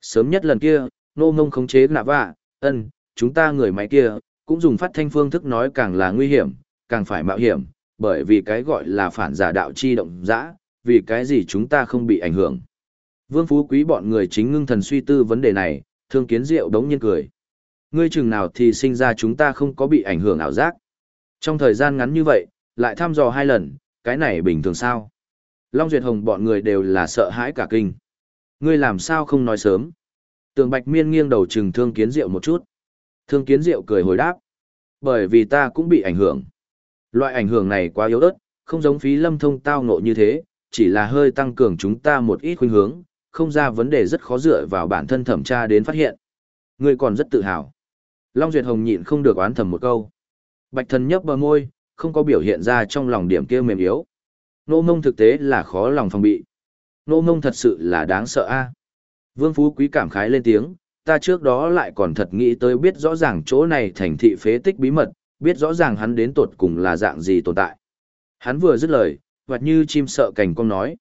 [SPEAKER 1] Sớm nhất lần kia, nô mông khống chế nạ vạ, ân, chúng ta người máy kia, cũng dùng phát thanh phương thức nói càng là nguy hiểm, càng phải mạo hiểm, bởi vì cái gọi là phản giả đạo chi động dã, vì cái gì chúng ta không bị ảnh hưởng. Vương Phú Quý bọn người chính ngưng thần suy tư vấn đề này, thương kiến diệu đống nhiên cười. Ngươi chừng nào thì sinh ra chúng ta không có bị ảnh hưởng ảo giác. Trong thời gian ngắn như vậy, lại thăm dò hai lần, cái này bình thường sao? Long Duyệt Hồng bọn người đều là sợ hãi cả kinh. Ngươi làm sao không nói sớm? Tường Bạch Miên nghiêng đầu trừng Thương Kiến Diệu một chút. Thương Kiến Diệu cười hồi đáp. Bởi vì ta cũng bị ảnh hưởng. Loại ảnh hưởng này quá yếu ớt, không giống phí lâm thông tao ngộ như thế, chỉ là hơi tăng cường chúng ta một ít khuynh hướng, không ra vấn đề rất khó dựa vào bản thân thẩm tra đến phát hiện. Ngươi còn rất tự hào. Long Duyệt Hồng nhịn không được oán thầm một câu. Bạch thần nhấp bờ môi, không có biểu hiện ra trong lòng điểm kia mềm yếu. Nô mông thực tế là khó lòng phòng bị. Nô mông thật sự là đáng sợ a. Vương Phú Quý cảm khái lên tiếng, ta trước đó lại còn thật nghĩ tới biết rõ ràng chỗ này thành thị phế tích bí mật, biết rõ ràng hắn đến tột cùng là dạng gì tồn tại. Hắn vừa dứt lời, hoặc như chim sợ cảnh con nói.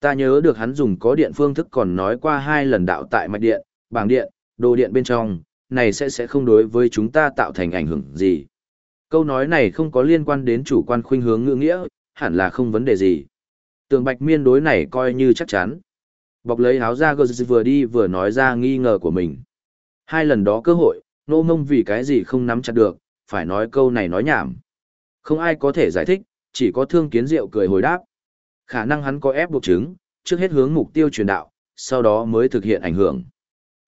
[SPEAKER 1] Ta nhớ được hắn dùng có điện phương thức còn nói qua hai lần đạo tại mạch điện, bảng điện, đồ điện bên trong, này sẽ sẽ không đối với chúng ta tạo thành ảnh hưởng gì. Câu nói này không có liên quan đến chủ quan khuynh hướng ngữ nghĩa, hẳn là không vấn đề gì. Tường bạch miên đối này coi như chắc chắn. Bọc lấy áo ra Gertz vừa đi vừa nói ra nghi ngờ của mình. Hai lần đó cơ hội, nô mông vì cái gì không nắm chặt được, phải nói câu này nói nhảm. Không ai có thể giải thích, chỉ có thương kiến diệu cười hồi đáp. Khả năng hắn có ép buộc chứng, trước hết hướng mục tiêu truyền đạo, sau đó mới thực hiện ảnh hưởng.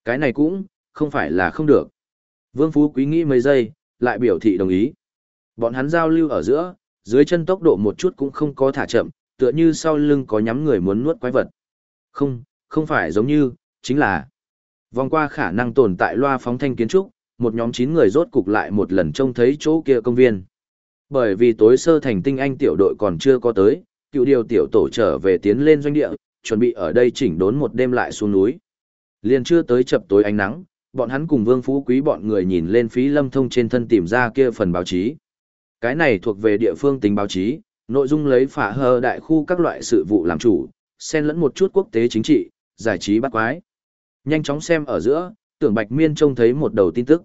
[SPEAKER 1] Cái này cũng, không phải là không được. Vương Phú Quý nghĩ mấy giây, lại biểu thị đồng ý. Bọn hắn giao lưu ở giữa, dưới chân tốc độ một chút cũng không có thả chậm, tựa như sau lưng có nhắm người muốn nuốt quái vật. Không, không phải giống như, chính là vòng qua khả năng tồn tại loa phóng thanh kiến trúc, một nhóm 9 người rốt cục lại một lần trông thấy chỗ kia công viên. Bởi vì tối sơ thành tinh anh tiểu đội còn chưa có tới, cựu điều tiểu tổ trở về tiến lên doanh địa, chuẩn bị ở đây chỉnh đốn một đêm lại xuống núi. Liền chưa tới chập tối ánh nắng, bọn hắn cùng Vương Phú Quý bọn người nhìn lên phí lâm thông trên thân tìm ra kia phần báo chí. Cái này thuộc về địa phương tính báo chí, nội dung lấy phả hờ đại khu các loại sự vụ làm chủ, xen lẫn một chút quốc tế chính trị, giải trí bắt quái. Nhanh chóng xem ở giữa, tưởng Bạch Miên trông thấy một đầu tin tức.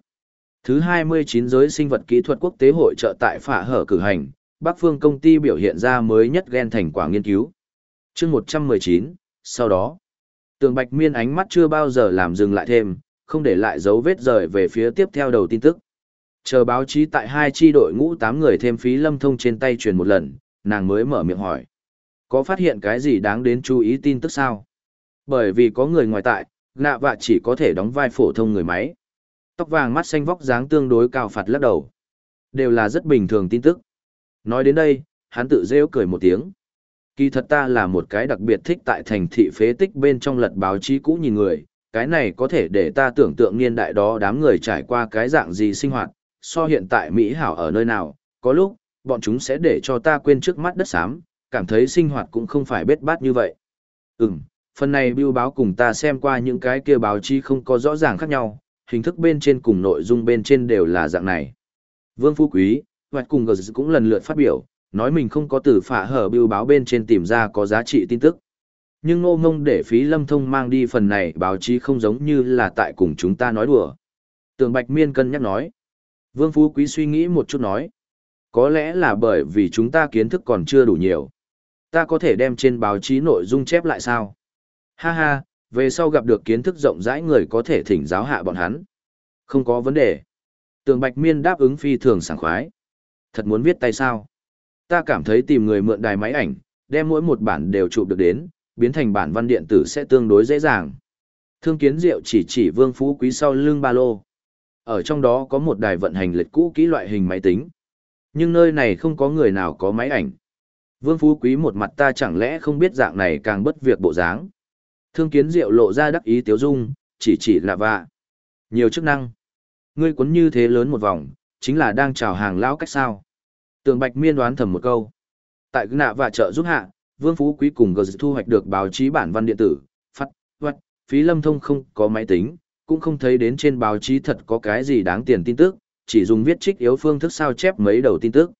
[SPEAKER 1] Thứ 29 giới sinh vật kỹ thuật quốc tế hội trợ tại phả hở cử hành, Bắc Phương công ty biểu hiện ra mới nhất gen thành quả nghiên cứu. chương 119, sau đó, tưởng Bạch Miên ánh mắt chưa bao giờ làm dừng lại thêm, không để lại dấu vết rời về phía tiếp theo đầu tin tức. Chờ báo chí tại hai chi đội ngũ 8 người thêm phí lâm thông trên tay truyền một lần, nàng mới mở miệng hỏi. Có phát hiện cái gì đáng đến chú ý tin tức sao? Bởi vì có người ngoài tại, nạ vạ chỉ có thể đóng vai phổ thông người máy. Tóc vàng mắt xanh vóc dáng tương đối cao phạt lắc đầu. Đều là rất bình thường tin tức. Nói đến đây, hắn tự rêu cười một tiếng. Kỳ thật ta là một cái đặc biệt thích tại thành thị phế tích bên trong lật báo chí cũ nhìn người, cái này có thể để ta tưởng tượng niên đại đó đám người trải qua cái dạng gì sinh hoạt, so hiện tại Mỹ hảo ở nơi nào, có lúc, bọn chúng sẽ để cho ta quên trước mắt đất xám, cảm thấy sinh hoạt cũng không phải bết bát như vậy. Ừm, phần này biêu báo cùng ta xem qua những cái kia báo chí không có rõ ràng khác nhau, hình thức bên trên cùng nội dung bên trên đều là dạng này. Vương Phú Quý, hoạch cùng Gờ cũng lần lượt phát biểu, nói mình không có từ phả hở biêu báo bên trên tìm ra có giá trị tin tức. Nhưng ngô ngông để phí lâm thông mang đi phần này báo chí không giống như là tại cùng chúng ta nói đùa. Tường Bạch Miên cân nhắc nói. Vương Phú Quý suy nghĩ một chút nói. Có lẽ là bởi vì chúng ta kiến thức còn chưa đủ nhiều. Ta có thể đem trên báo chí nội dung chép lại sao? Ha ha, về sau gặp được kiến thức rộng rãi người có thể thỉnh giáo hạ bọn hắn. Không có vấn đề. Tường Bạch Miên đáp ứng phi thường sảng khoái. Thật muốn viết tay sao? Ta cảm thấy tìm người mượn đài máy ảnh, đem mỗi một bản đều chụp được đến, biến thành bản văn điện tử sẽ tương đối dễ dàng. Thương kiến diệu chỉ chỉ vương phú quý sau lưng ba lô. Ở trong đó có một đài vận hành lệch cũ kỹ loại hình máy tính. Nhưng nơi này không có người nào có máy ảnh. Vương phú quý một mặt ta chẳng lẽ không biết dạng này càng bất việc bộ dáng. Thương kiến diệu lộ ra đắc ý tiếu dung, chỉ chỉ là vạ. Nhiều chức năng. Ngươi quấn như thế lớn một vòng, chính là đang chào hàng lão cách sao. Tường bạch miên đoán thầm một câu. Tại nạ và chợ giúp hạ, Vương Phú Quý cùng gờ thu hoạch được báo chí bản văn điện tử, phát, vật, phí lâm thông không có máy tính, cũng không thấy đến trên báo chí thật có cái gì đáng tiền tin tức, chỉ dùng viết trích yếu phương thức sao chép mấy đầu tin tức.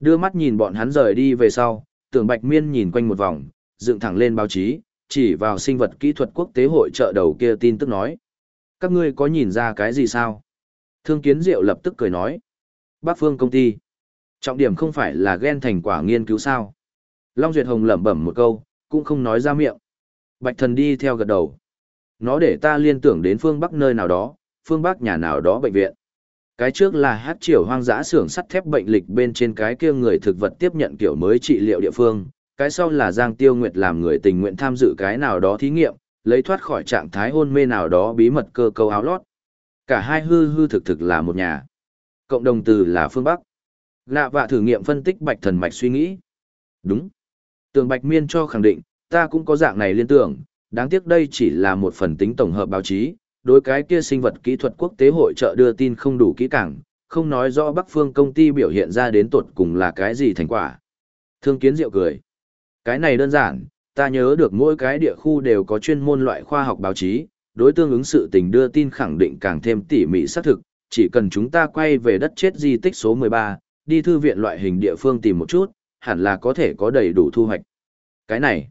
[SPEAKER 1] Đưa mắt nhìn bọn hắn rời đi về sau, tưởng Bạch Miên nhìn quanh một vòng, dựng thẳng lên báo chí, chỉ vào sinh vật kỹ thuật quốc tế hội trợ đầu kia tin tức nói. Các ngươi có nhìn ra cái gì sao? Thương Kiến Diệu lập tức cười nói. Bác Phương công ty. Trọng điểm không phải là ghen thành quả nghiên cứu sao. Long Duyệt Hồng lẩm bẩm một câu, cũng không nói ra miệng. Bạch thần đi theo gật đầu. Nó để ta liên tưởng đến phương Bắc nơi nào đó, phương Bắc nhà nào đó bệnh viện. Cái trước là hát triều hoang dã xưởng sắt thép bệnh lịch bên trên cái kia người thực vật tiếp nhận kiểu mới trị liệu địa phương. Cái sau là Giang Tiêu Nguyệt làm người tình nguyện tham dự cái nào đó thí nghiệm, lấy thoát khỏi trạng thái hôn mê nào đó bí mật cơ câu áo lót. Cả hai hư hư thực thực là một nhà. Cộng đồng từ là phương Bắc. Lạ vạ thử nghiệm phân tích bạch thần mạch suy nghĩ. Đúng. Tường bạch miên cho khẳng định, ta cũng có dạng này liên tưởng, đáng tiếc đây chỉ là một phần tính tổng hợp báo chí, đối cái kia sinh vật kỹ thuật quốc tế hội trợ đưa tin không đủ kỹ càng, không nói rõ Bắc Phương công ty biểu hiện ra đến tột cùng là cái gì thành quả. Thương kiến diệu cười. Cái này đơn giản, ta nhớ được mỗi cái địa khu đều có chuyên môn loại khoa học báo chí, đối tương ứng sự tình đưa tin khẳng định càng thêm tỉ mỉ xác thực, chỉ cần chúng ta quay về đất chết di tích số 13, đi thư viện loại hình địa phương tìm một chút, hẳn là có thể có đầy đủ thu hoạch. Cái này,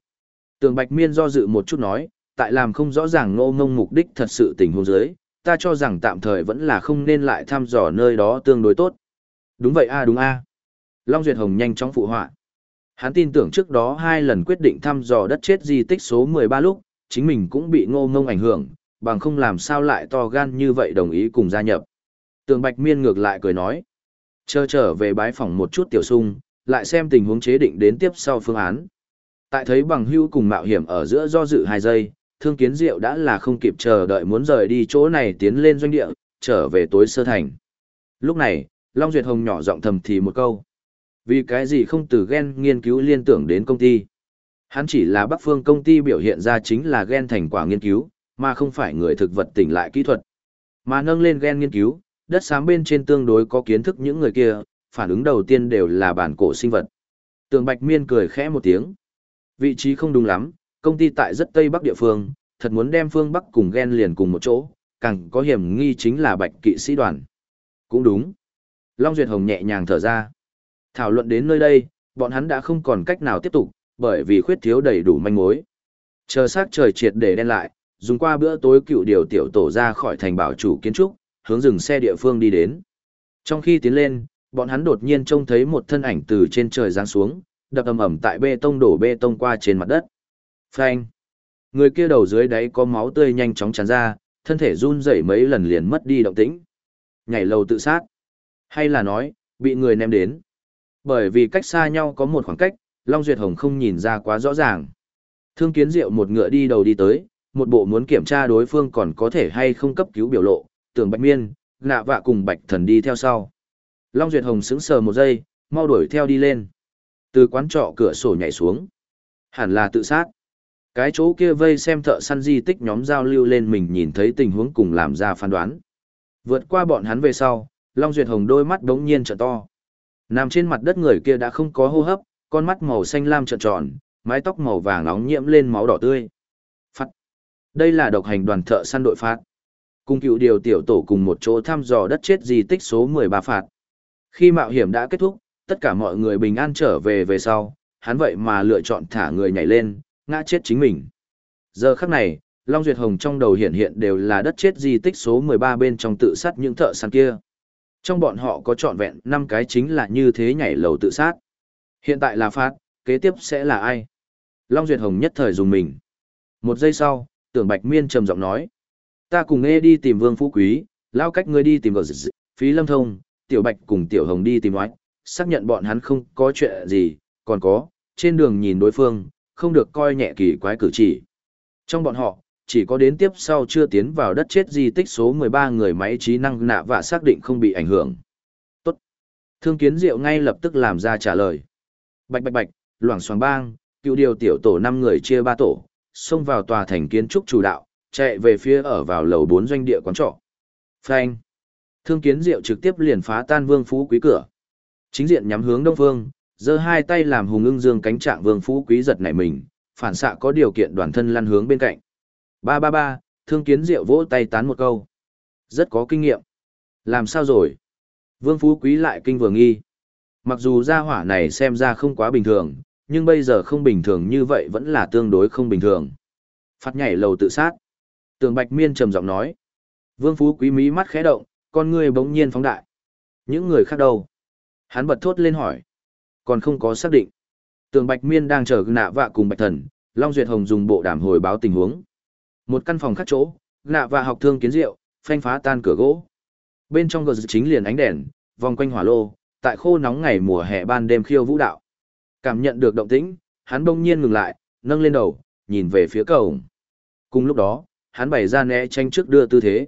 [SPEAKER 1] tường bạch miên do dự một chút nói, tại làm không rõ ràng ngô ngông mục đích thật sự tình huống dưới, ta cho rằng tạm thời vẫn là không nên lại thăm dò nơi đó tương đối tốt. Đúng vậy a đúng a. Long Duyệt Hồng nhanh chóng phụ họa. Hắn tin tưởng trước đó hai lần quyết định thăm dò đất chết di tích số 13 lúc, chính mình cũng bị ngô ngông ảnh hưởng, bằng không làm sao lại to gan như vậy đồng ý cùng gia nhập. Tường Bạch Miên ngược lại cười nói. Chờ trở về bái phòng một chút tiểu sung, lại xem tình huống chế định đến tiếp sau phương án. Tại thấy bằng hưu cùng mạo hiểm ở giữa do dự hai giây, thương kiến diệu đã là không kịp chờ đợi muốn rời đi chỗ này tiến lên doanh địa, trở về tối sơ thành. Lúc này, Long Duyệt Hồng nhỏ giọng thầm thì một câu. Vì cái gì không từ ghen nghiên cứu liên tưởng đến công ty? Hắn chỉ là Bắc Phương công ty biểu hiện ra chính là ghen thành quả nghiên cứu, mà không phải người thực vật tỉnh lại kỹ thuật. Mà nâng lên ghen nghiên cứu, đất xám bên trên tương đối có kiến thức những người kia, phản ứng đầu tiên đều là bản cổ sinh vật. Tường Bạch Miên cười khẽ một tiếng. Vị trí không đúng lắm, công ty tại rất tây bắc địa phương, thật muốn đem phương bắc cùng ghen liền cùng một chỗ, càng có hiểm nghi chính là Bạch kỵ sĩ đoàn. Cũng đúng. Long Duyệt Hồng nhẹ nhàng thở ra. Thảo luận đến nơi đây, bọn hắn đã không còn cách nào tiếp tục, bởi vì khuyết thiếu đầy đủ manh mối. Chờ sát trời triệt để đen lại, dùng qua bữa tối cựu điều tiểu tổ ra khỏi thành bảo chủ kiến trúc, hướng dừng xe địa phương đi đến. Trong khi tiến lên, bọn hắn đột nhiên trông thấy một thân ảnh từ trên trời giáng xuống, đập ầm ầm tại bê tông đổ bê tông qua trên mặt đất. Phanh! Người kia đầu dưới đáy có máu tươi nhanh chóng tràn ra, thân thể run rẩy mấy lần liền mất đi động tĩnh. Nhảy lầu tự sát. Hay là nói, bị người ném đến. Bởi vì cách xa nhau có một khoảng cách, Long Duyệt Hồng không nhìn ra quá rõ ràng. Thương kiến diệu một ngựa đi đầu đi tới, một bộ muốn kiểm tra đối phương còn có thể hay không cấp cứu biểu lộ, tưởng bạch miên, Nạ vạ cùng bạch thần đi theo sau. Long Duyệt Hồng sững sờ một giây, mau đuổi theo đi lên. Từ quán trọ cửa sổ nhảy xuống. Hẳn là tự sát. Cái chỗ kia vây xem thợ săn di tích nhóm giao lưu lên mình nhìn thấy tình huống cùng làm ra phán đoán. Vượt qua bọn hắn về sau, Long Duyệt Hồng đôi mắt đống nhiên trợn to. Nằm trên mặt đất người kia đã không có hô hấp, con mắt màu xanh lam trợn tròn, mái tóc màu vàng nóng nhiễm lên máu đỏ tươi. Phát. Đây là độc hành đoàn thợ săn đội phát. Cùng cựu điều tiểu tổ cùng một chỗ thăm dò đất chết di tích số 13 phạt. Khi mạo hiểm đã kết thúc, tất cả mọi người bình an trở về về sau, hắn vậy mà lựa chọn thả người nhảy lên, ngã chết chính mình. Giờ khắc này, Long Duyệt Hồng trong đầu hiện hiện đều là đất chết di tích số 13 bên trong tự sát những thợ săn kia. Trong bọn họ có trọn vẹn 5 cái chính là như thế nhảy lầu tự sát. Hiện tại là phát, kế tiếp sẽ là ai? Long Duyệt Hồng nhất thời dùng mình. Một giây sau, tưởng Bạch Miên trầm giọng nói. Ta cùng nghe đi tìm Vương Phú Quý, lao cách ngươi đi tìm gờ phí lâm thông, Tiểu Bạch cùng Tiểu Hồng đi tìm oách, xác nhận bọn hắn không có chuyện gì, còn có, trên đường nhìn đối phương, không được coi nhẹ kỳ quái cử chỉ. Trong bọn họ, chỉ có đến tiếp sau chưa tiến vào đất chết di tích số 13 người máy trí năng nạ và xác định không bị ảnh hưởng. Tốt. Thương kiến diệu ngay lập tức làm ra trả lời. Bạch bạch bạch, loảng xoàng bang, cựu điều tiểu tổ 5 người chia 3 tổ, xông vào tòa thành kiến trúc chủ đạo, chạy về phía ở vào lầu 4 doanh địa quán trọ. Phanh. Thương kiến diệu trực tiếp liền phá tan vương phú quý cửa. Chính diện nhắm hướng đông phương, giơ hai tay làm hùng ưng dương cánh trạng vương phú quý giật nảy mình, phản xạ có điều kiện đoàn thân lăn hướng bên cạnh. Ba ba ba, thương kiến diệu vỗ tay tán một câu. Rất có kinh nghiệm. Làm sao rồi? Vương phú quý lại kinh vừa nghi. Mặc dù gia hỏa này xem ra không quá bình thường, nhưng bây giờ không bình thường như vậy vẫn là tương đối không bình thường. Phát nhảy lầu tự sát. Tường Bạch Miên trầm giọng nói. Vương Phú Quý mí mắt khẽ động, con người bỗng nhiên phóng đại. Những người khác đâu? Hắn bật thốt lên hỏi. Còn không có xác định. Tường Bạch Miên đang chờ nạ vạ cùng Bạch Thần, Long Duyệt Hồng dùng bộ đàm hồi báo tình huống. Một căn phòng khác chỗ, nạ vạ học thương kiến rượu, phanh phá tan cửa gỗ. Bên trong gờ chính liền ánh đèn, vòng quanh hỏa lô, tại khô nóng ngày mùa hè ban đêm khiêu vũ đạo. Cảm nhận được động tĩnh, hắn bỗng nhiên ngừng lại, nâng lên đầu, nhìn về phía cầu. Cùng lúc đó, hắn bày ra né tranh trước đưa tư thế.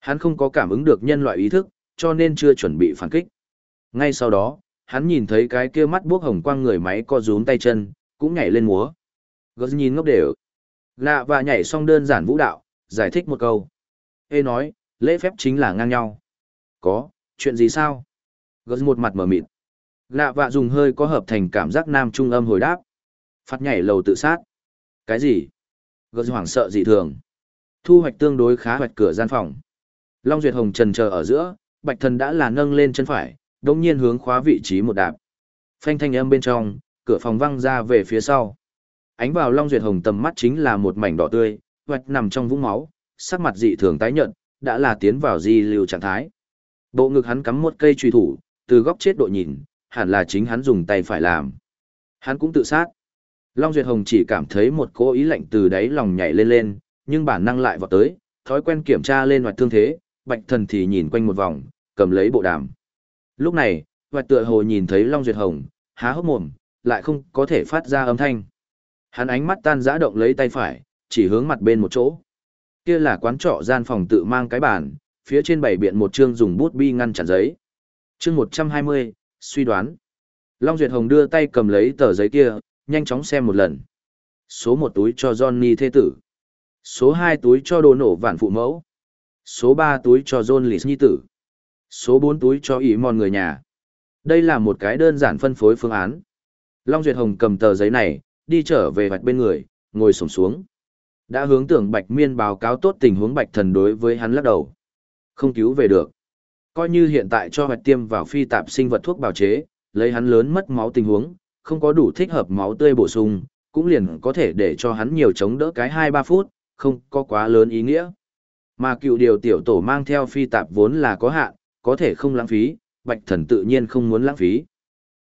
[SPEAKER 1] Hắn không có cảm ứng được nhân loại ý thức, cho nên chưa chuẩn bị phản kích. Ngay sau đó, hắn nhìn thấy cái kia mắt buốc hồng quang người máy co rúm tay chân, cũng nhảy lên múa. Gớt nhìn ngốc đều. Lạ và nhảy xong đơn giản vũ đạo, giải thích một câu. Ê nói, lễ phép chính là ngang nhau. Có, chuyện gì sao? Gớt một mặt mở mịt. Lạ vạ dùng hơi có hợp thành cảm giác nam trung âm hồi đáp. Phát nhảy lầu tự sát. Cái gì? Gớt hoảng sợ dị thường. Thu hoạch tương đối khá hoạch cửa gian phòng. Long Duyệt Hồng trần chờ ở giữa, Bạch Thần đã là nâng lên chân phải, đông nhiên hướng khóa vị trí một đạp. Phanh thanh âm bên trong, cửa phòng văng ra về phía sau. Ánh vào Long Duyệt Hồng tầm mắt chính là một mảnh đỏ tươi, hoạch nằm trong vũng máu, sắc mặt dị thường tái nhợt, đã là tiến vào di lưu trạng thái. Bộ ngực hắn cắm một cây truy thủ, từ góc chết độ nhìn, hẳn là chính hắn dùng tay phải làm. Hắn cũng tự sát. Long Duyệt Hồng chỉ cảm thấy một cố ý lạnh từ đáy lòng nhảy lên lên, nhưng bản năng lại vọt tới, thói quen kiểm tra lên hoạt thương thế, bạch thần thì nhìn quanh một vòng, cầm lấy bộ đàm. Lúc này, hoạch tựa hồ nhìn thấy Long Duyệt Hồng, há hốc mồm, lại không có thể phát ra âm thanh. Hắn ánh mắt tan giã động lấy tay phải, chỉ hướng mặt bên một chỗ. Kia là quán trọ gian phòng tự mang cái bàn, phía trên bảy biện một chương dùng bút bi ngăn chặn giấy. Chương 120, suy đoán. Long Duyệt Hồng đưa tay cầm lấy tờ giấy kia, nhanh chóng xem một lần. Số một túi cho Johnny thế tử. Số hai túi cho đồ nổ vạn phụ mẫu. Số ba túi cho John Lee nhi tử. Số bốn túi cho ý mòn người nhà. Đây là một cái đơn giản phân phối phương án. Long Duyệt Hồng cầm tờ giấy này, đi trở về vạch bên người, ngồi sổng xuống. Đã hướng tưởng Bạch Miên báo cáo tốt tình huống Bạch Thần đối với hắn lắc đầu. Không cứu về được. Coi như hiện tại cho hoạch tiêm vào phi tạp sinh vật thuốc bào chế, lấy hắn lớn mất máu tình huống, không có đủ thích hợp máu tươi bổ sung, cũng liền có thể để cho hắn nhiều chống đỡ cái 2-3 phút, không có quá lớn ý nghĩa. Mà cựu điều tiểu tổ mang theo phi tạp vốn là có hạn, có thể không lãng phí, bạch thần tự nhiên không muốn lãng phí.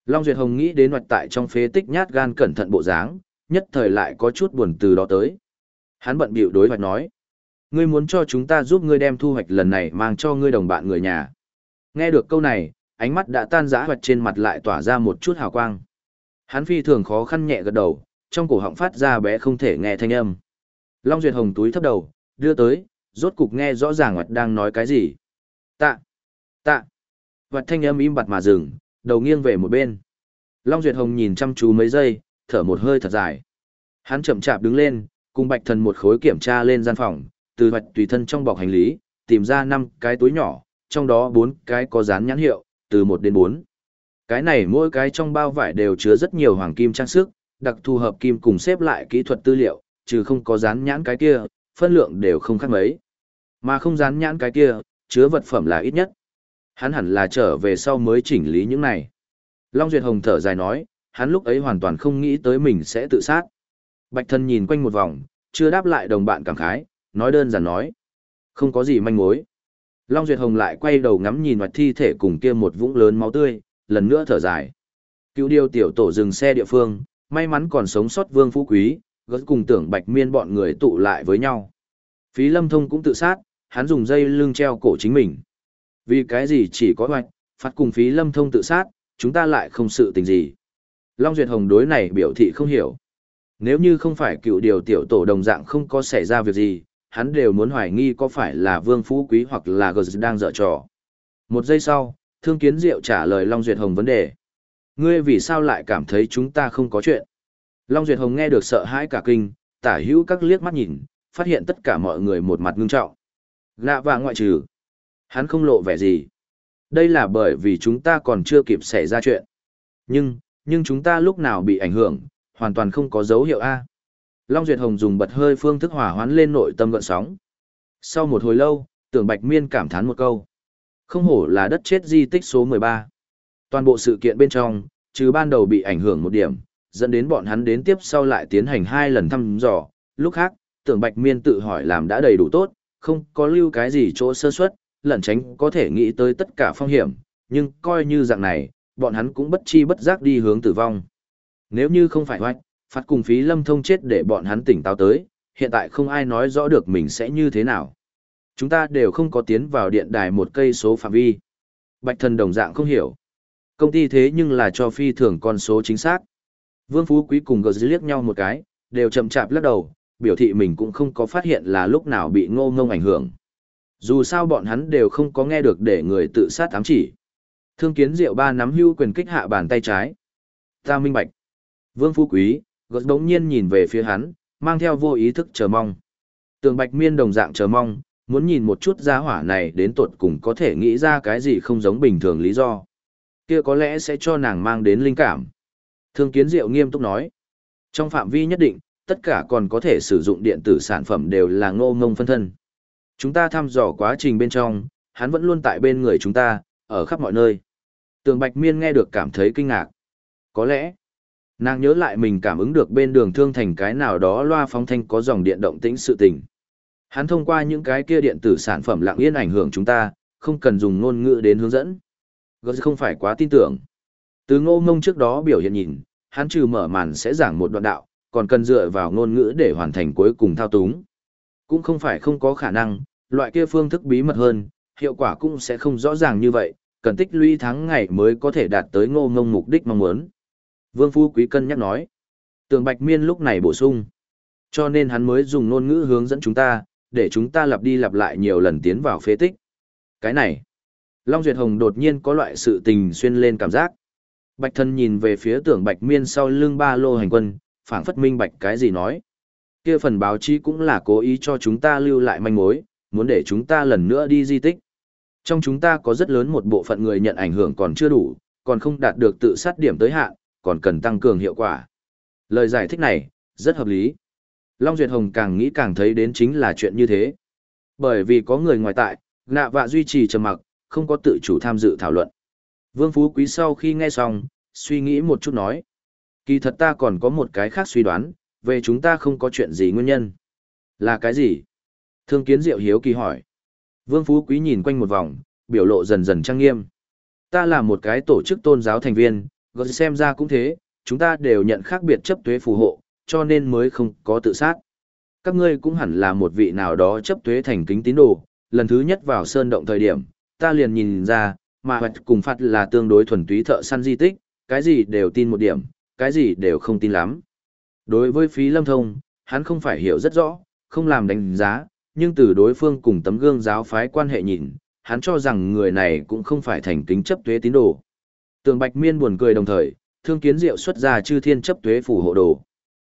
[SPEAKER 1] Long Duyệt Hồng nghĩ đến hoạch tại trong phế tích nhát gan cẩn thận bộ dáng, nhất thời lại có chút buồn từ đó tới. Hắn bận bịu đối hoạch nói. Ngươi muốn cho chúng ta giúp ngươi đem thu hoạch lần này mang cho ngươi đồng bạn người nhà. Nghe được câu này, ánh mắt đã tan rã hoạch trên mặt lại tỏa ra một chút hào quang. Hắn phi thường khó khăn nhẹ gật đầu, trong cổ họng phát ra bé không thể nghe thanh âm. Long Duyệt Hồng túi thấp đầu, đưa tới, rốt cục nghe rõ ràng hoạch đang nói cái gì. Tạ, tạ. Vật thanh âm im bặt mà dừng, đầu nghiêng về một bên. Long Duyệt Hồng nhìn chăm chú mấy giây, thở một hơi thật dài. Hắn chậm chạp đứng lên, cùng Bạch Thần một khối kiểm tra lên gian phòng, từ hoạch tùy thân trong bọc hành lý, tìm ra năm cái túi nhỏ, trong đó bốn cái có dán nhãn hiệu, từ một đến bốn. Cái này mỗi cái trong bao vải đều chứa rất nhiều hoàng kim trang sức, đặc thù hợp kim cùng xếp lại kỹ thuật tư liệu, trừ không có dán nhãn cái kia, phân lượng đều không khác mấy. Mà không dán nhãn cái kia, chứa vật phẩm là ít nhất. Hắn hẳn là trở về sau mới chỉnh lý những này. Long Duyệt Hồng thở dài nói, hắn lúc ấy hoàn toàn không nghĩ tới mình sẽ tự sát. Bạch thân nhìn quanh một vòng, chưa đáp lại đồng bạn cảm khái, nói đơn giản nói. Không có gì manh mối. Long Duyệt Hồng lại quay đầu ngắm nhìn mặt thi thể cùng kia một vũng lớn máu tươi, lần nữa thở dài. Cứu điều tiểu tổ dừng xe địa phương, may mắn còn sống sót Vương Phú Quý, gớt cùng tưởng Bạch Miên bọn người tụ lại với nhau. Phí Lâm Thông cũng tự sát, hắn dùng dây lưng treo cổ chính mình. Vì cái gì chỉ có hoạch, phát cùng Phí Lâm Thông tự sát, chúng ta lại không sự tình gì. Long Duyệt Hồng đối này biểu thị không hiểu. Nếu như không phải cựu điều tiểu tổ đồng dạng không có xảy ra việc gì, hắn đều muốn hoài nghi có phải là Vương Phú Quý hoặc là Gờ đang dở trò. Một giây sau, Thương Kiến Diệu trả lời Long Duyệt Hồng vấn đề. Ngươi vì sao lại cảm thấy chúng ta không có chuyện? Long Duyệt Hồng nghe được sợ hãi cả kinh, tả hữu các liếc mắt nhìn, phát hiện tất cả mọi người một mặt ngưng trọng. Lạ và ngoại trừ. Hắn không lộ vẻ gì. Đây là bởi vì chúng ta còn chưa kịp xảy ra chuyện. Nhưng, nhưng chúng ta lúc nào bị ảnh hưởng, hoàn toàn không có dấu hiệu A. Long Duyệt Hồng dùng bật hơi phương thức hỏa hoán lên nội tâm gợn sóng. Sau một hồi lâu, tưởng Bạch Miên cảm thán một câu. Không hổ là đất chết di tích số 13. Toàn bộ sự kiện bên trong, trừ ban đầu bị ảnh hưởng một điểm, dẫn đến bọn hắn đến tiếp sau lại tiến hành hai lần thăm dò. Lúc khác, tưởng Bạch Miên tự hỏi làm đã đầy đủ tốt, không có lưu cái gì chỗ sơ suất, lẩn tránh có thể nghĩ tới tất cả phong hiểm, nhưng coi như dạng này, bọn hắn cũng bất chi bất giác đi hướng tử vong. Nếu như không phải hoạch, phạt cùng phí lâm thông chết để bọn hắn tỉnh táo tới, hiện tại không ai nói rõ được mình sẽ như thế nào. Chúng ta đều không có tiến vào điện đài một cây số phạm vi. Bạch thần đồng dạng không hiểu. Công ty thế nhưng là cho phi thường con số chính xác. Vương Phú Quý cùng gờ liếc nhau một cái, đều chậm chạp lắc đầu, biểu thị mình cũng không có phát hiện là lúc nào bị ngô ngông ảnh hưởng. Dù sao bọn hắn đều không có nghe được để người tự sát ám chỉ. Thương kiến diệu ba nắm hưu quyền kích hạ bàn tay trái. Ta minh bạch. Vương Phú Quý, gật đống nhiên nhìn về phía hắn, mang theo vô ý thức chờ mong. Tường Bạch Miên đồng dạng chờ mong, muốn nhìn một chút gia hỏa này đến tuột cùng có thể nghĩ ra cái gì không giống bình thường lý do. Kia có lẽ sẽ cho nàng mang đến linh cảm. Thương Kiến Diệu nghiêm túc nói. Trong phạm vi nhất định, tất cả còn có thể sử dụng điện tử sản phẩm đều là ngô ngông phân thân. Chúng ta thăm dò quá trình bên trong, hắn vẫn luôn tại bên người chúng ta, ở khắp mọi nơi. Tường Bạch Miên nghe được cảm thấy kinh ngạc. Có lẽ, nàng nhớ lại mình cảm ứng được bên đường thương thành cái nào đó loa phóng thanh có dòng điện động tĩnh sự tình. Hắn thông qua những cái kia điện tử sản phẩm lặng yên ảnh hưởng chúng ta, không cần dùng ngôn ngữ đến hướng dẫn. Gớt không phải quá tin tưởng. Từ ngô mông trước đó biểu hiện nhìn, hắn trừ mở màn sẽ giảng một đoạn đạo, còn cần dựa vào ngôn ngữ để hoàn thành cuối cùng thao túng. Cũng không phải không có khả năng, loại kia phương thức bí mật hơn, hiệu quả cũng sẽ không rõ ràng như vậy, cần tích lũy tháng ngày mới có thể đạt tới ngô ngông mục đích mong muốn. Vương Phu Quý cân nhắc nói. Tường Bạch Miên lúc này bổ sung. Cho nên hắn mới dùng ngôn ngữ hướng dẫn chúng ta, để chúng ta lặp đi lặp lại nhiều lần tiến vào phế tích. Cái này. Long Duyệt Hồng đột nhiên có loại sự tình xuyên lên cảm giác. Bạch thân nhìn về phía tưởng Bạch Miên sau lưng ba lô hành quân, phảng phất minh bạch cái gì nói. Kia phần báo chí cũng là cố ý cho chúng ta lưu lại manh mối, muốn để chúng ta lần nữa đi di tích. Trong chúng ta có rất lớn một bộ phận người nhận ảnh hưởng còn chưa đủ, còn không đạt được tự sát điểm tới hạn, còn cần tăng cường hiệu quả. Lời giải thích này, rất hợp lý. Long Duyệt Hồng càng nghĩ càng thấy đến chính là chuyện như thế. Bởi vì có người ngoài tại, nạ vạ duy trì trầm mặc, không có tự chủ tham dự thảo luận. Vương Phú Quý sau khi nghe xong, suy nghĩ một chút nói. Kỳ thật ta còn có một cái khác suy đoán, về chúng ta không có chuyện gì nguyên nhân. Là cái gì? Thương kiến diệu hiếu kỳ hỏi. Vương Phú Quý nhìn quanh một vòng, biểu lộ dần dần trang nghiêm. Ta là một cái tổ chức tôn giáo thành viên, gọi xem ra cũng thế, chúng ta đều nhận khác biệt chấp thuế phù hộ, cho nên mới không có tự sát. Các ngươi cũng hẳn là một vị nào đó chấp thuế thành kính tín đồ, lần thứ nhất vào sơn động thời điểm, ta liền nhìn ra, mà hoạch cùng phạt là tương đối thuần túy thợ săn di tích, cái gì đều tin một điểm, cái gì đều không tin lắm. Đối với phí lâm thông, hắn không phải hiểu rất rõ, không làm đánh giá, nhưng từ đối phương cùng tấm gương giáo phái quan hệ nhìn, hắn cho rằng người này cũng không phải thành kính chấp tuế tín đồ. Tường Bạch Miên buồn cười đồng thời, thương kiến diệu xuất ra chư thiên chấp tuế phù hộ đồ.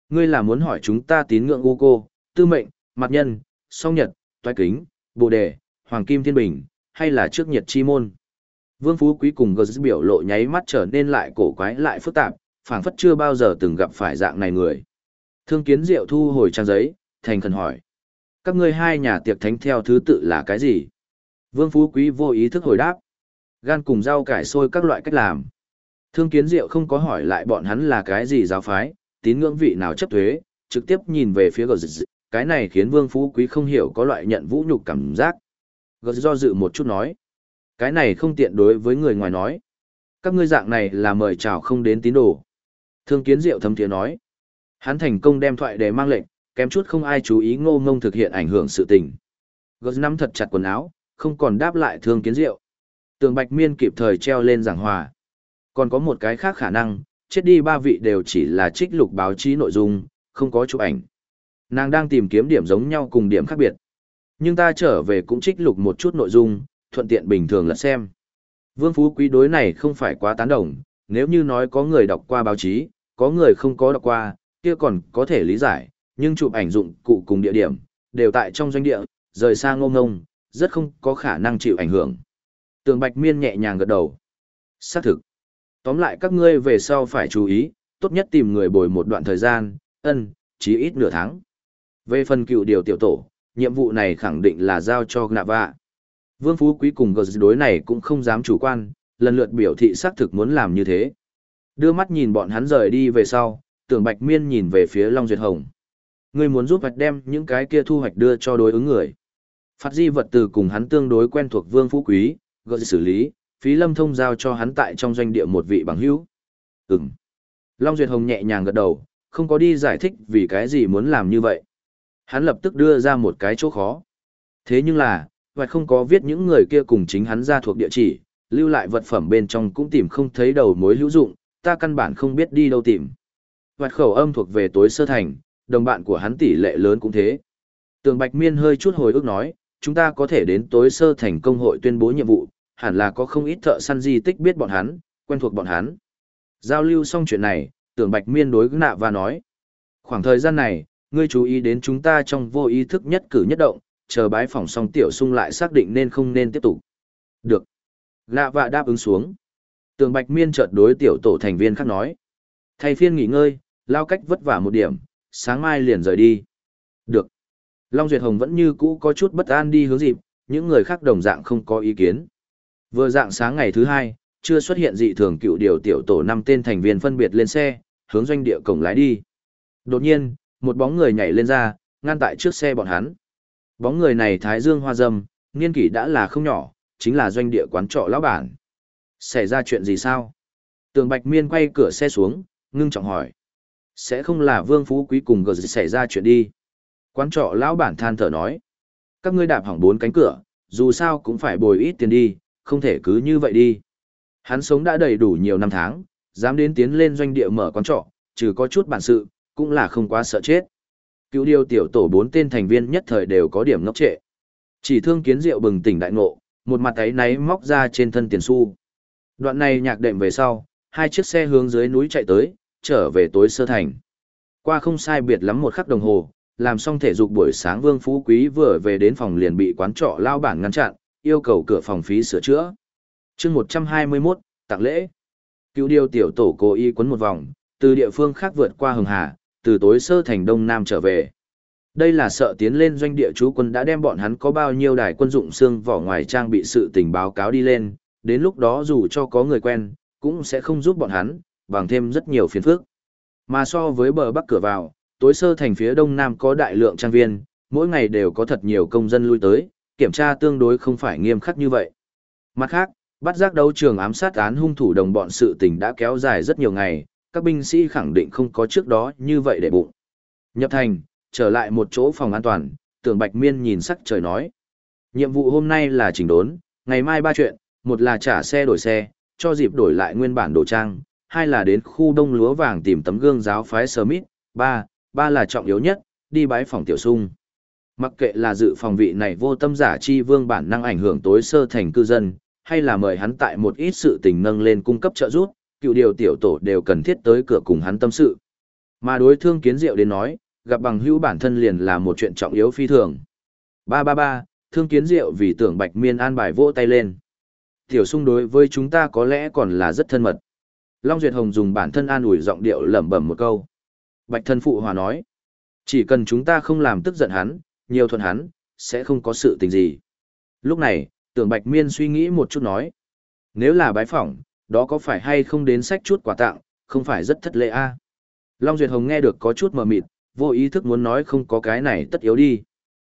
[SPEAKER 1] Ngươi là muốn hỏi chúng ta tín ngưỡng u cô, tư mệnh, mặt nhân, song nhật, toái kính, bồ đề, hoàng kim thiên bình, hay là trước nhật chi môn. Vương Phú Quý cùng gờ biểu lộ nháy mắt trở nên lại cổ quái lại phức tạp, phảng phất chưa bao giờ từng gặp phải dạng này người. Thương kiến diệu thu hồi trang giấy, thành khẩn hỏi. Các ngươi hai nhà tiệc thánh theo thứ tự là cái gì? Vương Phú Quý vô ý thức hồi đáp. Gan cùng rau cải sôi các loại cách làm. Thương kiến diệu không có hỏi lại bọn hắn là cái gì giáo phái, tín ngưỡng vị nào chấp thuế, trực tiếp nhìn về phía gờ dịch Cái này khiến Vương Phú Quý không hiểu có loại nhận vũ nhục cảm giác. Gờ do dự một chút nói. Cái này không tiện đối với người ngoài nói. Các ngươi dạng này là mời chào không đến tín đồ. Thương kiến diệu thầm thiế nói. Hắn thành công đem thoại để mang lệnh, kém chút không ai chú ý ngô ngông thực hiện ảnh hưởng sự tình. Gớt nắm thật chặt quần áo, không còn đáp lại thương kiến diệu. Tường Bạch Miên kịp thời treo lên giảng hòa. Còn có một cái khác khả năng, chết đi ba vị đều chỉ là trích lục báo chí nội dung, không có chụp ảnh. Nàng đang tìm kiếm điểm giống nhau cùng điểm khác biệt. Nhưng ta trở về cũng trích lục một chút nội dung, thuận tiện bình thường là xem. Vương Phú Quý đối này không phải quá tán đồng, nếu như nói có người đọc qua báo chí, có người không có đọc qua, kia còn có thể lý giải, nhưng chụp ảnh dụng cụ cùng địa điểm, đều tại trong doanh địa, rời xa ngông ngông, rất không có khả năng chịu ảnh hưởng. Tường Bạch Miên nhẹ nhàng gật đầu. Xác thực. Tóm lại các ngươi về sau phải chú ý, tốt nhất tìm người bồi một đoạn thời gian, ân, chí ít nửa tháng. Về phần cựu điều tiểu tổ, nhiệm vụ này khẳng định là giao cho nạ vạ. Vương Phú Quý cùng gờ đối này cũng không dám chủ quan, lần lượt biểu thị xác thực muốn làm như thế. Đưa mắt nhìn bọn hắn rời đi về sau, tưởng Bạch Miên nhìn về phía Long Duyệt Hồng. Ngươi muốn giúp hoạch đem những cái kia thu hoạch đưa cho đối ứng người. Phát di vật từ cùng hắn tương đối quen thuộc Vương Phú Quý, gợi xử lý, phí lâm thông giao cho hắn tại trong doanh địa một vị bằng hữu. Ừm. Long Duyệt Hồng nhẹ nhàng gật đầu, không có đi giải thích vì cái gì muốn làm như vậy. Hắn lập tức đưa ra một cái chỗ khó. Thế nhưng là, hoặc không có viết những người kia cùng chính hắn ra thuộc địa chỉ, lưu lại vật phẩm bên trong cũng tìm không thấy đầu mối hữu dụng, ta căn bản không biết đi đâu tìm. Vạt khẩu âm thuộc về tối sơ thành, đồng bạn của hắn tỷ lệ lớn cũng thế. Tường Bạch Miên hơi chút hồi ức nói, chúng ta có thể đến tối sơ thành công hội tuyên bố nhiệm vụ, hẳn là có không ít thợ săn di tích biết bọn hắn, quen thuộc bọn hắn. Giao lưu xong chuyện này, tưởng Bạch Miên đối nạ và nói. Khoảng thời gian này, ngươi chú ý đến chúng ta trong vô ý thức nhất cử nhất động, chờ bái phòng xong tiểu sung lại xác định nên không nên tiếp tục. Được. Nạ và đáp ứng xuống. Tường Bạch Miên chợt đối tiểu tổ thành viên khác nói. Thầy phiên nghỉ ngơi, lao cách vất vả một điểm, sáng mai liền rời đi. Được. Long Duyệt Hồng vẫn như cũ có chút bất an đi hướng dịp, những người khác đồng dạng không có ý kiến. Vừa dạng sáng ngày thứ hai, chưa xuất hiện dị thường cựu điều tiểu tổ năm tên thành viên phân biệt lên xe, hướng doanh địa cổng lái đi. Đột nhiên, một bóng người nhảy lên ra, ngăn tại trước xe bọn hắn. Bóng người này thái dương hoa dâm, niên kỷ đã là không nhỏ, chính là doanh địa quán trọ lão bản. Xảy ra chuyện gì sao? Tường Bạch Miên quay cửa xe xuống, ngưng trọng hỏi. Sẽ không là Vương Phú Quý cùng gờ xảy ra chuyện đi. Quán trọ lão bản than thở nói. Các ngươi đạp hỏng bốn cánh cửa, dù sao cũng phải bồi ít tiền đi, không thể cứ như vậy đi. Hắn sống đã đầy đủ nhiều năm tháng, dám đến tiến lên doanh địa mở quán trọ, trừ có chút bản sự, cũng là không quá sợ chết. Cứu điều tiểu tổ bốn tên thành viên nhất thời đều có điểm ngốc trệ. Chỉ thương kiến rượu bừng tỉnh đại ngộ, một mặt ấy náy móc ra trên thân tiền xu. Đoạn này nhạc đệm về sau, hai chiếc xe hướng dưới núi chạy tới, trở về tối sơ thành. Qua không sai biệt lắm một khắc đồng hồ, làm xong thể dục buổi sáng Vương Phú Quý vừa về đến phòng liền bị quán trọ lao bản ngăn chặn, yêu cầu cửa phòng phí sửa chữa. chương 121, tặng lễ. Cứu điều tiểu tổ cố y quấn một vòng, từ địa phương khác vượt qua hồng hà, từ tối sơ thành đông nam trở về. Đây là sợ tiến lên doanh địa chú quân đã đem bọn hắn có bao nhiêu đài quân dụng xương vỏ ngoài trang bị sự tình báo cáo đi lên, đến lúc đó dù cho có người quen, cũng sẽ không giúp bọn hắn, bằng thêm rất nhiều phiền phức. Mà so với bờ bắc cửa vào, tối sơ thành phía đông nam có đại lượng trang viên, mỗi ngày đều có thật nhiều công dân lui tới, kiểm tra tương đối không phải nghiêm khắc như vậy. Mặt khác, bắt giác đấu trường ám sát án hung thủ đồng bọn sự tình đã kéo dài rất nhiều ngày, các binh sĩ khẳng định không có trước đó như vậy để bụng. Nhập thành, trở lại một chỗ phòng an toàn, tưởng Bạch Miên nhìn sắc trời nói. Nhiệm vụ hôm nay là chỉnh đốn, ngày mai ba chuyện, một là trả xe đổi xe, cho dịp đổi lại nguyên bản đồ trang, hai là đến khu đông lúa vàng tìm tấm gương giáo phái Smith, ba, ba là trọng yếu nhất, đi bái phòng tiểu sung. Mặc kệ là dự phòng vị này vô tâm giả chi vương bản năng ảnh hưởng tối sơ thành cư dân, hay là mời hắn tại một ít sự tình nâng lên cung cấp trợ giúp, cựu điều tiểu tổ đều cần thiết tới cửa cùng hắn tâm sự. Mà đối thương kiến diệu đến nói, gặp bằng hữu bản thân liền là một chuyện trọng yếu phi thường. Ba ba ba, thương kiến diệu vì tưởng bạch miên an bài vỗ tay lên. Tiểu sung đối với chúng ta có lẽ còn là rất thân mật. Long Duyệt Hồng dùng bản thân an ủi giọng điệu lẩm bẩm một câu. Bạch thân phụ hòa nói. Chỉ cần chúng ta không làm tức giận hắn, nhiều thuận hắn, sẽ không có sự tình gì. Lúc này, tưởng Bạch Miên suy nghĩ một chút nói. Nếu là bái phỏng, đó có phải hay không đến sách chút quà tặng, không phải rất thất lễ a Long Duyệt Hồng nghe được có chút mờ mịt, vô ý thức muốn nói không có cái này tất yếu đi.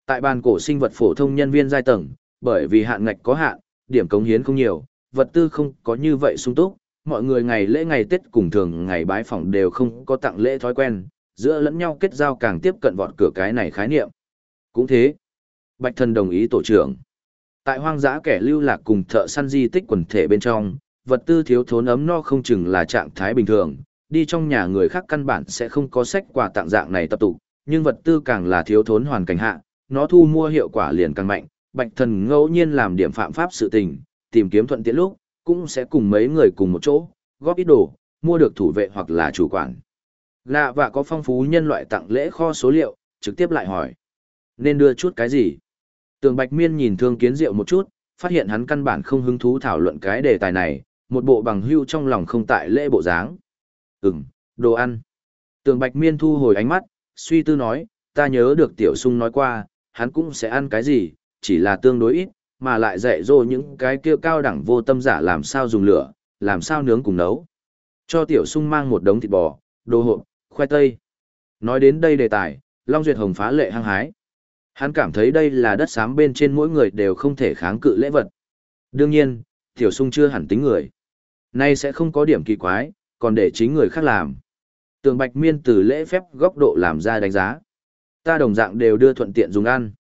[SPEAKER 1] Tại bàn cổ sinh vật phổ thông nhân viên giai tầng, bởi vì hạn ngạch có hạn, điểm cống hiến không nhiều, vật tư không có như vậy sung túc, mọi người ngày lễ ngày Tết cùng thường ngày bái phỏng đều không có tặng lễ thói quen, giữa lẫn nhau kết giao càng tiếp cận vọt cửa cái này khái niệm. Cũng thế. Bạch thần đồng ý tổ trưởng. Tại hoang dã kẻ lưu lạc cùng thợ săn di tích quần thể bên trong, vật tư thiếu thốn ấm no không chừng là trạng thái bình thường, đi trong nhà người khác căn bản sẽ không có sách quà tặng dạng này tập tụ, nhưng vật tư càng là thiếu thốn hoàn cảnh hạ, nó thu mua hiệu quả liền càng mạnh, bạch thần ngẫu nhiên làm điểm phạm pháp sự tình, tìm kiếm thuận tiện lúc, cũng sẽ cùng mấy người cùng một chỗ, góp ít đồ, mua được thủ vệ hoặc là chủ quản. Lạ và có phong phú nhân loại tặng lễ kho số liệu, trực tiếp lại hỏi. Nên đưa chút cái gì? Tường Bạch Miên nhìn Thương Kiến Diệu một chút, phát hiện hắn căn bản không hứng thú thảo luận cái đề tài này, một bộ bằng hưu trong lòng không tại lễ bộ dáng. Ừm, đồ ăn. Tường Bạch Miên thu hồi ánh mắt, suy tư nói, ta nhớ được Tiểu Sung nói qua, hắn cũng sẽ ăn cái gì, chỉ là tương đối ít, mà lại dạy dỗ những cái kia cao đẳng vô tâm giả làm sao dùng lửa, làm sao nướng cùng nấu. Cho Tiểu Sung mang một đống thịt bò, đồ hộp, khoai tây. Nói đến đây đề tài, Long Duyệt Hồng phá lệ hăng hái. Hắn cảm thấy đây là đất xám bên trên mỗi người đều không thể kháng cự lễ vật. Đương nhiên, Tiểu Sung chưa hẳn tính người. Nay sẽ không có điểm kỳ quái, còn để chính người khác làm. Tường Bạch Miên từ lễ phép góc độ làm ra đánh giá. Ta đồng dạng đều đưa thuận tiện dùng ăn.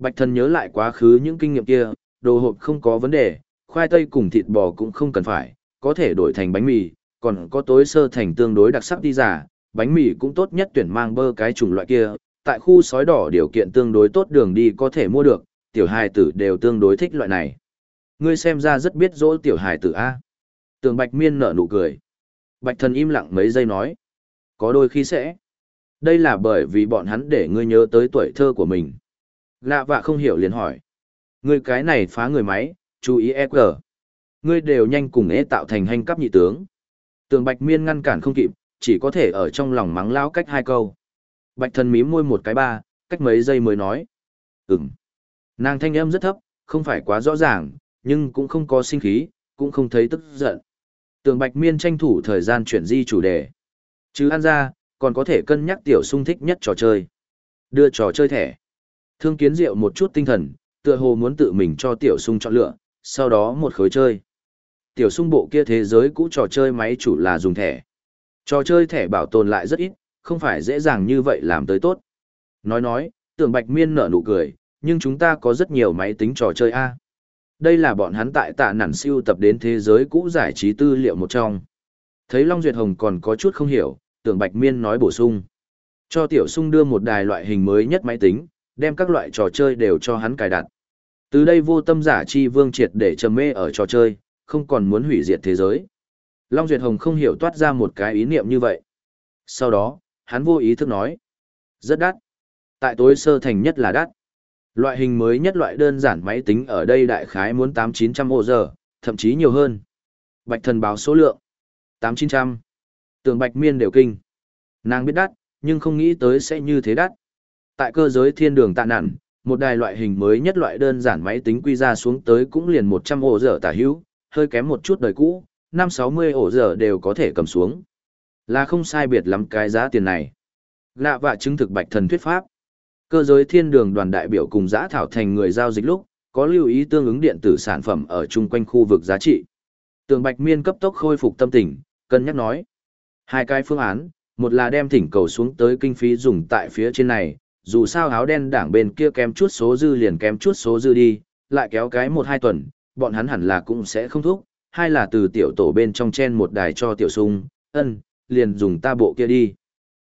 [SPEAKER 1] Bạch thần nhớ lại quá khứ những kinh nghiệm kia, đồ hộp không có vấn đề, khoai tây cùng thịt bò cũng không cần phải, có thể đổi thành bánh mì, còn có tối sơ thành tương đối đặc sắc đi giả, bánh mì cũng tốt nhất tuyển mang bơ cái chủng loại kia, tại khu sói đỏ điều kiện tương đối tốt đường đi có thể mua được, tiểu hài tử đều tương đối thích loại này. Ngươi xem ra rất biết dỗ tiểu hài tử A. Tường Bạch Miên nở nụ cười. Bạch thần im lặng mấy giây nói. Có đôi khi sẽ. Đây là bởi vì bọn hắn để ngươi nhớ tới tuổi thơ của mình. Lạ vạ không hiểu liền hỏi. Ngươi cái này phá người máy, chú ý e EQ. Ngươi đều nhanh cùng ế tạo thành hành cấp nhị tướng. Tường Bạch Miên ngăn cản không kịp, chỉ có thể ở trong lòng mắng lão cách hai câu. Bạch thần mím môi một cái ba, cách mấy giây mới nói. Ừm. Nàng thanh âm rất thấp, không phải quá rõ ràng, nhưng cũng không có sinh khí, cũng không thấy tức giận. Tường Bạch Miên tranh thủ thời gian chuyển di chủ đề. Chứ ăn ra, còn có thể cân nhắc tiểu sung thích nhất trò chơi. Đưa trò chơi thẻ. Thương kiến diệu một chút tinh thần, tựa hồ muốn tự mình cho tiểu sung chọn lựa, sau đó một khối chơi. Tiểu sung bộ kia thế giới cũ trò chơi máy chủ là dùng thẻ. Trò chơi thẻ bảo tồn lại rất ít, không phải dễ dàng như vậy làm tới tốt. Nói nói, tưởng bạch miên nở nụ cười, nhưng chúng ta có rất nhiều máy tính trò chơi A. Đây là bọn hắn tại tạ nản siêu tập đến thế giới cũ giải trí tư liệu một trong. Thấy Long Duyệt Hồng còn có chút không hiểu, tưởng Bạch Miên nói bổ sung. Cho Tiểu Sung đưa một đài loại hình mới nhất máy tính, đem các loại trò chơi đều cho hắn cài đặt. Từ đây vô tâm giả chi vương triệt để trầm mê ở trò chơi, không còn muốn hủy diệt thế giới. Long Duyệt Hồng không hiểu toát ra một cái ý niệm như vậy. Sau đó, hắn vô ý thức nói. Rất đắt. Tại tối sơ thành nhất là đắt. Loại hình mới nhất loại đơn giản máy tính ở đây đại khái muốn 8-900 ô giờ, thậm chí nhiều hơn. Bạch thần báo số lượng. 8-900. Tường bạch miên đều kinh. Nàng biết đắt, nhưng không nghĩ tới sẽ như thế đắt. Tại cơ giới thiên đường tạ nản, một đài loại hình mới nhất loại đơn giản máy tính quy ra xuống tới cũng liền 100 ổ giờ tả hữu, hơi kém một chút đời cũ, 5-60 ổ giờ đều có thể cầm xuống. Là không sai biệt lắm cái giá tiền này. Lạ vạ chứng thực bạch thần thuyết pháp. Cơ giới thiên đường đoàn đại biểu cùng giã thảo thành người giao dịch lúc, có lưu ý tương ứng điện tử sản phẩm ở chung quanh khu vực giá trị. Tường Bạch Miên cấp tốc khôi phục tâm tình, cân nhắc nói. Hai cái phương án, một là đem thỉnh cầu xuống tới kinh phí dùng tại phía trên này, dù sao áo đen đảng bên kia kém chút số dư liền kém chút số dư đi, lại kéo cái một hai tuần, bọn hắn hẳn là cũng sẽ không thúc, hay là từ tiểu tổ bên trong chen một đài cho tiểu sung, ân, liền dùng ta bộ kia đi.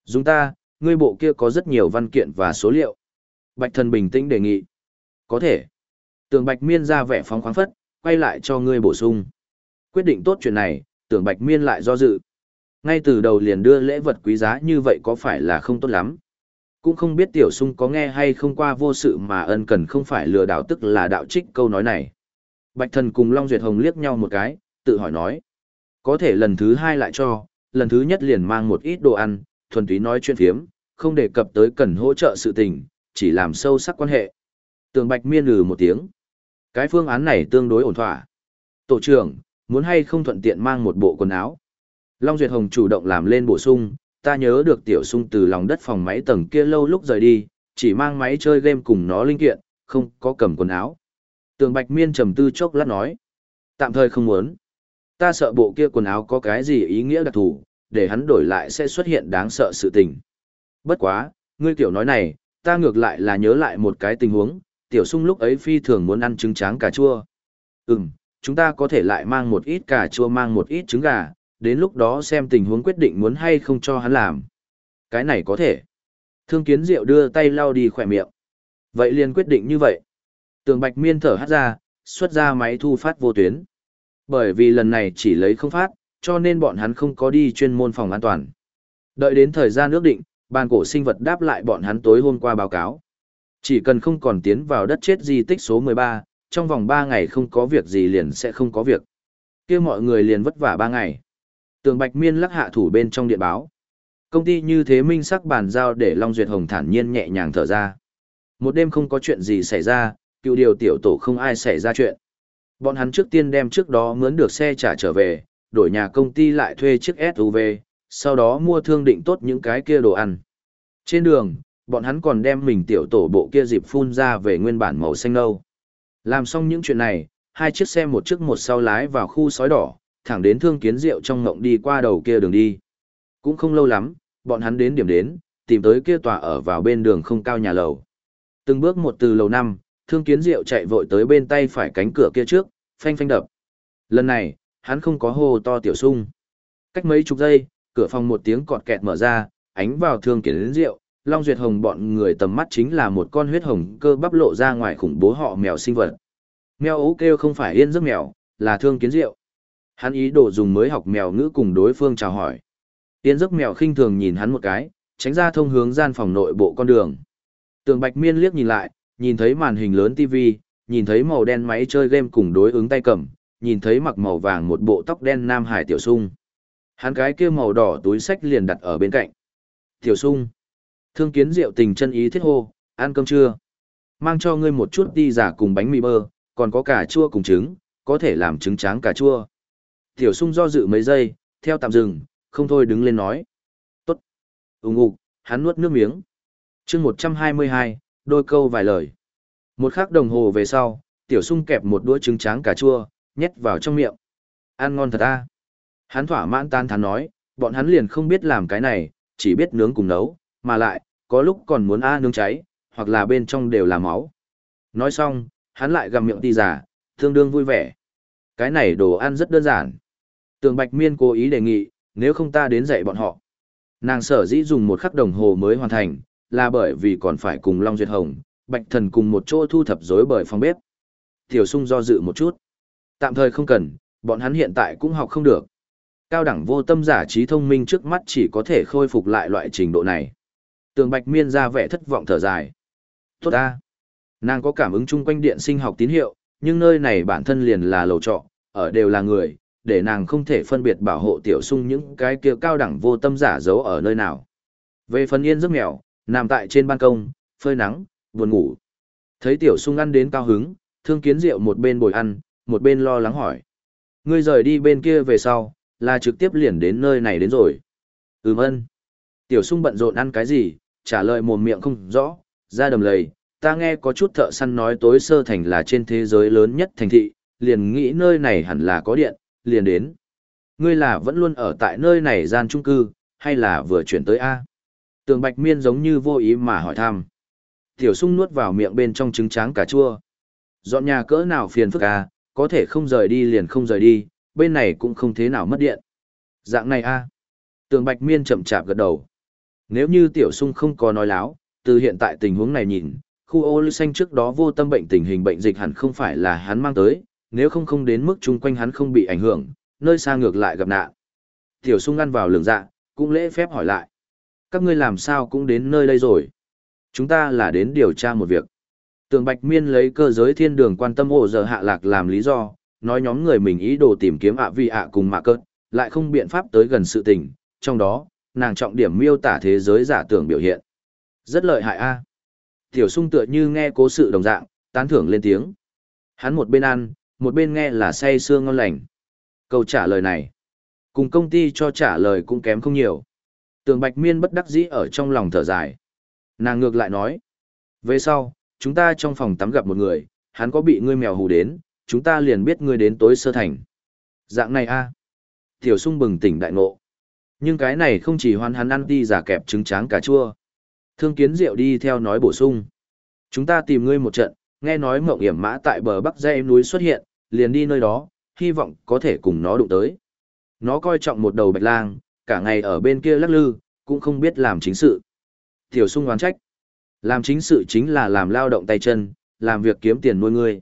[SPEAKER 1] Dùng ta, ngươi bộ kia có rất nhiều văn kiện và số liệu. Bạch thần bình tĩnh đề nghị. Có thể. Tưởng bạch miên ra vẻ phóng khoáng phất, quay lại cho ngươi bổ sung. Quyết định tốt chuyện này, tưởng bạch miên lại do dự. Ngay từ đầu liền đưa lễ vật quý giá như vậy có phải là không tốt lắm. Cũng không biết tiểu sung có nghe hay không qua vô sự mà ân cần không phải lừa đảo tức là đạo trích câu nói này. Bạch thần cùng Long Duyệt Hồng liếc nhau một cái, tự hỏi nói. Có thể lần thứ hai lại cho, lần thứ nhất liền mang một ít đồ ăn, thuần túy nói chuyện phiếm, không đề cập tới cần hỗ trợ sự tình, chỉ làm sâu sắc quan hệ. Tường Bạch miên lừ một tiếng. Cái phương án này tương đối ổn thỏa. Tổ trưởng, muốn hay không thuận tiện mang một bộ quần áo. Long Duyệt Hồng chủ động làm lên bổ sung, ta nhớ được tiểu sung từ lòng đất phòng máy tầng kia lâu lúc rời đi, chỉ mang máy chơi game cùng nó linh kiện, không có cầm quần áo. Tường Bạch Miên trầm tư chốc lát nói, tạm thời không muốn. Ta sợ bộ kia quần áo có cái gì ý nghĩa đặc thù, để hắn đổi lại sẽ xuất hiện đáng sợ sự tình. Bất quá, ngươi tiểu nói này, ta ngược lại là nhớ lại một cái tình huống, tiểu sung lúc ấy phi thường muốn ăn trứng tráng cà chua. Ừm, chúng ta có thể lại mang một ít cà chua mang một ít trứng gà, đến lúc đó xem tình huống quyết định muốn hay không cho hắn làm. Cái này có thể. Thương kiến diệu đưa tay lau đi khỏe miệng. Vậy liền quyết định như vậy. Tường bạch miên thở hát ra, xuất ra máy thu phát vô tuyến. Bởi vì lần này chỉ lấy không phát, cho nên bọn hắn không có đi chuyên môn phòng an toàn. Đợi đến thời gian ước định, bàn cổ sinh vật đáp lại bọn hắn tối hôm qua báo cáo. Chỉ cần không còn tiến vào đất chết di tích số 13, trong vòng 3 ngày không có việc gì liền sẽ không có việc. kia mọi người liền vất vả ba ngày. Tường Bạch Miên lắc hạ thủ bên trong điện báo. Công ty như thế minh sắc bàn giao để Long Duyệt Hồng thản nhiên nhẹ nhàng thở ra. Một đêm không có chuyện gì xảy ra, cựu điều tiểu tổ không ai xảy ra chuyện. Bọn hắn trước tiên đem trước đó mướn được xe trả trở về, đổi nhà công ty lại thuê chiếc SUV, sau đó mua thương định tốt những cái kia đồ ăn. Trên đường, bọn hắn còn đem mình tiểu tổ bộ kia dịp phun ra về nguyên bản màu xanh nâu. Làm xong những chuyện này, hai chiếc xe một chiếc một sau lái vào khu sói đỏ, thẳng đến thương kiến rượu trong ngộng đi qua đầu kia đường đi. Cũng không lâu lắm, bọn hắn đến điểm đến, tìm tới kia tòa ở vào bên đường không cao nhà lầu. Từng bước một từ lầu năm, thương kiến rượu chạy vội tới bên tay phải cánh cửa kia trước, phanh phanh đập. Lần này, hắn không có hô to tiểu sung. Cách mấy chục giây, cửa phòng một tiếng cọt kẹt mở ra, ánh vào thương kiến rượu, Long Duyệt Hồng bọn người tầm mắt chính là một con huyết hồng cơ bắp lộ ra ngoài khủng bố họ mèo sinh vật. Mèo ấu kêu không phải yên giấc mèo, là thương kiến rượu. Hắn ý đồ dùng mới học mèo ngữ cùng đối phương chào hỏi. Yên giấc mèo khinh thường nhìn hắn một cái, tránh ra thông hướng gian phòng nội bộ con đường. Tường Bạch Miên liếc nhìn lại, nhìn thấy màn hình lớn TV, nhìn thấy màu đen máy chơi game cùng đối ứng tay cầm, nhìn thấy mặc màu vàng một bộ tóc đen Nam Hải Tiểu Sung. Hắn cái kia màu đỏ túi sách liền đặt ở bên cạnh. Tiểu Sung. Thương kiến rượu tình chân ý thiết hô, ăn cơm trưa. Mang cho ngươi một chút đi giả cùng bánh mì bơ, còn có cà chua cùng trứng, có thể làm trứng tráng cà chua. Tiểu sung do dự mấy giây, theo tạm dừng, không thôi đứng lên nói. Tốt. Úng ngục, hắn nuốt nước miếng. chương 122, đôi câu vài lời. Một khắc đồng hồ về sau, tiểu sung kẹp một đũa trứng tráng cà chua, nhét vào trong miệng. Ăn ngon thật a. Hắn thỏa mãn tan thán nói, bọn hắn liền không biết làm cái này, chỉ biết nướng cùng nấu, mà lại, có lúc còn muốn a nướng cháy, hoặc là bên trong đều là máu. Nói xong, hắn lại gặm miệng ti giả, tương đương vui vẻ. Cái này đồ ăn rất đơn giản. Tường Bạch Miên cố ý đề nghị, nếu không ta đến dạy bọn họ. Nàng sở dĩ dùng một khắc đồng hồ mới hoàn thành, là bởi vì còn phải cùng Long Duyệt Hồng, Bạch Thần cùng một chỗ thu thập rối bởi phòng bếp. Tiểu sung do dự một chút. Tạm thời không cần, bọn hắn hiện tại cũng học không được. Cao đẳng vô tâm giả trí thông minh trước mắt chỉ có thể khôi phục lại loại trình độ này. Tường Bạch Miên ra vẻ thất vọng thở dài. Tốt ta. Nàng có cảm ứng chung quanh điện sinh học tín hiệu, nhưng nơi này bản thân liền là lầu trọ, ở đều là người, để nàng không thể phân biệt bảo hộ tiểu sung những cái kia cao đẳng vô tâm giả giấu ở nơi nào. Về phần yên giấc mèo, nằm tại trên ban công, phơi nắng, buồn ngủ. Thấy tiểu sung ăn đến cao hứng, thương kiến rượu một bên bồi ăn, một bên lo lắng hỏi. Ngươi rời đi bên kia về sau, là trực tiếp liền đến nơi này đến rồi. Ừm ân. Tiểu sung bận rộn ăn cái gì, trả lời mồm miệng không rõ, ra đầm lầy, ta nghe có chút thợ săn nói tối sơ thành là trên thế giới lớn nhất thành thị, liền nghĩ nơi này hẳn là có điện, liền đến. Ngươi là vẫn luôn ở tại nơi này gian trung cư, hay là vừa chuyển tới A? Tường Bạch Miên giống như vô ý mà hỏi thăm. Tiểu sung nuốt vào miệng bên trong trứng tráng cà chua. Dọn nhà cỡ nào phiền phức A, có thể không rời đi liền không rời đi, bên này cũng không thế nào mất điện. Dạng này A. Tường Bạch Miên chậm chạp gật đầu. Nếu như Tiểu sung không có nói láo, từ hiện tại tình huống này nhìn, khu ô lưu xanh trước đó vô tâm bệnh tình hình bệnh dịch hẳn không phải là hắn mang tới, nếu không không đến mức chung quanh hắn không bị ảnh hưởng, nơi xa ngược lại gặp nạn. Tiểu sung ăn vào lường dạ, cũng lễ phép hỏi lại. Các ngươi làm sao cũng đến nơi đây rồi? Chúng ta là đến điều tra một việc. Tường Bạch Miên lấy cơ giới thiên đường quan tâm ổ giờ hạ lạc làm lý do, nói nhóm người mình ý đồ tìm kiếm ạ vi ạ cùng mạ cơn, lại không biện pháp tới gần sự tình, trong đó, nàng trọng điểm miêu tả thế giới giả tưởng biểu hiện. Rất lợi hại a. Tiểu sung tựa như nghe cố sự đồng dạng, tán thưởng lên tiếng. Hắn một bên ăn, một bên nghe là say sương ngon lành. Câu trả lời này, cùng công ty cho trả lời cũng kém không nhiều. Tường Bạch Miên bất đắc dĩ ở trong lòng thở dài. Nàng ngược lại nói, về sau, chúng ta trong phòng tắm gặp một người, hắn có bị ngươi mèo hù đến, chúng ta liền biết ngươi đến tối sơ thành. Dạng này a Tiểu sung bừng tỉnh đại ngộ. Nhưng cái này không chỉ hoàn hắn ăn đi giả kẹp trứng tráng cà chua. Thương kiến diệu đi theo nói bổ sung. Chúng ta tìm ngươi một trận, nghe nói mộng hiểm mã tại bờ bắc dây núi xuất hiện, liền đi nơi đó, hy vọng có thể cùng nó đụng tới. Nó coi trọng một đầu bạch lang, cả ngày ở bên kia lắc lư, cũng không biết làm chính sự. Tiểu sung oán trách. Làm chính sự chính là làm lao động tay chân, làm việc kiếm tiền nuôi người.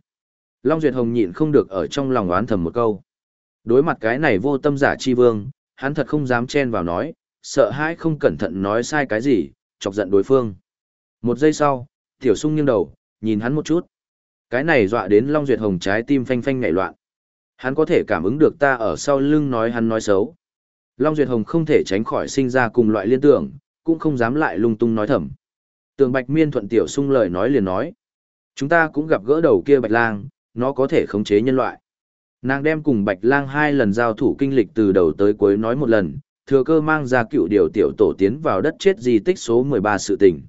[SPEAKER 1] Long Duyệt Hồng nhịn không được ở trong lòng oán thầm một câu. Đối mặt cái này vô tâm giả chi vương, hắn thật không dám chen vào nói, sợ hãi không cẩn thận nói sai cái gì, chọc giận đối phương. Một giây sau, tiểu sung nghiêng đầu, nhìn hắn một chút. Cái này dọa đến Long Duyệt Hồng trái tim phanh phanh nhảy loạn. Hắn có thể cảm ứng được ta ở sau lưng nói hắn nói xấu. Long Duyệt Hồng không thể tránh khỏi sinh ra cùng loại liên tưởng, cũng không dám lại lung tung nói thầm. Tường Bạch Miên thuận tiểu sung lời nói liền nói. Chúng ta cũng gặp gỡ đầu kia Bạch Lang, nó có thể khống chế nhân loại. Nàng đem cùng Bạch Lang hai lần giao thủ kinh lịch từ đầu tới cuối nói một lần, thừa cơ mang ra cựu điều tiểu tổ tiến vào đất chết di tích số 13 sự tình.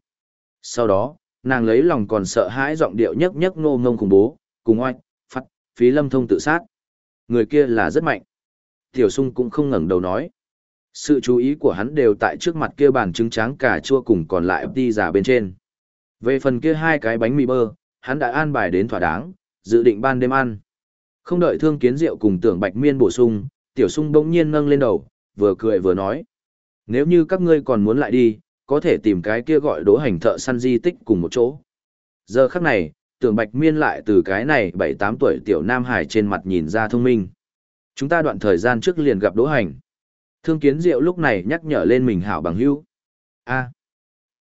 [SPEAKER 1] Sau đó, nàng lấy lòng còn sợ hãi giọng điệu nhấc nhấc ngô ngông khủng bố, cùng oanh phát, phí lâm thông tự sát. Người kia là rất mạnh. Tiểu sung cũng không ngẩng đầu nói. Sự chú ý của hắn đều tại trước mặt kia bàn trứng tráng cà chua cùng còn lại đi giả bên trên. Về phần kia hai cái bánh mì bơ, hắn đã an bài đến thỏa đáng, dự định ban đêm ăn. Không đợi thương kiến rượu cùng tưởng bạch miên bổ sung, tiểu sung bỗng nhiên nâng lên đầu, vừa cười vừa nói. Nếu như các ngươi còn muốn lại đi, có thể tìm cái kia gọi đố hành thợ săn di tích cùng một chỗ. Giờ khắc này, tưởng bạch miên lại từ cái này 7-8 tuổi tiểu nam hải trên mặt nhìn ra thông minh. Chúng ta đoạn thời gian trước liền gặp đố hành. Thương kiến diệu lúc này nhắc nhở lên mình hảo bằng hữu. a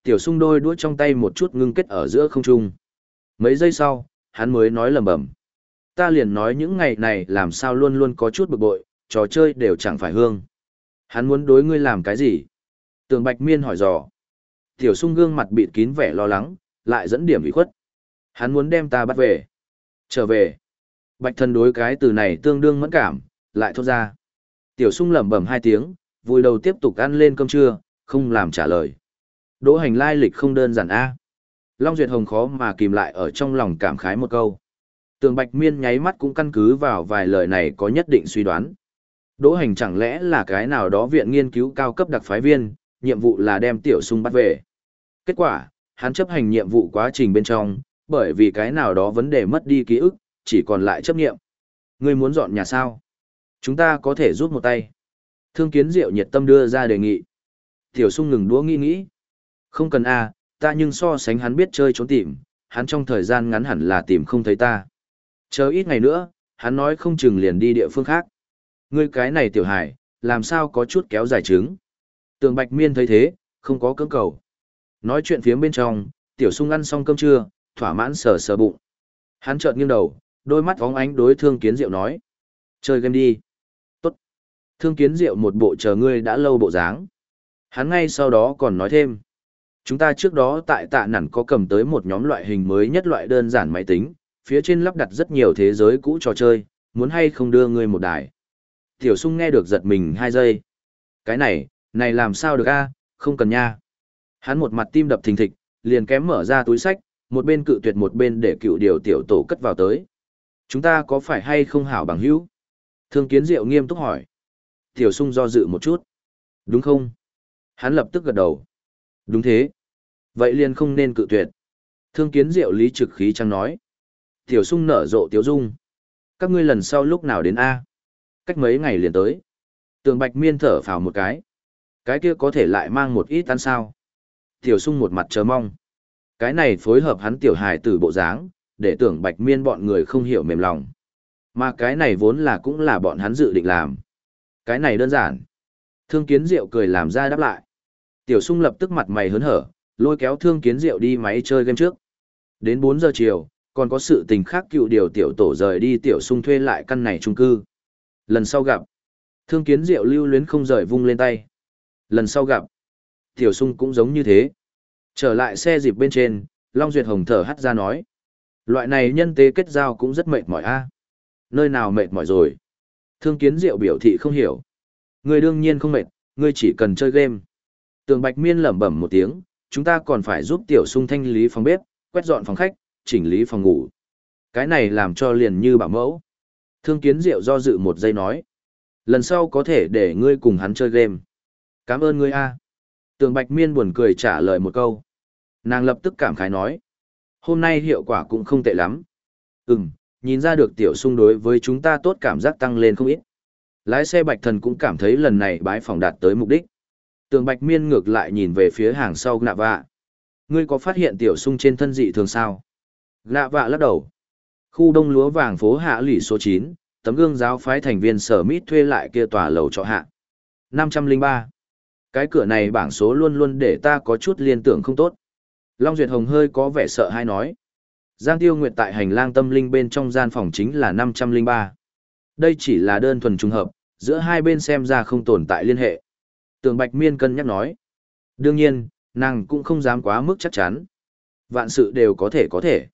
[SPEAKER 1] tiểu sung đôi đuôi trong tay một chút ngưng kết ở giữa không trung. Mấy giây sau, hắn mới nói lầm bầm. Ta liền nói những ngày này làm sao luôn luôn có chút bực bội, trò chơi đều chẳng phải hương. Hắn muốn đối ngươi làm cái gì? Tường Bạch Miên hỏi dò. Tiểu sung gương mặt bịt kín vẻ lo lắng, lại dẫn điểm ủy khuất. Hắn muốn đem ta bắt về. Trở về. Bạch thần đối cái từ này tương đương mẫn cảm, lại thốt ra. Tiểu sung lẩm bẩm hai tiếng, vui đầu tiếp tục ăn lên cơm trưa, không làm trả lời. Đỗ hành lai lịch không đơn giản a. Long Duyệt Hồng khó mà kìm lại ở trong lòng cảm khái một câu. Tường Bạch Miên nháy mắt cũng căn cứ vào vài lời này có nhất định suy đoán. Đỗ hành chẳng lẽ là cái nào đó viện nghiên cứu cao cấp đặc phái viên, nhiệm vụ là đem tiểu sung bắt về. Kết quả, hắn chấp hành nhiệm vụ quá trình bên trong, bởi vì cái nào đó vấn đề mất đi ký ức, chỉ còn lại chấp nghiệm. Ngươi muốn dọn nhà sao? Chúng ta có thể giúp một tay. Thương kiến diệu nhiệt tâm đưa ra đề nghị. Tiểu sung ngừng đũa nghĩ nghĩ. Không cần a, ta nhưng so sánh hắn biết chơi trốn tìm, hắn trong thời gian ngắn hẳn là tìm không thấy ta. Chờ ít ngày nữa, hắn nói không chừng liền đi địa phương khác. Ngươi cái này tiểu hải, làm sao có chút kéo dài trứng. Tường Bạch Miên thấy thế, không có cưỡng cầu. Nói chuyện phía bên trong, tiểu sung ăn xong cơm trưa, thỏa mãn sờ sờ bụng. Hắn chợt nghiêng đầu, đôi mắt óng ánh đối thương kiến diệu nói. Chơi game đi. Tốt. Thương kiến diệu một bộ chờ ngươi đã lâu bộ dáng. Hắn ngay sau đó còn nói thêm. Chúng ta trước đó tại tạ nản có cầm tới một nhóm loại hình mới nhất loại đơn giản máy tính, phía trên lắp đặt rất nhiều thế giới cũ trò chơi, muốn hay không đưa ngươi một đài. Tiểu sung nghe được giật mình hai giây. Cái này, này làm sao được a không cần nha. Hắn một mặt tim đập thình thịch, liền kém mở ra túi sách, một bên cự tuyệt một bên để cựu điều tiểu tổ cất vào tới. Chúng ta có phải hay không hảo bằng hữu? Thương kiến diệu nghiêm túc hỏi. Tiểu sung do dự một chút. Đúng không? Hắn lập tức gật đầu. Đúng thế. Vậy liền không nên cự tuyệt. Thương kiến diệu lý trực khí trăng nói. Tiểu sung nở rộ tiểu dung. Các ngươi lần sau lúc nào đến A? Cách mấy ngày liền tới. Tường bạch miên thở phào một cái. Cái kia có thể lại mang một ít ăn sao. Tiểu sung một mặt chờ mong. Cái này phối hợp hắn tiểu hài tử bộ dáng, để tưởng bạch miên bọn người không hiểu mềm lòng. Mà cái này vốn là cũng là bọn hắn dự định làm. Cái này đơn giản. Thương kiến diệu cười làm ra đáp lại. Tiểu sung lập tức mặt mày hớn hở, lôi kéo thương kiến diệu đi máy chơi game trước. Đến bốn giờ chiều, còn có sự tình khác cựu điều tiểu tổ rời đi tiểu sung thuê lại căn này trung cư. Lần sau gặp, thương kiến diệu lưu luyến không rời vung lên tay. Lần sau gặp, tiểu sung cũng giống như thế. Trở lại xe dịp bên trên, Long Duyệt Hồng thở hắt ra nói. Loại này nhân tế kết giao cũng rất mệt mỏi a. Nơi nào mệt mỏi rồi? Thương kiến diệu biểu thị không hiểu. Người đương nhiên không mệt, ngươi chỉ cần chơi game. Tường Bạch Miên lẩm bẩm một tiếng, chúng ta còn phải giúp tiểu sung thanh lý phòng bếp, quét dọn phòng khách, chỉnh lý phòng ngủ. Cái này làm cho liền như bảo mẫu. Thương kiến diệu do dự một giây nói. Lần sau có thể để ngươi cùng hắn chơi game. Cảm ơn ngươi a. Tường Bạch Miên buồn cười trả lời một câu. Nàng lập tức cảm khái nói. Hôm nay hiệu quả cũng không tệ lắm. Ừm, nhìn ra được tiểu sung đối với chúng ta tốt cảm giác tăng lên không ít. Lái xe Bạch Thần cũng cảm thấy lần này bái phòng đạt tới mục đích. Tường Bạch Miên ngược lại nhìn về phía hàng sau nạ vạ. Ngươi có phát hiện tiểu sung trên thân dị thường sao? Nạ vạ lắc đầu. Khu đông lúa vàng phố hạ lỷ số 9, tấm gương giáo phái thành viên sở mít thuê lại kia tòa lầu trọ hạ. 503. Cái cửa này bảng số luôn luôn để ta có chút liên tưởng không tốt. Long Duyệt Hồng hơi có vẻ sợ hay nói. Giang Tiêu Nguyệt tại hành lang tâm linh bên trong gian phòng chính là 503. Đây chỉ là đơn thuần trùng hợp, giữa hai bên xem ra không tồn tại liên hệ. Tường Bạch Miên cân nhắc nói. Đương nhiên, nàng cũng không dám quá mức chắc chắn. Vạn sự đều có thể có thể.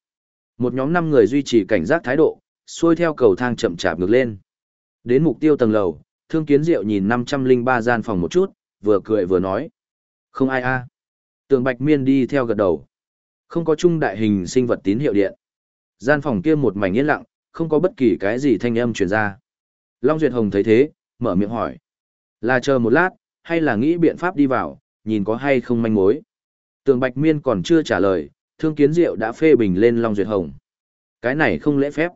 [SPEAKER 1] Một nhóm năm người duy trì cảnh giác thái độ, xuôi theo cầu thang chậm chạp ngược lên. Đến mục tiêu tầng lầu, Thương Kiến Diệu nhìn 503 gian phòng một chút, vừa cười vừa nói. Không ai a. Tường Bạch Miên đi theo gật đầu. Không có Chung đại hình sinh vật tín hiệu điện. Gian phòng kia một mảnh yên lặng, không có bất kỳ cái gì thanh âm truyền ra. Long Duyệt Hồng thấy thế, mở miệng hỏi. Là chờ một lát, hay là nghĩ biện pháp đi vào, nhìn có hay không manh mối. Tường Bạch Miên còn chưa trả lời, Thương Kiến Diệu đã phê bình lên Long Duyệt Hồng. Cái này không lễ phép.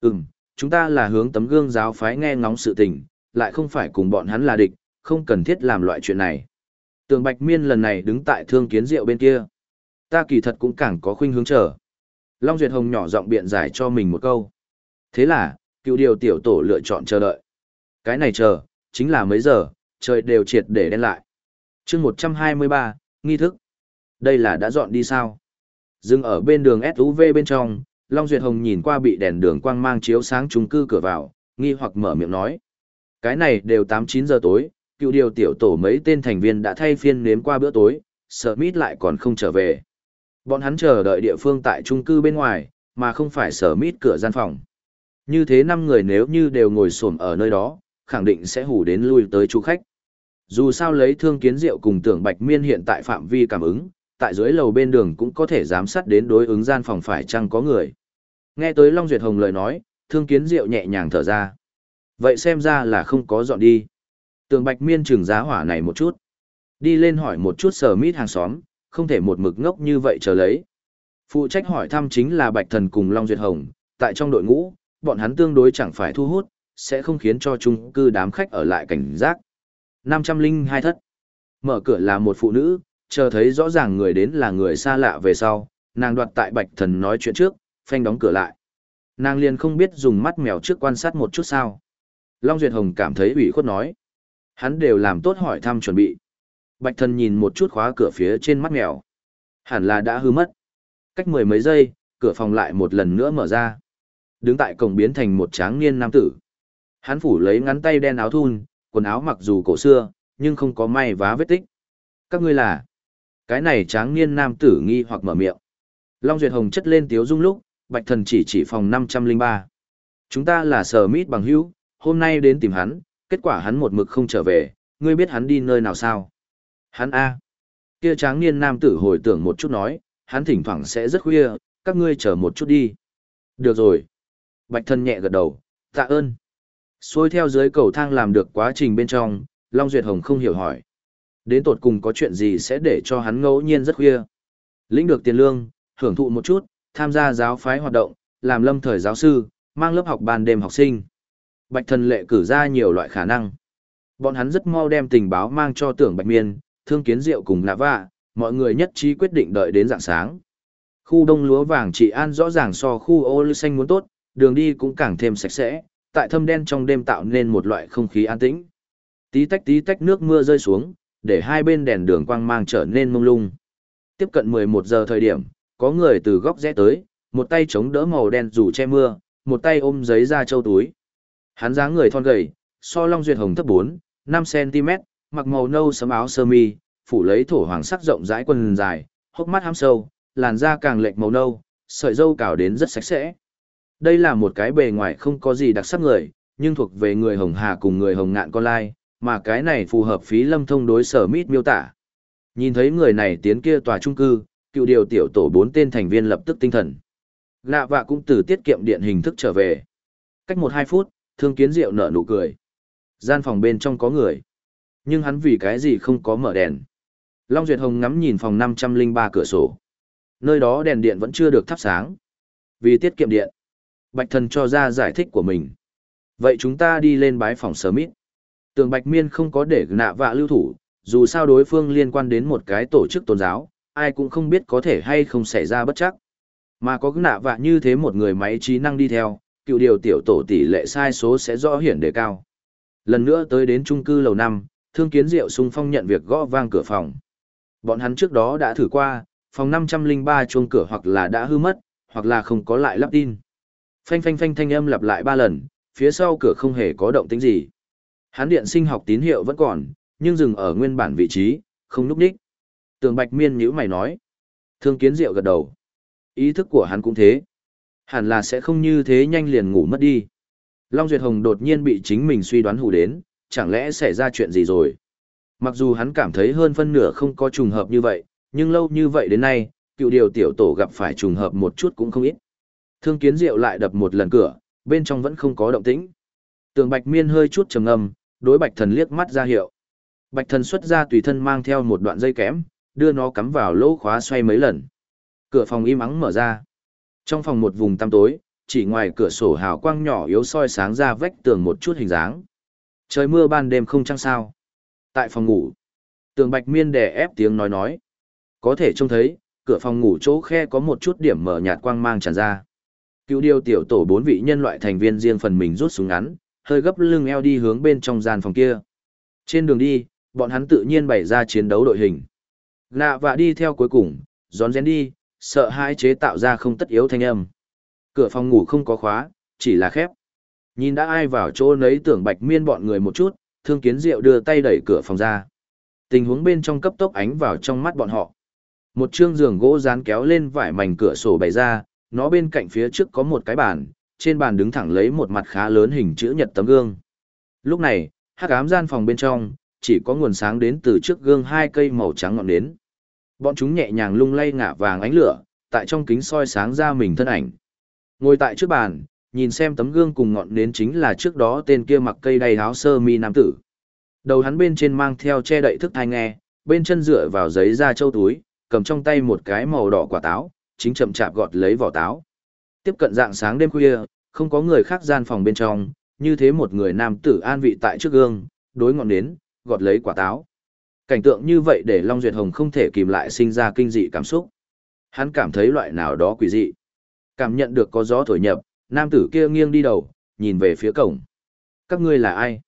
[SPEAKER 1] Ừm, chúng ta là hướng tấm gương giáo phái nghe ngóng sự tình, lại không phải cùng bọn hắn là địch, không cần thiết làm loại chuyện này. Tường Bạch Miên lần này đứng tại Thương Kiến Diệu bên kia. Ta kỳ thật cũng càng có khuynh hướng trở. Long Duyệt Hồng nhỏ giọng biện giải cho mình một câu. Thế là, cựu điều tiểu tổ lựa chọn chờ đợi. Cái này chờ, chính là mấy giờ, trời đều triệt để đen lại. chương 123, nghi thức. Đây là đã dọn đi sao? Dừng ở bên đường SUV bên trong, Long Duyệt Hồng nhìn qua bị đèn đường quang mang chiếu sáng trung cư cửa vào, nghi hoặc mở miệng nói. Cái này đều 8-9 giờ tối, cựu điều tiểu tổ mấy tên thành viên đã thay phiên nếm qua bữa tối, Smith lại còn không trở về. Bọn hắn chờ đợi địa phương tại trung cư bên ngoài, mà không phải Smith cửa gian phòng. Như thế năm người nếu như đều ngồi xổm ở nơi đó, khẳng định sẽ hủ đến lui tới chủ khách. Dù sao lấy thương kiến diệu cùng tưởng bạch miên hiện tại phạm vi cảm ứng, tại dưới lầu bên đường cũng có thể giám sát đến đối ứng gian phòng phải chăng có người. Nghe tới Long Duyệt Hồng lời nói, thương kiến diệu nhẹ nhàng thở ra. Vậy xem ra là không có dọn đi. Tường bạch miên trừng giá hỏa này một chút. Đi lên hỏi một chút sở mít hàng xóm, không thể một mực ngốc như vậy chờ lấy. Phụ trách hỏi thăm chính là Bạch Thần cùng Long Duyệt Hồng, tại trong đội ngũ, bọn hắn tương đối chẳng phải thu hút, sẽ không khiến cho chung cư đám khách ở lại cảnh giác. 502 thất. Mở cửa là một phụ nữ, chờ thấy rõ ràng người đến là người xa lạ về sau, nàng đoạt tại Bạch Thần nói chuyện trước, phanh đóng cửa lại. Nàng liền không biết dùng mắt mèo trước quan sát một chút sao. Long Duyệt Hồng cảm thấy ủy khuất nói. Hắn đều làm tốt hỏi thăm chuẩn bị. Bạch thần nhìn một chút khóa cửa phía trên mắt mèo. Hẳn là đã hư mất. Cách mười mấy giây, cửa phòng lại một lần nữa mở ra. Đứng tại cổng biến thành một tráng niên nam tử. Hắn phủ lấy ngắn tay đen áo thun, quần áo mặc dù cổ xưa, nhưng không có may vá vết tích. Các ngươi là... Cái này tráng niên nam tử nghi hoặc mở miệng. Long Duyệt Hồng chất lên tiếu dung lúc, Bạch Thần chỉ chỉ phòng 503. Chúng ta là sở mít bằng hữu, hôm nay đến tìm hắn, kết quả hắn một mực không trở về, ngươi biết hắn đi nơi nào sao? Hắn A. Kia tráng niên nam tử hồi tưởng một chút nói, hắn thỉnh thoảng sẽ rất khuya, các ngươi chờ một chút đi. Được rồi. Bạch thân nhẹ gật đầu, tạ ơn. Xuôi theo dưới cầu thang làm được quá trình bên trong, Long Duyệt Hồng không hiểu hỏi. Đến tột cùng có chuyện gì sẽ để cho hắn ngẫu nhiên rất khuya. Lĩnh được tiền lương, hưởng thụ một chút, tham gia giáo phái hoạt động, làm lâm thời giáo sư, mang lớp học ban đêm học sinh. Bạch thần lệ cử ra nhiều loại khả năng. Bọn hắn rất mau đem tình báo mang cho tưởng Bạch Miên, thương kiến diệu cùng lạ vạ, mọi người nhất trí quyết định đợi đến dạng sáng. Khu đông lúa vàng trị an rõ ràng so khu ô lưu xanh muốn tốt, đường đi cũng càng thêm sạch sẽ, tại thâm đen trong đêm tạo nên một loại không khí an tĩnh. Tí tách tí tách nước mưa rơi xuống, để hai bên đèn đường quang mang trở nên mông lung. Tiếp cận 11 giờ thời điểm, có người từ góc rẽ tới, một tay chống đỡ màu đen dù che mưa, một tay ôm giấy ra châu túi. Hắn dáng người thon gầy, so long duyệt hồng thấp 4, 5 cm, mặc màu nâu sấm áo sơ mi, phủ lấy thổ hoàng sắc rộng rãi quần dài, hốc mắt hám sâu, làn da càng lệch màu nâu, sợi râu cào đến rất sạch sẽ. Đây là một cái bề ngoài không có gì đặc sắc người, nhưng thuộc về người hồng hà cùng người hồng ngạn con lai, mà cái này phù hợp phí lâm thông đối sở mít miêu tả. Nhìn thấy người này tiến kia tòa trung cư, cựu điều tiểu tổ bốn tên thành viên lập tức tinh thần. Lạ vạ cũng từ tiết kiệm điện hình thức trở về. Cách một hai phút, thương kiến diệu nở nụ cười. Gian phòng bên trong có người. Nhưng hắn vì cái gì không có mở đèn. Long Duyệt Hồng ngắm nhìn phòng 503 cửa sổ. Nơi đó đèn điện vẫn chưa được thắp sáng. Vì tiết kiệm điện. Bạch thần cho ra giải thích của mình. Vậy chúng ta đi lên bái phòng sớm ít. Tường Bạch Miên không có để nạ vạ lưu thủ, dù sao đối phương liên quan đến một cái tổ chức tôn giáo, ai cũng không biết có thể hay không xảy ra bất chắc. Mà có nạ vạ như thế một người máy trí năng đi theo, cựu điều tiểu tổ tỷ lệ sai số sẽ rõ hiển đề cao. Lần nữa tới đến trung cư lầu năm, thương kiến diệu sung phong nhận việc gõ vang cửa phòng. Bọn hắn trước đó đã thử qua, phòng 503 chuông cửa hoặc là đã hư mất, hoặc là không có lại lắp tin. Phanh phanh phanh thanh âm lặp lại ba lần, phía sau cửa không hề có động tĩnh gì. Hắn điện sinh học tín hiệu vẫn còn, nhưng dừng ở nguyên bản vị trí, không núp đích. Tường Bạch Miên nhíu mày nói. Thương Kiến Diệu gật đầu. Ý thức của hắn cũng thế. Hẳn là sẽ không như thế nhanh liền ngủ mất đi. Long Duyệt Hồng đột nhiên bị chính mình suy đoán hù đến, chẳng lẽ xảy ra chuyện gì rồi. Mặc dù hắn cảm thấy hơn phân nửa không có trùng hợp như vậy, nhưng lâu như vậy đến nay, cựu điều tiểu tổ gặp phải trùng hợp một chút cũng không ít. Thương Kiến Diệu lại đập một lần cửa, bên trong vẫn không có động tĩnh. Tường Bạch Miên hơi chút trầm ngâm, đối Bạch Thần liếc mắt ra hiệu. Bạch Thần xuất ra tùy thân mang theo một đoạn dây kẽm, đưa nó cắm vào lỗ khóa xoay mấy lần. Cửa phòng im ắng mở ra. Trong phòng một vùng tăm tối, chỉ ngoài cửa sổ hào quang nhỏ yếu soi sáng ra vách tường một chút hình dáng. Trời mưa ban đêm không trăng sao. Tại phòng ngủ, tường bạch miên đè ép tiếng nói nói. Có thể trông thấy, cửa phòng ngủ chỗ khe có một chút điểm mở nhạt quang mang tràn ra. Cứu điều tiểu tổ bốn vị nhân loại thành viên riêng phần mình rút súng ngắn, hơi gấp lưng eo đi hướng bên trong gian phòng kia. Trên đường đi, bọn hắn tự nhiên bày ra chiến đấu đội hình. Nạ và đi theo cuối cùng, gión rén đi, sợ hãi chế tạo ra không tất yếu thanh âm. Cửa phòng ngủ không có khóa, chỉ là khép. Nhìn đã ai vào chỗ nấy tưởng bạch miên bọn người một chút, thương kiến diệu đưa tay đẩy cửa phòng ra. Tình huống bên trong cấp tốc ánh vào trong mắt bọn họ. Một chương giường gỗ dán kéo lên vải mảnh cửa sổ bày ra, nó bên cạnh phía trước có một cái bàn, trên bàn đứng thẳng lấy một mặt khá lớn hình chữ nhật tấm gương. Lúc này, hắc ám gian phòng bên trong, chỉ có nguồn sáng đến từ trước gương hai cây màu trắng ngọn nến. Bọn chúng nhẹ nhàng lung lay ngả vàng ánh lửa, tại trong kính soi sáng ra mình thân ảnh. Ngồi tại trước bàn, nhìn xem tấm gương cùng ngọn nến chính là trước đó tên kia mặc cây đầy áo sơ mi nam tử. Đầu hắn bên trên mang theo che đậy thức thai nghe, bên chân dựa vào giấy da châu túi, cầm trong tay một cái màu đỏ quả táo, chính chậm chạp gọt lấy vỏ táo. Tiếp cận dạng sáng đêm khuya, không có người khác gian phòng bên trong, như thế một người nam tử an vị tại trước gương, đối ngọn nến, gọt lấy quả táo. Cảnh tượng như vậy để Long Duyệt Hồng không thể kìm lại sinh ra kinh dị cảm xúc. Hắn cảm thấy loại nào đó quỷ dị. Cảm nhận được có gió thổi nhập, nam tử kia nghiêng đi đầu, nhìn về phía cổng. Các ngươi là ai?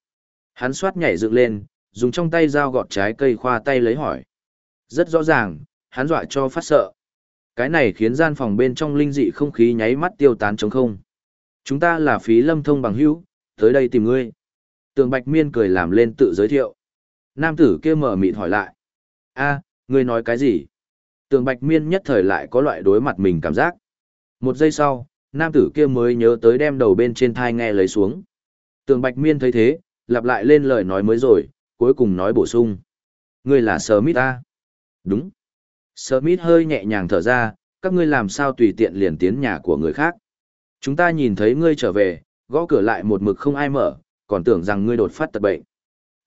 [SPEAKER 1] Hắn xoát nhảy dựng lên, dùng trong tay dao gọt trái cây khoa tay lấy hỏi. Rất rõ ràng, hắn dọa cho phát sợ. Cái này khiến gian phòng bên trong linh dị không khí nháy mắt tiêu tán trống không. Chúng ta là phí lâm thông bằng hữu, tới đây tìm ngươi. Tường Bạch Miên cười làm lên tự giới thiệu. Nam tử kia mở mịt hỏi lại. a ngươi nói cái gì? Tường Bạch Miên nhất thời lại có loại đối mặt mình cảm giác. Một giây sau, nam tử kia mới nhớ tới đem đầu bên trên thai nghe lấy xuống. Tường Bạch Miên thấy thế, lặp lại lên lời nói mới rồi, cuối cùng nói bổ sung. Ngươi là Smith A. Đúng. Smith hơi nhẹ nhàng thở ra, các ngươi làm sao tùy tiện liền tiến nhà của người khác. Chúng ta nhìn thấy ngươi trở về, gõ cửa lại một mực không ai mở, còn tưởng rằng ngươi đột phát tật bệnh.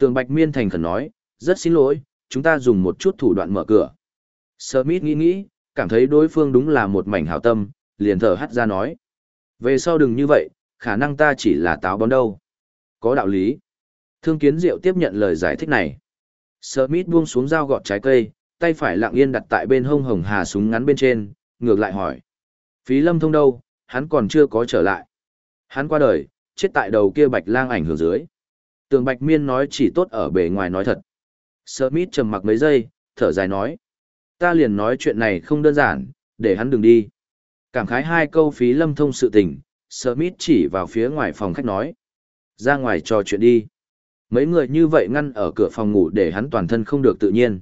[SPEAKER 1] Tường Bạch Miên thành khẩn nói, rất xin lỗi, chúng ta dùng một chút thủ đoạn mở cửa. Smith nghĩ nghĩ, cảm thấy đối phương đúng là một mảnh hảo tâm, liền thở hắt ra nói. Về sau đừng như vậy, khả năng ta chỉ là táo bón đâu. Có đạo lý. Thương kiến diệu tiếp nhận lời giải thích này. Smith buông xuống dao gọt trái cây, tay phải lặng yên đặt tại bên hông hồng hà súng ngắn bên trên, ngược lại hỏi. Phí lâm thông đâu, hắn còn chưa có trở lại. Hắn qua đời, chết tại đầu kia bạch lang ảnh hưởng dưới. Tường Bạch Miên nói chỉ tốt ở bề ngoài nói thật. Smith trầm mặc mấy giây, thở dài nói. Ta liền nói chuyện này không đơn giản, để hắn đừng đi. Cảm khái hai câu phí lâm thông sự tình, Smith chỉ vào phía ngoài phòng khách nói. Ra ngoài trò chuyện đi. Mấy người như vậy ngăn ở cửa phòng ngủ để hắn toàn thân không được tự nhiên.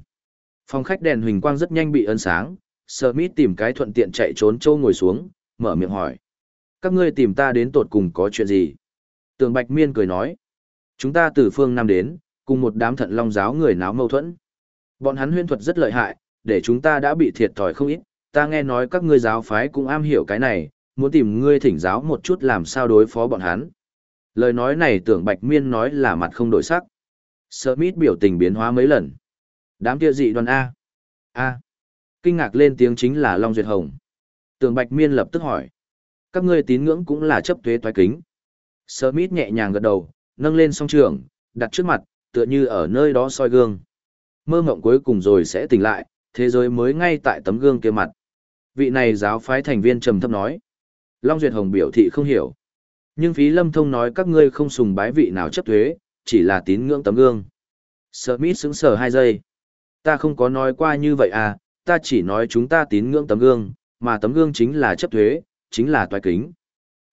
[SPEAKER 1] Phòng khách đèn huỳnh quang rất nhanh bị ấn sáng, Smith tìm cái thuận tiện chạy trốn châu ngồi xuống, mở miệng hỏi. Các ngươi tìm ta đến tột cùng có chuyện gì? Tường Bạch Miên cười nói. Chúng ta từ phương Nam đến, cùng một đám thận long giáo người náo mâu thuẫn. Bọn hắn huyên thuật rất lợi hại, để chúng ta đã bị thiệt thòi không ít. Ta nghe nói các ngươi giáo phái cũng am hiểu cái này, muốn tìm ngươi thỉnh giáo một chút làm sao đối phó bọn hắn. Lời nói này tưởng Bạch Miên nói là mặt không đổi sắc. Smith biểu tình biến hóa mấy lần. Đám kia dị đoàn A. A. Kinh ngạc lên tiếng chính là Long Duyệt Hồng. Tưởng Bạch Miên lập tức hỏi. Các ngươi tín ngưỡng cũng là chấp thuế toái kính. Smith nhẹ nhàng gật đầu, nâng lên song trường, đặt trước mặt, tựa như ở nơi đó soi gương. Mơ mộng cuối cùng rồi sẽ tỉnh lại, thế giới mới ngay tại tấm gương kia mặt. Vị này giáo phái thành viên trầm thấp nói. Long Duyệt Hồng biểu thị không hiểu. Nhưng phí lâm thông nói các ngươi không sùng bái vị nào chấp thuế, chỉ là tín ngưỡng tấm gương. Smith sững sờ hai giây. Ta không có nói qua như vậy à, ta chỉ nói chúng ta tín ngưỡng tấm gương, mà tấm gương chính là chấp thuế, chính là toái kính.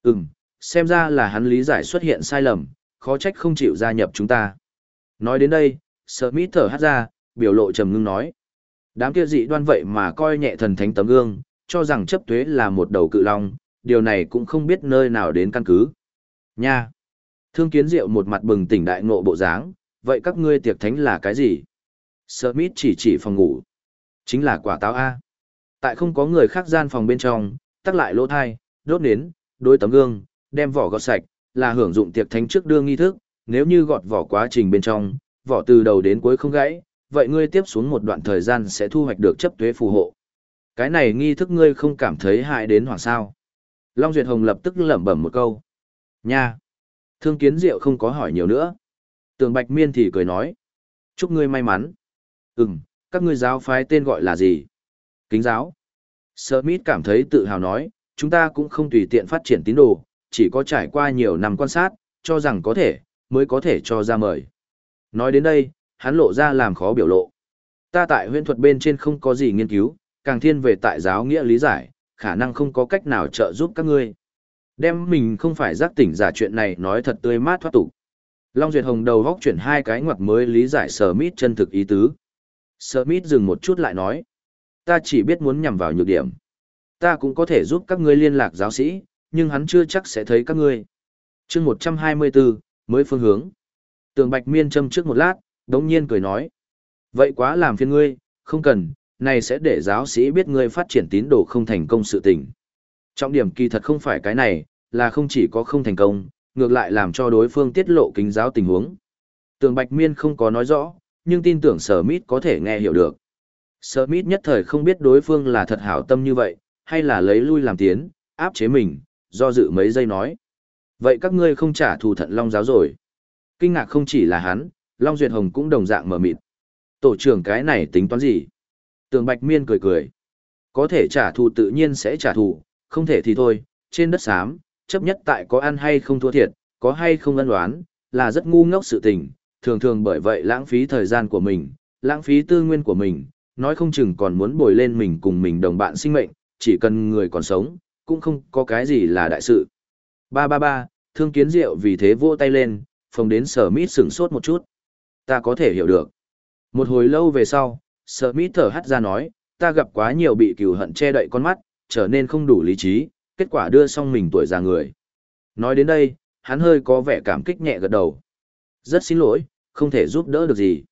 [SPEAKER 1] Ừm, xem ra là hắn lý giải xuất hiện sai lầm, khó trách không chịu gia nhập chúng ta. Nói đến đây, Smith thở hát ra, biểu lộ trầm ngưng nói. Đám kia dị đoan vậy mà coi nhẹ thần thánh tấm gương, cho rằng chấp thuế là một đầu cự long, điều này cũng không biết nơi nào đến căn cứ. Nha! Thương kiến diệu một mặt bừng tỉnh đại ngộ bộ dáng, vậy các ngươi tiệc thánh là cái gì? Smith chỉ chỉ phòng ngủ. Chính là quả táo A. Tại không có người khác gian phòng bên trong, tắt lại lỗ thai, đốt nến, đôi tấm gương, đem vỏ gọt sạch, là hưởng dụng tiệc thánh trước đưa nghi thức, nếu như gọt vỏ quá trình bên trong, vỏ từ đầu đến cuối không gãy, vậy ngươi tiếp xuống một đoạn thời gian sẽ thu hoạch được chấp tuế phù hộ. Cái này nghi thức ngươi không cảm thấy hại đến hoàng sao. Long Duyệt Hồng lập tức lẩm bẩm một câu. Nha! Thương kiến diệu không có hỏi nhiều nữa. Tường Bạch Miên thì cười nói. Chúc ngươi may mắn. Ừm, các ngươi giáo phái tên gọi là gì? Kính giáo. Smith cảm thấy tự hào nói, chúng ta cũng không tùy tiện phát triển tín đồ, chỉ có trải qua nhiều năm quan sát, cho rằng có thể, mới có thể cho ra mời. Nói đến đây, hắn lộ ra làm khó biểu lộ. Ta tại huyễn thuật bên trên không có gì nghiên cứu, càng thiên về tại giáo nghĩa lý giải, khả năng không có cách nào trợ giúp các ngươi. Đem mình không phải giác tỉnh giả chuyện này nói thật tươi mát thoát tục. Long Duyệt Hồng đầu góc chuyển hai cái ngoặc mới lý giải Sở Mít chân thực ý tứ. Sở Mít dừng một chút lại nói. Ta chỉ biết muốn nhằm vào nhược điểm. Ta cũng có thể giúp các ngươi liên lạc giáo sĩ, nhưng hắn chưa chắc sẽ thấy các ngươi. chương 124, mới phương hướng. Tường Bạch Miên châm trước một lát, đống nhiên cười nói. Vậy quá làm phiền ngươi, không cần, này sẽ để giáo sĩ biết ngươi phát triển tín đồ không thành công sự tình. Trọng điểm kỳ thật không phải cái này, là không chỉ có không thành công, ngược lại làm cho đối phương tiết lộ kính giáo tình huống. Tường Bạch Miên không có nói rõ, nhưng tin tưởng Sở Mít có thể nghe hiểu được. Sở Mít nhất thời không biết đối phương là thật hảo tâm như vậy, hay là lấy lui làm tiến, áp chế mình, do dự mấy giây nói. Vậy các ngươi không trả thù thận Long giáo rồi. Kinh ngạc không chỉ là hắn, Long Duyệt Hồng cũng đồng dạng mở mịt. Tổ trưởng cái này tính toán gì? Tường Bạch Miên cười cười. Có thể trả thù tự nhiên sẽ trả thù, không thể thì thôi, trên đất xám, chấp nhất tại có ăn hay không thua thiệt, có hay không ân đoán, là rất ngu ngốc sự tình, thường thường bởi vậy lãng phí thời gian của mình, lãng phí tư nguyên của mình, nói không chừng còn muốn bồi lên mình cùng mình đồng bạn sinh mệnh, chỉ cần người còn sống, cũng không có cái gì là đại sự. Ba ba ba, thương kiến diệu vì thế vỗ tay lên, phòng đến sở mít sửng sốt một chút. Ta có thể hiểu được. Một hồi lâu về sau, sở mít thở hắt ra nói, ta gặp quá nhiều bị cừu hận che đậy con mắt, trở nên không đủ lý trí, kết quả đưa xong mình tuổi già người. Nói đến đây, hắn hơi có vẻ cảm kích nhẹ gật đầu. Rất xin lỗi, không thể giúp đỡ được gì.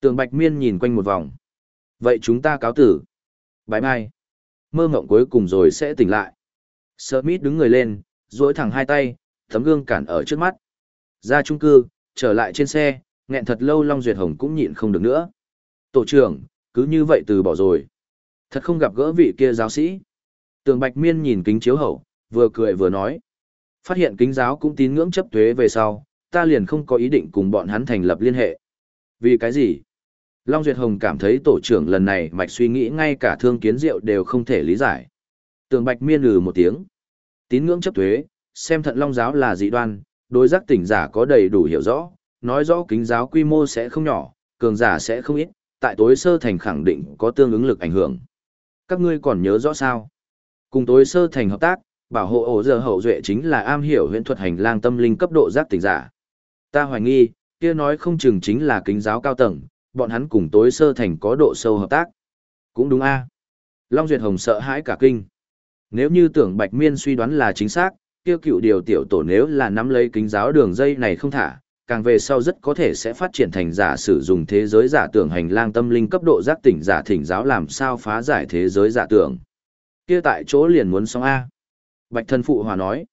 [SPEAKER 1] Tường Bạch Miên nhìn quanh một vòng. Vậy chúng ta cáo tử. Bái mai. Mơ mộng cuối cùng rồi sẽ tỉnh lại. Smith đứng người lên, duỗi thẳng hai tay, tấm gương cản ở trước mắt. Ra trung cư, trở lại trên xe, nghẹn thật lâu Long Duyệt Hồng cũng nhịn không được nữa. Tổ trưởng, cứ như vậy từ bỏ rồi. Thật không gặp gỡ vị kia giáo sĩ. Tường Bạch Miên nhìn kính chiếu hậu, vừa cười vừa nói. Phát hiện kính giáo cũng tín ngưỡng chấp thuế về sau, ta liền không có ý định cùng bọn hắn thành lập liên hệ. Vì cái gì? Long Duyệt Hồng cảm thấy tổ trưởng lần này mạch suy nghĩ ngay cả thương kiến diệu đều không thể lý giải. Tường Bạch Miên lừ một tiếng. Tín ngưỡng chấp thuế, xem thận Long giáo là dị đoan, đối giác tỉnh giả có đầy đủ hiểu rõ, nói rõ kính giáo quy mô sẽ không nhỏ, cường giả sẽ không ít, tại tối sơ thành khẳng định có tương ứng lực ảnh hưởng. Các ngươi còn nhớ rõ sao? Cùng tối sơ thành hợp tác, bảo hộ ổ giờ hậu duệ chính là am hiểu huyễn thuật hành lang tâm linh cấp độ giác tỉnh giả. Ta hoài nghi, kia nói không chừng chính là kính giáo cao tầng, bọn hắn cùng tối sơ thành có độ sâu hợp tác. Cũng đúng a. Long Duyệt Hồng sợ hãi cả kinh. Nếu như tưởng Bạch Miên suy đoán là chính xác, kia cựu điều tiểu tổ nếu là nắm lấy kính giáo đường dây này không thả, càng về sau rất có thể sẽ phát triển thành giả sử dụng thế giới giả tưởng hành lang tâm linh cấp độ giác tỉnh giả thỉnh giáo làm sao phá giải thế giới giả tưởng. Kia tại chỗ liền muốn xong A. Bạch thân phụ hòa nói,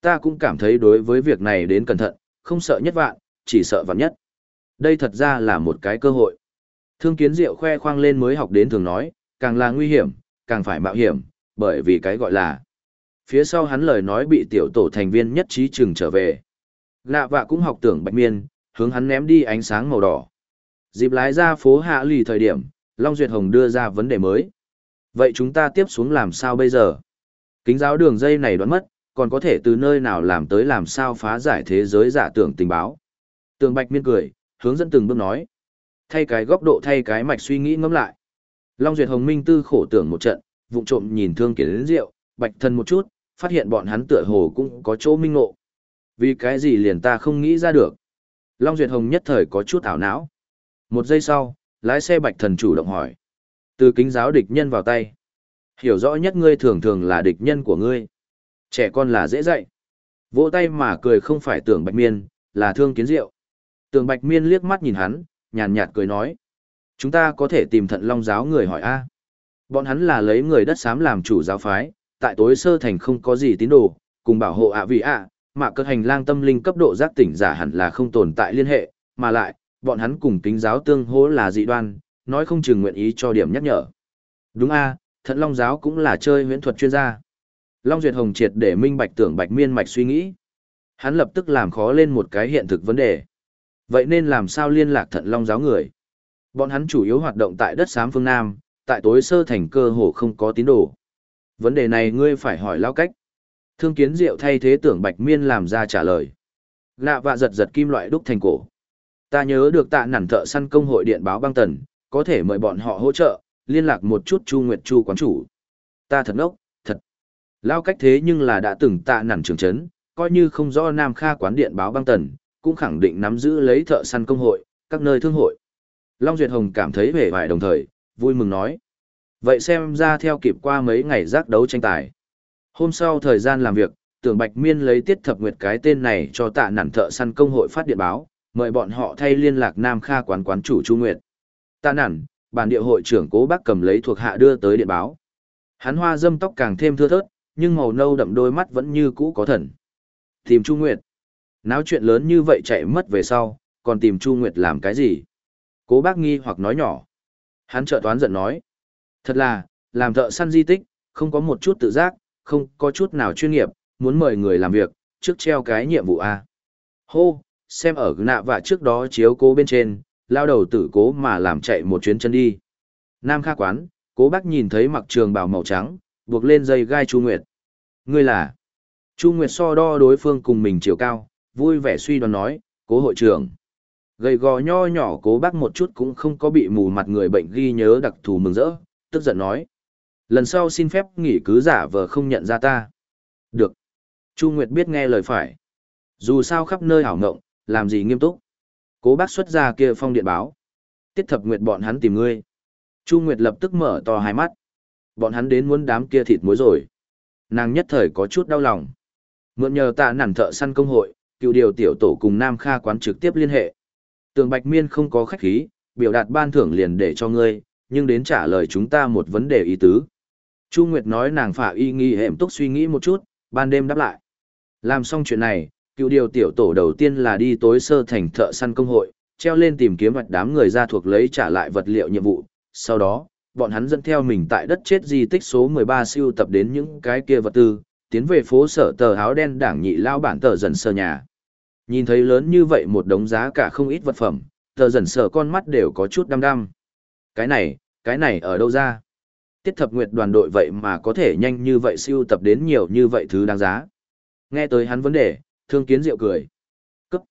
[SPEAKER 1] ta cũng cảm thấy đối với việc này đến cẩn thận, không sợ nhất vạn, chỉ sợ vạn nhất. Đây thật ra là một cái cơ hội. Thương kiến diệu khoe khoang lên mới học đến thường nói, càng là nguy hiểm, càng phải mạo hiểm, bởi vì cái gọi là. Phía sau hắn lời nói bị tiểu tổ thành viên nhất trí chừng trở về. Lạ vạ cũng học tưởng bạch miên, hướng hắn ném đi ánh sáng màu đỏ. Dịp lái ra phố hạ lì thời điểm, Long Duyệt Hồng đưa ra vấn đề mới. Vậy chúng ta tiếp xuống làm sao bây giờ? Kính giáo đường dây này đoán mất, còn có thể từ nơi nào làm tới làm sao phá giải thế giới giả tưởng tình báo. Tường Bạch miên cười, hướng dẫn từng bước nói. Thay cái góc độ thay cái mạch suy nghĩ ngẫm lại. Long Duyệt Hồng Minh tư khổ tưởng một trận, vụng trộm nhìn thương kiến đến rượu, bạch thân một chút, phát hiện bọn hắn tựa hồ cũng có chỗ minh ngộ. Vì cái gì liền ta không nghĩ ra được. Long Duyệt Hồng nhất thời có chút ảo não. Một giây sau, lái xe bạch thần chủ động hỏi. Từ kính giáo địch nhân vào tay. Hiểu rõ nhất ngươi thường thường là địch nhân của ngươi. Trẻ con là dễ dạy. Vỗ tay mà cười không phải tưởng bạch miên, là thương kiến diệu. Tưởng bạch miên liếc mắt nhìn hắn, nhàn nhạt cười nói. Chúng ta có thể tìm thận long giáo người hỏi A. Bọn hắn là lấy người đất xám làm chủ giáo phái, tại tối sơ thành không có gì tín đồ, cùng bảo hộ ạ vị ạ, mà cơ hành lang tâm linh cấp độ giác tỉnh giả hẳn là không tồn tại liên hệ, mà lại, bọn hắn cùng kính giáo tương hỗ là dị đoan, nói không chừng nguyện ý cho điểm nhắc nhở. Đúng a, thận long giáo cũng là chơi huyễn thuật chuyên gia. Long Duyệt Hồng triệt để minh bạch tưởng bạch miên mạch suy nghĩ. Hắn lập tức làm khó lên một cái hiện thực vấn đề. Vậy nên làm sao liên lạc thận long giáo người? Bọn hắn chủ yếu hoạt động tại đất xám phương Nam, tại tối sơ thành cơ hồ không có tín đồ. Vấn đề này ngươi phải hỏi lao cách. Thương kiến diệu thay thế tưởng bạch miên làm ra trả lời. Lạ vạ giật giật kim loại đúc thành cổ. Ta nhớ được tạ nản thợ săn công hội điện báo băng tần, có thể mời bọn họ hỗ trợ, liên lạc một chút Chu Nguyệt Chu quán chủ. Ta thật ngốc, thật. Lao cách thế nhưng là đã từng tạ nản trường chấn, coi như không rõ Nam Kha quán điện báo băng tần, cũng khẳng định nắm giữ lấy thợ săn công hội, các nơi thương hội. Long Duyệt Hồng cảm thấy vẻ vải đồng thời, vui mừng nói. Vậy xem ra theo kịp qua mấy ngày giác đấu tranh tài. Hôm sau thời gian làm việc, tưởng Bạch Miên lấy tiết thập nguyệt cái tên này cho tạ nản thợ săn công hội phát điện báo, mời bọn họ thay liên lạc Nam Kha quán quán chủ Chu Nguyệt. Tạ nản, bản địa hội trưởng cố bác cầm lấy thuộc hạ đưa tới điện báo. Hắn hoa dâm tóc càng thêm thưa thớt, nhưng màu nâu đậm đôi mắt vẫn như cũ có thần. Tìm Chu Nguyệt. Náo chuyện lớn như vậy chạy mất về sau, còn tìm Chu Nguyệt làm cái gì? Cố bác nghi hoặc nói nhỏ. Hắn trợ toán giận nói. Thật là, làm thợ săn di tích, không có một chút tự giác, không có chút nào chuyên nghiệp, muốn mời người làm việc, trước treo cái nhiệm vụ A. Hô, xem ở nạ và trước đó chiếu cố bên trên, lao đầu tử cố mà làm chạy một chuyến chân đi. Nam Kha quán, cố bác nhìn thấy mặc trường bào màu trắng, buộc lên dây gai Chu Nguyệt. Ngươi là? Chu Nguyệt so đo đối phương cùng mình chiều cao, vui vẻ suy đoán nói, cố hội trưởng. Gầy gò nho nhỏ cố bác một chút cũng không có bị mù mặt người bệnh ghi nhớ đặc thù mừng rỡ, tức giận nói. Lần sau xin phép nghỉ cứ giả vờ không nhận ra ta. Được. Chu Nguyệt biết nghe lời phải. Dù sao khắp nơi hảo ngộng, làm gì nghiêm túc. Cố bác xuất ra kia phong điện báo. Tiết thập Nguyệt bọn hắn tìm ngươi. Chu Nguyệt lập tức mở to hai mắt. Bọn hắn đến muốn đám kia thịt muối rồi. Nàng nhất thời có chút đau lòng. Mượn nhờ tạ nản thợ săn công hội, cựu điều tiểu tổ cùng Nam Kha quán trực tiếp liên hệ. Tường Bạch Miên không có khách khí, biểu đạt ban thưởng liền để cho ngươi, nhưng đến trả lời chúng ta một vấn đề ý tứ. Chu Nguyệt nói nàng phả y nghi hẻm túc suy nghĩ một chút, ban đêm đáp lại. Làm xong chuyện này, cựu điều tiểu tổ đầu tiên là đi tối sơ thành thợ săn công hội, treo lên tìm kiếm mặt đám người ra thuộc lấy trả lại vật liệu nhiệm vụ. Sau đó, bọn hắn dẫn theo mình tại đất chết di tích số 13 siêu tập đến những cái kia vật tư, tiến về phố sở tờ áo đen đảng nhị lao bản tờ dần sơ nhà. Nhìn thấy lớn như vậy một đống giá cả không ít vật phẩm, tờ dần sờ con mắt đều có chút đăm đăm. Cái này, cái này ở đâu ra? Tiết thập nguyệt đoàn đội vậy mà có thể nhanh như vậy siêu tập đến nhiều như vậy thứ đáng giá. Nghe tới hắn vấn đề, thương kiến diệu cười. Cấp.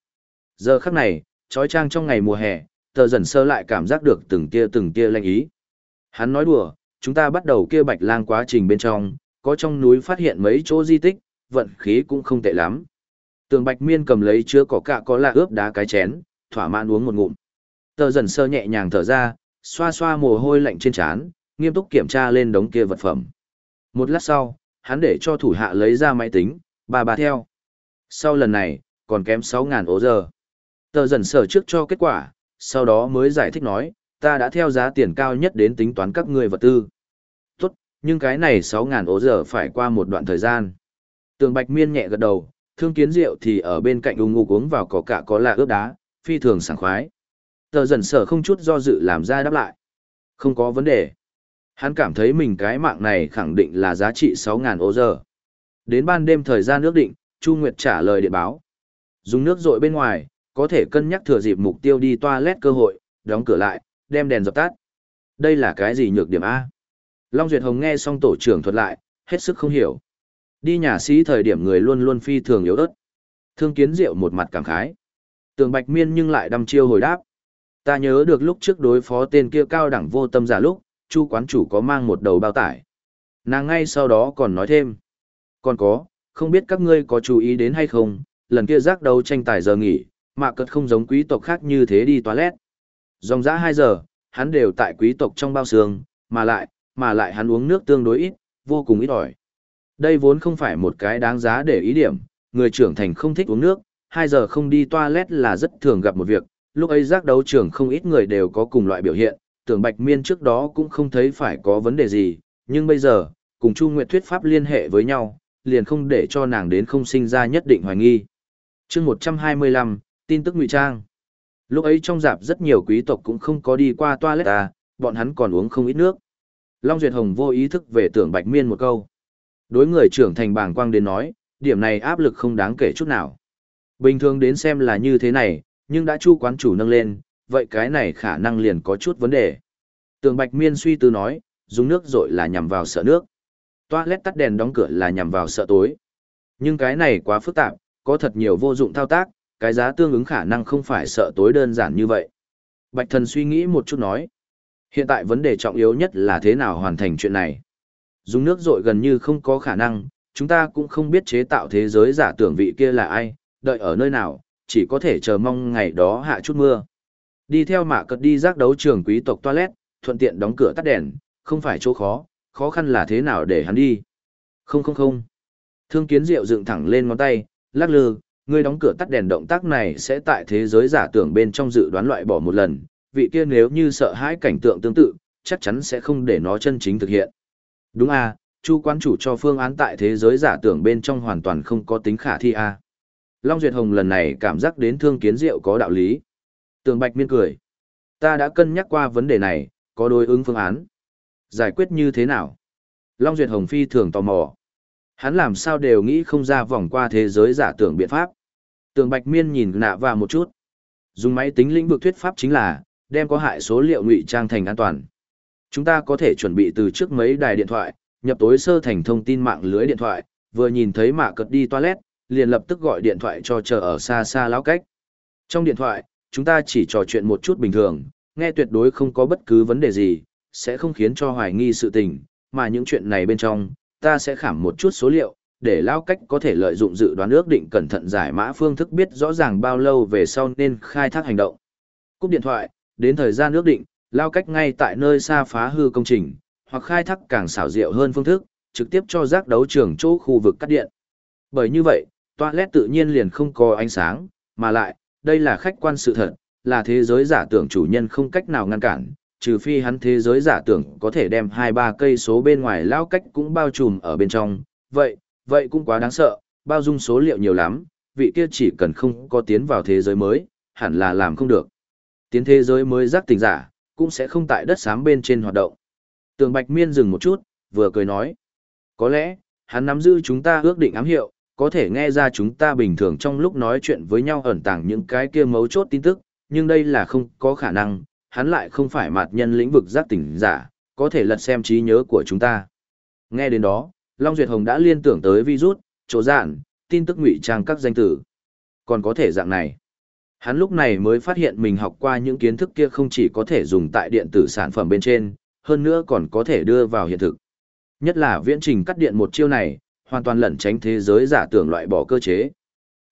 [SPEAKER 1] Giờ khắc này, trói trang trong ngày mùa hè, tờ dần sơ lại cảm giác được từng tia từng tia lanh ý. Hắn nói đùa, chúng ta bắt đầu kia bạch lang quá trình bên trong, có trong núi phát hiện mấy chỗ di tích, vận khí cũng không tệ lắm. Tường Bạch Miên cầm lấy chứa cỏ cạ có là ướp đá cái chén, thỏa mãn uống một ngụm. Tờ dần sơ nhẹ nhàng thở ra, xoa xoa mồ hôi lạnh trên trán, nghiêm túc kiểm tra lên đống kia vật phẩm. Một lát sau, hắn để cho thủ hạ lấy ra máy tính, bà bà theo. Sau lần này, còn kém 6.000 ố giờ. Tờ dần sở trước cho kết quả, sau đó mới giải thích nói, ta đã theo giá tiền cao nhất đến tính toán các người vật tư. Tốt, nhưng cái này 6.000 ố giờ phải qua một đoạn thời gian. Tường Bạch Miên nhẹ gật đầu, thương kiến rượu thì ở bên cạnh ung ngục uống vào có cả có là ướp đá, phi thường sảng khoái. Tờ dần sở không chút do dự làm ra đáp lại. Không có vấn đề. Hắn cảm thấy mình cái mạng này khẳng định là giá trị 6.000 ô giờ. Đến ban đêm thời gian ước định, Chu Nguyệt trả lời điện báo. Dùng nước rội bên ngoài, có thể cân nhắc thừa dịp mục tiêu đi toilet cơ hội, đóng cửa lại, đem đèn dập tắt. Đây là cái gì nhược điểm A? Long Duyệt Hồng nghe xong tổ trưởng thuật lại, hết sức không hiểu. Đi nhà sĩ thời điểm người luôn luôn phi thường yếu ớt. Thương kiến diệu một mặt cảm khái. Tường Bạch Miên nhưng lại đăm chiêu hồi đáp. Ta nhớ được lúc trước đối phó tên kia cao đẳng vô tâm giả lúc, chu quán chủ có mang một đầu bao tải. Nàng ngay sau đó còn nói thêm. Còn có, không biết các ngươi có chú ý đến hay không, lần kia rác đấu tranh tài giờ nghỉ, mạ cật không giống quý tộc khác như thế đi toilet. Dòng dã 2 giờ, hắn đều tại quý tộc trong bao xương, mà lại, mà lại hắn uống nước tương đối ít, vô cùng ít ỏi. Đây vốn không phải một cái đáng giá để ý điểm, người trưởng thành không thích uống nước, 2 giờ không đi toilet là rất thường gặp một việc, lúc ấy giác đấu trường không ít người đều có cùng loại biểu hiện, tưởng Bạch Miên trước đó cũng không thấy phải có vấn đề gì, nhưng bây giờ, cùng Chu Nguyệt thuyết pháp liên hệ với nhau, liền không để cho nàng đến không sinh ra nhất định hoài nghi. chương 125, tin tức ngụy trang. Lúc ấy trong dạp rất nhiều quý tộc cũng không có đi qua toilet à, bọn hắn còn uống không ít nước. Long Duyệt Hồng vô ý thức về tưởng Bạch Miên một câu. Đối người trưởng thành bảng quang đến nói, điểm này áp lực không đáng kể chút nào. Bình thường đến xem là như thế này, nhưng đã chu quán chủ nâng lên, vậy cái này khả năng liền có chút vấn đề. Tường Bạch Miên suy tư nói, dùng nước rội là nhằm vào sợ nước. Toilet tắt đèn đóng cửa là nhằm vào sợ tối. Nhưng cái này quá phức tạp, có thật nhiều vô dụng thao tác, cái giá tương ứng khả năng không phải sợ tối đơn giản như vậy. Bạch thần suy nghĩ một chút nói. Hiện tại vấn đề trọng yếu nhất là thế nào hoàn thành chuyện này. Dùng nước rội gần như không có khả năng, chúng ta cũng không biết chế tạo thế giới giả tưởng vị kia là ai, đợi ở nơi nào, chỉ có thể chờ mong ngày đó hạ chút mưa. Đi theo mạ cật đi rác đấu trường quý tộc toilet, thuận tiện đóng cửa tắt đèn, không phải chỗ khó, khó khăn là thế nào để hắn đi. Không không không. Thương kiến diệu dựng thẳng lên ngón tay, lắc lư, ngươi đóng cửa tắt đèn động tác này sẽ tại thế giới giả tưởng bên trong dự đoán loại bỏ một lần, vị kia nếu như sợ hãi cảnh tượng tương tự, chắc chắn sẽ không để nó chân chính thực hiện. Đúng à, Chu quan chủ cho phương án tại thế giới giả tưởng bên trong hoàn toàn không có tính khả thi à. Long Duyệt Hồng lần này cảm giác đến thương kiến diệu có đạo lý. Tường Bạch Miên cười. Ta đã cân nhắc qua vấn đề này, có đối ứng phương án. Giải quyết như thế nào? Long Duyệt Hồng phi thường tò mò. Hắn làm sao đều nghĩ không ra vòng qua thế giới giả tưởng biện pháp. Tường Bạch Miên nhìn nạ và một chút. Dùng máy tính lĩnh vực thuyết pháp chính là, đem có hại số liệu ngụy trang thành an toàn. Chúng ta có thể chuẩn bị từ trước mấy đài điện thoại, nhập tối sơ thành thông tin mạng lưới điện thoại, vừa nhìn thấy mạ cật đi toilet, liền lập tức gọi điện thoại cho chờ ở xa xa lão cách. Trong điện thoại, chúng ta chỉ trò chuyện một chút bình thường, nghe tuyệt đối không có bất cứ vấn đề gì, sẽ không khiến cho hoài nghi sự tình, mà những chuyện này bên trong, ta sẽ khảm một chút số liệu, để lão cách có thể lợi dụng dự đoán ước định cẩn thận giải mã phương thức biết rõ ràng bao lâu về sau nên khai thác hành động. Cúp điện thoại, đến thời gian ước định, lao cách ngay tại nơi xa phá hư công trình, hoặc khai thác càng xảo diệu hơn phương thức, trực tiếp cho rác đấu trường chỗ khu vực cắt điện. Bởi như vậy, toilet tự nhiên liền không có ánh sáng, mà lại, đây là khách quan sự thật, là thế giới giả tưởng chủ nhân không cách nào ngăn cản, trừ phi hắn thế giới giả tưởng có thể đem hai ba cây số bên ngoài lao cách cũng bao trùm ở bên trong, vậy, vậy cũng quá đáng sợ, bao dung số liệu nhiều lắm, vị kia chỉ cần không có tiến vào thế giới mới, hẳn là làm không được. Tiến thế giới mới giác tình giả, cũng sẽ không tại đất xám bên trên hoạt động. Tường Bạch Miên dừng một chút, vừa cười nói. Có lẽ, hắn nắm giữ chúng ta ước định ám hiệu, có thể nghe ra chúng ta bình thường trong lúc nói chuyện với nhau ẩn tàng những cái kia mấu chốt tin tức, nhưng đây là không có khả năng, hắn lại không phải mặt nhân lĩnh vực giác tỉnh giả, có thể lật xem trí nhớ của chúng ta. Nghe đến đó, Long Duyệt Hồng đã liên tưởng tới virus, chỗ giản, tin tức ngụy trang các danh tử. Còn có thể dạng này. Hắn lúc này mới phát hiện mình học qua những kiến thức kia không chỉ có thể dùng tại điện tử sản phẩm bên trên, hơn nữa còn có thể đưa vào hiện thực. Nhất là viễn trình cắt điện một chiêu này, hoàn toàn lẩn tránh thế giới giả tưởng loại bỏ cơ chế.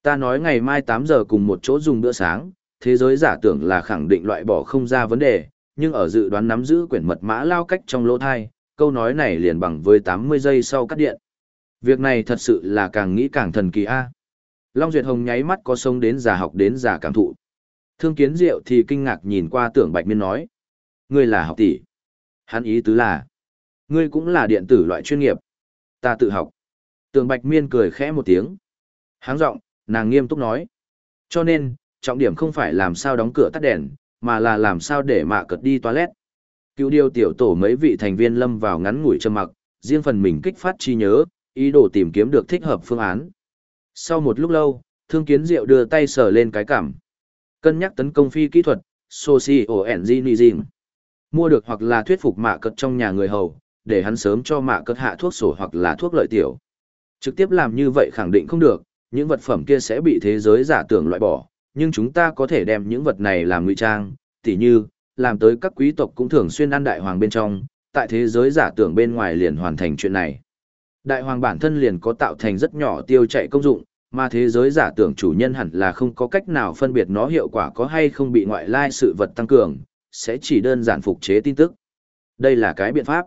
[SPEAKER 1] Ta nói ngày mai 8 giờ cùng một chỗ dùng bữa sáng, thế giới giả tưởng là khẳng định loại bỏ không ra vấn đề, nhưng ở dự đoán nắm giữ quyển mật mã lao cách trong lỗ thai, câu nói này liền bằng với 80 giây sau cắt điện. Việc này thật sự là càng nghĩ càng thần kỳ a. Long Duyệt Hồng nháy mắt có sông đến già học đến già cảm thụ. Thương Kiến Diệu thì kinh ngạc nhìn qua Tưởng Bạch Miên nói: "Ngươi là học tỷ?" Hắn ý tứ là: "Ngươi cũng là điện tử loại chuyên nghiệp." Ta tự học. Tưởng Bạch Miên cười khẽ một tiếng. Háng giọng, nàng nghiêm túc nói. Cho nên, trọng điểm không phải làm sao đóng cửa tắt đèn, mà là làm sao để mạ cật đi toilet. Cựu điều tiểu tổ mấy vị thành viên lâm vào ngắn ngủi trầm mặc, riêng phần mình kích phát chi nhớ, ý đồ tìm kiếm được thích hợp phương án. Sau một lúc lâu, Thương Kiến Diệu đưa tay sờ lên cái cảm. Cân nhắc tấn công phi kỹ thuật, socio engineering. Mua được hoặc là thuyết phục mạ cật trong nhà người hầu, để hắn sớm cho mạ cật hạ thuốc sổ hoặc là thuốc lợi tiểu. Trực tiếp làm như vậy khẳng định không được, những vật phẩm kia sẽ bị thế giới giả tưởng loại bỏ, nhưng chúng ta có thể đem những vật này làm ngụy trang, tỉ như, làm tới các quý tộc cũng thường xuyên ăn đại hoàng bên trong, tại thế giới giả tưởng bên ngoài liền hoàn thành chuyện này. Đại hoàng bản thân liền có tạo thành rất nhỏ tiêu chạy công dụng, mà thế giới giả tưởng chủ nhân hẳn là không có cách nào phân biệt nó hiệu quả có hay không bị ngoại lai sự vật tăng cường, sẽ chỉ đơn giản phục chế tin tức. Đây là cái biện pháp.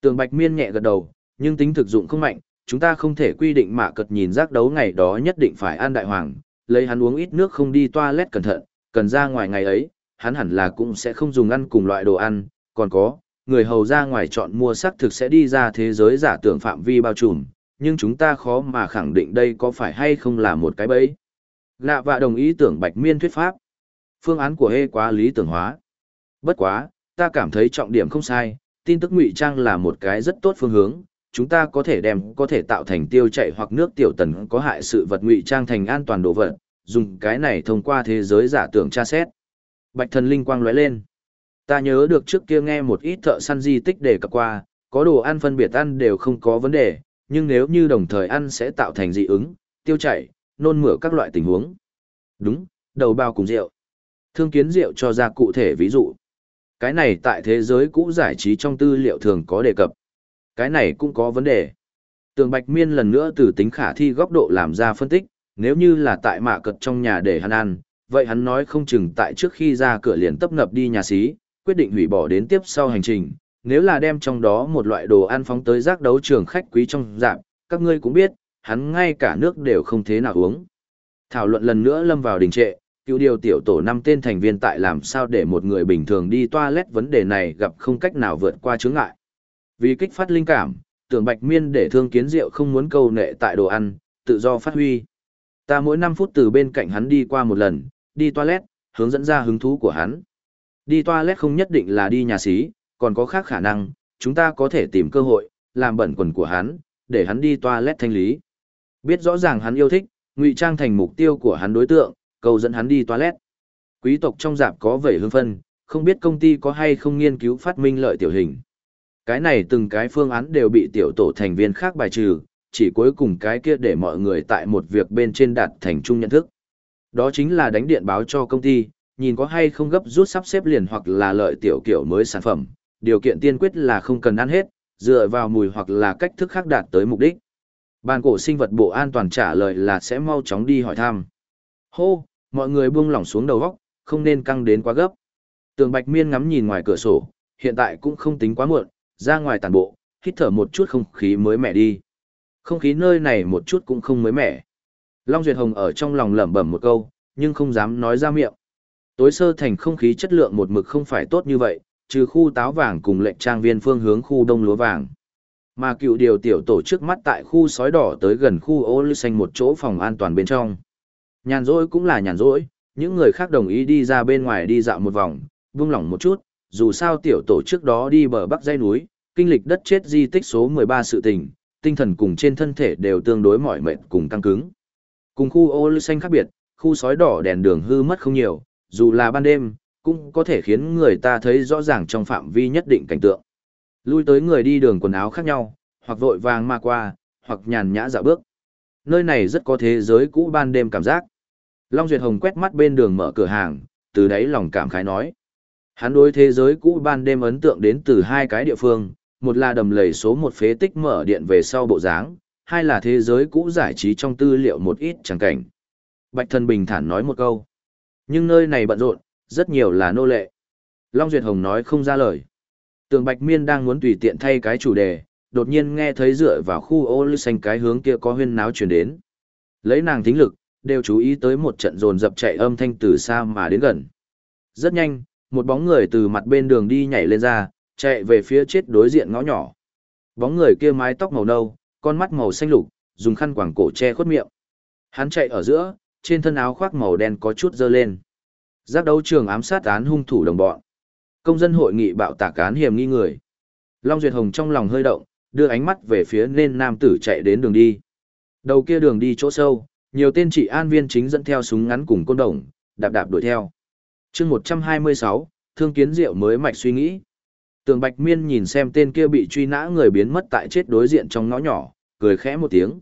[SPEAKER 1] Tường Bạch Miên nhẹ gật đầu, nhưng tính thực dụng không mạnh, chúng ta không thể quy định mạ cật nhìn giác đấu ngày đó nhất định phải ăn đại hoàng, lấy hắn uống ít nước không đi toilet cẩn thận, cần ra ngoài ngày ấy, hắn hẳn là cũng sẽ không dùng ăn cùng loại đồ ăn, còn có, người hầu ra ngoài chọn mua xác thực sẽ đi ra thế giới giả tưởng phạm vi bao trùm, nhưng chúng ta khó mà khẳng định đây có phải hay không là một cái bẫy. Lạ và đồng ý tưởng bạch miên thuyết pháp. Phương án của hê quá lý tưởng hóa. Bất quá, ta cảm thấy trọng điểm không sai, tin tức ngụy trang là một cái rất tốt phương hướng, chúng ta có thể đem có thể tạo thành tiêu chạy hoặc nước tiểu tần có hại sự vật ngụy trang thành an toàn đồ vật, dùng cái này thông qua thế giới giả tưởng tra xét. Bạch thần linh quang lóe lên. Ta nhớ được trước kia nghe một ít thợ săn di tích đề cập qua, có đồ ăn phân biệt ăn đều không có vấn đề, nhưng nếu như đồng thời ăn sẽ tạo thành dị ứng, tiêu chảy, nôn mửa các loại tình huống. Đúng, đầu bao cùng rượu. Thương kiến rượu cho ra cụ thể ví dụ. Cái này tại thế giới cũ giải trí trong tư liệu thường có đề cập. Cái này cũng có vấn đề. Tường Bạch Miên lần nữa từ tính khả thi góc độ làm ra phân tích, nếu như là tại mạ cật trong nhà để hắn ăn, vậy hắn nói không chừng tại trước khi ra cửa liền tấp nập đi nhà xí, quyết định hủy bỏ đến tiếp sau hành trình. Nếu là đem trong đó một loại đồ ăn phóng tới giác đấu trường khách quý trong dạng, các ngươi cũng biết, hắn ngay cả nước đều không thế nào uống. Thảo luận lần nữa lâm vào đình trệ, cứu điều tiểu tổ năm tên thành viên tại làm sao để một người bình thường đi toilet vấn đề này gặp không cách nào vượt qua chướng ngại. Vì kích phát linh cảm, tưởng bạch miên để thương kiến rượu không muốn câu nệ tại đồ ăn, tự do phát huy. Ta mỗi 5 phút từ bên cạnh hắn đi qua một lần, đi toilet, hướng dẫn ra hứng thú của hắn. Đi toilet không nhất định là đi nhà xí, còn có khác khả năng, chúng ta có thể tìm cơ hội, làm bẩn quần của hắn, để hắn đi toilet thanh lý. Biết rõ ràng hắn yêu thích, ngụy trang thành mục tiêu của hắn đối tượng, cầu dẫn hắn đi toilet. Quý tộc trong dạp có vẩy hương phân, không biết công ty có hay không nghiên cứu phát minh lợi tiểu hình. Cái này từng cái phương án đều bị tiểu tổ thành viên khác bài trừ, chỉ cuối cùng cái kia để mọi người tại một việc bên trên đạt thành chung nhận thức. Đó chính là đánh điện báo cho công ty, nhìn có hay không gấp rút sắp xếp liền hoặc là lợi tiểu kiểu mới sản phẩm, điều kiện tiên quyết là không cần ăn hết, dựa vào mùi hoặc là cách thức khác đạt tới mục đích. bàn cổ sinh vật bộ an toàn trả lời là sẽ mau chóng đi hỏi thăm. Hô, mọi người buông lỏng xuống đầu góc, không nên căng đến quá gấp. Tường Bạch Miên ngắm nhìn ngoài cửa sổ, hiện tại cũng không tính quá muộn, ra ngoài tàn bộ, hít thở một chút không khí mới mẻ đi. Không khí nơi này một chút cũng không mới mẻ. Long Duyệt Hồng ở trong lòng lẩm bẩm một câu, nhưng không dám nói ra miệng. Tối sơ thành không khí chất lượng một mực không phải tốt như vậy, trừ khu táo vàng cùng lệnh trang viên phương hướng khu đông lúa vàng. Mà cựu điều tiểu tổ trước mắt tại khu sói đỏ tới gần khu ô lưu xanh một chỗ phòng an toàn bên trong. Nhàn rỗi cũng là nhàn rỗi, những người khác đồng ý đi ra bên ngoài đi dạo một vòng, buông lỏng một chút, dù sao tiểu tổ trước đó đi bờ bắc dây núi, kinh lịch đất chết di tích số 13 sự tình, tinh thần cùng trên thân thể đều tương đối mỏi mệt cùng căng cứng. Cùng khu ô lưu xanh khác biệt, khu sói đỏ đèn đường hư mất không nhiều, dù là ban đêm, cũng có thể khiến người ta thấy rõ ràng trong phạm vi nhất định cảnh tượng. Lui tới người đi đường quần áo khác nhau, hoặc vội vàng mà qua, hoặc nhàn nhã dạo bước. Nơi này rất có thế giới cũ ban đêm cảm giác. Long Duyệt Hồng quét mắt bên đường mở cửa hàng, từ đấy lòng cảm khái nói. Hắn đối thế giới cũ ban đêm ấn tượng đến từ hai cái địa phương, một là đầm lầy số một phế tích mở điện về sau bộ dáng, hai là thế giới cũ giải trí trong tư liệu một ít chẳng cảnh. Bạch Thần bình thản nói một câu. Nhưng nơi này bận rộn, rất nhiều là nô lệ. Long Duyệt Hồng nói không ra lời. Tường Bạch Miên đang muốn tùy tiện thay cái chủ đề, đột nhiên nghe thấy dựa vào khu ô lưu xanh cái hướng kia có huyên náo chuyển đến. Lấy nàng thính lực, đều chú ý tới một trận dồn dập chạy âm thanh từ xa mà đến gần. Rất nhanh, một bóng người từ mặt bên đường đi nhảy lên ra, chạy về phía chết đối diện ngõ nhỏ. Bóng người kia mái tóc màu nâu, con mắt màu xanh lục, dùng khăn quàng cổ che khuất miệng. Hắn chạy ở giữa, trên thân áo khoác màu đen có chút dơ lên. Giác đấu trường ám sát án hung thủ đồng bọn. Công dân hội nghị bạo tạc án hiểm nghi người. Long Duyệt Hồng trong lòng hơi động, đưa ánh mắt về phía nên nam tử chạy đến đường đi. Đầu kia đường đi chỗ sâu, nhiều tên trị an viên chính dẫn theo súng ngắn cùng côn đồng, đạp đạp đuổi theo. chương 126, thương kiến diệu mới mạch suy nghĩ. Tường Bạch Miên nhìn xem tên kia bị truy nã người biến mất tại chết đối diện trong ngõ nhỏ, cười khẽ một tiếng.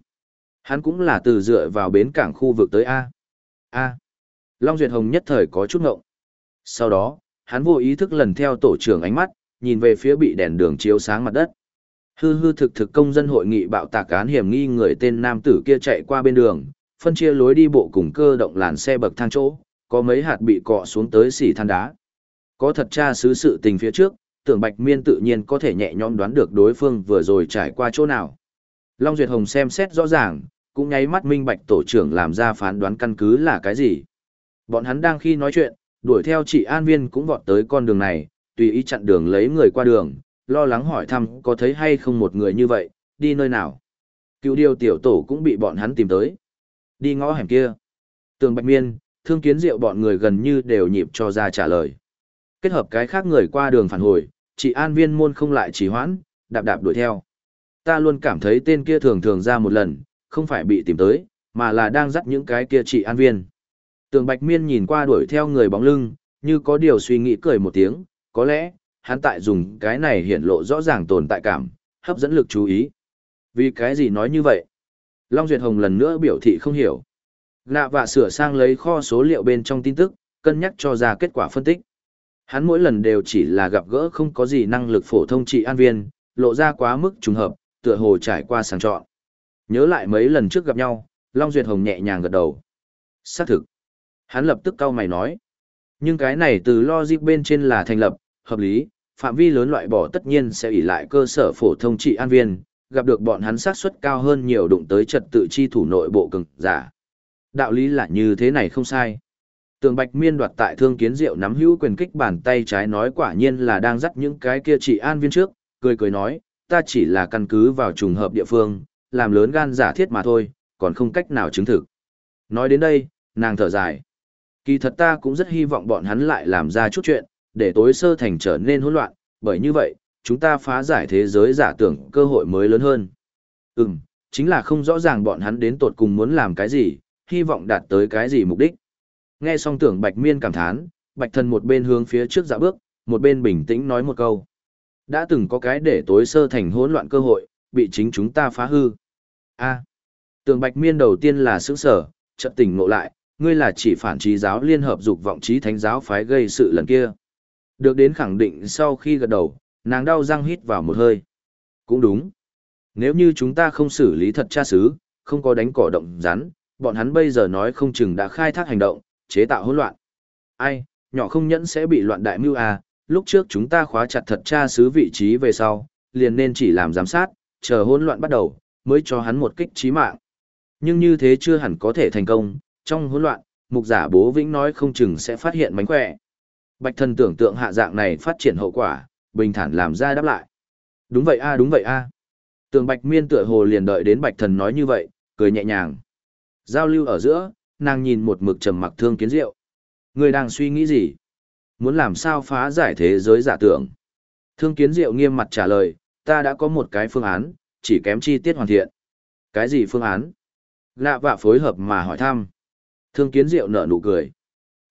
[SPEAKER 1] Hắn cũng là từ dựa vào bến cảng khu vực tới A. A. Long Duyệt Hồng nhất thời có chút ngộng. Sau đó, hắn vô ý thức lần theo tổ trưởng ánh mắt, nhìn về phía bị đèn đường chiếu sáng mặt đất. Hư hư thực thực công dân hội nghị bạo tạc án hiểm nghi người tên nam tử kia chạy qua bên đường, phân chia lối đi bộ cùng cơ động làn xe bậc thang chỗ, có mấy hạt bị cọ xuống tới xỉ than đá. Có thật tra xứ sự tình phía trước, tưởng Bạch Miên tự nhiên có thể nhẹ nhõm đoán được đối phương vừa rồi trải qua chỗ nào. Long Duyệt Hồng xem xét rõ ràng, cũng nháy mắt minh bạch tổ trưởng làm ra phán đoán căn cứ là cái gì. Bọn hắn đang khi nói chuyện, đuổi theo chị An Viên cũng vọt tới con đường này, tùy ý chặn đường lấy người qua đường, lo lắng hỏi thăm có thấy hay không một người như vậy, đi nơi nào. Cựu điều tiểu tổ cũng bị bọn hắn tìm tới. Đi ngõ hẻm kia. Tường Bạch Miên, thương kiến diệu bọn người gần như đều nhịp cho ra trả lời. Kết hợp cái khác người qua đường phản hồi, chị An Viên môn không lại chỉ hoãn, đạp đạp đuổi theo. Ta luôn cảm thấy tên kia thường thường ra một lần, không phải bị tìm tới, mà là đang dắt những cái kia trị An Viên. Tường Bạch Miên nhìn qua đuổi theo người bóng lưng, như có điều suy nghĩ cười một tiếng, có lẽ, hắn tại dùng cái này hiện lộ rõ ràng tồn tại cảm, hấp dẫn lực chú ý. Vì cái gì nói như vậy? Long Duyệt Hồng lần nữa biểu thị không hiểu. Nạ vạ sửa sang lấy kho số liệu bên trong tin tức, cân nhắc cho ra kết quả phân tích. Hắn mỗi lần đều chỉ là gặp gỡ không có gì năng lực phổ thông trị an viên, lộ ra quá mức trùng hợp, tựa hồ trải qua sàng chọn. Nhớ lại mấy lần trước gặp nhau, Long Duyệt Hồng nhẹ nhàng gật đầu. Xác thực. Hắn lập tức cau mày nói. Nhưng cái này từ logic bên trên là thành lập, hợp lý, phạm vi lớn loại bỏ tất nhiên sẽ ỉ lại cơ sở phổ thông trị an viên, gặp được bọn hắn xác suất cao hơn nhiều đụng tới trật tự chi thủ nội bộ cường giả. Đạo lý là như thế này không sai. Tường Bạch Miên đoạt tại Thương Kiến Diệu nắm hữu quyền kích bàn tay trái nói quả nhiên là đang dắt những cái kia trị an viên trước, cười cười nói, ta chỉ là căn cứ vào trùng hợp địa phương, làm lớn gan giả thiết mà thôi, còn không cách nào chứng thực. Nói đến đây, nàng thở dài. Kỳ thật ta cũng rất hy vọng bọn hắn lại làm ra chút chuyện, để tối sơ thành trở nên hỗn loạn, bởi như vậy, chúng ta phá giải thế giới giả tưởng cơ hội mới lớn hơn. Ừm, chính là không rõ ràng bọn hắn đến tột cùng muốn làm cái gì, hy vọng đạt tới cái gì mục đích. Nghe xong tưởng Bạch Miên cảm thán, Bạch Thần một bên hướng phía trước dạ bước, một bên bình tĩnh nói một câu. Đã từng có cái để tối sơ thành hỗn loạn cơ hội, bị chính chúng ta phá hư. A. tường Bạch Miên đầu tiên là sững sở, chợt tỉnh ngộ lại, ngươi là chỉ phản trí giáo liên hợp dục vọng trí thánh giáo phái gây sự lần kia. Được đến khẳng định sau khi gật đầu, nàng đau răng hít vào một hơi. Cũng đúng. Nếu như chúng ta không xử lý thật cha xứ, không có đánh cỏ động rắn, bọn hắn bây giờ nói không chừng đã khai thác hành động, chế tạo hỗn loạn. Ai, nhỏ không nhẫn sẽ bị loạn đại mưu à, lúc trước chúng ta khóa chặt thật cha xứ vị trí về sau, liền nên chỉ làm giám sát, chờ hỗn loạn bắt đầu, mới cho hắn một kích chí mạng. Nhưng như thế chưa hẳn có thể thành công, trong hỗn loạn, mục giả bố vĩnh nói không chừng sẽ phát hiện mánh khỏe. Bạch thần tưởng tượng hạ dạng này phát triển hậu quả, bình thản làm ra đáp lại. Đúng vậy a đúng vậy a. Tường bạch miên tựa hồ liền đợi đến bạch thần nói như vậy, cười nhẹ nhàng. Giao lưu ở giữa, nàng nhìn một mực trầm mặc thương kiến diệu. Người đang suy nghĩ gì? Muốn làm sao phá giải thế giới giả tưởng? Thương kiến diệu nghiêm mặt trả lời, ta đã có một cái phương án, chỉ kém chi tiết hoàn thiện. Cái gì phương án? Lạ vạ phối hợp mà hỏi thăm. Thương kiến diệu nở nụ cười.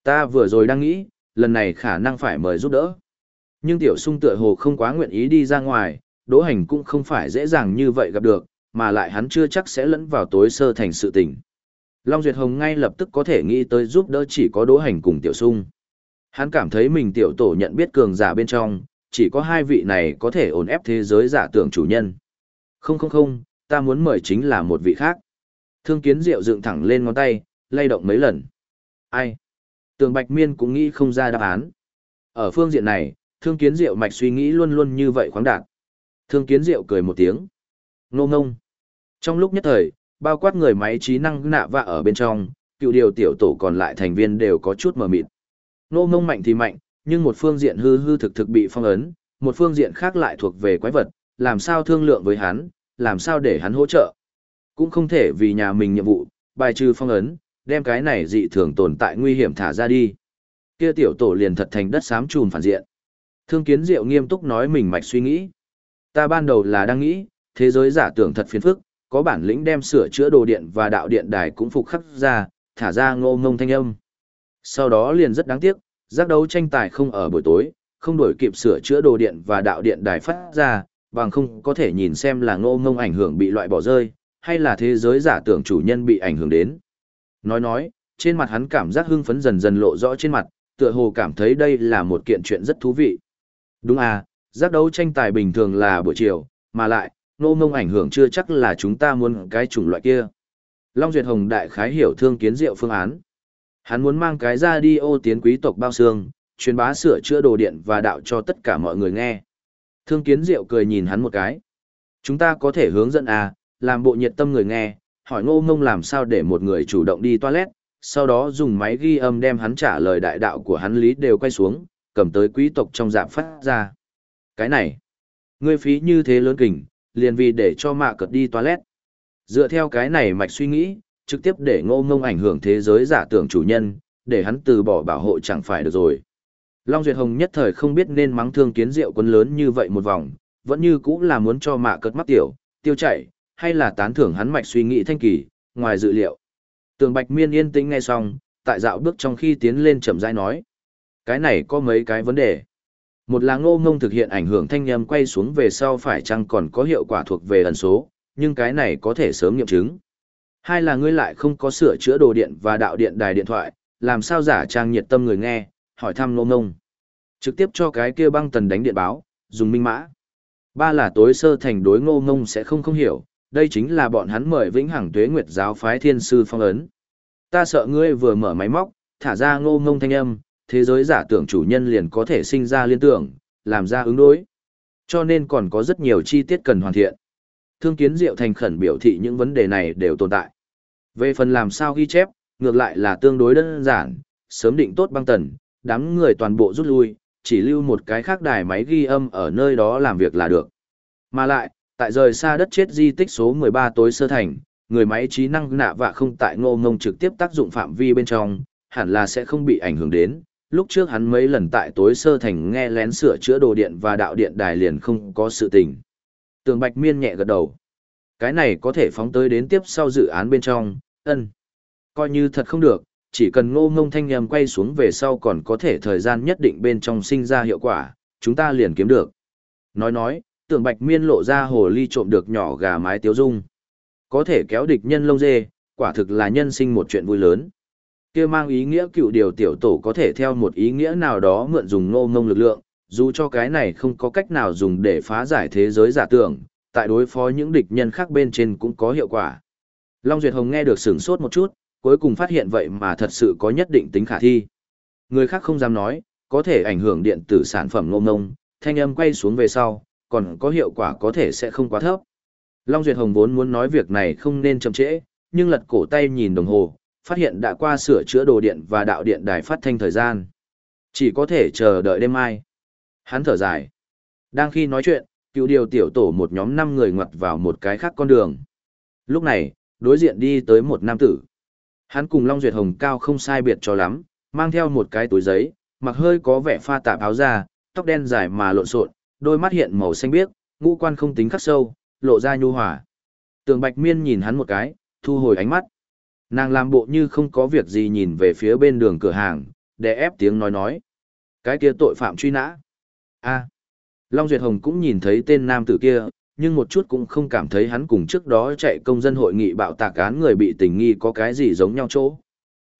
[SPEAKER 1] Ta vừa rồi đang nghĩ, lần này khả năng phải mời giúp đỡ. Nhưng tiểu sung tựa hồ không quá nguyện ý đi ra ngoài, đỗ hành cũng không phải dễ dàng như vậy gặp được, mà lại hắn chưa chắc sẽ lẫn vào tối sơ thành sự tình. Long Duyệt Hồng ngay lập tức có thể nghĩ tới giúp đỡ chỉ có đỗ hành cùng tiểu sung. Hắn cảm thấy mình tiểu tổ nhận biết cường giả bên trong, chỉ có hai vị này có thể ổn ép thế giới giả tưởng chủ nhân. Không không không, ta muốn mời chính là một vị khác. Thương kiến diệu dựng thẳng lên ngón tay, lay động mấy lần. Ai? Tường Bạch Miên cũng nghĩ không ra đáp án. Ở phương diện này, thương kiến diệu mạch suy nghĩ luôn luôn như vậy khoáng đạt. Thương kiến diệu cười một tiếng. Nô ngông. Trong lúc nhất thời, bao quát người máy trí năng nạ vạ ở bên trong, cựu điều tiểu tổ còn lại thành viên đều có chút mờ mịt. Nô ngông mạnh thì mạnh, nhưng một phương diện hư hư thực thực bị phong ấn, một phương diện khác lại thuộc về quái vật, làm sao thương lượng với hắn, làm sao để hắn hỗ trợ. Cũng không thể vì nhà mình nhiệm vụ, bài trừ phong ấn, đem cái này dị thường tồn tại nguy hiểm thả ra đi. Kia tiểu tổ liền thật thành đất xám trùn phản diện. Thương kiến diệu nghiêm túc nói mình mạch suy nghĩ. Ta ban đầu là đang nghĩ, thế giới giả tưởng thật phiền phức, có bản lĩnh đem sửa chữa đồ điện và đạo điện đài cũng phục khắc ra, thả ra ngô ngông thanh âm. Sau đó liền rất đáng tiếc, giác đấu tranh tài không ở buổi tối, không đổi kịp sửa chữa đồ điện và đạo điện đài phát ra, bằng không có thể nhìn xem là ngô ngông ảnh hưởng bị loại bỏ rơi, hay là thế giới giả tưởng chủ nhân bị ảnh hưởng đến. Nói nói, trên mặt hắn cảm giác hưng phấn dần dần lộ rõ trên mặt, tựa hồ cảm thấy đây là một kiện chuyện rất thú vị. Đúng à, giác đấu tranh tài bình thường là buổi chiều, mà lại, nô ngông ảnh hưởng chưa chắc là chúng ta muốn cái chủng loại kia. Long Duyệt Hồng đại khái hiểu thương kiến diệu phương án. Hắn muốn mang cái ra đi ô tiến quý tộc bao xương, truyền bá sửa chữa đồ điện và đạo cho tất cả mọi người nghe. Thương kiến diệu cười nhìn hắn một cái. Chúng ta có thể hướng dẫn à, làm bộ nhiệt tâm người nghe, hỏi ngô ngông làm sao để một người chủ động đi toilet, sau đó dùng máy ghi âm đem hắn trả lời đại đạo của hắn lý đều quay xuống, cầm tới quý tộc trong dạng phát ra. Cái này, ngươi phí như thế lớn kình, liền vì để cho mạ cật đi toilet. Dựa theo cái này mạch suy nghĩ, trực tiếp để ngô ngông ảnh hưởng thế giới giả tưởng chủ nhân, để hắn từ bỏ bảo hộ chẳng phải được rồi. Long Duyệt Hồng nhất thời không biết nên mắng thương kiến rượu quân lớn như vậy một vòng, vẫn như cũng là muốn cho mạ cất mắt tiểu, tiêu chảy, hay là tán thưởng hắn mạch suy nghĩ thanh kỳ, ngoài dự liệu. Tường Bạch Miên yên tĩnh nghe xong, tại dạo bước trong khi tiến lên chậm rãi nói. Cái này có mấy cái vấn đề. Một là ngô ngông thực hiện ảnh hưởng thanh âm quay xuống về sau phải chăng còn có hiệu quả thuộc về ẩn số, nhưng cái này có thể sớm nghiệm chứng. Hai là ngươi lại không có sửa chữa đồ điện và đạo điện đài điện thoại, làm sao giả trang nhiệt tâm người nghe, hỏi thăm ngô ngông. Trực tiếp cho cái kia băng tần đánh điện báo, dùng minh mã. Ba là tối sơ thành đối ngô ngông sẽ không không hiểu, đây chính là bọn hắn mời vĩnh hằng tuế nguyệt giáo phái thiên sư phong ấn. Ta sợ ngươi vừa mở máy móc, thả ra ngô ngông thanh âm, thế giới giả tưởng chủ nhân liền có thể sinh ra liên tưởng, làm ra ứng đối. Cho nên còn có rất nhiều chi tiết cần hoàn thiện. Thương kiến diệu thành khẩn biểu thị những vấn đề này đều tồn tại. Về phần làm sao ghi chép, ngược lại là tương đối đơn giản, sớm định tốt băng tần, đám người toàn bộ rút lui, chỉ lưu một cái khác đài máy ghi âm ở nơi đó làm việc là được. Mà lại, tại rời xa đất chết di tích số 13 tối sơ thành, người máy trí năng nạ vạ không tại ngô ngông trực tiếp tác dụng phạm vi bên trong, hẳn là sẽ không bị ảnh hưởng đến. Lúc trước hắn mấy lần tại tối sơ thành nghe lén sửa chữa đồ điện và đạo điện đài liền không có sự tình. Tường Bạch Miên nhẹ gật đầu. Cái này có thể phóng tới đến tiếp sau dự án bên trong, ân. Coi như thật không được, chỉ cần ngô ngông thanh nhầm quay xuống về sau còn có thể thời gian nhất định bên trong sinh ra hiệu quả, chúng ta liền kiếm được. Nói nói, Tường bạch miên lộ ra hồ ly trộm được nhỏ gà mái tiếu dung. Có thể kéo địch nhân lông dê, quả thực là nhân sinh một chuyện vui lớn. kia mang ý nghĩa cựu điều tiểu tổ có thể theo một ý nghĩa nào đó mượn dùng ngô ngông lực lượng, dù cho cái này không có cách nào dùng để phá giải thế giới giả tưởng, tại đối phó những địch nhân khác bên trên cũng có hiệu quả. Long Duyệt Hồng nghe được sửng sốt một chút, cuối cùng phát hiện vậy mà thật sự có nhất định tính khả thi. Người khác không dám nói, có thể ảnh hưởng điện tử sản phẩm ngông ngông, thanh âm quay xuống về sau, còn có hiệu quả có thể sẽ không quá thấp. Long Duyệt Hồng vốn muốn nói việc này không nên chậm trễ, nhưng lật cổ tay nhìn đồng hồ, phát hiện đã qua sửa chữa đồ điện và đạo điện đài phát thanh thời gian. Chỉ có thể chờ đợi đêm mai. Hắn thở dài. Đang khi nói chuyện, cựu điều tiểu tổ một nhóm 5 người ngoặt vào một cái khác con đường. Lúc này, đối diện đi tới một nam tử. Hắn cùng Long Duyệt Hồng cao không sai biệt cho lắm, mang theo một cái túi giấy, mặc hơi có vẻ pha tạp áo da, tóc đen dài mà lộn xộn, đôi mắt hiện màu xanh biếc, ngũ quan không tính khắc sâu, lộ ra nhu hòa. Tường Bạch Miên nhìn hắn một cái, thu hồi ánh mắt. Nàng làm bộ như không có việc gì nhìn về phía bên đường cửa hàng, để ép tiếng nói nói. Cái kia tội phạm truy nã a Long Duyệt Hồng cũng nhìn thấy tên nam tử kia, nhưng một chút cũng không cảm thấy hắn cùng trước đó chạy công dân hội nghị bạo tạc án người bị tình nghi có cái gì giống nhau chỗ.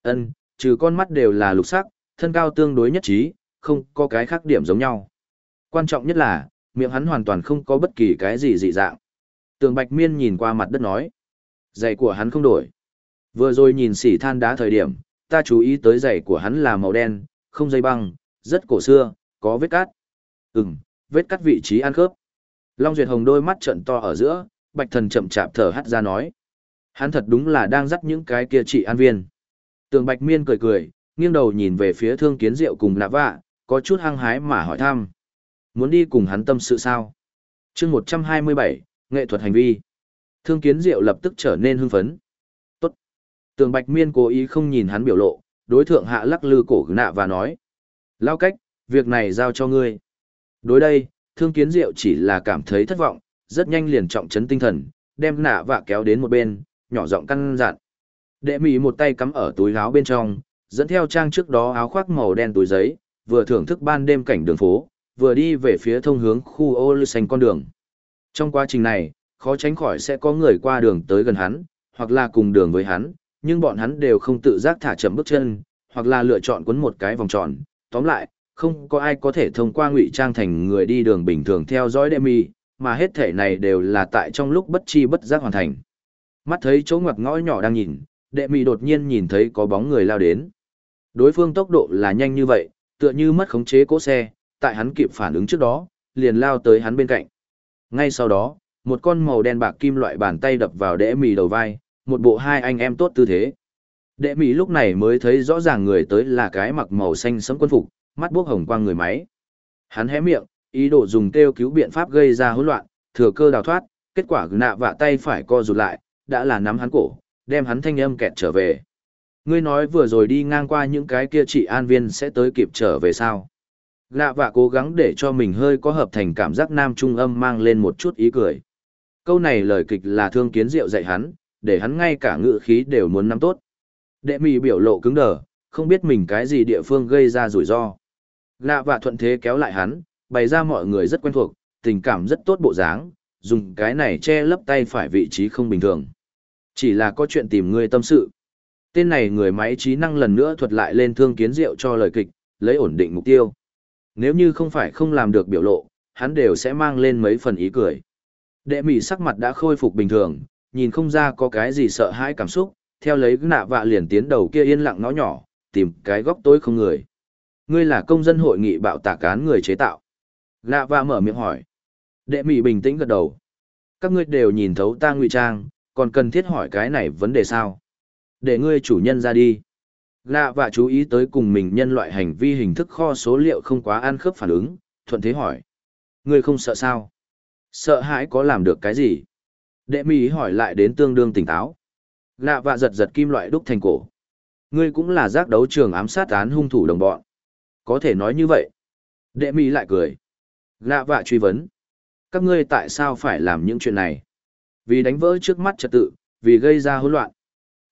[SPEAKER 1] Ân, trừ con mắt đều là lục sắc, thân cao tương đối nhất trí, không có cái khác điểm giống nhau. Quan trọng nhất là, miệng hắn hoàn toàn không có bất kỳ cái gì dị dạng. Tường Bạch Miên nhìn qua mặt đất nói. Giày của hắn không đổi. Vừa rồi nhìn xỉ than đá thời điểm, ta chú ý tới giày của hắn là màu đen, không dây băng, rất cổ xưa, có vết cát. Ừm, vết cắt vị trí ăn khớp. Long Duyệt Hồng đôi mắt trận to ở giữa, Bạch Thần chậm chạp thở hắt ra nói. Hắn thật đúng là đang dắt những cái kia trị an viên. Tường Bạch Miên cười cười, nghiêng đầu nhìn về phía thương kiến diệu cùng nạ vạ, có chút hăng hái mà hỏi thăm. Muốn đi cùng hắn tâm sự sao? chương 127, nghệ thuật hành vi. Thương kiến diệu lập tức trở nên hưng phấn. Tốt. Tường Bạch Miên cố ý không nhìn hắn biểu lộ, đối thượng hạ lắc lư cổ nạ và nói. Lao cách, việc này giao cho ngươi. Đối đây, thương kiến diệu chỉ là cảm thấy thất vọng, rất nhanh liền trọng chấn tinh thần, đem nạ vạ kéo đến một bên, nhỏ giọng căn dặn. Đệ mỹ một tay cắm ở túi áo bên trong, dẫn theo trang trước đó áo khoác màu đen túi giấy, vừa thưởng thức ban đêm cảnh đường phố, vừa đi về phía thông hướng khu ô lưu xanh con đường. Trong quá trình này, khó tránh khỏi sẽ có người qua đường tới gần hắn, hoặc là cùng đường với hắn, nhưng bọn hắn đều không tự giác thả chậm bước chân, hoặc là lựa chọn quấn một cái vòng tròn. Tóm lại, không có ai có thể thông qua ngụy trang thành người đi đường bình thường theo dõi đệ mi, mà hết thể này đều là tại trong lúc bất chi bất giác hoàn thành. Mắt thấy chỗ ngoặc ngõ nhỏ đang nhìn, đệ mị đột nhiên nhìn thấy có bóng người lao đến. Đối phương tốc độ là nhanh như vậy, tựa như mất khống chế cỗ xe, tại hắn kịp phản ứng trước đó, liền lao tới hắn bên cạnh. Ngay sau đó, một con màu đen bạc kim loại bàn tay đập vào đệ mì đầu vai, một bộ hai anh em tốt tư thế. Đệ mì lúc này mới thấy rõ ràng người tới là cái mặc màu xanh sẫm quân phục, mắt buốc hồng quang người máy. Hắn hé miệng, ý đồ dùng kêu cứu biện pháp gây ra hỗn loạn, thừa cơ đào thoát, kết quả nạ vạ tay phải co rụt lại, đã là nắm hắn cổ, đem hắn thanh âm kẹt trở về. Ngươi nói vừa rồi đi ngang qua những cái kia chị an viên sẽ tới kịp trở về sao? nạ vạ cố gắng để cho mình hơi có hợp thành cảm giác nam trung âm mang lên một chút ý cười. Câu này lời kịch là thương kiến diệu dạy hắn, để hắn ngay cả ngự khí đều muốn nắm tốt. Đệ mì biểu lộ cứng đờ, không biết mình cái gì địa phương gây ra rủi ro. Lạ vạ thuận thế kéo lại hắn, bày ra mọi người rất quen thuộc, tình cảm rất tốt bộ dáng, dùng cái này che lấp tay phải vị trí không bình thường. Chỉ là có chuyện tìm người tâm sự. Tên này người máy trí năng lần nữa thuật lại lên thương kiến diệu cho lời kịch, lấy ổn định mục tiêu. Nếu như không phải không làm được biểu lộ, hắn đều sẽ mang lên mấy phần ý cười. Đệ mỉ sắc mặt đã khôi phục bình thường, nhìn không ra có cái gì sợ hãi cảm xúc, theo lấy nạ vạ liền tiến đầu kia yên lặng ngó nhỏ, tìm cái góc tối không người. Ngươi là công dân hội nghị bạo tả cán người chế tạo. Lạ vạ mở miệng hỏi. Đệ mỹ bình tĩnh gật đầu. Các ngươi đều nhìn thấu ta ngụy trang, còn cần thiết hỏi cái này vấn đề sao? Để ngươi chủ nhân ra đi. Lạ và chú ý tới cùng mình nhân loại hành vi hình thức kho số liệu không quá ăn khớp phản ứng, thuận thế hỏi. Ngươi không sợ sao? Sợ hãi có làm được cái gì? Đệ mỹ hỏi lại đến tương đương tỉnh táo. Lạ và giật giật kim loại đúc thành cổ. Ngươi cũng là giác đấu trường ám sát án hung thủ đồng bọn. Có thể nói như vậy. Đệ mỹ lại cười. Lạ vạ truy vấn. Các ngươi tại sao phải làm những chuyện này? Vì đánh vỡ trước mắt trật tự, vì gây ra hỗn loạn.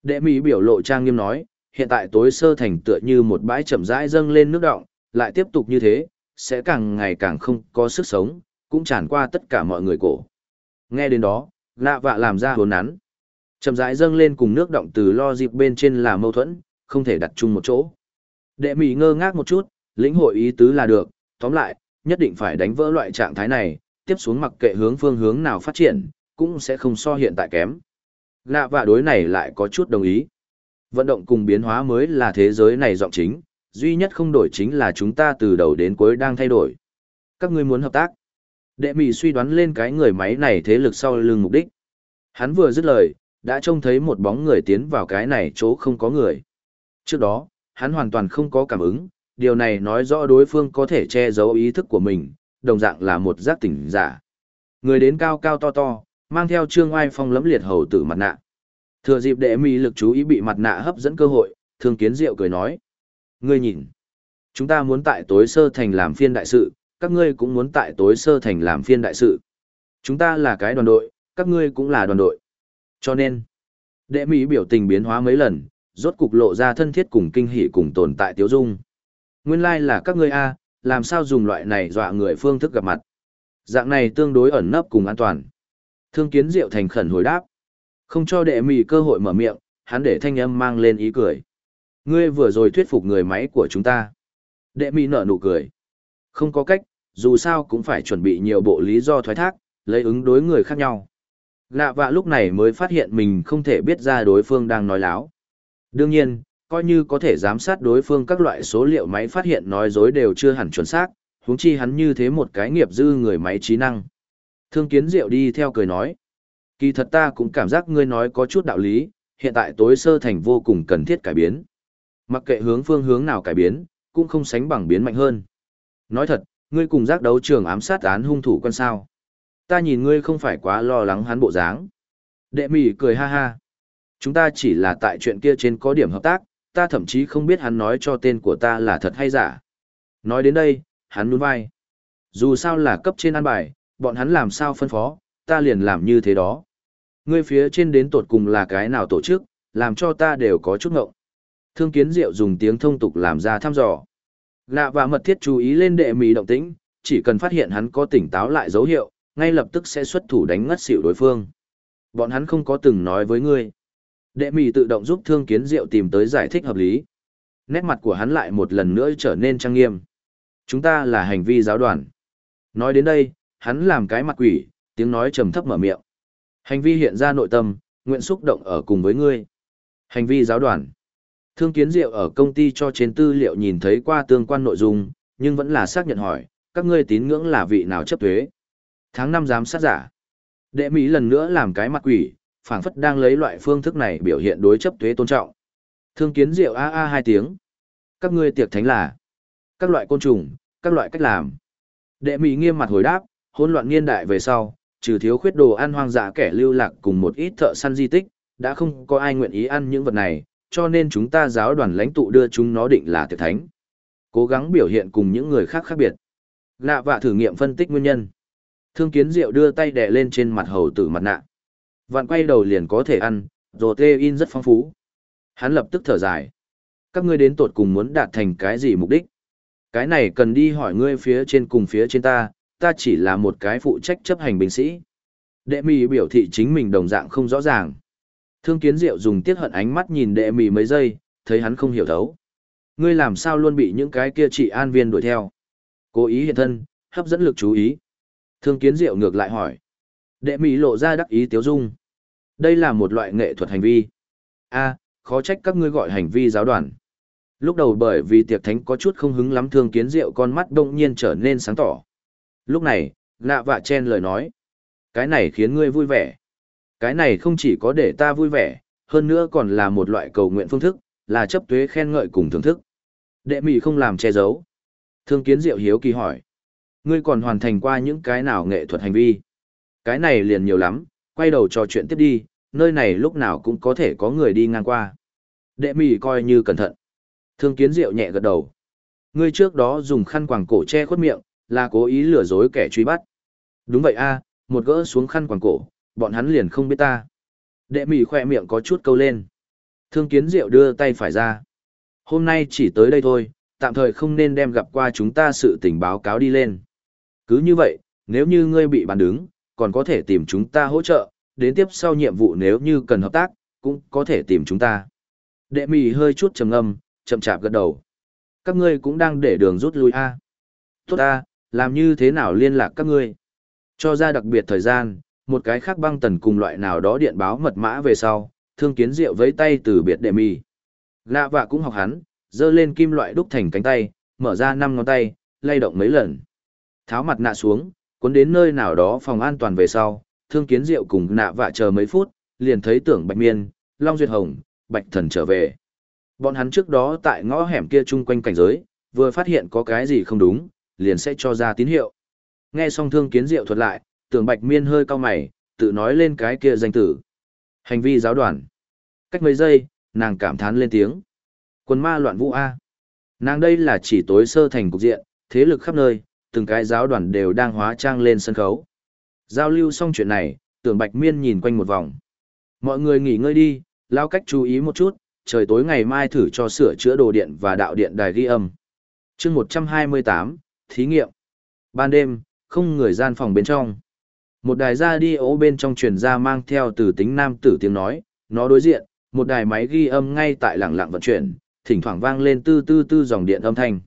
[SPEAKER 1] Đệ mỹ biểu lộ trang nghiêm nói, hiện tại tối sơ thành tựa như một bãi chậm rãi dâng lên nước động, lại tiếp tục như thế, sẽ càng ngày càng không có sức sống, cũng tràn qua tất cả mọi người cổ. Nghe đến đó, lạ vạ làm ra hồn nắn. Chậm rãi dâng lên cùng nước động từ lo dịp bên trên là mâu thuẫn, không thể đặt chung một chỗ. Đệ mỹ ngơ ngác một chút, lĩnh hội ý tứ là được, tóm lại, nhất định phải đánh vỡ loại trạng thái này, tiếp xuống mặc kệ hướng phương hướng nào phát triển, cũng sẽ không so hiện tại kém. Lạ vạ đối này lại có chút đồng ý. Vận động cùng biến hóa mới là thế giới này giọng chính, duy nhất không đổi chính là chúng ta từ đầu đến cuối đang thay đổi. Các ngươi muốn hợp tác. Đệ mị suy đoán lên cái người máy này thế lực sau lưng mục đích. Hắn vừa dứt lời, đã trông thấy một bóng người tiến vào cái này chỗ không có người. Trước đó, hắn hoàn toàn không có cảm ứng, điều này nói rõ đối phương có thể che giấu ý thức của mình, đồng dạng là một giác tỉnh giả. Người đến cao cao to to, mang theo trương oai phong lẫm liệt hầu tử mặt nạ. Thừa dịp đệ mỹ lực chú ý bị mặt nạ hấp dẫn cơ hội, thương kiến diệu cười nói. Ngươi nhìn, chúng ta muốn tại tối sơ thành làm phiên đại sự, các ngươi cũng muốn tại tối sơ thành làm phiên đại sự. Chúng ta là cái đoàn đội, các ngươi cũng là đoàn đội. Cho nên, đệ mỹ biểu tình biến hóa mấy lần, rốt cục lộ ra thân thiết cùng kinh hỉ cùng tồn tại tiếu dung. Nguyên lai like là các ngươi A, làm sao dùng loại này dọa người phương thức gặp mặt. Dạng này tương đối ẩn nấp cùng an toàn. Thương kiến diệu thành khẩn hồi đáp. Không cho đệ mì cơ hội mở miệng, hắn để thanh âm mang lên ý cười. Ngươi vừa rồi thuyết phục người máy của chúng ta. Đệ mì nở nụ cười. Không có cách, dù sao cũng phải chuẩn bị nhiều bộ lý do thoái thác, lấy ứng đối người khác nhau. Lạ vạ lúc này mới phát hiện mình không thể biết ra đối phương đang nói láo. Đương nhiên, coi như có thể giám sát đối phương các loại số liệu máy phát hiện nói dối đều chưa hẳn chuẩn xác, huống chi hắn như thế một cái nghiệp dư người máy trí năng. Thương kiến diệu đi theo cười nói. Kỳ thật ta cũng cảm giác ngươi nói có chút đạo lý, hiện tại tối sơ thành vô cùng cần thiết cải biến. Mặc kệ hướng phương hướng nào cải biến, cũng không sánh bằng biến mạnh hơn. Nói thật, ngươi cùng giác đấu trường ám sát án hung thủ quan sao. Ta nhìn ngươi không phải quá lo lắng hắn bộ dáng. Đệ mỉ cười ha ha. Chúng ta chỉ là tại chuyện kia trên có điểm hợp tác, ta thậm chí không biết hắn nói cho tên của ta là thật hay giả. Nói đến đây, hắn nuôn vai. Dù sao là cấp trên an bài, bọn hắn làm sao phân phó, ta liền làm như thế đó. Ngươi phía trên đến tột cùng là cái nào tổ chức, làm cho ta đều có chút ngộng. Thương kiến diệu dùng tiếng thông tục làm ra thăm dò. Lạ và mật thiết chú ý lên đệ mì động tĩnh, chỉ cần phát hiện hắn có tỉnh táo lại dấu hiệu, ngay lập tức sẽ xuất thủ đánh ngất xỉu đối phương. Bọn hắn không có từng nói với ngươi. Đệ mì tự động giúp thương kiến diệu tìm tới giải thích hợp lý. Nét mặt của hắn lại một lần nữa trở nên trang nghiêm. Chúng ta là hành vi giáo đoàn. Nói đến đây, hắn làm cái mặt quỷ, tiếng nói trầm thấp mở miệng. Hành vi hiện ra nội tâm, nguyện xúc động ở cùng với ngươi. Hành vi giáo đoàn. Thương kiến diệu ở công ty cho trên tư liệu nhìn thấy qua tương quan nội dung, nhưng vẫn là xác nhận hỏi, các ngươi tín ngưỡng là vị nào chấp thuế. Tháng năm giám sát giả. Đệ Mỹ lần nữa làm cái mặt quỷ, phảng phất đang lấy loại phương thức này biểu hiện đối chấp thuế tôn trọng. Thương kiến diệu a a hai tiếng. Các ngươi tiệc thánh là các loại côn trùng, các loại cách làm. Đệ Mỹ nghiêm mặt hồi đáp, hỗn loạn niên đại về sau, trừ thiếu khuyết đồ ăn hoang dã kẻ lưu lạc cùng một ít thợ săn di tích, đã không có ai nguyện ý ăn những vật này, cho nên chúng ta giáo đoàn lãnh tụ đưa chúng nó định là tiệc thánh. Cố gắng biểu hiện cùng những người khác khác biệt. Lạ vạ thử nghiệm phân tích nguyên nhân. Thương kiến diệu đưa tay đè lên trên mặt hầu tử mặt nạ. Vạn quay đầu liền có thể ăn, protein rất phong phú. Hắn lập tức thở dài. Các ngươi đến tột cùng muốn đạt thành cái gì mục đích? Cái này cần đi hỏi ngươi phía trên cùng phía trên ta, ta chỉ là một cái phụ trách chấp hành binh sĩ. Đệ mì biểu thị chính mình đồng dạng không rõ ràng. Thương kiến diệu dùng tiết hận ánh mắt nhìn đệ mì mấy giây, thấy hắn không hiểu thấu. Ngươi làm sao luôn bị những cái kia trị an viên đuổi theo? Cố ý hiện thân, hấp dẫn lực chú ý. Thương kiến diệu ngược lại hỏi. Đệ mỹ lộ ra đắc ý tiếu dung. Đây là một loại nghệ thuật hành vi. a khó trách các ngươi gọi hành vi giáo đoàn. Lúc đầu bởi vì tiệc thánh có chút không hứng lắm thương kiến diệu con mắt đông nhiên trở nên sáng tỏ. Lúc này, lạ vạ chen lời nói. Cái này khiến ngươi vui vẻ. Cái này không chỉ có để ta vui vẻ, hơn nữa còn là một loại cầu nguyện phương thức, là chấp tuế khen ngợi cùng thưởng thức. Đệ mỹ không làm che giấu. Thương kiến diệu hiếu kỳ hỏi. Ngươi còn hoàn thành qua những cái nào nghệ thuật hành vi? Cái này liền nhiều lắm, quay đầu trò chuyện tiếp đi, nơi này lúc nào cũng có thể có người đi ngang qua. Đệ mỉ coi như cẩn thận. Thương kiến diệu nhẹ gật đầu. Ngươi trước đó dùng khăn quàng cổ che khuất miệng, là cố ý lừa dối kẻ truy bắt. Đúng vậy a, một gỡ xuống khăn quàng cổ, bọn hắn liền không biết ta. Đệ mỉ khoe miệng có chút câu lên. Thương kiến diệu đưa tay phải ra. Hôm nay chỉ tới đây thôi, tạm thời không nên đem gặp qua chúng ta sự tình báo cáo đi lên. Cứ như vậy, nếu như ngươi bị bàn đứng, còn có thể tìm chúng ta hỗ trợ, đến tiếp sau nhiệm vụ nếu như cần hợp tác, cũng có thể tìm chúng ta. Đệ mỉ hơi chút trầm ngâm, chậm chạp gật đầu. Các ngươi cũng đang để đường rút lui a. Tốt a, làm như thế nào liên lạc các ngươi? Cho ra đặc biệt thời gian, một cái khác băng tần cùng loại nào đó điện báo mật mã về sau, thương kiến diệu với tay từ biệt đệ mì. Lạ vạ cũng học hắn, dơ lên kim loại đúc thành cánh tay, mở ra năm ngón tay, lay động mấy lần. Tháo mặt nạ xuống, cuốn đến nơi nào đó phòng an toàn về sau, thương kiến diệu cùng nạ vạ chờ mấy phút, liền thấy tưởng bạch miên, long duyệt hồng, bạch thần trở về. Bọn hắn trước đó tại ngõ hẻm kia chung quanh cảnh giới, vừa phát hiện có cái gì không đúng, liền sẽ cho ra tín hiệu. Nghe xong thương kiến diệu thuật lại, tưởng bạch miên hơi cao mày, tự nói lên cái kia danh tử. Hành vi giáo đoàn. Cách mấy giây, nàng cảm thán lên tiếng. Quân ma loạn vũ A. Nàng đây là chỉ tối sơ thành cục diện, thế lực khắp nơi, từng cái giáo đoàn đều đang hóa trang lên sân khấu. Giao lưu xong chuyện này, tưởng bạch miên nhìn quanh một vòng. Mọi người nghỉ ngơi đi, lao cách chú ý một chút, trời tối ngày mai thử cho sửa chữa đồ điện và đạo điện đài ghi âm. chương 128, thí nghiệm. Ban đêm, không người gian phòng bên trong. Một đài ra đi ố bên trong truyền ra mang theo từ tính nam tử tiếng nói, nó đối diện, một đài máy ghi âm ngay tại lẳng lặng vận chuyển, thỉnh thoảng vang lên tư tư tư dòng điện âm thanh.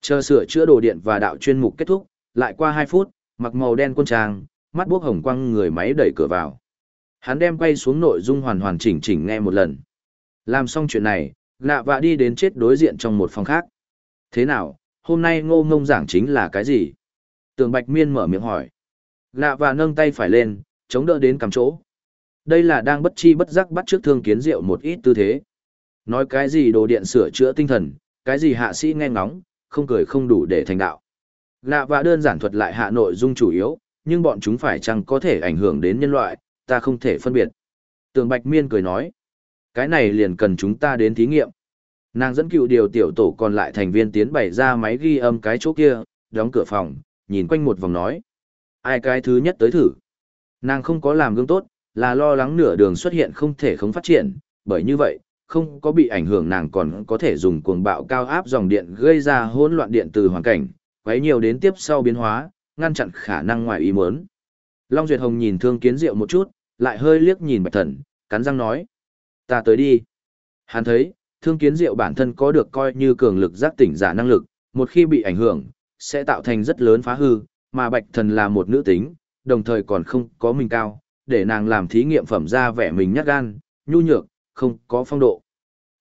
[SPEAKER 1] Chờ sửa chữa đồ điện và đạo chuyên mục kết thúc, lại qua 2 phút, mặc màu đen quân trang, mắt buốc hồng quang người máy đẩy cửa vào. Hắn đem quay xuống nội dung hoàn hoàn chỉnh chỉnh nghe một lần. Làm xong chuyện này, lạ vạ đi đến chết đối diện trong một phòng khác. Thế nào, hôm nay ngô ngông giảng chính là cái gì? Tường Bạch Miên mở miệng hỏi. Lạ vạ nâng tay phải lên, chống đỡ đến cắm chỗ. Đây là đang bất chi bất giác bắt trước thương kiến diệu một ít tư thế. Nói cái gì đồ điện sửa chữa tinh thần, cái gì hạ sĩ nghe ngóng, không cười không đủ để thành đạo. Lạ và đơn giản thuật lại hạ nội dung chủ yếu, nhưng bọn chúng phải chăng có thể ảnh hưởng đến nhân loại, ta không thể phân biệt. Tường Bạch Miên cười nói. Cái này liền cần chúng ta đến thí nghiệm. Nàng dẫn cựu điều tiểu tổ còn lại thành viên tiến bày ra máy ghi âm cái chỗ kia, đóng cửa phòng, nhìn quanh một vòng nói. Ai cái thứ nhất tới thử? Nàng không có làm gương tốt, là lo lắng nửa đường xuất hiện không thể không phát triển, bởi như vậy, không có bị ảnh hưởng nàng còn có thể dùng cuồng bạo cao áp dòng điện gây ra hỗn loạn điện từ hoàn cảnh, quấy nhiều đến tiếp sau biến hóa, ngăn chặn khả năng ngoài ý muốn. Long Duyệt Hồng nhìn Thương Kiến Diệu một chút, lại hơi liếc nhìn Bạch Thần, cắn răng nói: "Ta tới đi." Hắn thấy, Thương Kiến Diệu bản thân có được coi như cường lực giác tỉnh giả năng lực, một khi bị ảnh hưởng, sẽ tạo thành rất lớn phá hư, mà bạch thần là một nữ tính, đồng thời còn không có mình cao, để nàng làm thí nghiệm phẩm ra vẻ mình nhát gan, nhu nhược, không có phong độ.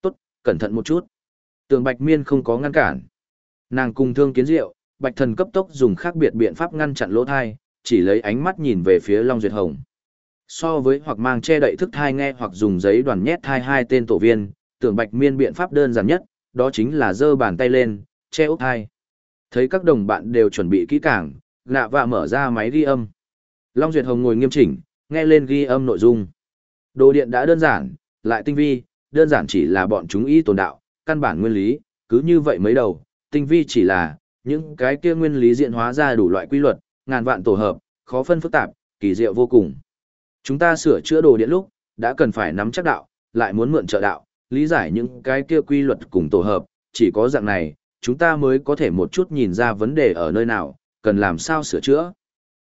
[SPEAKER 1] Tốt, cẩn thận một chút. Tường Bạch Miên không có ngăn cản. Nàng cùng thương kiến diệu, Bạch Thần cấp tốc dùng khác biệt biện pháp ngăn chặn lỗ thai, chỉ lấy ánh mắt nhìn về phía Long Duyệt Hồng. So với hoặc mang che đậy thức thai nghe hoặc dùng giấy đoàn nhét thai hai tên tổ viên, tưởng Bạch Miên biện pháp đơn giản nhất, đó chính là giơ bàn tay lên, che úp thai. Thấy các đồng bạn đều chuẩn bị kỹ càng, lạ và mở ra máy ghi âm. Long Duyệt Hồng ngồi nghiêm chỉnh, nghe lên ghi âm nội dung. Đồ điện đã đơn giản, lại tinh vi, đơn giản chỉ là bọn chúng y tồn đạo, căn bản nguyên lý, cứ như vậy mấy đầu, tinh vi chỉ là những cái kia nguyên lý diễn hóa ra đủ loại quy luật, ngàn vạn tổ hợp, khó phân phức tạp, kỳ diệu vô cùng. Chúng ta sửa chữa đồ điện lúc, đã cần phải nắm chắc đạo, lại muốn mượn trợ đạo, lý giải những cái kia quy luật cùng tổ hợp, chỉ có dạng này, chúng ta mới có thể một chút nhìn ra vấn đề ở nơi nào, cần làm sao sửa chữa.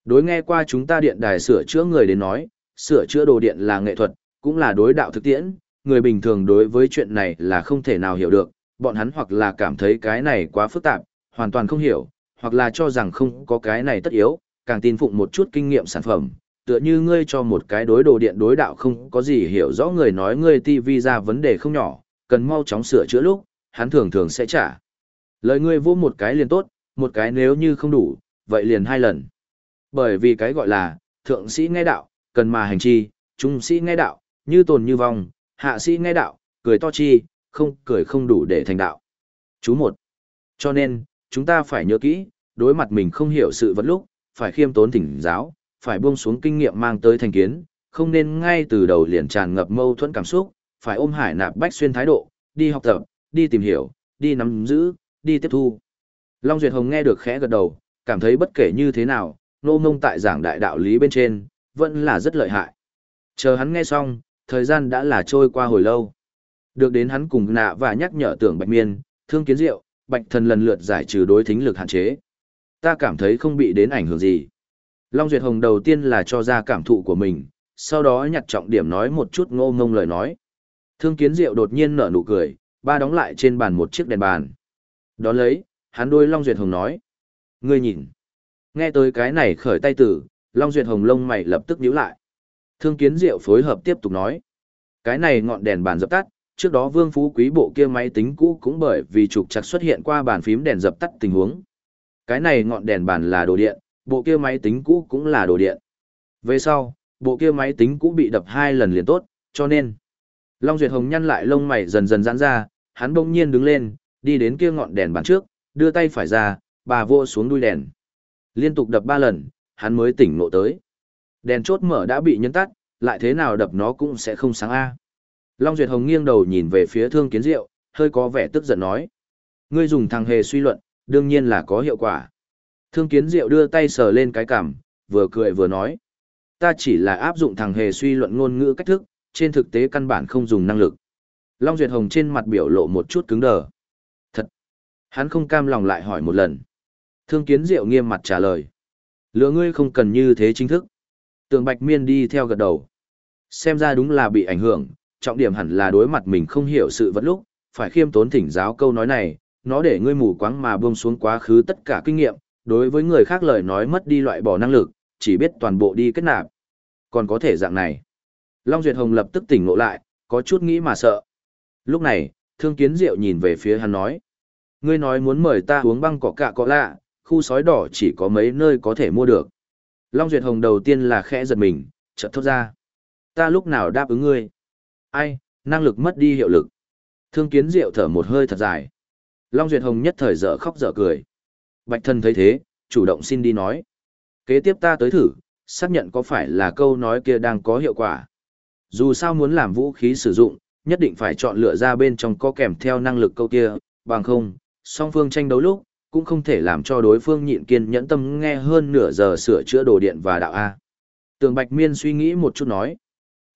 [SPEAKER 1] Đối nghe qua chúng ta điện đài sửa chữa người đến nói, sửa chữa đồ điện là nghệ thuật, cũng là đối đạo thực tiễn, người bình thường đối với chuyện này là không thể nào hiểu được, bọn hắn hoặc là cảm thấy cái này quá phức tạp, hoàn toàn không hiểu, hoặc là cho rằng không có cái này tất yếu, càng tin phụng một chút kinh nghiệm sản phẩm, tựa như ngươi cho một cái đối đồ điện đối đạo không có gì hiểu rõ người nói ngươi tivi ra vấn đề không nhỏ, cần mau chóng sửa chữa lúc, hắn thường thường sẽ trả. Lời ngươi vô một cái liền tốt, một cái nếu như không đủ, vậy liền hai lần. Bởi vì cái gọi là, thượng sĩ nghe đạo, cần mà hành chi, trung sĩ nghe đạo, như tồn như vong, hạ sĩ nghe đạo, cười to chi, không cười không đủ để thành đạo. Chú một. Cho nên, chúng ta phải nhớ kỹ, đối mặt mình không hiểu sự vật lúc, phải khiêm tốn thỉnh giáo, phải buông xuống kinh nghiệm mang tới thành kiến, không nên ngay từ đầu liền tràn ngập mâu thuẫn cảm xúc, phải ôm hải nạp bách xuyên thái độ, đi học tập, đi tìm hiểu, đi nắm giữ, đi tiếp thu. Long Duyệt Hồng nghe được khẽ gật đầu, cảm thấy bất kể như thế nào, nô mông tại giảng đại đạo lý bên trên, vẫn là rất lợi hại. Chờ hắn nghe xong, thời gian đã là trôi qua hồi lâu. Được đến hắn cùng nạ và nhắc nhở tưởng bạch miên, thương kiến diệu, bạch thần lần lượt giải trừ đối thính lực hạn chế. Ta cảm thấy không bị đến ảnh hưởng gì. Long Duyệt Hồng đầu tiên là cho ra cảm thụ của mình, sau đó nhặt trọng điểm nói một chút ngô ngông lời nói. Thương kiến diệu đột nhiên nở nụ cười, ba đóng lại trên bàn một chiếc đèn bàn. Đó lấy, hắn đôi Long Duyệt Hồng nói. Ngươi nhìn. Nghe tới cái này khởi tay tử, Long Duyệt Hồng lông mày lập tức nhíu lại. Thương kiến diệu phối hợp tiếp tục nói. Cái này ngọn đèn bàn dập tắt, trước đó vương phú quý bộ kia máy tính cũ cũng bởi vì trục chặt xuất hiện qua bàn phím đèn dập tắt tình huống. Cái này ngọn đèn bàn là đồ điện, bộ kia máy tính cũ cũng là đồ điện. Về sau, bộ kia máy tính cũ bị đập hai lần liền tốt, cho nên. Long Duyệt Hồng nhăn lại lông mày dần dần giãn ra, hắn bỗng nhiên đứng lên, đi đến kia ngọn đèn bàn trước, đưa tay phải ra, bà vô xuống đuôi đèn. Liên tục đập ba lần, hắn mới tỉnh ngộ tới. Đèn chốt mở đã bị nhấn tắt, lại thế nào đập nó cũng sẽ không sáng A. Long Duyệt Hồng nghiêng đầu nhìn về phía thương kiến diệu, hơi có vẻ tức giận nói. Ngươi dùng thằng hề suy luận, đương nhiên là có hiệu quả. Thương kiến diệu đưa tay sờ lên cái cằm, vừa cười vừa nói. Ta chỉ là áp dụng thằng hề suy luận ngôn ngữ cách thức, trên thực tế căn bản không dùng năng lực. Long Duyệt Hồng trên mặt biểu lộ một chút cứng đờ. Thật! Hắn không cam lòng lại hỏi một lần. Thương kiến diệu nghiêm mặt trả lời. Lừa ngươi không cần như thế chính thức. Tường Bạch Miên đi theo gật đầu. Xem ra đúng là bị ảnh hưởng, trọng điểm hẳn là đối mặt mình không hiểu sự vật lúc, phải khiêm tốn thỉnh giáo câu nói này, nó để ngươi mù quáng mà buông xuống quá khứ tất cả kinh nghiệm, đối với người khác lời nói mất đi loại bỏ năng lực, chỉ biết toàn bộ đi kết nạp. Còn có thể dạng này. Long Duyệt Hồng lập tức tỉnh ngộ lại, có chút nghĩ mà sợ. Lúc này, Thương Kiến Diệu nhìn về phía hắn nói. Ngươi nói muốn mời ta uống băng cỏ cạ cọ lạ, khu sói đỏ chỉ có mấy nơi có thể mua được. Long Duyệt Hồng đầu tiên là khẽ giật mình, chợt thốt ra. Ta lúc nào đáp ứng ngươi? Ai, năng lực mất đi hiệu lực. Thương Kiến Diệu thở một hơi thật dài. Long Duyệt Hồng nhất thời dở khóc dở cười. Bạch thân thấy thế, chủ động xin đi nói. Kế tiếp ta tới thử, xác nhận có phải là câu nói kia đang có hiệu quả. Dù sao muốn làm vũ khí sử dụng, nhất định phải chọn lựa ra bên trong có kèm theo năng lực câu kia, bằng không, song phương tranh đấu lúc, cũng không thể làm cho đối phương nhịn kiên nhẫn tâm nghe hơn nửa giờ sửa chữa đồ điện và đạo A. Tường Bạch Miên suy nghĩ một chút nói.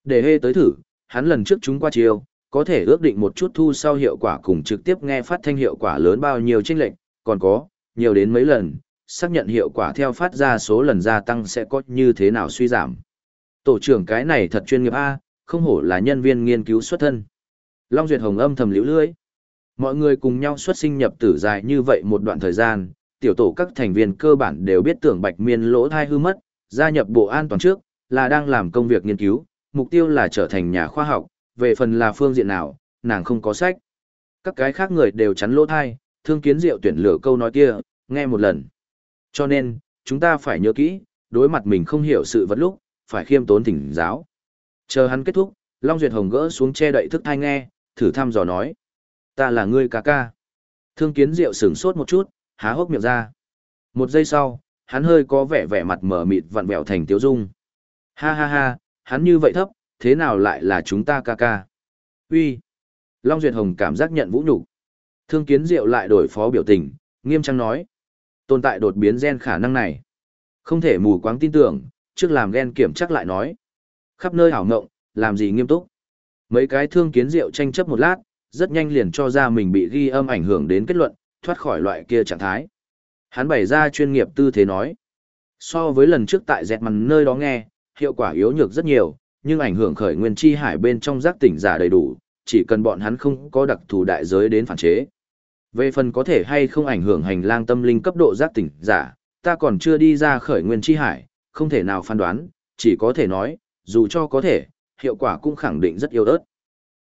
[SPEAKER 1] Để hê tới thử, hắn lần trước chúng qua chiều, có thể ước định một chút thu sau hiệu quả cùng trực tiếp nghe phát thanh hiệu quả lớn bao nhiêu chênh lệnh, còn có, nhiều đến mấy lần, xác nhận hiệu quả theo phát ra số lần gia tăng sẽ có như thế nào suy giảm. Tổ trưởng cái này thật chuyên nghiệp A, không hổ là nhân viên nghiên cứu xuất thân. Long Duyệt Hồng âm thầm liễu lưới. Mọi người cùng nhau xuất sinh nhập tử dài như vậy một đoạn thời gian, tiểu tổ các thành viên cơ bản đều biết tưởng bạch miên lỗ thai hư mất, Gia nhập Bộ An toàn trước, là đang làm công việc nghiên cứu, mục tiêu là trở thành nhà khoa học, về phần là phương diện nào, nàng không có sách. Các cái khác người đều chắn lỗ thai, thương kiến diệu tuyển lựa câu nói kia, nghe một lần. Cho nên, chúng ta phải nhớ kỹ, đối mặt mình không hiểu sự vật lúc, phải khiêm tốn thỉnh giáo. Chờ hắn kết thúc, Long Duyệt Hồng gỡ xuống che đậy thức thai nghe, thử thăm dò nói. Ta là ngươi ca ca. Thương kiến diệu sửng sốt một chút, há hốc miệng ra. Một giây sau, hắn hơi có vẻ vẻ mặt mở mịt vặn vẹo thành tiếu dung. Ha ha ha, hắn như vậy thấp, thế nào lại là chúng ta ca ca? Uy. Long Duyệt Hồng cảm giác nhận vũ nhục. Thương kiến diệu lại đổi phó biểu tình, nghiêm trang nói. Tồn tại đột biến gen khả năng này. Không thể mù quáng tin tưởng, trước làm gen kiểm chắc lại nói. Khắp nơi hảo ngộng, làm gì nghiêm túc. Mấy cái thương kiến diệu tranh chấp một lát, rất nhanh liền cho ra mình bị ghi âm ảnh hưởng đến kết luận, thoát khỏi loại kia trạng thái. Hắn bày ra chuyên nghiệp tư thế nói. So với lần trước tại dẹt mằn nơi đó nghe, hiệu quả yếu nhược rất nhiều, nhưng ảnh hưởng khởi nguyên chi hải bên trong giác tỉnh giả đầy đủ, chỉ cần bọn hắn không có đặc thù đại giới đến phản chế. Về phần có thể hay không ảnh hưởng hành lang tâm linh cấp độ giác tỉnh giả, ta còn chưa đi ra khởi nguyên chi hải, không thể nào phán đoán, chỉ có thể nói, dù cho có thể, hiệu quả cũng khẳng định rất yếu ớt.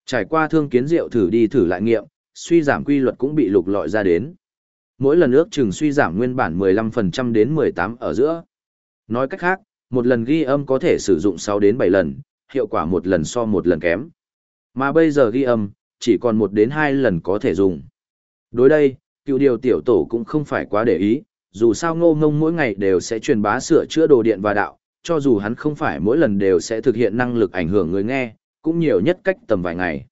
[SPEAKER 1] Trải qua thương kiến rượu thử đi thử lại nghiệm, suy giảm quy luật cũng bị lục lọi ra đến. Mỗi lần ước chừng suy giảm nguyên bản 15% đến 18 ở giữa. Nói cách khác, một lần ghi âm có thể sử dụng 6 đến 7 lần, hiệu quả một lần so một lần kém. Mà bây giờ ghi âm, chỉ còn một đến hai lần có thể dùng. Đối đây, cựu điều tiểu tổ cũng không phải quá để ý, dù sao ngô ngông mỗi ngày đều sẽ truyền bá sửa chữa đồ điện và đạo, cho dù hắn không phải mỗi lần đều sẽ thực hiện năng lực ảnh hưởng người nghe, cũng nhiều nhất cách tầm vài ngày.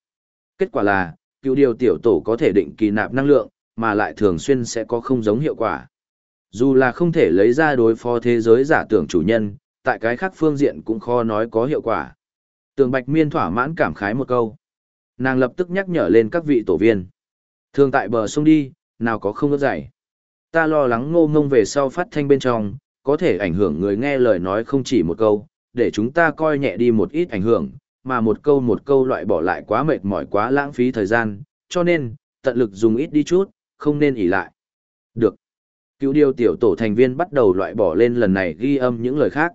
[SPEAKER 1] Kết quả là, cựu điều tiểu tổ có thể định kỳ nạp năng lượng, mà lại thường xuyên sẽ có không giống hiệu quả. Dù là không thể lấy ra đối phó thế giới giả tưởng chủ nhân, tại cái khác phương diện cũng khó nói có hiệu quả. Tường Bạch Miên thỏa mãn cảm khái một câu. Nàng lập tức nhắc nhở lên các vị tổ viên. Thường tại bờ sông đi, nào có không ước dạy. Ta lo lắng ngô ngông về sau phát thanh bên trong, có thể ảnh hưởng người nghe lời nói không chỉ một câu, để chúng ta coi nhẹ đi một ít ảnh hưởng, mà một câu một câu loại bỏ lại quá mệt mỏi quá lãng phí thời gian, cho nên, tận lực dùng ít đi chút, không nên ỉ lại. Được. Cứu điều tiểu tổ thành viên bắt đầu loại bỏ lên lần này ghi âm những lời khác.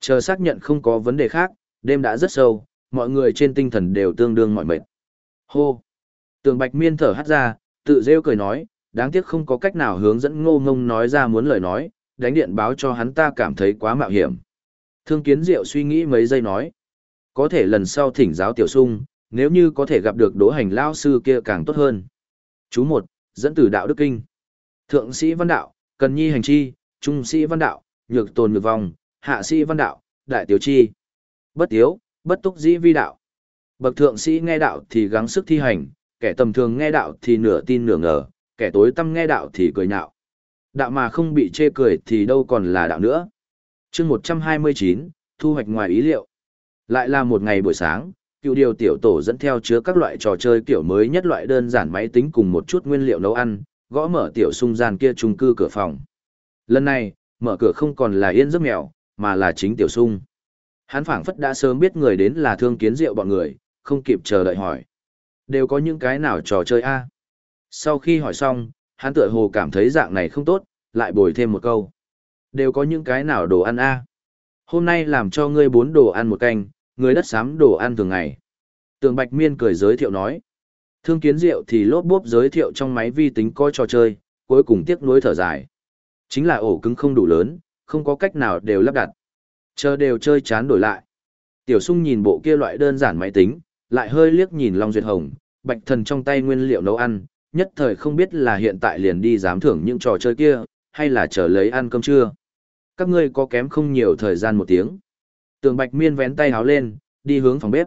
[SPEAKER 1] Chờ xác nhận không có vấn đề khác, đêm đã rất sâu, mọi người trên tinh thần đều tương đương mỏi mệt. Hô! Tường Bạch Miên thở hắt ra, tự rêu cười nói, đáng tiếc không có cách nào hướng dẫn ngô ngông nói ra muốn lời nói, đánh điện báo cho hắn ta cảm thấy quá mạo hiểm. Thương kiến diệu suy nghĩ mấy giây nói, có thể lần sau thỉnh giáo tiểu sung, nếu như có thể gặp được đỗ hành lao sư kia càng tốt hơn. Chú một, dẫn từ đạo đức kinh. Thượng sĩ văn đạo, cần nhi hành chi, trung sĩ văn đạo, nhược tồn nhược vong, hạ sĩ văn đạo, đại tiểu chi. Bất tiếu, bất túc dĩ vi đạo. Bậc thượng sĩ nghe đạo thì gắng sức thi hành, kẻ tầm thường nghe đạo thì nửa tin nửa ngờ, kẻ tối tâm nghe đạo thì cười nhạo. Đạo mà không bị chê cười thì đâu còn là đạo nữa. chương 129, thu hoạch ngoài ý liệu. Lại là một ngày buổi sáng, cựu điều tiểu tổ dẫn theo chứa các loại trò chơi kiểu mới nhất loại đơn giản máy tính cùng một chút nguyên liệu nấu ăn, gõ mở tiểu sung gian kia trung cư cửa phòng. Lần này, mở cửa không còn là yên giấc mèo, mà là chính tiểu sung. Hắn phảng phất đã sớm biết người đến là thương kiến rượu bọn người, không kịp chờ đợi hỏi. Đều có những cái nào trò chơi a? Sau khi hỏi xong, hắn tựa hồ cảm thấy dạng này không tốt, lại bồi thêm một câu. Đều có những cái nào đồ ăn a? Hôm nay làm cho ngươi bốn đồ ăn một canh, người đất xám đồ ăn thường ngày. Tường Bạch Miên cười giới thiệu nói. Thương kiến rượu thì lốp bốp giới thiệu trong máy vi tính coi trò chơi, cuối cùng tiếc nuối thở dài. Chính là ổ cứng không đủ lớn, không có cách nào đều lắp đặt. Chờ đều chơi chán đổi lại. Tiểu sung nhìn bộ kia loại đơn giản máy tính, lại hơi liếc nhìn Long Duyệt Hồng, bạch thần trong tay nguyên liệu nấu ăn, nhất thời không biết là hiện tại liền đi giám thưởng những trò chơi kia, hay là chờ lấy ăn cơm trưa. Các ngươi có kém không nhiều thời gian một tiếng. Tường Bạch Miên vén tay háo lên, đi hướng phòng bếp.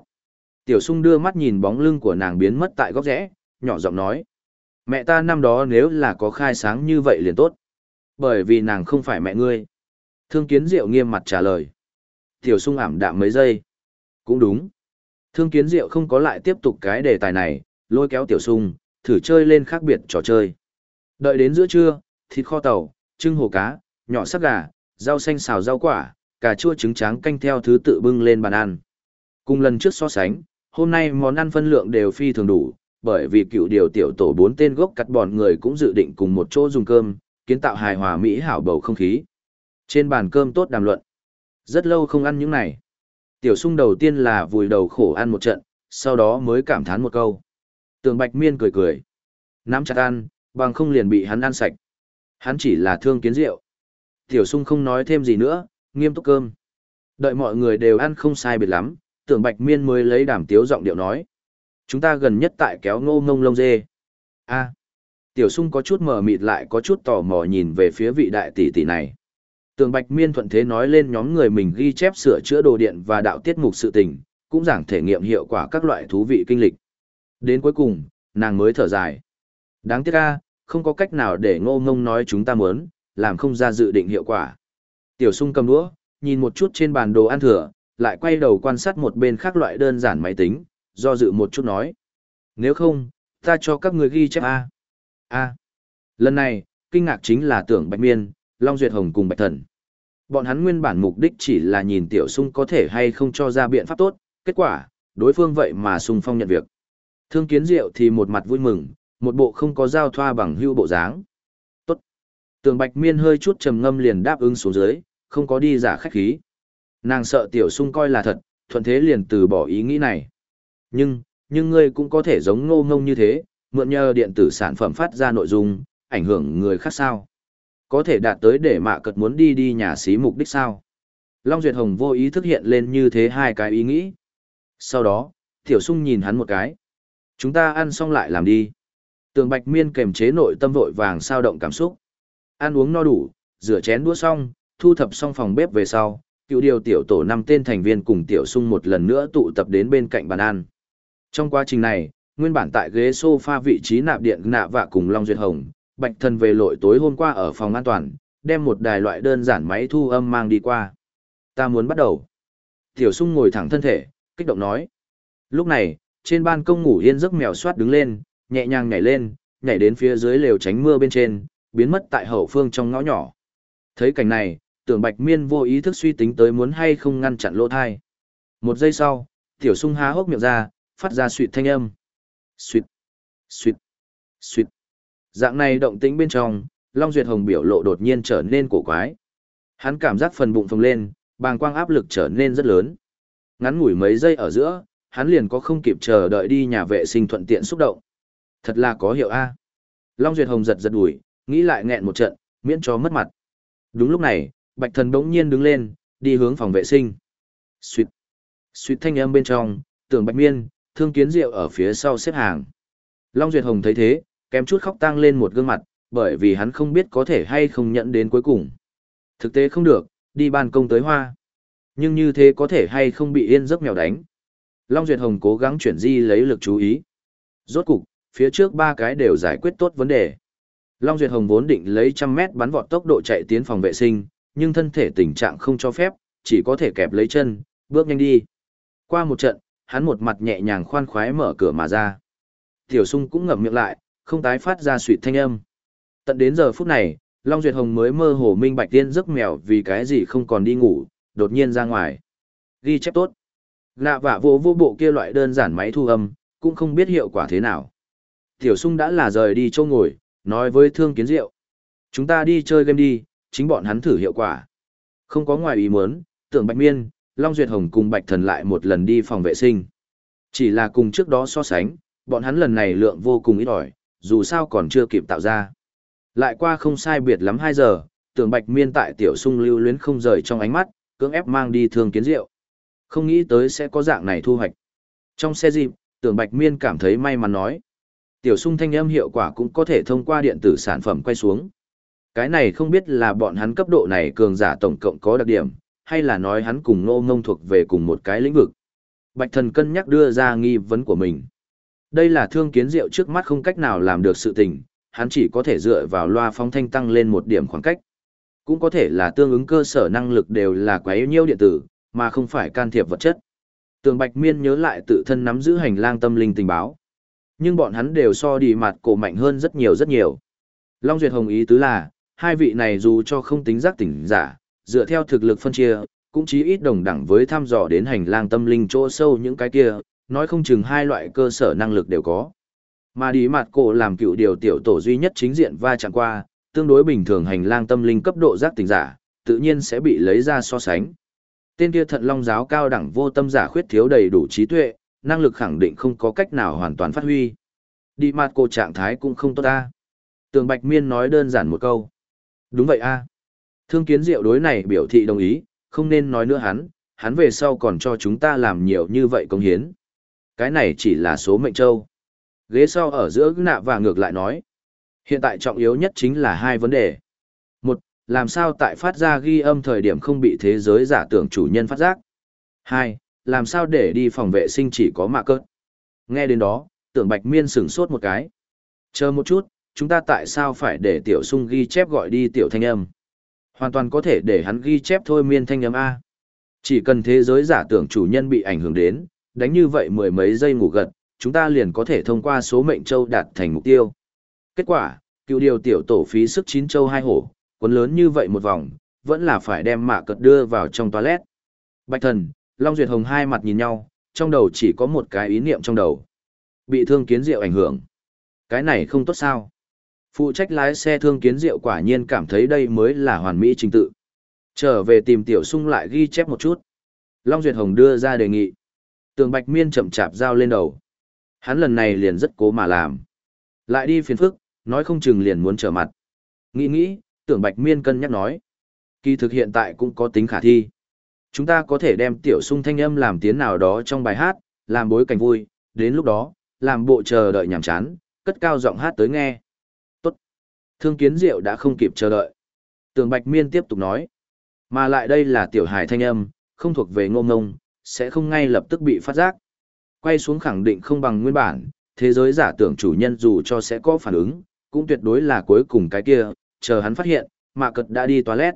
[SPEAKER 1] Tiểu Sung đưa mắt nhìn bóng lưng của nàng biến mất tại góc rẽ, nhỏ giọng nói. Mẹ ta năm đó nếu là có khai sáng như vậy liền tốt. Bởi vì nàng không phải mẹ ngươi. Thương Kiến Diệu nghiêm mặt trả lời. Tiểu Sung ảm đạm mấy giây. Cũng đúng. Thương Kiến Diệu không có lại tiếp tục cái đề tài này, lôi kéo Tiểu Sung, thử chơi lên khác biệt trò chơi. Đợi đến giữa trưa, thịt kho tàu, trưng hồ cá, nhỏ sắc gà, rau xanh xào rau quả, cà chua trứng tráng canh theo thứ tự bưng lên bàn ăn. Cùng lần trước so sánh, hôm nay món ăn phân lượng đều phi thường đủ, bởi vì cựu điều tiểu tổ bốn tên gốc cắt bọn người cũng dự định cùng một chỗ dùng cơm, kiến tạo hài hòa mỹ hảo bầu không khí. Trên bàn cơm tốt đàm luận. Rất lâu không ăn những này. Tiểu sung đầu tiên là vùi đầu khổ ăn một trận, sau đó mới cảm thán một câu. Tường Bạch Miên cười cười. Nắm chặt ăn, bằng không liền bị hắn ăn sạch. Hắn chỉ là thương kiến rượu. Tiểu sung không nói thêm gì nữa, nghiêm túc cơm. Đợi mọi người đều ăn không sai biệt lắm, tưởng Bạch Miên mới lấy đảm tiếu giọng điệu nói. Chúng ta gần nhất tại kéo ngô ngông lông dê. a Tiểu sung có chút mờ mịt lại có chút tò mò nhìn về phía vị đại tỷ tỷ này. Tường Bạch Miên thuận thế nói lên nhóm người mình ghi chép sửa chữa đồ điện và đạo tiết mục sự tình, cũng giảng thể nghiệm hiệu quả các loại thú vị kinh lịch. Đến cuối cùng, nàng mới thở dài. Đáng tiếc a, không có cách nào để ngô ngông nói chúng ta muốn, làm không ra dự định hiệu quả. Tiểu sung cầm đũa, nhìn một chút trên bàn đồ ăn thừa, lại quay đầu quan sát một bên khác loại đơn giản máy tính, do dự một chút nói. Nếu không, ta cho các người ghi chép A. A. Lần này, kinh ngạc chính là tưởng Bạch Miên, Long Duyệt Hồng cùng Bạch Thần. Bọn hắn nguyên bản mục đích chỉ là nhìn Tiểu Sung có thể hay không cho ra biện pháp tốt, kết quả, đối phương vậy mà sung phong nhận việc. Thương kiến diệu thì một mặt vui mừng, một bộ không có giao thoa bằng hưu bộ dáng. Tường Bạch Miên hơi chút trầm ngâm liền đáp ứng xuống dưới, không có đi giả khách khí. Nàng sợ Tiểu Sung coi là thật, thuận thế liền từ bỏ ý nghĩ này. Nhưng, nhưng ngươi cũng có thể giống ngô ngông như thế, mượn nhờ điện tử sản phẩm phát ra nội dung, ảnh hưởng người khác sao. Có thể đạt tới để mạ cật muốn đi đi nhà xí mục đích sao. Long Duyệt Hồng vô ý thức hiện lên như thế hai cái ý nghĩ. Sau đó, Tiểu Sung nhìn hắn một cái. Chúng ta ăn xong lại làm đi. Tường Bạch Miên kềm chế nội tâm vội vàng sao động cảm xúc. Ăn uống no đủ, rửa chén đũa xong, thu thập xong phòng bếp về sau, cựu điều tiểu tổ năm tên thành viên cùng Tiểu Sung một lần nữa tụ tập đến bên cạnh bàn ăn. Trong quá trình này, nguyên bản tại ghế sofa vị trí nạp điện nạ vạ cùng Long Duyệt Hồng, Bạch Thần về lội tối hôm qua ở phòng an toàn, đem một đài loại đơn giản máy thu âm mang đi qua. Ta muốn bắt đầu. Tiểu sung ngồi thẳng thân thể, kích động nói. Lúc này, trên ban công ngủ yên giấc mèo soát đứng lên, nhẹ nhàng nhảy lên, nhảy đến phía dưới lều tránh mưa bên trên, biến mất tại hậu phương trong ngõ nhỏ. Thấy cảnh này, tưởng bạch miên vô ý thức suy tính tới muốn hay không ngăn chặn lỗ thai. Một giây sau, tiểu sung há hốc miệng ra, phát ra suyệt thanh âm. Suyệt, suyệt, suyệt. Dạng này động tĩnh bên trong, Long Duyệt Hồng biểu lộ đột nhiên trở nên cổ quái. Hắn cảm giác phần bụng phồng lên, bàng quang áp lực trở nên rất lớn. Ngắn ngủi mấy giây ở giữa, hắn liền có không kịp chờ đợi đi nhà vệ sinh thuận tiện xúc động. Thật là có hiệu A. Long Duyệt Hồng giật giật đuổi, nghĩ lại nghẹn một trận, miễn cho mất mặt. Đúng lúc này, Bạch Thần đống nhiên đứng lên, đi hướng phòng vệ sinh. Xuyệt. Xuyệt thanh âm bên trong, tưởng Bạch Miên, thương kiến rượu ở phía sau xếp hàng. Long Duyệt Hồng thấy thế, kém chút khóc tang lên một gương mặt, bởi vì hắn không biết có thể hay không nhận đến cuối cùng. Thực tế không được, đi ban công tới hoa. Nhưng như thế có thể hay không bị yên giấc mèo đánh. Long Duyệt Hồng cố gắng chuyển di lấy lực chú ý. Rốt cục, phía trước ba cái đều giải quyết tốt vấn đề. Long Duyệt Hồng vốn định lấy trăm mét bắn vọt tốc độ chạy tiến phòng vệ sinh, nhưng thân thể tình trạng không cho phép, chỉ có thể kẹp lấy chân, bước nhanh đi. Qua một trận, hắn một mặt nhẹ nhàng khoan khoái mở cửa mà ra. Tiểu sung cũng ngậm miệng lại, không tái phát ra suyệt thanh âm. Tận đến giờ phút này, Long Duyệt Hồng mới mơ hồ minh bạch tiên giấc mèo vì cái gì không còn đi ngủ, đột nhiên ra ngoài. Ghi chép tốt. Lạ vả vô vô bộ kia loại đơn giản máy thu âm, cũng không biết hiệu quả thế nào. Tiểu sung đã là rời đi châu ngồi, nói với thương kiến diệu. Chúng ta đi chơi game đi, chính bọn hắn thử hiệu quả. Không có ngoài ý muốn, tưởng Bạch Miên, Long Duyệt Hồng cùng Bạch Thần lại một lần đi phòng vệ sinh. Chỉ là cùng trước đó so sánh, bọn hắn lần này lượng vô cùng ít ỏi, dù sao còn chưa kịp tạo ra. Lại qua không sai biệt lắm 2 giờ, tưởng Bạch Miên tại tiểu sung lưu luyến không rời trong ánh mắt, cưỡng ép mang đi thương kiến rượu. Không nghĩ tới sẽ có dạng này thu hoạch. Trong xe dịp, tưởng Bạch Miên cảm thấy may mắn nói. Tiểu sung thanh âm hiệu quả cũng có thể thông qua điện tử sản phẩm quay xuống. Cái này không biết là bọn hắn cấp độ này cường giả tổng cộng có đặc điểm, hay là nói hắn cùng nô ngông thuộc về cùng một cái lĩnh vực. Bạch thần cân nhắc đưa ra nghi vấn của mình. Đây là thương kiến diệu trước mắt không cách nào làm được sự tình, hắn chỉ có thể dựa vào loa phóng thanh tăng lên một điểm khoảng cách. Cũng có thể là tương ứng cơ sở năng lực đều là quá yếu nhiêu điện tử, mà không phải can thiệp vật chất. Tường Bạch Miên nhớ lại tự thân nắm giữ hành lang tâm linh tình báo. Nhưng bọn hắn đều so đi mặt cổ mạnh hơn rất nhiều rất nhiều. Long Duyệt Hồng ý tứ là, hai vị này dù cho không tính giác tỉnh giả, dựa theo thực lực phân chia, cũng chí ít đồng đẳng với thăm dò đến hành lang tâm linh chỗ sâu những cái kia, nói không chừng hai loại cơ sở năng lực đều có. Mà đi mặt cổ làm cựu điều tiểu tổ duy nhất chính diện va chạm qua, tương đối bình thường hành lang tâm linh cấp độ giác tỉnh giả, tự nhiên sẽ bị lấy ra so sánh. Tên kia thận long giáo cao đẳng vô tâm giả khuyết thiếu đầy đủ trí tuệ, năng lực khẳng định không có cách nào hoàn toàn phát huy. Đi mặt cô trạng thái cũng không tốt ta. Tường Bạch Miên nói đơn giản một câu. Đúng vậy a. Thương kiến diệu đối này biểu thị đồng ý, không nên nói nữa hắn, hắn về sau còn cho chúng ta làm nhiều như vậy công hiến. Cái này chỉ là số mệnh châu. Ghế sau ở giữa nạ và ngược lại nói. Hiện tại trọng yếu nhất chính là hai vấn đề. Một, làm sao tại phát ra ghi âm thời điểm không bị thế giới giả tưởng chủ nhân phát giác. Hai, làm sao để đi phòng vệ sinh chỉ có mạ cớt. Nghe đến đó, tưởng bạch miên sửng sốt một cái. Chờ một chút, chúng ta tại sao phải để tiểu sung ghi chép gọi đi tiểu thanh âm. Hoàn toàn có thể để hắn ghi chép thôi miên thanh âm A. Chỉ cần thế giới giả tưởng chủ nhân bị ảnh hưởng đến, đánh như vậy mười mấy giây ngủ gật, chúng ta liền có thể thông qua số mệnh châu đạt thành mục tiêu. Kết quả, cựu điều tiểu tổ phí sức chín châu hai hổ, cuốn lớn như vậy một vòng, vẫn là phải đem mạ cật đưa vào trong toilet. Bạch thần, Long Duyệt Hồng hai mặt nhìn nhau, trong đầu chỉ có một cái ý niệm trong đầu. Bị thương kiến diệu ảnh hưởng. Cái này không tốt sao? Phụ trách lái xe thương kiến diệu quả nhiên cảm thấy đây mới là hoàn mỹ trình tự. Trở về tìm tiểu sung lại ghi chép một chút. Long Duyệt Hồng đưa ra đề nghị. Tường Bạch Miên chậm chạp giao lên đầu. Hắn lần này liền rất cố mà làm. Lại đi phiền phức, nói không chừng liền muốn trở mặt. Nghĩ nghĩ, tưởng Bạch Miên cân nhắc nói. Kỳ thực hiện tại cũng có tính khả thi. Chúng ta có thể đem tiểu sung thanh âm làm tiếng nào đó trong bài hát, làm bối cảnh vui, đến lúc đó, làm bộ chờ đợi nhàm chán, cất cao giọng hát tới nghe. Tốt. Thương kiến diệu đã không kịp chờ đợi. Tường Bạch Miên tiếp tục nói. Mà lại đây là tiểu hài thanh âm, không thuộc về ngô ngông, sẽ không ngay lập tức bị phát giác. Quay xuống khẳng định không bằng nguyên bản, thế giới giả tưởng chủ nhân dù cho sẽ có phản ứng, cũng tuyệt đối là cuối cùng cái kia, chờ hắn phát hiện, mà cật đã đi toilet.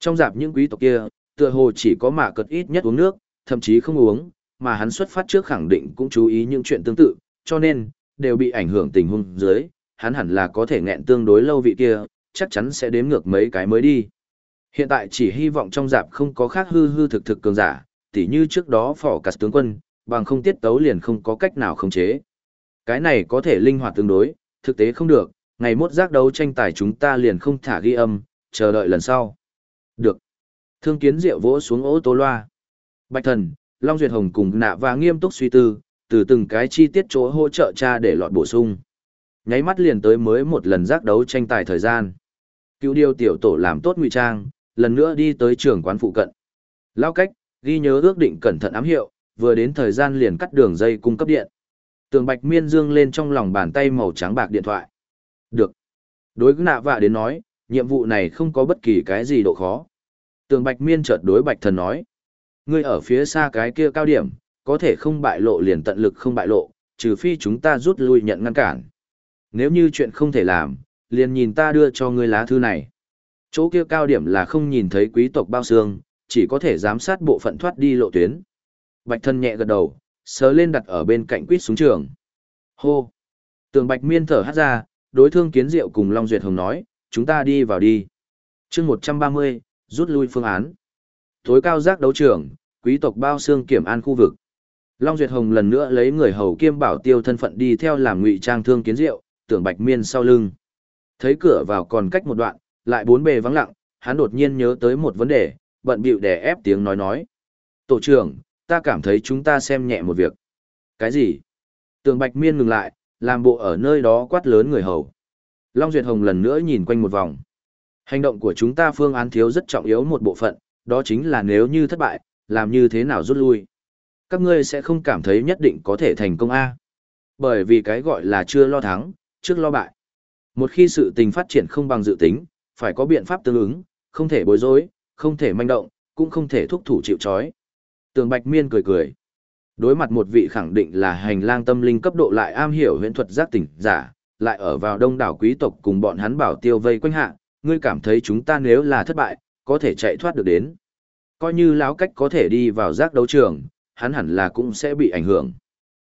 [SPEAKER 1] Trong dạp những quý tộc kia, tựa hồ chỉ có mạ cật ít nhất uống nước, thậm chí không uống, mà hắn xuất phát trước khẳng định cũng chú ý những chuyện tương tự, cho nên, đều bị ảnh hưởng tình huống dưới, hắn hẳn là có thể nghẹn tương đối lâu vị kia, chắc chắn sẽ đếm ngược mấy cái mới đi. Hiện tại chỉ hy vọng trong dạp không có khác hư hư thực thực cường giả, tỉ như trước đó phỏ cả tướng quân, bằng không tiết tấu liền không có cách nào khống chế. Cái này có thể linh hoạt tương đối, thực tế không được, ngày mốt giác đấu tranh tài chúng ta liền không thả ghi âm, chờ đợi lần sau. Được. Thương kiến diệu vỗ xuống ô tô loa. Bạch thần, Long Duyệt Hồng cùng nạ và nghiêm túc suy tư, từ từng cái chi tiết chỗ hỗ trợ cha để lọt bổ sung. Nháy mắt liền tới mới một lần giác đấu tranh tài thời gian. Cựu điều tiểu tổ làm tốt ngụy trang, lần nữa đi tới trường quán phụ cận. Lao cách, ghi nhớ ước định cẩn thận ám hiệu, vừa đến thời gian liền cắt đường dây cung cấp điện. Tường Bạch Miên dương lên trong lòng bàn tay màu trắng bạc điện thoại. Được. Đối với nạ vạ đến nói, nhiệm vụ này không có bất kỳ cái gì độ khó. Tường Bạch Miên chợt đối Bạch Thần nói. Ngươi ở phía xa cái kia cao điểm, có thể không bại lộ liền tận lực không bại lộ, trừ phi chúng ta rút lui nhận ngăn cản. Nếu như chuyện không thể làm, liền nhìn ta đưa cho ngươi lá thư này. Chỗ kia cao điểm là không nhìn thấy quý tộc bao xương, chỉ có thể giám sát bộ phận thoát đi lộ tuyến. Bạch thân nhẹ gật đầu, sớ lên đặt ở bên cạnh quýt súng trường. Hô! Tường bạch miên thở hát ra, đối thương kiến diệu cùng Long Duyệt Hồng nói, chúng ta đi vào đi. chương 130, rút lui phương án. Tối cao giác đấu trưởng, quý tộc bao xương kiểm an khu vực. Long Duyệt Hồng lần nữa lấy người hầu kiêm bảo tiêu thân phận đi theo làm ngụy trang thương kiến rượu, tưởng bạch miên sau lưng. Thấy cửa vào còn cách một đoạn, lại bốn bề vắng lặng, hắn đột nhiên nhớ tới một vấn đề, bận bịu đè ép tiếng nói nói. Tổ trưởng, ta cảm thấy chúng ta xem nhẹ một việc. Cái gì? Tưởng Bạch Miên ngừng lại, làm bộ ở nơi đó quát lớn người hầu. Long Duyệt Hồng lần nữa nhìn quanh một vòng. Hành động của chúng ta phương án thiếu rất trọng yếu một bộ phận, đó chính là nếu như thất bại, làm như thế nào rút lui. Các ngươi sẽ không cảm thấy nhất định có thể thành công A. Bởi vì cái gọi là chưa lo thắng, trước lo bại. Một khi sự tình phát triển không bằng dự tính, phải có biện pháp tương ứng, không thể bối rối, không thể manh động, cũng không thể thúc thủ chịu chói. Tường Bạch Miên cười cười. Đối mặt một vị khẳng định là hành lang tâm linh cấp độ lại am hiểu huyễn thuật giác tỉnh giả, lại ở vào đông đảo quý tộc cùng bọn hắn bảo tiêu vây quanh hạ, ngươi cảm thấy chúng ta nếu là thất bại, có thể chạy thoát được đến. Coi như lão cách có thể đi vào giác đấu trường, hắn hẳn là cũng sẽ bị ảnh hưởng.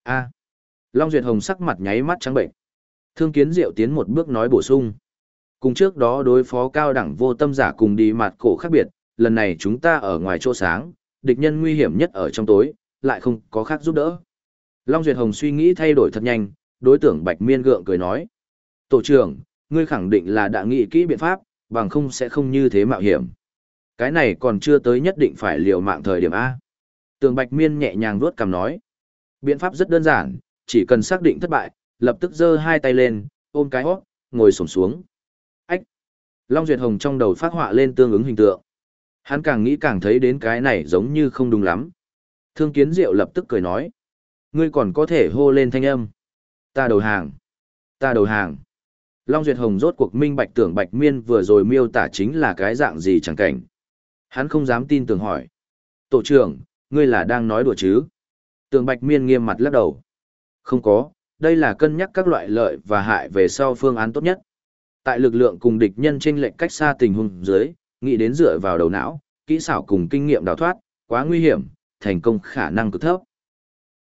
[SPEAKER 1] A. Long Duyệt Hồng sắc mặt nháy mắt trắng bệnh. Thương Kiến Diệu tiến một bước nói bổ sung. Cùng trước đó đối phó cao đẳng vô tâm giả cùng đi mặt cổ khác biệt, lần này chúng ta ở ngoài chỗ sáng, địch nhân nguy hiểm nhất ở trong tối, lại không có khác giúp đỡ. Long Duyệt Hồng suy nghĩ thay đổi thật nhanh, đối tượng Bạch Miên gượng cười nói. Tổ trưởng, ngươi khẳng định là đã nghĩ kỹ biện pháp, bằng không sẽ không như thế mạo hiểm. Cái này còn chưa tới nhất định phải liều mạng thời điểm A. Tường Bạch Miên nhẹ nhàng vuốt cằm nói. Biện pháp rất đơn giản, chỉ cần xác định thất bại, lập tức giơ hai tay lên, ôm cái hót, ngồi sổm xuống. Ách! Long Duyệt Hồng trong đầu phát họa lên tương ứng hình tượng. Hắn càng nghĩ càng thấy đến cái này giống như không đúng lắm. Thương Kiến Diệu lập tức cười nói. Ngươi còn có thể hô lên thanh âm. Ta đầu hàng. Ta đầu hàng. Long Duyệt Hồng rốt cuộc minh bạch tưởng Bạch Miên vừa rồi miêu tả chính là cái dạng gì chẳng cảnh. Hắn không dám tin tưởng hỏi. Tổ trưởng, ngươi là đang nói đùa chứ? Tưởng Bạch Miên nghiêm mặt lắc đầu. Không có, đây là cân nhắc các loại lợi và hại về sau phương án tốt nhất. Tại lực lượng cùng địch nhân trên lệnh cách xa tình huống dưới, nghĩ đến dựa vào đầu não, kỹ xảo cùng kinh nghiệm đào thoát, quá nguy hiểm, thành công khả năng cực thấp.